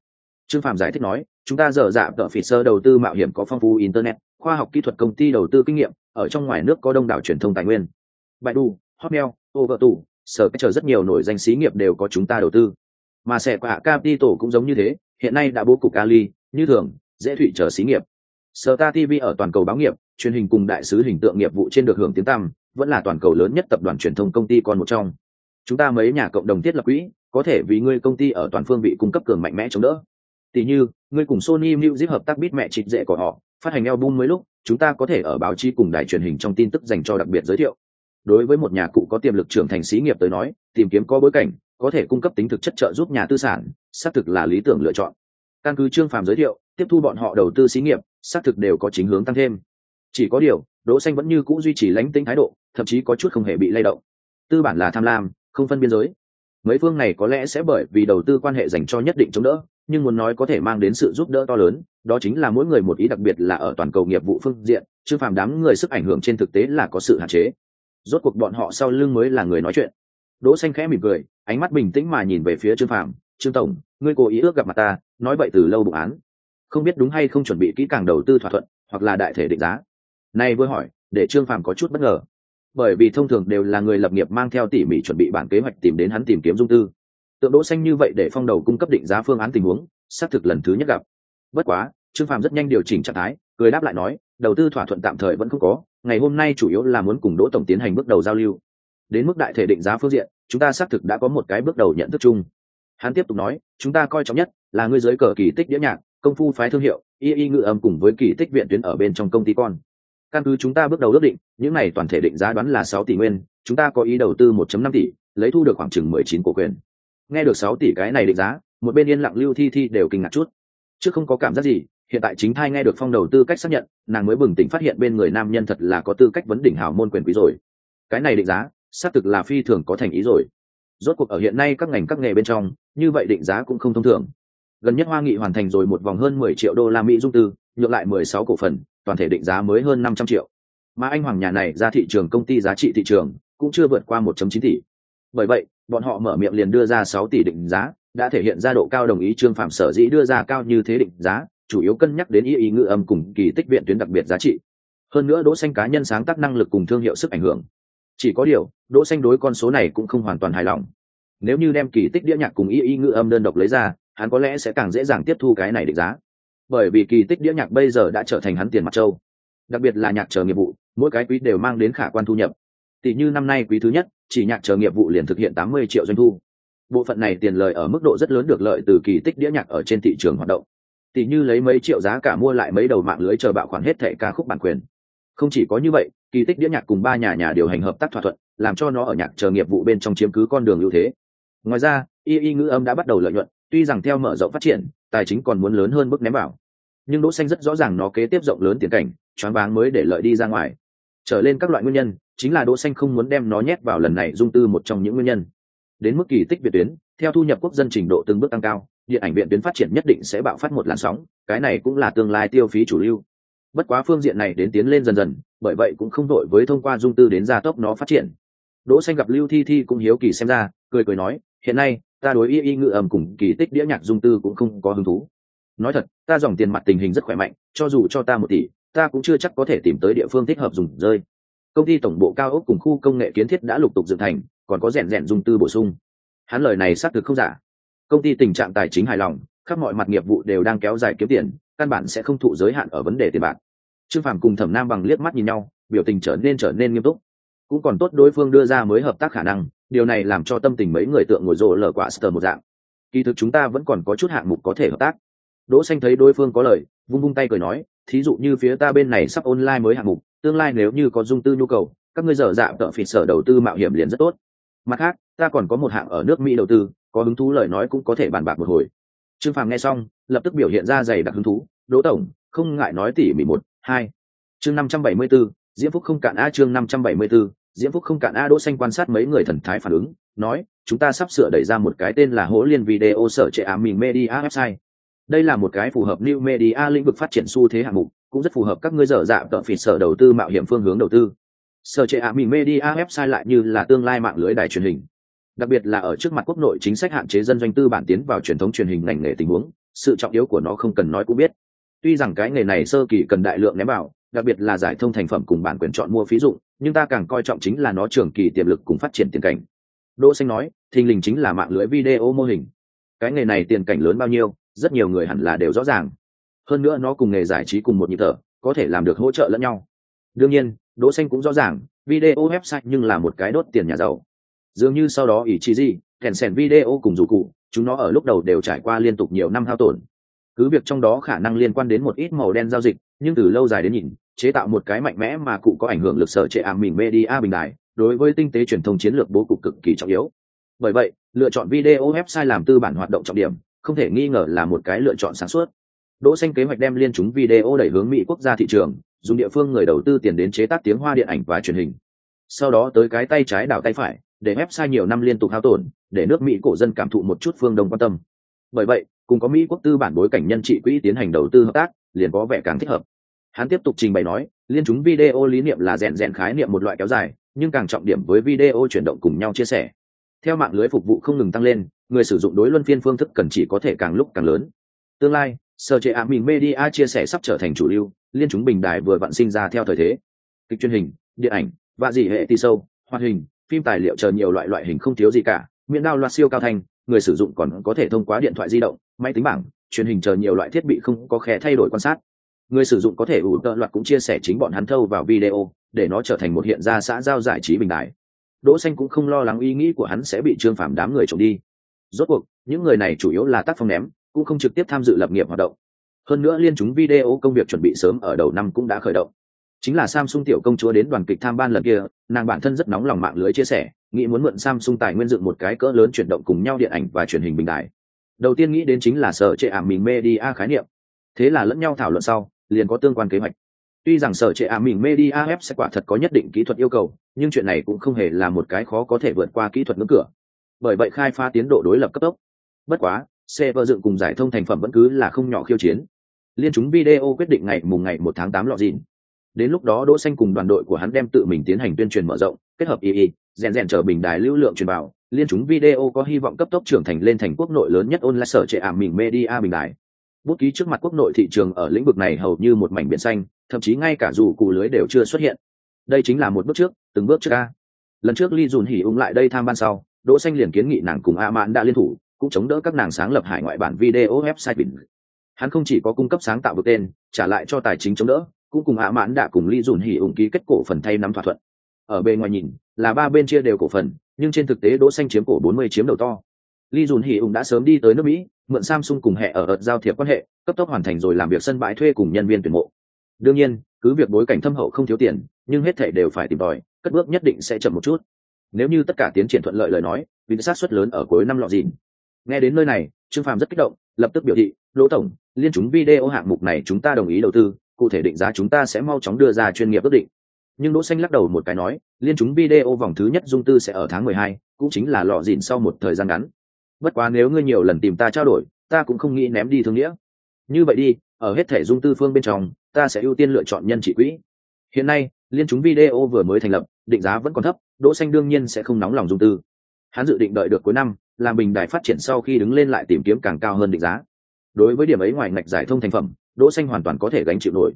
Trương phạm giải thích nói chúng ta giờ dạ tợ phỉ sơ đầu tư mạo hiểm có phong phú internet khoa học kỹ thuật công ty đầu tư kinh nghiệm ở trong ngoài nước có đông đảo truyền thông tài nguyên baidu hotmail overtu sở chờ rất nhiều nổi danh xí nghiệp đều có chúng ta đầu tư. Mà sẽ quả capital cũng giống như thế, hiện nay đã bố cục ali, như thường, dễ thụy chờ xí nghiệp. Sở ta tv ở toàn cầu báo nghiệp, truyền hình cùng đại sứ hình tượng nghiệp vụ trên được hưởng tiếng tăm, vẫn là toàn cầu lớn nhất tập đoàn truyền thông công ty còn một trong. Chúng ta mấy nhà cộng đồng thiết lập quỹ, có thể vì ngươi công ty ở toàn phương bị cung cấp cường mạnh mẽ chống đỡ. Tỷ như, ngươi cùng sony music hợp tác bít mẹ trịch dễ của họ, phát hành album mới lúc, chúng ta có thể ở báo chí cùng đài truyền hình trong tin tức dành cho đặc biệt giới thiệu đối với một nhà cụ có tiềm lực trưởng thành xí nghiệp tới nói, tìm kiếm có bối cảnh, có thể cung cấp tính thực chất trợ giúp nhà tư sản, xác thực là lý tưởng lựa chọn. Căn cứ trương phàm giới thiệu, tiếp thu bọn họ đầu tư xí nghiệp, xác thực đều có chính hướng tăng thêm. Chỉ có điều, đỗ xanh vẫn như cũ duy trì lãnh tính thái độ, thậm chí có chút không hề bị lay động. Tư bản là tham lam, không phân biên giới. Mấy phương này có lẽ sẽ bởi vì đầu tư quan hệ dành cho nhất định chống đỡ, nhưng muốn nói có thể mang đến sự giúp đỡ to lớn, đó chính là mỗi người một ý đặc biệt là ở toàn cầu nghiệp vụ phương diện chứ phàm đám người sức ảnh hưởng trên thực tế là có sự hạn chế rốt cuộc bọn họ sau lưng mới là người nói chuyện. Đỗ xanh khẽ mỉm cười, ánh mắt bình tĩnh mà nhìn về phía trương phàm. Trương tổng, ngươi cố ý ước gặp mặt ta, nói vậy từ lâu bụng án. Không biết đúng hay không chuẩn bị kỹ càng đầu tư thỏa thuận, hoặc là đại thể định giá. Nay vừa hỏi, để trương phàm có chút bất ngờ. Bởi vì thông thường đều là người lập nghiệp mang theo tỉ mỉ chuẩn bị bản kế hoạch tìm đến hắn tìm kiếm dung tư. Tượng đỗ xanh như vậy để phong đầu cung cấp định giá phương án tình huống, xác thực lần thứ nhất gặp. Bất quá, trương phàm rất nhanh điều chỉnh trạng thái, cười đáp lại nói, đầu tư thỏa thuận tạm thời vẫn không có ngày hôm nay chủ yếu là muốn cùng đỗ tổng tiến hành bước đầu giao lưu. Đến mức đại thể định giá phương diện, chúng ta xác thực đã có một cái bước đầu nhận thức chung. Hắn tiếp tục nói, chúng ta coi trọng nhất là ngươi giới cờ kỳ tích đĩa nhạc, công phu phái thương hiệu, y y ngự âm cùng với kỳ tích viện tuyến ở bên trong công ty con. Căn cứ chúng ta bước đầu ước định, những này toàn thể định giá đoán là sáu tỷ nguyên, chúng ta có ý đầu tư 1.5 tỷ, lấy thu được khoảng chừng 19 cổ quyền. Nghe được 6 tỷ cái này định giá, một bên yên lặng lưu thi thi đều kinh ngạc chút. Chứ không có cảm giác gì hiện tại chính thai nghe được phong đầu tư cách xác nhận, nàng mới bừng tỉnh phát hiện bên người nam nhân thật là có tư cách vấn đỉnh hào môn quyền quý rồi. Cái này định giá, xác thực là phi thường có thành ý rồi. Rốt cuộc ở hiện nay các ngành các nghề bên trong, như vậy định giá cũng không thông thường. Gần nhất hoa nghị hoàn thành rồi một vòng hơn 10 triệu đô la mỹ dung tư, nhượng lại 16 cổ phần, toàn thể định giá mới hơn 500 triệu. Mà anh hoàng nhà này ra thị trường công ty giá trị thị trường, cũng chưa vượt qua 1.9 tỷ. Bởi vậy, bọn họ mở miệng liền đưa ra sáu tỷ định giá, đã thể hiện ra độ cao đồng ý trương phạm sở dĩ đưa ra cao như thế định giá chủ yếu cân nhắc đến ý ý ngữ âm cùng kỳ tích viện tuyến đặc biệt giá trị. Hơn nữa đỗ xanh cá nhân sáng tác năng lực cùng thương hiệu sức ảnh hưởng. Chỉ có điều, đỗ xanh đối con số này cũng không hoàn toàn hài lòng. Nếu như đem kỳ tích đĩa nhạc cùng ý ý ngữ âm đơn độc lấy ra, hắn có lẽ sẽ càng dễ dàng tiếp thu cái này định giá. Bởi vì kỳ tích đĩa nhạc bây giờ đã trở thành hắn tiền mặt châu đặc biệt là nhạc chờ nghiệp vụ, mỗi cái quý đều mang đến khả quan thu nhập. Tỷ như năm nay quý thứ nhất, chỉ nhạc chờ nghiệp vụ liền thực hiện 80 triệu doanh thu. Bộ phận này tiền lời ở mức độ rất lớn được lợi từ kỳ tích đĩa nhạc ở trên thị trường hoạt động tỷ như lấy mấy triệu giá cả mua lại mấy đầu mạng lưới chờ bạo khoản hết thẻ ca khúc bản quyền. Không chỉ có như vậy, kỳ tích đĩa nhạc cùng ba nhà nhà điều hành hợp tác thỏa thuận, làm cho nó ở nhạc chờ nghiệp vụ bên trong chiếm cứ con đường ưu thế. Ngoài ra, y y ngữ âm đã bắt đầu lợi nhuận, tuy rằng theo mở rộng phát triển, tài chính còn muốn lớn hơn bước ném vào. Nhưng đỗ xanh rất rõ ràng nó kế tiếp rộng lớn tiền cảnh, choáng váng mới để lợi đi ra ngoài. Trở lên các loại nguyên nhân, chính là đỗ xanh không muốn đem nó nhét vào lần này dung tư một trong những nguyên nhân. Đến mức kỳ tích việt tuyến theo thu nhập quốc dân trình độ từng bước tăng cao, điện ảnh viện tuyến phát triển nhất định sẽ bạo phát một làn sóng, cái này cũng là tương lai tiêu phí chủ lưu. Bất quá phương diện này đến tiến lên dần dần, bởi vậy cũng không đội với thông qua dung tư đến gia tốc nó phát triển. Đỗ xanh gặp lưu thi thi cũng hiếu kỳ xem ra, cười cười nói, hiện nay, ta đối y y ngự ẩm cùng kỳ tích đĩa nhạc dung tư cũng không có hứng thú. Nói thật, ta dòng tiền mặt tình hình rất khỏe mạnh, cho dù cho ta một tỷ, ta cũng chưa chắc có thể tìm tới địa phương thích hợp dùng rơi. Công ty tổng bộ cao ốc cùng khu công nghệ kiến thiết đã lục tục dựng thành, còn có rèn rèn dung tư bổ sung hắn lời này xác thực không giả. Công ty tình trạng tài chính hài lòng, khắp mọi mặt nghiệp vụ đều đang kéo dài kiếm tiền, căn bản sẽ không thụ giới hạn ở vấn đề tiền bạc. Trương phàm cùng thẩm nam bằng liếc mắt nhìn nhau, biểu tình trở nên trở nên nghiêm túc. Cũng còn tốt đối phương đưa ra mới hợp tác khả năng, điều này làm cho tâm tình mấy người tượng ngồi rộ lở quả sờ một dạng. Kỳ thực chúng ta vẫn còn có chút hạng mục có thể hợp tác. Đỗ xanh thấy đối phương có lời, vung vung tay cười nói, thí dụ như phía ta bên này sắp online mới hạng mục, tương lai nếu như có dung tư nhu cầu, các ngươi dở dạ tợ phỉ sở đầu tư mạo hiểm liền rất tốt mặt khác ta còn có một hạng ở nước mỹ đầu tư có hứng thú lời nói cũng có thể bàn bạc một hồi. Trương phàm nghe xong lập tức biểu hiện ra dày đặc hứng thú. Đỗ tổng không ngại nói tỉ mỉ một hai. Chương năm trăm bảy mươi 574, diễm phúc không cạn a chương năm trăm bảy mươi 574, diễm phúc không cạn a đỗ xanh quan sát mấy người thần thái phản ứng nói chúng ta sắp sửa đẩy ra một cái tên là hỗ liên video sở trệ ám mình media website. Đây là một cái phù hợp new media lĩnh vực phát triển xu thế hạng mục cũng rất phù hợp các ngươi dở dạ tợ phỉ sở đầu tư mạo hiểm phương hướng đầu tư sở trệ ám mình media website lại như là tương lai mạng lưới đài truyền hình. Đặc biệt là ở trước mặt quốc nội chính sách hạn chế dân doanh tư bản tiến vào truyền thống truyền hình ngành nghề tình huống sự trọng yếu của nó không cần nói cũng biết. Tuy rằng cái nghề này sơ kỳ cần đại lượng ném vào đặc biệt là giải thông thành phẩm cùng bản quyền chọn mua phí dụ, nhưng ta càng coi trọng chính là nó trường kỳ tiềm lực cùng phát triển tiền cảnh. Đỗ xanh nói thình lình chính là mạng lưới video mô hình. Cái nghề này tiền cảnh lớn bao nhiêu rất nhiều người hẳn là đều rõ ràng. Hơn nữa nó cùng nghề giải trí cùng một nhịp thở có thể làm được hỗ trợ lẫn nhau. Đương nhiên đỗ xanh cũng rõ ràng, video website nhưng là một cái đốt tiền nhà giàu. Dường như sau đó ý chỉ gì, kèn sèn video cùng dù cụ, chúng nó ở lúc đầu đều trải qua liên tục nhiều năm hao tổn. Cứ việc trong đó khả năng liên quan đến một ít màu đen giao dịch, nhưng từ lâu dài đến nhìn, chế tạo một cái mạnh mẽ mà cụ có ảnh hưởng lực sở trệ ảm mình media bình đại đối với tinh tế truyền thông chiến lược bố cục cực kỳ trọng yếu. Bởi vậy, lựa chọn video website làm tư bản hoạt động trọng điểm, không thể nghi ngờ là một cái lựa chọn sáng suốt. Đỗ xanh kế hoạch đem liên chúng video đẩy hướng mỹ quốc gia thị trường dùng địa phương người đầu tư tiền đến chế tác tiếng hoa điện ảnh và truyền hình. Sau đó tới cái tay trái đảo tay phải, để website nhiều năm liên tục hao tổn, để nước mỹ cổ dân cảm thụ một chút phương đông quan tâm. Bởi vậy cùng có mỹ quốc tư bản bối cảnh nhân trị quỹ tiến hành đầu tư hợp tác, liền có vẻ càng thích hợp. Hắn tiếp tục trình bày nói, liên chúng video lý niệm là rèn rèn khái niệm một loại kéo dài, nhưng càng trọng điểm với video chuyển động cùng nhau chia sẻ. Theo mạng lưới phục vụ không ngừng tăng lên, người sử dụng đối luân phiên phương thức cần chỉ có thể càng lúc càng lớn. Tương lai sở trệ ạ mình media chia sẻ sắp trở thành chủ lưu, liên chúng bình đài vừa vặn sinh ra theo thời thế. Kịch truyền hình, điện ảnh và dị hệ ti sâu, hoạt hình, phim tài liệu chờ nhiều loại loại hình không thiếu gì cả. Miễn đao loạt siêu cao thành người sử dụng còn có thể thông qua điện thoại di động, máy tính bảng, truyền hình chờ nhiều loại thiết bị không có khe thay đổi quan sát. Người sử dụng có thể ủ tợ loạt cũng chia sẻ chính bọn hắn thâu vào video, để nó trở thành một hiện ra xã giao giải trí bình đại đỗ xanh cũng không lo lắng ý nghĩ của hắn sẽ bị trương phạm đám người trộm đi. Rốt cuộc, những người này chủ yếu là tác phong ném cũng không trực tiếp tham dự lập nghiệp hoạt động. Hơn nữa liên chúng video công việc chuẩn bị sớm ở đầu năm cũng đã khởi động. Chính là samsung tiểu công chúa đến đoàn kịch tham ban lần kia, nàng bản thân rất nóng lòng mạng lưới chia sẻ, nghĩ muốn mượn samsung tài nguyên dựng một cái cỡ lớn chuyển động cùng nhau điện ảnh và truyền hình bình đại đầu tiên nghĩ đến chính là sở trệ ảm mình media khái niệm. Thế là lẫn nhau thảo luận sau, liền có tương quan kế hoạch. Tuy rằng sở trệ ảm mình media web sẽ quả thật có nhất định kỹ thuật yêu cầu, nhưng chuyện này cũng không hề là một cái khó có thể vượt qua kỹ thuật ngưỡng cửa. Bởi vậy khai phá tiến độ đối lập cấp tốc. Bất quá xe vợ dựng cùng giải thông thành phẩm vẫn cứ là không nhỏ khiêu chiến. Liên chúng video quyết định ngày mùng ngày một tháng tám lọ dìn đến lúc đó đỗ xanh cùng đoàn đội của hắn đem tự mình tiến hành tuyên truyền mở rộng, kết hợp y y, rèn rèn trở bình đài lưu lượng truyền vào liên chúng video có hy vọng cấp tốc trưởng thành lên thành quốc nội lớn nhất online sở trệ ảm mình media bình đài. Bút ký trước mặt quốc nội thị trường ở lĩnh vực này hầu như một mảnh biển xanh, thậm chí ngay cả dù cụ lưới đều chưa xuất hiện. Đây chính là một bước trước, từng bước trước a. Lần trước lee dùn hỉ ung lại đây tham ban sau, đỗ xanh liền kiến nghị nàng cùng a mãn đã liên thủ cũng chống đỡ các nàng sáng lập hải ngoại bản video website bình. Hắn không chỉ có cung cấp sáng tạo được tên, trả lại cho tài chính chống đỡ, cũng cùng hạ mãn đã cùng ly dùn hỉ ung ký kết cổ phần thay nắm thỏa thuận. Ở bên ngoài nhìn, là ba bên chia đều cổ phần, nhưng trên thực tế đỗ xanh chiếm cổ 40 chiếm đầu to. Ly dùn hỉ ung đã sớm đi tới nước mỹ, mượn samsung cùng hệ ở ợt giao thiệp quan hệ, cấp tốc hoàn thành rồi làm việc sân bãi thuê cùng nhân viên tuyển mộ. Đương nhiên, cứ việc bối cảnh thâm hậu không thiếu tiền, nhưng hết thảy đều phải tìm tòi, cất bước nhất định sẽ chậm một chút. Nếu như tất cả tiến triển thuận lợi lời nói vì sát suất lớn ở cuối năm lọ dìn nghe đến nơi này trương phàm rất kích động lập tức biểu thị lỗ tổng liên chúng video hạng mục này chúng ta đồng ý đầu tư cụ thể định giá chúng ta sẽ mau chóng đưa ra chuyên nghiệp ước định. Nhưng đỗ xanh lắc đầu một cái nói liên chúng video vòng thứ nhất dung tư sẽ ở tháng mười hai, cũng chính là lọ dịn sau một thời gian ngắn. Bất quá nếu ngươi nhiều lần tìm ta trao đổi ta cũng không nghĩ ném đi thương nghĩa. Như vậy đi ở hết thể dung tư phương bên trong ta sẽ ưu tiên lựa chọn nhân trị quỹ. Hiện nay liên chúng video vừa mới thành lập định giá vẫn còn thấp đỗ xanh đương nhiên sẽ không nóng lòng dung tư. Hắn dự định đợi được cuối năm làm bình đài phát triển sau khi đứng lên lại tìm kiếm càng cao hơn định giá. Đối với điểm ấy ngoài ngạch giải thông thành phẩm, đỗ xanh hoàn toàn có thể gánh chịu nổi.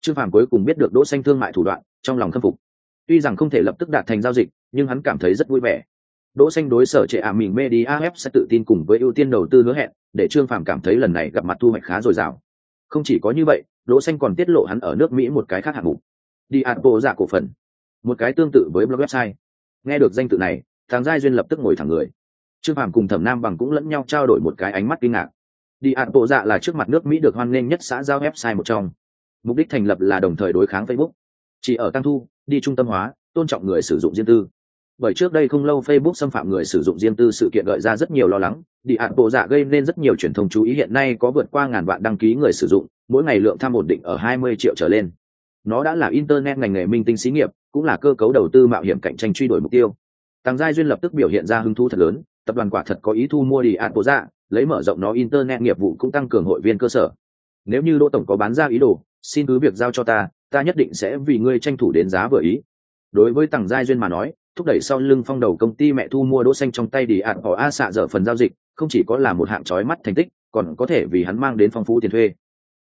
Trương phàm cuối cùng biết được đỗ xanh thương mại thủ đoạn, trong lòng khâm phục. Tuy rằng không thể lập tức đạt thành giao dịch, nhưng hắn cảm thấy rất vui vẻ. Đỗ xanh đối sở trệ ảm mình media web sẽ tự tin cùng với ưu tiên đầu tư hứa hẹn, để trương phàm cảm thấy lần này gặp mặt thu hoạch khá dồi dào. Không chỉ có như vậy, đỗ xanh còn tiết lộ hắn ở nước mỹ một cái khác hạng mục. Đi bộ giả dạ cổ phần. Một cái tương tự với blog website. Nghe được danh tự này, thằng giai duyên lập tức ngồi thẳng người trương phàm cùng thẩm nam bằng cũng lẫn nhau trao đổi một cái ánh mắt kinh ngạc. Đi bộ dạ là trước mặt nước mỹ được hoan nghênh nhất xã giao website một trong. Mục đích thành lập là đồng thời đối kháng facebook. Chỉ ở tăng thu, đi trung tâm hóa, tôn trọng người sử dụng riêng tư. Bởi trước đây không lâu facebook xâm phạm người sử dụng riêng tư sự kiện gợi ra rất nhiều lo lắng. Đi ạn bộ dạ gây nên rất nhiều truyền thông chú ý hiện nay có vượt qua ngàn vạn đăng ký người sử dụng, mỗi ngày lượng tham ổn định ở 20 triệu trở lên. Nó đã là internet ngành nghề minh tinh xí nghiệp, cũng là cơ cấu đầu tư mạo hiểm cạnh tranh truy đuổi mục tiêu. Tăng giai duyên lập tức biểu hiện ra hứng thú thật lớn tập đoàn quả thật có ý thu mua đi ạt bộ dạ lấy mở rộng nó internet nghiệp vụ cũng tăng cường hội viên cơ sở. Nếu như đỗ tổng có bán ra ý đồ, xin cứ việc giao cho ta ta nhất định sẽ vì ngươi tranh thủ đến giá vừa ý. Đối với tằng giai duyên mà nói, thúc đẩy sau lưng phong đầu công ty mẹ thu mua đỗ xanh trong tay đi ạt bỏ a xạ dở phần giao dịch, không chỉ có là một hạng chói mắt thành tích, còn có thể vì hắn mang đến phong phú tiền thuê.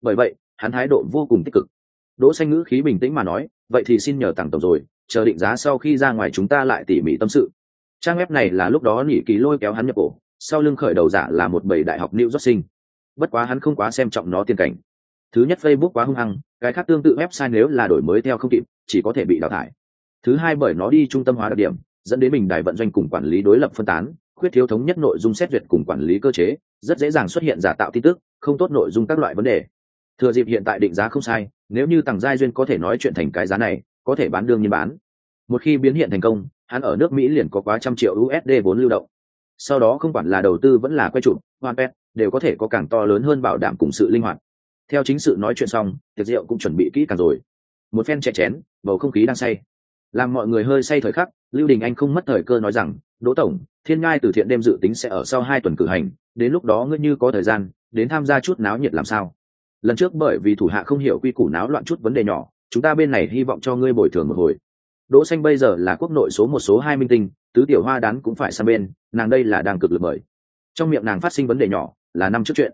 Bởi vậy, hắn thái độ vô cùng tích cực. Đỗ xanh ngữ khí bình tĩnh mà nói, vậy thì xin nhờ tặng tổng rồi, chờ định giá sau khi ra ngoài chúng ta lại tỉ mỉ tâm sự trang web này là lúc đó nhị ký lôi kéo hắn nhập cổ, sau lưng khởi đầu giả là một bầy đại học new york sinh. Bất quá hắn không quá xem trọng nó tiên cảnh. Thứ nhất, facebook quá hung hăng, cái khác tương tự website nếu là đổi mới theo không kịp, chỉ có thể bị đào thải. Thứ hai, bởi nó đi trung tâm hóa đặc điểm, dẫn đến bình đài vận doanh cùng quản lý đối lập phân tán, khuyết thiếu thống nhất nội dung xét duyệt cùng quản lý cơ chế, rất dễ dàng xuất hiện giả tạo tin tức, không tốt nội dung các loại vấn đề. Thừa dịp hiện tại định giá không sai, nếu như tặng giai duyên có thể nói chuyện thành cái giá này, có thể bán đương nhiên bán. Một khi biến hiện thành công hắn ở nước mỹ liền có quá trăm triệu usd vốn lưu động. Sau đó không quản là đầu tư vẫn là quay chụp hoàn pet, đều có thể có càng to lớn hơn bảo đảm cùng sự linh hoạt. Theo chính sự nói chuyện xong, tiệc rượu cũng chuẩn bị kỹ càng rồi. Một phen chè chén, bầu không khí đang say. Làm mọi người hơi say thời khắc, lưu đình anh không mất thời cơ nói rằng, đỗ tổng, thiên ngai từ thiện đêm dự tính sẽ ở sau hai tuần cử hành, đến lúc đó ngươi như có thời gian, đến tham gia chút náo nhiệt làm sao? Lần trước bởi vì thủ hạ không hiểu quy củ náo loạn chút vấn đề nhỏ, chúng ta bên này hy vọng cho ngươi bồi thường một hồi đỗ xanh bây giờ là quốc nội số một, số hai minh tinh, tứ tiểu hoa đán cũng phải sang bên, nàng đây là đang cực lực mời. Trong miệng nàng phát sinh vấn đề nhỏ, là năm trước chuyện.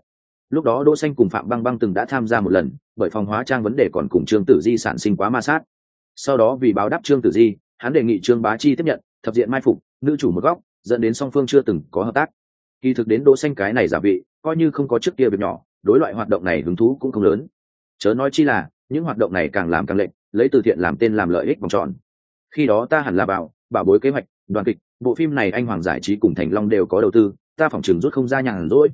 Lúc đó đỗ xanh cùng phạm băng băng từng đã tham gia một lần, bởi phòng hóa trang vấn đề còn cùng trương tử di sản sinh quá ma sát. Sau đó vì báo đáp trương tử di, hắn đề nghị trương bá chi tiếp nhận, thập diện mai phục, nữ chủ một góc, dẫn đến song phương chưa từng có hợp tác. Kỳ thực đến đỗ xanh cái này giả vị, coi như không có trước kia việc nhỏ, đối loại hoạt động này hứng thú cũng không lớn. Chớ nói chi là, những hoạt động này càng làm càng lệnh lấy từ thiện làm tên làm lợi ích vòng tròn khi đó ta hẳn là bảo bảo bối kế hoạch, đoàn kịch, bộ phim này anh hoàng giải trí cùng thành long đều có đầu tư, ta phỏng chừng rút không ra nhàn rỗi.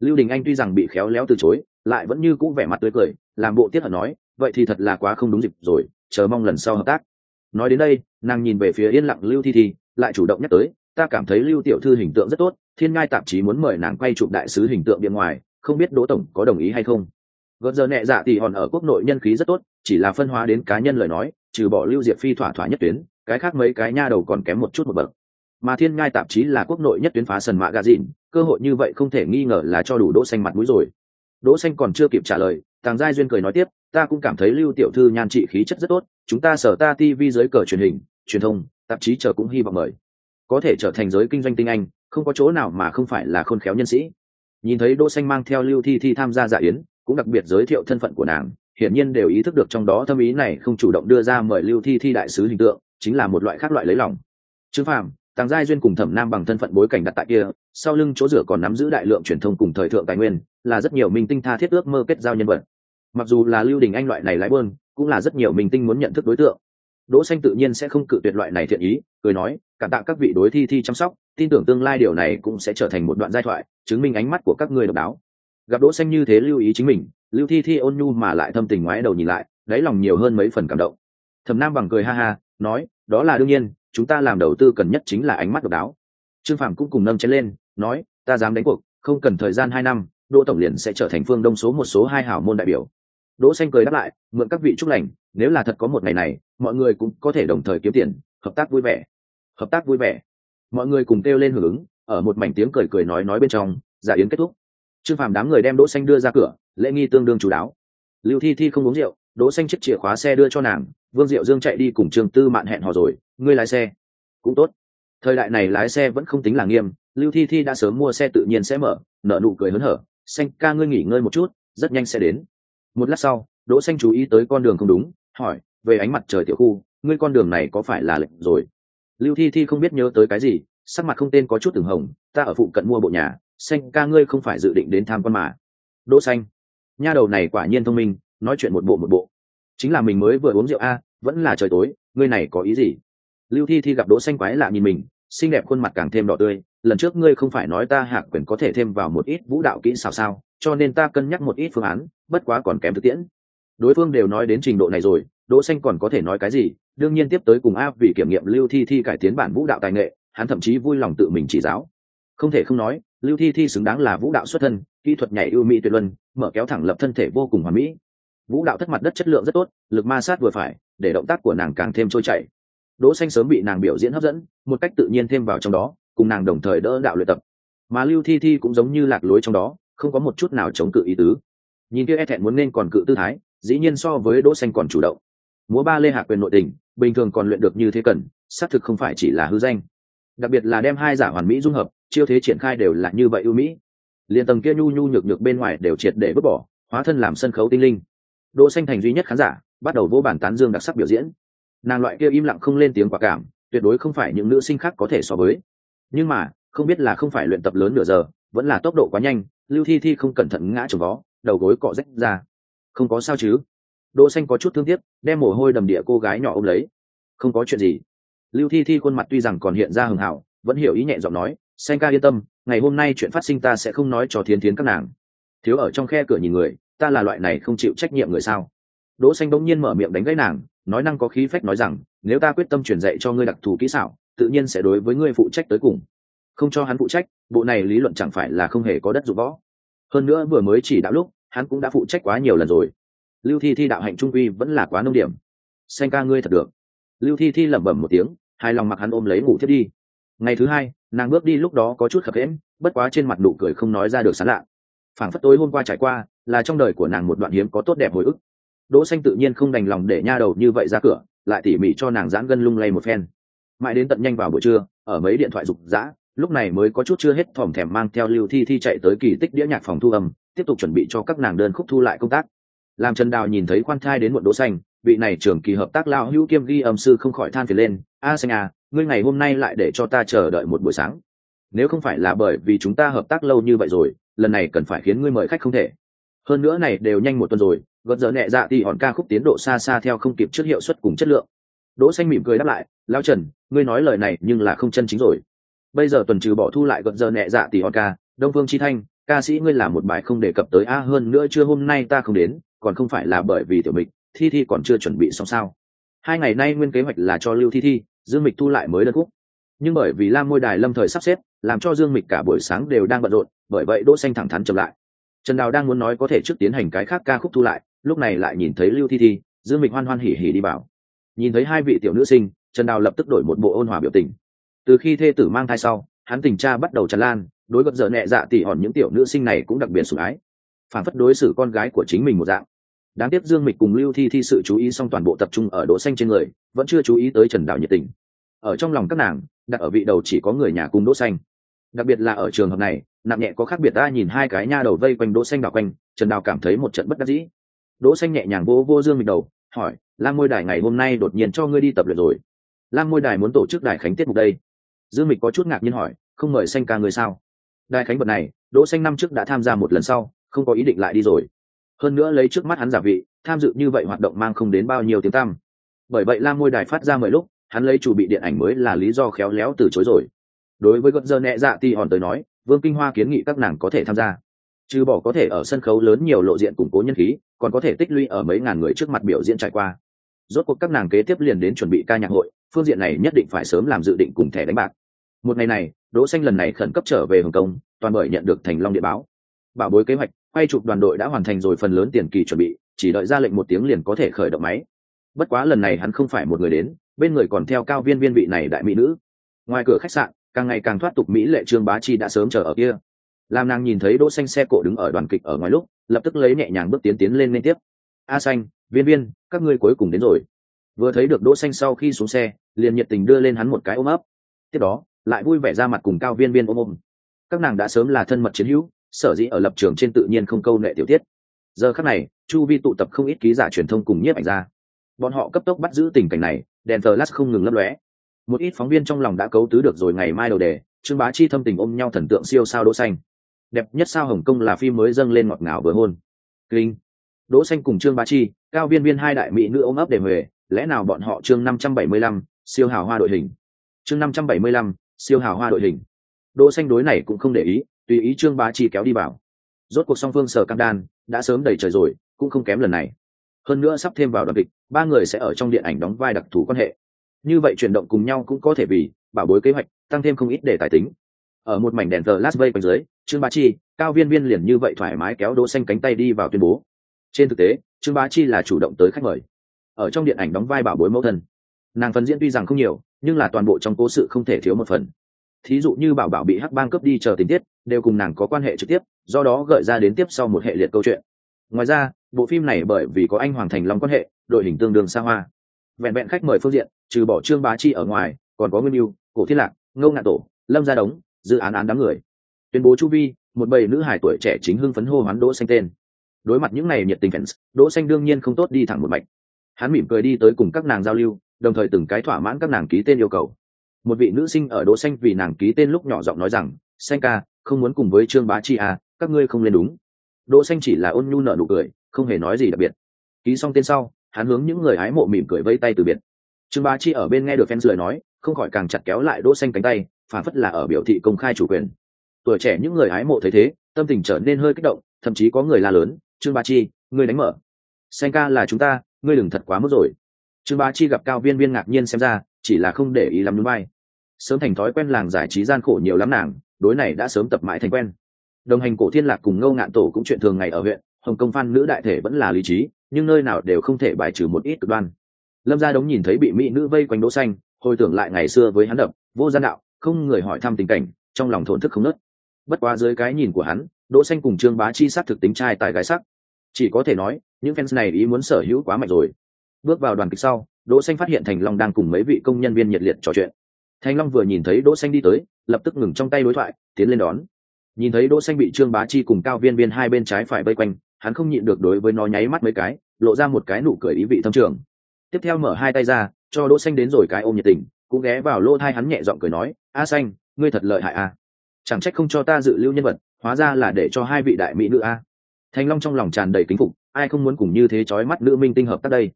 Lưu đình anh tuy rằng bị khéo léo từ chối, lại vẫn như cũ vẻ mặt tươi cười, làm bộ tiết hận nói, vậy thì thật là quá không đúng dịp rồi, chờ mong lần sau hợp tác. Nói đến đây, nàng nhìn về phía yên lặng lưu thi thi, lại chủ động nhắc tới, ta cảm thấy lưu tiểu thư hình tượng rất tốt, thiên ngai tạp chí muốn mời nàng quay chụp đại sứ hình tượng bên ngoài, không biết đỗ tổng có đồng ý hay không gợn giờ nhẹ dạ thì hòn ở quốc nội nhân khí rất tốt, chỉ là phân hóa đến cá nhân lời nói, trừ bỏ lưu diệp phi thỏa thỏa nhất tuyến, cái khác mấy cái nha đầu còn kém một chút một bậc. Mà thiên ngai tạp chí là quốc nội nhất tuyến phá sần mạ gà dìn cơ hội như vậy không thể nghi ngờ là cho đủ đỗ xanh mặt mũi rồi. Đỗ xanh còn chưa kịp trả lời, tàng giai duyên cười nói tiếp, ta cũng cảm thấy lưu tiểu thư nhan trị khí chất rất tốt, chúng ta sở ta tv dưới cờ truyền hình, truyền thông, tạp chí chờ cũng hy vọng mời. Có thể trở thành giới kinh doanh tinh anh, không có chỗ nào mà không phải là khôn khéo nhân sĩ. Nhìn thấy đỗ xanh mang theo lưu thi thi tham gia dạ yến cũng đặc biệt giới thiệu thân phận của nàng, hiển nhiên đều ý thức được trong đó thâm ý này không chủ động đưa ra mời lưu thi thi đại sứ hình tượng, chính là một loại khác loại lấy lòng. Chứ phàm, tàng giai duyên cùng thẩm nam bằng thân phận bối cảnh đặt tại kia, sau lưng chỗ rửa còn nắm giữ đại lượng truyền thông cùng thời thượng tài nguyên, là rất nhiều minh tinh tha thiết ước mơ kết giao nhân vật. Mặc dù là lưu đình anh loại này lái bơn cũng là rất nhiều minh tinh muốn nhận thức đối tượng. Đỗ xanh tự nhiên sẽ không cự tuyệt loại này thiện ý, cười nói, cảm tạ các vị đối thi thi chăm sóc, tin tưởng tương lai điều này cũng sẽ trở thành một đoạn giai thoại, chứng minh ánh mắt của các người độc đáo gặp đỗ xanh như thế lưu ý chính mình, lưu thi thi ôn nhu mà lại thâm tình ngoái đầu nhìn lại, đáy lòng nhiều hơn mấy phần cảm động. Thẩm nam bằng cười ha ha, nói, đó là đương nhiên, chúng ta làm đầu tư cần nhất chính là ánh mắt độc đáo. Trương phạm cũng cùng nâm chén lên, nói, ta dám đánh cuộc, không cần thời gian hai năm, đỗ tổng liền sẽ trở thành phương đông số một số hai hảo môn đại biểu. Đỗ xanh cười đáp lại, mượn các vị chúc lành, nếu là thật có một ngày này, mọi người cũng có thể đồng thời kiếm tiền, hợp tác vui vẻ. Hợp tác vui vẻ. Mọi người cùng kêu lên hưởng ứng, ở một mảnh tiếng cười cười nói nói bên trong, giả yến kết thúc trương phàm đám người đem đỗ xanh đưa ra cửa, lễ nghi tương đương chú đáo. Lưu thi thi không uống rượu, đỗ xanh chiếc chìa khóa xe đưa cho nàng, vương diệu dương chạy đi cùng trương tư mạn hẹn hò rồi, ngươi lái xe. Cũng tốt. Thời đại này lái xe vẫn không tính là nghiêm, lưu thi thi đã sớm mua xe tự nhiên sẽ mở, nở nụ cười hớn hở, xanh ca ngươi nghỉ ngơi một chút, rất nhanh sẽ đến. Một lát sau, đỗ xanh chú ý tới con đường không đúng, hỏi, về ánh mặt trời tiểu khu, ngươi con đường này có phải là lệnh rồi? Lưu thi thi không biết nhớ tới cái gì, sắc mặt không tên có chút từng hồng, ta ở phụ cận mua bộ nhà xanh, ca ngươi không phải dự định đến tham quan mà. Đỗ xanh. Nha đầu này quả nhiên thông minh, nói chuyện một bộ một bộ. Chính là mình mới vừa uống rượu a, vẫn là trời tối, ngươi này có ý gì? Lưu thi thi gặp đỗ xanh quái lạ nhìn mình, xinh đẹp khuôn mặt càng thêm đỏ tươi. Lần trước ngươi không phải nói ta hạc quyền có thể thêm vào một ít vũ đạo kỹ xảo sao, cho nên ta cân nhắc một ít phương án, bất quá còn kém thực tiễn. Đối phương đều nói đến trình độ này rồi, đỗ xanh còn có thể nói cái gì? Đương nhiên tiếp tới cùng a, vì kiểm nghiệm lưu thi thi cải tiến bản vũ đạo tài nghệ, hắn thậm chí vui lòng tự mình chỉ giáo. Không thể không nói lưu thi thi xứng đáng là vũ đạo xuất thân, kỹ thuật nhảy ưu mỹ tuyệt luân, mở kéo thẳng lập thân thể vô cùng hoàn mỹ. Vũ đạo thất mặt đất chất lượng rất tốt, lực ma sát vừa phải, để động tác của nàng càng thêm trôi chảy. Đỗ xanh sớm bị nàng biểu diễn hấp dẫn, một cách tự nhiên thêm vào trong đó, cùng nàng đồng thời đỡ đạo luyện tập. Mà lưu thi thi cũng giống như lạc lối trong đó, không có một chút nào chống cự ý tứ. Nhìn kia e thẹn muốn nên còn cự tư thái, dĩ nhiên so với đỗ xanh còn chủ động. Múa ba lê hạ quyền nội tình, bình thường còn luyện được như thế cần, xác thực không phải chỉ là hư danh. Đặc biệt là đem hai giả hoàn mỹ dung hợp chiêu thế triển khai đều là như vậy ưu mỹ. Liền tầng kia nhu nhu nhược nhược bên ngoài đều triệt để vứt bỏ, hóa thân làm sân khấu tinh linh. Đỗ xanh thành duy nhất khán giả, bắt đầu vô bản tán dương đặc sắc biểu diễn. Nàng loại kia im lặng không lên tiếng quả cảm, tuyệt đối không phải những nữ sinh khác có thể so với. Nhưng mà, không biết là không phải luyện tập lớn nửa giờ, vẫn là tốc độ quá nhanh, lưu thi thi không cẩn thận ngã trồng vó, đầu gối cọ rách ra. Không có sao chứ? Đỗ xanh có chút thương tiếc, đem mồ hôi đầm địa cô gái nhỏ ôm lấy. Không có chuyện gì. Lưu thi thi khuôn mặt tuy rằng còn hiện ra hường hảo, vẫn hiểu ý nhẹ giọng nói xanh ca yên tâm, ngày hôm nay chuyện phát sinh ta sẽ không nói cho thiến thiến các nàng. Thiếu ở trong khe cửa nhìn người, ta là loại này không chịu trách nhiệm người sao? Đỗ xanh đống nhiên mở miệng đánh gãy nàng, nói năng có khí phách nói rằng, nếu ta quyết tâm truyền dạy cho ngươi đặc thù kỹ xảo, tự nhiên sẽ đối với ngươi phụ trách tới cùng. Không cho hắn phụ trách, bộ này lý luận chẳng phải là không hề có đất dụng võ. Hơn nữa vừa mới chỉ đạo lúc, hắn cũng đã phụ trách quá nhiều lần rồi. Lưu thi thi đạo hạnh trung uy vẫn là quá nông điểm. Xanh ca ngươi thật được. Lưu thi thi lẩm bẩm một tiếng, hai lòng mặc hắn ôm lấy ngủ thiết đi. Ngày thứ hai nàng bước đi lúc đó có chút khập hễm bất quá trên mặt nụ cười không nói ra được sán lạ. Phảng phất tối hôm qua trải qua, là trong đời của nàng một đoạn hiếm có tốt đẹp hồi ức. Đỗ xanh tự nhiên không đành lòng để nha đầu như vậy ra cửa, lại tỉ mỉ cho nàng giãn gân lung lay một phen. Mãi đến tận nhanh vào buổi trưa, ở mấy điện thoại rục rã lúc này mới có chút chưa hết thòm thèm mang theo lưu thi thi chạy tới kỳ tích đĩa nhạc phòng thu âm, tiếp tục chuẩn bị cho các nàng đơn khúc thu lại công tác. Làm trần đào nhìn thấy khoan thai đến muộn đỗ xanh, vị này trưởng kỳ hợp tác lao hữu kiêm ghi âm sư không khỏi than phiền lên, a xanh à ngươi ngày hôm nay lại để cho ta chờ đợi một buổi sáng. Nếu không phải là bởi vì chúng ta hợp tác lâu như vậy rồi, lần này cần phải khiến ngươi mời khách không thể. Hơn nữa này đều nhanh một tuần rồi, gợt giờ nhẹ dạ thì hòn ca khúc tiến độ xa xa theo không kịp trước hiệu suất cùng chất lượng. Đỗ xanh mỉm cười đáp lại, lão trần, ngươi nói lời này nhưng là không chân chính rồi. Bây giờ tuần trừ bỏ thu lại gợt giờ nhẹ dạ thì hòn ca, đông phương chi thanh, ca sĩ ngươi làm một bài không đề cập tới a, hơn nữa chưa hôm nay ta không đến, còn không phải là bởi vì tiểu mịch, thi thi còn chưa chuẩn bị xong sao. Hai ngày nay nguyên kế hoạch là cho lưu thi thi dương mịch thu lại mới đơn khúc. Nhưng bởi vì lam môi đài lâm thời sắp xếp, làm cho dương mịch cả buổi sáng đều đang bận rộn, bởi vậy đỗ xanh thẳng thắn chậm lại. Trần đào đang muốn nói có thể trước tiến hành cái khác ca khúc thu lại, lúc này lại nhìn thấy lưu thi thi, dương mịch hoan hoan hỉ hỉ đi vào nhìn thấy hai vị tiểu nữ sinh, trần đào lập tức đổi một bộ ôn hòa biểu tình. Từ khi thê tử mang thai sau, hắn tình cha bắt đầu tràn lan, đối gật dở nhẹ dạ tỉ hòn những tiểu nữ sinh này cũng đặc biệt sủng ái. Phản phất đối xử con gái của chính mình một dạng đáng tiếc dương mịch cùng lưu thi thi sự chú ý xong toàn bộ tập trung ở đỗ xanh trên người, vẫn chưa chú ý tới trần đào nhiệt tình. Ở trong lòng các nàng, đặt ở vị đầu chỉ có người nhà cùng đỗ xanh. Đặc biệt là ở trường hợp này, nặng nhẹ có khác biệt ta nhìn hai cái nha đầu vây quanh đỗ xanh đảo quanh, trần đào cảm thấy một trận bất đắc dĩ. Đỗ xanh nhẹ nhàng vô vô dương mịch đầu, hỏi, lam môi đài ngày hôm nay đột nhiên cho ngươi đi tập luyện rồi? Lam môi đài muốn tổ chức đài khánh tiết mục đây. Dương mịch có chút ngạc nhiên hỏi, không mời xanh ca người sao? Đài khánh vật này, đỗ xanh năm trước đã tham gia một lần sau, không có ý định lại đi rồi hơn nữa lấy trước mắt hắn giả vị, tham dự như vậy hoạt động mang không đến bao nhiêu tiếng tăm. Bởi vậy lam môi đài phát ra mọi lúc, hắn lấy chủ bị điện ảnh mới là lý do khéo léo từ chối rồi. Đối với gợn dơ nhẹ dạ ti hòn tới nói, vương kinh hoa kiến nghị các nàng có thể tham gia. Trừ bỏ có thể ở sân khấu lớn nhiều lộ diện củng cố nhân khí, còn có thể tích lũy ở mấy ngàn người trước mặt biểu diễn trải qua. Rốt cuộc các nàng kế tiếp liền đến chuẩn bị ca nhạc hội, phương diện này nhất định phải sớm làm dự định cùng thẻ đánh bạc. Một ngày này, đỗ xanh lần này khẩn cấp trở về hồng kông, toàn bởi nhận được thành long địa báo. Bảo bối kế hoạch quay chụp đoàn đội đã hoàn thành rồi phần lớn tiền kỳ chuẩn bị, chỉ đợi ra lệnh một tiếng liền có thể khởi động máy. Bất quá lần này hắn không phải một người đến, bên người còn theo cao viên viên vị này đại mỹ nữ. Ngoài cửa khách sạn, càng ngày càng thoát tục mỹ lệ trương bá chi đã sớm chờ ở kia. Làm nàng nhìn thấy đỗ xanh xe cộ đứng ở đoàn kịch ở ngoài lúc, lập tức lấy nhẹ nhàng bước tiến tiến lên liên tiếp. A xanh, viên viên, các ngươi cuối cùng đến rồi. Vừa thấy được đỗ xanh sau khi xuống xe, liền nhiệt tình đưa lên hắn một cái ôm ấp. Tiếp đó, lại vui vẻ ra mặt cùng cao viên viên ôm ôm. Các nàng đã sớm là thân mật chiến hữu sở dĩ ở lập trường trên tự nhiên không câu nệ tiểu tiết. Giờ khắc này chu vi tụ tập không ít ký giả truyền thông cùng nhiếp ảnh ra bọn họ cấp tốc bắt giữ tình cảnh này đèn flash không ngừng lấp lóe. Một ít phóng viên trong lòng đã cấu tứ được rồi ngày mai đầu đề trương bá chi thâm tình ôm nhau thần tượng siêu sao đỗ xanh. Đẹp nhất sao hồng kông là phim mới dâng lên ngọt ngào vừa hôn. Kinh. Đỗ xanh cùng trương bá chi cao viên viên hai đại mỹ nữ ôm ấp để huề lẽ nào bọn họ trương 575, siêu hào hoa đội hình? Trương 575, siêu hào hoa đội hình. Đỗ xanh đối này cũng không để ý tùy ý trương bá chi kéo đi vào. Rốt cuộc song phương sở cam đan, đã sớm đầy trời rồi, cũng không kém lần này. Hơn nữa sắp thêm vào đoàn kịch, ba người sẽ ở trong điện ảnh đóng vai đặc thù quan hệ. Như vậy chuyển động cùng nhau cũng có thể vì bảo bối kế hoạch, tăng thêm không ít để tài tính. Ở một mảnh đèn thờ las vegas quanh dưới, trương bá chi, cao viên viên liền như vậy thoải mái kéo đỗ xanh cánh tay đi vào tuyên bố. Trên thực tế, trương bá chi là chủ động tới khách mời. Ở trong điện ảnh đóng vai bảo bối mẫu thân. Nàng phần diễn tuy rằng không nhiều, nhưng là toàn bộ trong cố sự không thể thiếu một phần thí dụ như bảo bảo bị hắc bang cướp đi chờ tình tiết, đều cùng nàng có quan hệ trực tiếp, do đó gợi ra đến tiếp sau một hệ liệt câu chuyện. Ngoài ra, bộ phim này bởi vì có anh hoàng thành long quan hệ, đội hình tương đương xa hoa. Vẹn vẹn khách mời phương diện, trừ bỏ trương bá chi ở ngoài, còn có nguyên mưu cổ thiên lạc, ngô ngạn tổ, lâm gia đống, dự án án đám người. Tuyên bố chu vi, một bầy nữ hải tuổi trẻ chính hưng phấn hô hoán đỗ xanh tên. Đối mặt những này nhiệt tình fans, đỗ xanh đương nhiên không tốt đi thẳng một mạch. Hắn mỉm cười đi tới cùng các nàng giao lưu, đồng thời từng cái thỏa mãn các nàng ký tên yêu cầu một vị nữ sinh ở đỗ xanh vì nàng ký tên lúc nhỏ giọng nói rằng, xanh ca, không muốn cùng với trương bá chi à các ngươi không lên đúng. Đỗ xanh chỉ là ôn nhu nở nụ cười, không hề nói gì đặc biệt. Ký xong tên sau, hắn hướng những người hái mộ mỉm cười vây tay từ biệt. Trương bá chi ở bên nghe được fans lời nói, không khỏi càng chặt kéo lại đỗ xanh cánh tay, phản phất là ở biểu thị công khai chủ quyền. Tuổi trẻ những người hái mộ thấy thế, tâm tình trở nên hơi kích động, thậm chí có người la lớn, trương bá chi, ngươi đánh mở. Xanh ca là chúng ta, ngươi đừng thật quá mức rồi. Trương bá chi gặp cao viên viên ngạc nhiên xem ra, chỉ là không để ý lắm núi bay sớm thành thói quen làng giải trí gian khổ nhiều lắm nàng, đối này đã sớm tập mãi thành quen. Đồng hành cổ thiên lạc cùng ngâu ngạn tổ cũng chuyện thường ngày ở huyện, hồng công phan nữ đại thể vẫn là lý trí, nhưng nơi nào đều không thể bài trừ một ít cực đoan. Lâm gia đống nhìn thấy bị mỹ nữ vây quanh đỗ xanh, hồi tưởng lại ngày xưa với hắn đập, vô gian đạo, không người hỏi thăm tình cảnh, trong lòng thổn thức không nớt. Bất quá dưới cái nhìn của hắn, đỗ xanh cùng trương bá chi sát thực tính trai tài gái sắc. Chỉ có thể nói, những fans này ý muốn sở hữu quá mạnh rồi. Bước vào đoàn kịch sau, đỗ xanh phát hiện thành long đang cùng mấy vị công nhân viên nhiệt liệt trò chuyện. Thanh long vừa nhìn thấy đỗ xanh đi tới, lập tức ngừng trong tay đối thoại, tiến lên đón. Nhìn thấy đỗ xanh bị trương bá chi cùng cao viên viên hai bên trái phải vây quanh, hắn không nhịn được đối với nó nháy mắt mấy cái, lộ ra một cái nụ cười ý vị thâm trường. Tiếp theo mở hai tay ra, cho đỗ xanh đến rồi cái ôm nhiệt tình, cũng ghé vào lỗ thai hắn nhẹ giọng cười nói, a xanh, ngươi thật lợi hại a. Chẳng trách không cho ta dự lưu nhân vật, hóa ra là để cho hai vị đại mỹ nữ a. Thanh long trong lòng tràn đầy kính phục, ai không muốn cùng như thế chói mắt nữ minh tinh hợp tác đây?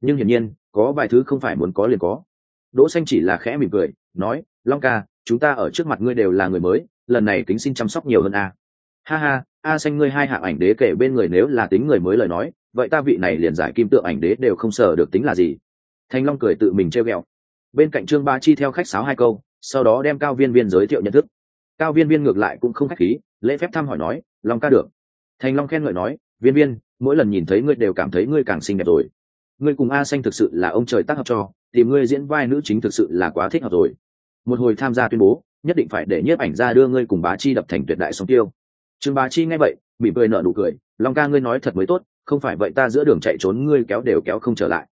Nhưng hiển nhiên, có vài thứ không phải muốn có liền có. Đỗ xanh chỉ là khẽ mỉm cười nói, long ca, chúng ta ở trước mặt ngươi đều là người mới, lần này kính xin chăm sóc nhiều hơn a. Ha ha, a xanh ngươi hai hạng ảnh đế kể bên người nếu là tính người mới lời nói, vậy ta vị này liền giải kim tượng ảnh đế đều không sợ được tính là gì. Thanh long cười tự mình treo ghẹo. Bên cạnh trương ba chi theo khách sáo hai câu, sau đó đem cao viên viên giới thiệu nhận thức. Cao viên viên ngược lại cũng không khách khí, lễ phép thăm hỏi nói, long ca được. Thành long khen ngợi nói, viên viên, mỗi lần nhìn thấy ngươi đều cảm thấy ngươi càng xinh đẹp rồi. Ngươi cùng a xanh thực sự là ông trời tác hợp cho tìm ngươi diễn vai nữ chính thực sự là quá thích hợp rồi. Một hồi tham gia tuyên bố, nhất định phải để nhiếp ảnh ra đưa ngươi cùng bá chi đập thành tuyệt đại sóng tiêu. Trương bá chi nghe vậy bị cười nợ nụ cười, long ca ngươi nói thật mới tốt, không phải vậy ta giữa đường chạy trốn ngươi kéo đều kéo không trở lại.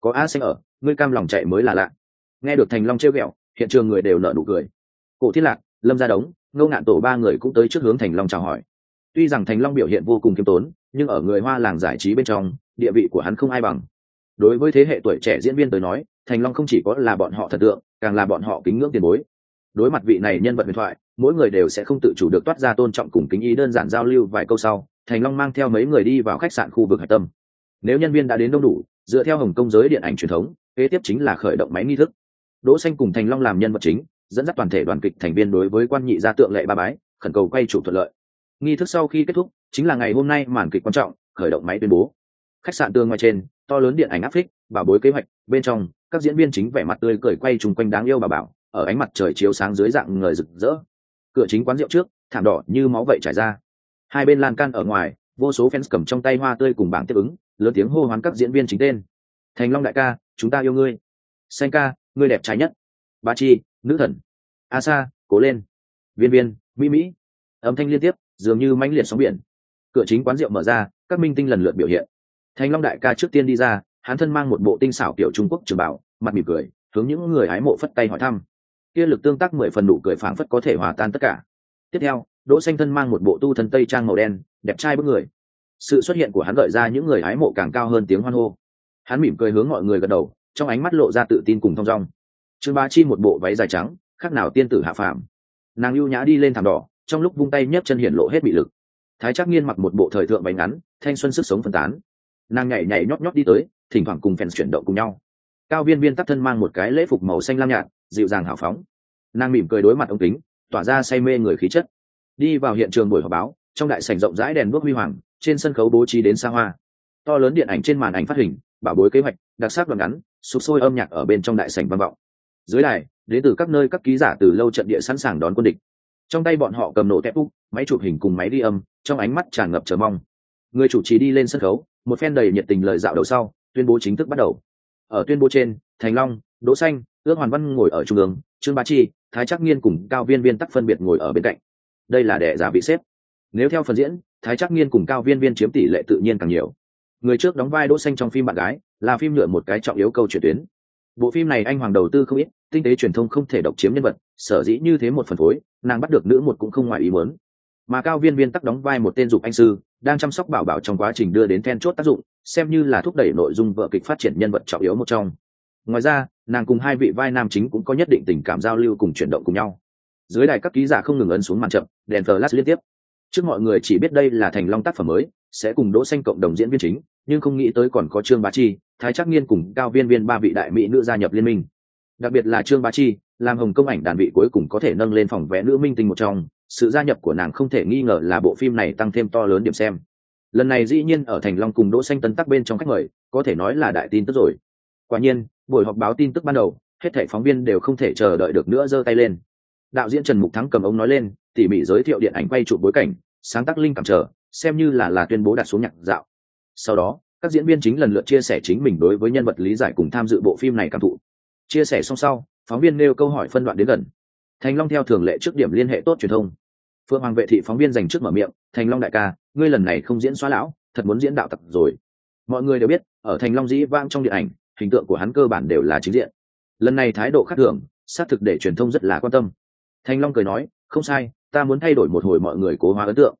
Có a xanh ở, ngươi cam lòng chạy mới là lạ. Nghe được thành long trêu ghẹo, hiện trường người đều nợ nụ cười. Cổ thiết lạc, lâm gia đống, ngô ngạn tổ ba người cũng tới trước hướng thành long chào hỏi. Tuy rằng thành long biểu hiện vô cùng kiêm tốn, nhưng ở người hoa làng giải trí bên trong, địa vị của hắn không ai bằng. Đối với thế hệ tuổi trẻ diễn viên tới nói thành long không chỉ có là bọn họ thần tượng, càng là bọn họ kính ngưỡng tiền bối. Đối mặt vị này nhân vật huyền thoại, mỗi người đều sẽ không tự chủ được toát ra tôn trọng cùng kính ý đơn giản giao lưu vài câu sau, thành long mang theo mấy người đi vào khách sạn khu vực hạch tâm. Nếu nhân viên đã đến đông đủ, dựa theo hồng công giới điện ảnh truyền thống, kế tiếp chính là khởi động máy nghi thức. Đỗ xanh cùng thành long làm nhân vật chính, dẫn dắt toàn thể đoàn kịch thành viên đối với quan nhị gia tượng lệ ba bái, khẩn cầu quay chủ thuận lợi. Nghi thức sau khi kết thúc, chính là ngày hôm nay màn kịch quan trọng, khởi động máy tuyên bố. Khách sạn tương ngoài trên, to lớn điện ảnh áp phích, bảo bối kế hoạch, bên trong các diễn viên chính vẻ mặt tươi cười quay chung quanh đáng yêu bà bảo, ở ánh mặt trời chiếu sáng dưới dạng người rực rỡ. Cửa chính quán rượu trước, thảm đỏ như máu vậy trải ra. Hai bên lan can ở ngoài, vô số fans cầm trong tay hoa tươi cùng bảng tiếp ứng, lớn tiếng hô hoán các diễn viên chính tên. Thành long đại ca, chúng ta yêu ngươi. Xanh ca, ngươi đẹp trái nhất. Ba chi, nữ thần. A sa, cố lên. Viên viên, mỹ mỹ. Âm thanh liên tiếp, dường như mãnh liệt sóng biển. Cửa chính quán rượu mở ra, các minh tinh lần lượt biểu hiện. Thành long đại ca trước tiên đi ra hắn thân mang một bộ tinh xảo kiểu trung quốc trường bảo mặt mỉm cười, hướng những người hái mộ phất tay hỏi thăm. Kia lực tương tác mười phần nụ cười phảng phất có thể hòa tan tất cả. Tiếp theo, đỗ xanh thân mang một bộ tu thân tây trang màu đen, đẹp trai bức người. Sự xuất hiện của hắn gợi ra những người hái mộ càng cao hơn tiếng hoan hô. Hắn mỉm cười hướng mọi người gật đầu, trong ánh mắt lộ ra tự tin cùng thong dong. Trương ba chi một bộ váy dài trắng, khác nào tiên tử hạ phàm. Nàng ưu nhã đi lên thảm đỏ, trong lúc vung tay nhấc chân hiển lộ hết bị lực. Thái trác nghiên mặc một bộ thời thượng váy ngắn, thanh xuân sức sống phân tán. Nàng nhảy nhảy nhót nhót đi tới thỉnh thoảng cùng fans chuyển động cùng nhau. Cao viên viên tắt thân mang một cái lễ phục màu xanh lam nhạt, dịu dàng hào phóng. Nàng mỉm cười đối mặt ông kính, tỏa ra say mê người khí chất. Đi vào hiện trường buổi họp báo, trong đại sảnh rộng rãi đèn đuốc huy hoàng, trên sân khấu bố trí đến xa hoa. To lớn điện ảnh trên màn ảnh phát hình, bảo bối kế hoạch, đặc sắc đoạn ngắn, sụp sôi âm nhạc ở bên trong đại sảnh vang vọng. Dưới đài, đến từ các nơi các ký giả từ lâu trận địa sẵn sàng đón quân địch. Trong tay bọn họ cầm nổ tép úc máy chụp hình cùng máy đi âm, trong ánh mắt tràn ngập chờ mong. Người chủ trì đi lên sân khấu, một phen đầy nhiệt tình lời dạo đầu sau tuyên bố chính thức bắt đầu. Ở tuyên bố trên, thành long, đỗ xanh, ước hoàn văn ngồi ở trung ương, trương bá chi, thái Trắc nghiên cùng cao viên viên tắc phân biệt ngồi ở bên cạnh. Đây là đệ giả vị xếp. Nếu theo phần diễn, thái Trắc nghiên cùng cao viên viên chiếm tỷ lệ tự nhiên càng nhiều. Người trước đóng vai đỗ xanh trong phim bạn gái, là phim nhựa một cái trọng yếu câu chuyện tuyến. Bộ phim này anh hoàng đầu tư không ít, tinh tế truyền thông không thể độc chiếm nhân vật, sở dĩ như thế một phần phối, nàng bắt được nữ một cũng không ngoài ý muốn mà cao viên viên tắc đóng vai một tên dục anh sư, đang chăm sóc bảo bảo trong quá trình đưa đến then chốt tác dụng, xem như là thúc đẩy nội dung vợ kịch phát triển nhân vật trọng yếu một trong. Ngoài ra, nàng cùng hai vị vai nam chính cũng có nhất định tình cảm giao lưu cùng chuyển động cùng nhau. Dưới đài các ký giả không ngừng ấn xuống màn chậm, đèn flash liên tiếp. Trước mọi người chỉ biết đây là thành long tác phẩm mới, sẽ cùng đỗ xanh cộng đồng diễn viên chính, nhưng không nghĩ tới còn có trương bá chi, thái trắc nghiên cùng cao viên viên ba vị đại mỹ nữ gia nhập liên minh. Đặc biệt là trương bá chi, làm hồng công ảnh đàn vị cuối cùng có thể nâng lên phòng vẽ nữ minh tinh một trong sự gia nhập của nàng không thể nghi ngờ là bộ phim này tăng thêm to lớn điểm xem. Lần này dĩ nhiên ở thành long cùng đỗ xanh tân tắc bên trong khách mời, có thể nói là đại tin tức rồi. Quả nhiên, buổi họp báo tin tức ban đầu, hết thảy phóng viên đều không thể chờ đợi được nữa giơ tay lên. Đạo diễn trần mục thắng cầm ống nói lên, tỉ mỉ giới thiệu điện ảnh quay chụp bối cảnh, sáng tác linh cảm chờ xem như là là tuyên bố đặt xuống nhạc dạo. Sau đó, các diễn viên chính lần lượt chia sẻ chính mình đối với nhân vật lý giải cùng tham dự bộ phim này cảm thụ. Chia sẻ xong sau, phóng viên nêu câu hỏi phân đoạn đến gần thành long theo thường lệ trước điểm liên hệ tốt truyền thông. Phương hoàng vệ thị phóng viên dành trước mở miệng, thành long đại ca, ngươi lần này không diễn xóa lão, thật muốn diễn đạo tặc rồi. Mọi người đều biết, ở thành long dĩ vang trong điện ảnh, hình tượng của hắn cơ bản đều là chính diện. Lần này thái độ khác thường, xác thực để truyền thông rất là quan tâm. Thành long cười nói, không sai, ta muốn thay đổi một hồi mọi người cố hóa ấn tượng.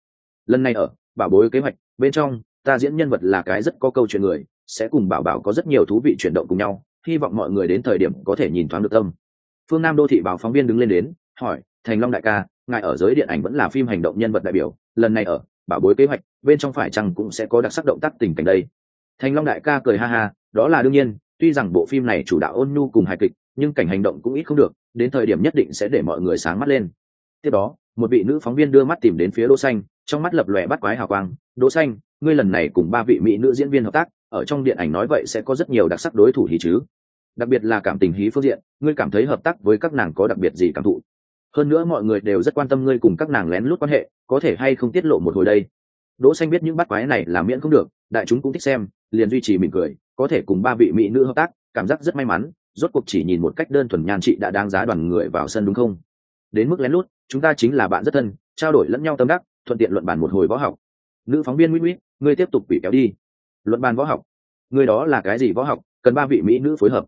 Lần này ở, bảo bối kế hoạch, bên trong, ta diễn nhân vật là cái rất có câu chuyện người, sẽ cùng bảo bảo có rất nhiều thú vị chuyển động cùng nhau, hy vọng mọi người đến thời điểm có thể nhìn thoáng được tâm phương nam đô thị báo phóng viên đứng lên đến, hỏi, thành long đại ca, ngài ở giới điện ảnh vẫn là phim hành động nhân vật đại biểu, lần này ở, bảo bối kế hoạch, bên trong phải chăng cũng sẽ có đặc sắc động tác tình cảnh đây? Thành long đại ca cười ha ha, đó là đương nhiên, tuy rằng bộ phim này chủ đạo ôn nhu cùng hài kịch, nhưng cảnh hành động cũng ít không được, đến thời điểm nhất định sẽ để mọi người sáng mắt lên. Tiếp đó, một vị nữ phóng viên đưa mắt tìm đến phía đỗ xanh, trong mắt lập lòe bắt quái hào quang, đỗ xanh, ngươi lần này cùng ba vị mỹ nữ diễn viên hợp tác, ở trong điện ảnh nói vậy sẽ có rất nhiều đặc sắc đối thủ thì chứ? Đặc biệt là cảm tình hí phương diện, ngươi cảm thấy hợp tác với các nàng có đặc biệt gì cảm thụ? Hơn nữa mọi người đều rất quan tâm ngươi cùng các nàng lén lút quan hệ, có thể hay không tiết lộ một hồi đây? Đỗ xanh biết những bắt quái này là miễn không được, đại chúng cũng thích xem, liền duy trì mỉm cười, có thể cùng ba vị mỹ nữ hợp tác, cảm giác rất may mắn, rốt cuộc chỉ nhìn một cách đơn thuần nhan trị đã đáng giá đoàn người vào sân đúng không? Đến mức lén lút, chúng ta chính là bạn rất thân, trao đổi lẫn nhau tâm đắc, thuận tiện luận bàn một hồi võ học. Nữ phóng viên nguyễn nguyễn, ngươi tiếp tục bị kéo đi. Luận bàn võ học? Ngươi đó là cái gì võ học? Cần ba vị mỹ nữ phối hợp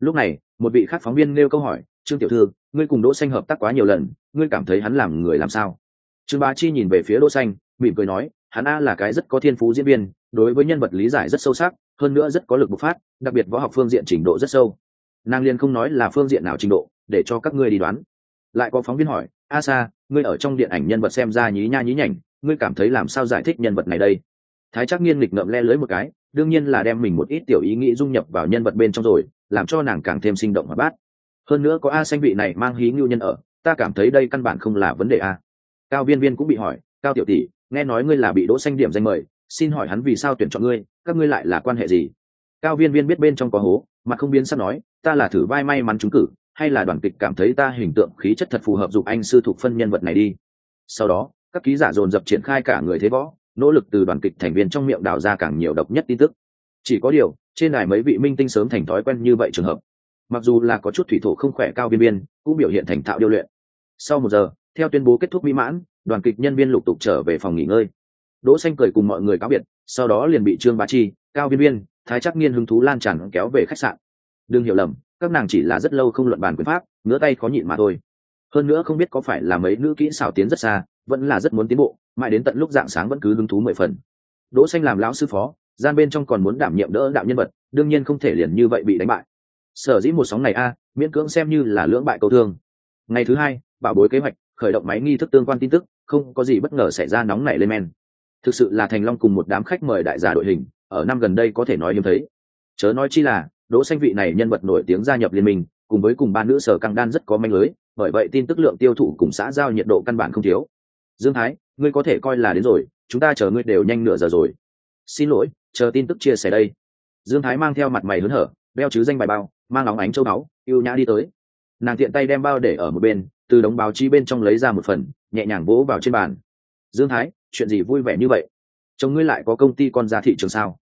lúc này, một vị khác phóng viên nêu câu hỏi, trương tiểu thư, ngươi cùng đỗ xanh hợp tác quá nhiều lần, ngươi cảm thấy hắn làm người làm sao? Trương bá chi nhìn về phía đỗ xanh, mỉm cười nói, hắn a là cái rất có thiên phú diễn viên, đối với nhân vật lý giải rất sâu sắc, hơn nữa rất có lực bộc phát, đặc biệt võ học phương diện trình độ rất sâu. Nàng liên không nói là phương diện nào trình độ, để cho các ngươi đi đoán. Lại có phóng viên hỏi, a sa, ngươi ở trong điện ảnh nhân vật xem ra nhí nha nhí nhảnh, ngươi cảm thấy làm sao giải thích nhân vật này đây? Thái chắc nghiên lịch ngậm le lưới một cái, đương nhiên là đem mình một ít tiểu ý nghĩ dung nhập vào nhân vật bên trong rồi làm cho nàng càng thêm sinh động và bát. Hơn nữa có a xanh vị này mang hí ngưu nhân ở, ta cảm thấy đây căn bản không là vấn đề a. Cao viên viên cũng bị hỏi, cao tiểu tỷ, nghe nói ngươi là bị đỗ xanh điểm danh mời, xin hỏi hắn vì sao tuyển chọn ngươi, các ngươi lại là quan hệ gì? Cao viên viên biết bên trong có hố, mà không biến sắp nói, ta là thử vai may mắn trúng cử, hay là đoàn kịch cảm thấy ta hình tượng khí chất thật phù hợp dục anh sư thuộc phân nhân vật này đi. Sau đó, các ký giả dồn dập triển khai cả người thế võ, nỗ lực từ đoàn kịch thành viên trong miệng đào ra càng nhiều độc nhất tin tức chỉ có điều, trên đài mấy vị minh tinh sớm thành thói quen như vậy trường hợp. Mặc dù là có chút thủy thổ không khỏe cao biên biên, cũng biểu hiện thành thạo điêu luyện. Sau một giờ, theo tuyên bố kết thúc mỹ mãn, đoàn kịch nhân viên lục tục trở về phòng nghỉ ngơi. Đỗ xanh cười cùng mọi người cáo biệt, sau đó liền bị trương bá chi, cao biên biên, thái trắc nghiên hứng thú lan tràn kéo về khách sạn. Đừng hiểu lầm, các nàng chỉ là rất lâu không luận bàn quyền pháp ngứa tay khó nhịn mà thôi. Hơn nữa không biết có phải là mấy nữ kỹ xảo tiến rất xa, vẫn là rất muốn tiến bộ, mãi đến tận lúc dạng sáng vẫn cứ hứng thú mười phần. Đỗ xanh làm lão sư phó gian bên trong còn muốn đảm nhiệm đỡ đạo nhân vật, đương nhiên không thể liền như vậy bị đánh bại. Sở dĩ một sóng này a, miễn cưỡng xem như là lưỡng bại câu thương. Ngày thứ hai, bảo bối kế hoạch, khởi động máy nghi thức tương quan tin tức, không có gì bất ngờ xảy ra nóng nảy lên men. Thực sự là thành long cùng một đám khách mời đại gia đội hình, ở năm gần đây có thể nói hiếm thấy. Chớ nói chi là, đỗ xanh vị này nhân vật nổi tiếng gia nhập liên minh, cùng với cùng ba nữ sở căng đan rất có manh lưới, bởi vậy tin tức lượng tiêu thụ cùng xã giao nhiệt độ căn bản không thiếu. Dương thái, ngươi có thể coi là đến rồi, chúng ta chờ ngươi đều nhanh nửa giờ rồi. Xin lỗi chờ tin tức chia sẻ đây. Dương thái mang theo mặt mày hớn hở, đeo chứ danh bài bao, mang óng ánh châu báu, yêu nhã đi tới. Nàng tiện tay đem bao để ở một bên, từ đống báo chí bên trong lấy ra một phần, nhẹ nhàng vỗ vào trên bàn. Dương thái, chuyện gì vui vẻ như vậy? Chồng ngươi lại có công ty con ra thị trường sao?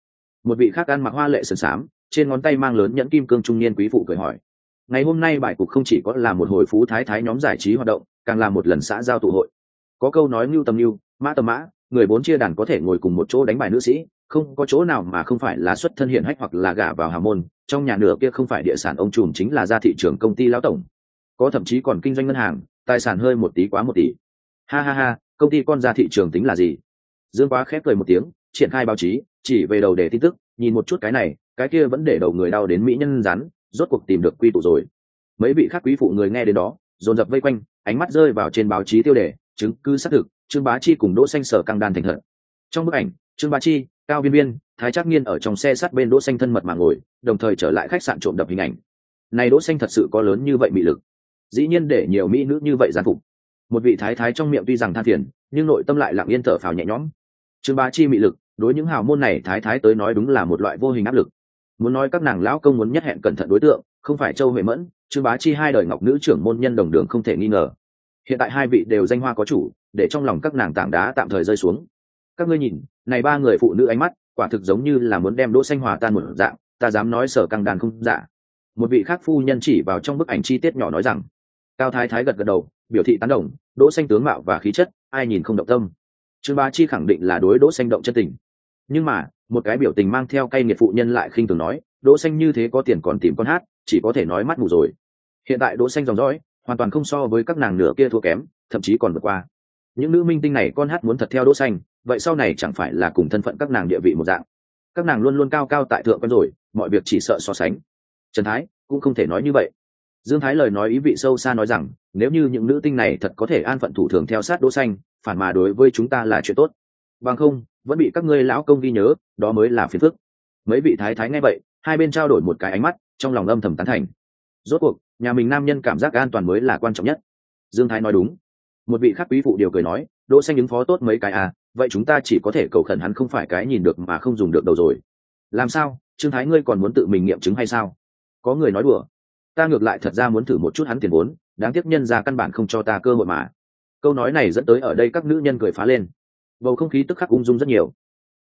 Một vị khác ăn mặc hoa lệ sườn xám, trên ngón tay mang lớn nhẫn kim cương trung niên quý phụ cười hỏi. Ngày hôm nay bài cục không chỉ có là một hồi phú thái thái nhóm giải trí hoạt động, càng là một lần xã giao tụ hội. Có câu nói mưu tầm mưu mã tầm mã, người bốn chia đàn có thể ngồi cùng một chỗ đánh bài nữ sĩ không có chỗ nào mà không phải là xuất thân hiển hách hoặc là gả vào hà môn, trong nhà nửa kia không phải địa sản ông trùm chính là ra thị trường công ty lão tổng. Có thậm chí còn kinh doanh ngân hàng, tài sản hơi một tí quá một tỷ ha ha ha, công ty con ra thị trường tính là gì? Dương quá khép cười một tiếng, triển khai báo chí, chỉ về đầu để tin tức, nhìn một chút cái này, cái kia vẫn để đầu người đau đến mỹ nhân rắn, rốt cuộc tìm được quy tụ rồi. Mấy vị khác quý phụ người nghe đến đó, dồn dập vây quanh, ánh mắt rơi vào trên báo chí tiêu đề, chứng cứ xác thực, trương bá chi cùng đỗ xanh sở căng đan thành thật. Trong bức ảnh, trương bá chi cao viên viên, thái trác nghiên ở trong xe sát bên đỗ xanh thân mật mà ngồi, đồng thời trở lại khách sạn trộm đập hình ảnh. Này đỗ xanh thật sự có lớn như vậy mị lực. Dĩ nhiên để nhiều mỹ nữ như vậy gián phục. Một vị thái thái trong miệng tuy rằng than phiền, nhưng nội tâm lại lặng yên thở phào nhẹ nhõm. Trương bá chi mị lực, đối những hào môn này thái thái tới nói đúng là một loại vô hình áp lực. Muốn nói các nàng lão công muốn nhất hẹn cẩn thận đối tượng, không phải châu huệ mẫn, trương bá chi hai đời ngọc nữ trưởng môn nhân đồng đường không thể nghi ngờ. Hiện tại hai vị đều danh hoa có chủ, để trong lòng các nàng tảng đá tạm thời rơi xuống. Các ngươi nhìn này ba người phụ nữ ánh mắt, quả thực giống như là muốn đem đỗ xanh hòa tan một dạng, ta dám nói sở căng đàn không giả một vị khác phu nhân chỉ vào trong bức ảnh chi tiết nhỏ nói rằng, cao thái thái gật gật đầu, biểu thị tán đồng, đỗ xanh tướng mạo và khí chất, ai nhìn không động tâm. Trương Ba chi khẳng định là đối đỗ xanh động chân tình. Nhưng mà, một cái biểu tình mang theo cay nghiệt phụ nhân lại khinh thường nói, đỗ xanh như thế có tiền còn tìm con hát, chỉ có thể nói mắt mù rồi. Hiện tại đỗ xanh dòng dõi, hoàn toàn không so với các nàng nửa kia thua kém, thậm chí còn vượt qua. Những nữ minh tinh này con hát muốn thật theo đỗ xanh vậy sau này chẳng phải là cùng thân phận các nàng địa vị một dạng. Các nàng luôn luôn cao cao tại thượng quen rồi, mọi việc chỉ sợ so sánh. Trần thái cũng không thể nói như vậy. Dương thái lời nói ý vị sâu xa nói rằng, nếu như những nữ tinh này thật có thể an phận thủ thường theo sát đỗ xanh, phản mà đối với chúng ta là chuyện tốt. Bằng không, vẫn bị các ngươi lão công ghi nhớ, đó mới là phiền phức. Mấy vị thái thái nghe vậy, hai bên trao đổi một cái ánh mắt, trong lòng âm thầm tán thành. Rốt cuộc, nhà mình nam nhân cảm giác an toàn mới là quan trọng nhất. Dương thái nói đúng. Một vị khác quý phụ điều cười nói, đỗ xanh ứng phó tốt mấy cái à vậy chúng ta chỉ có thể cầu khẩn hắn không phải cái nhìn được mà không dùng được đầu rồi. Làm sao? Trương thái ngươi còn muốn tự mình nghiệm chứng hay sao? Có người nói đùa. Ta ngược lại thật ra muốn thử một chút hắn tiền vốn, đáng tiếc nhân ra căn bản không cho ta cơ hội mà. Câu nói này dẫn tới ở đây các nữ nhân cười phá lên. Bầu không khí tức khắc ung dung rất nhiều.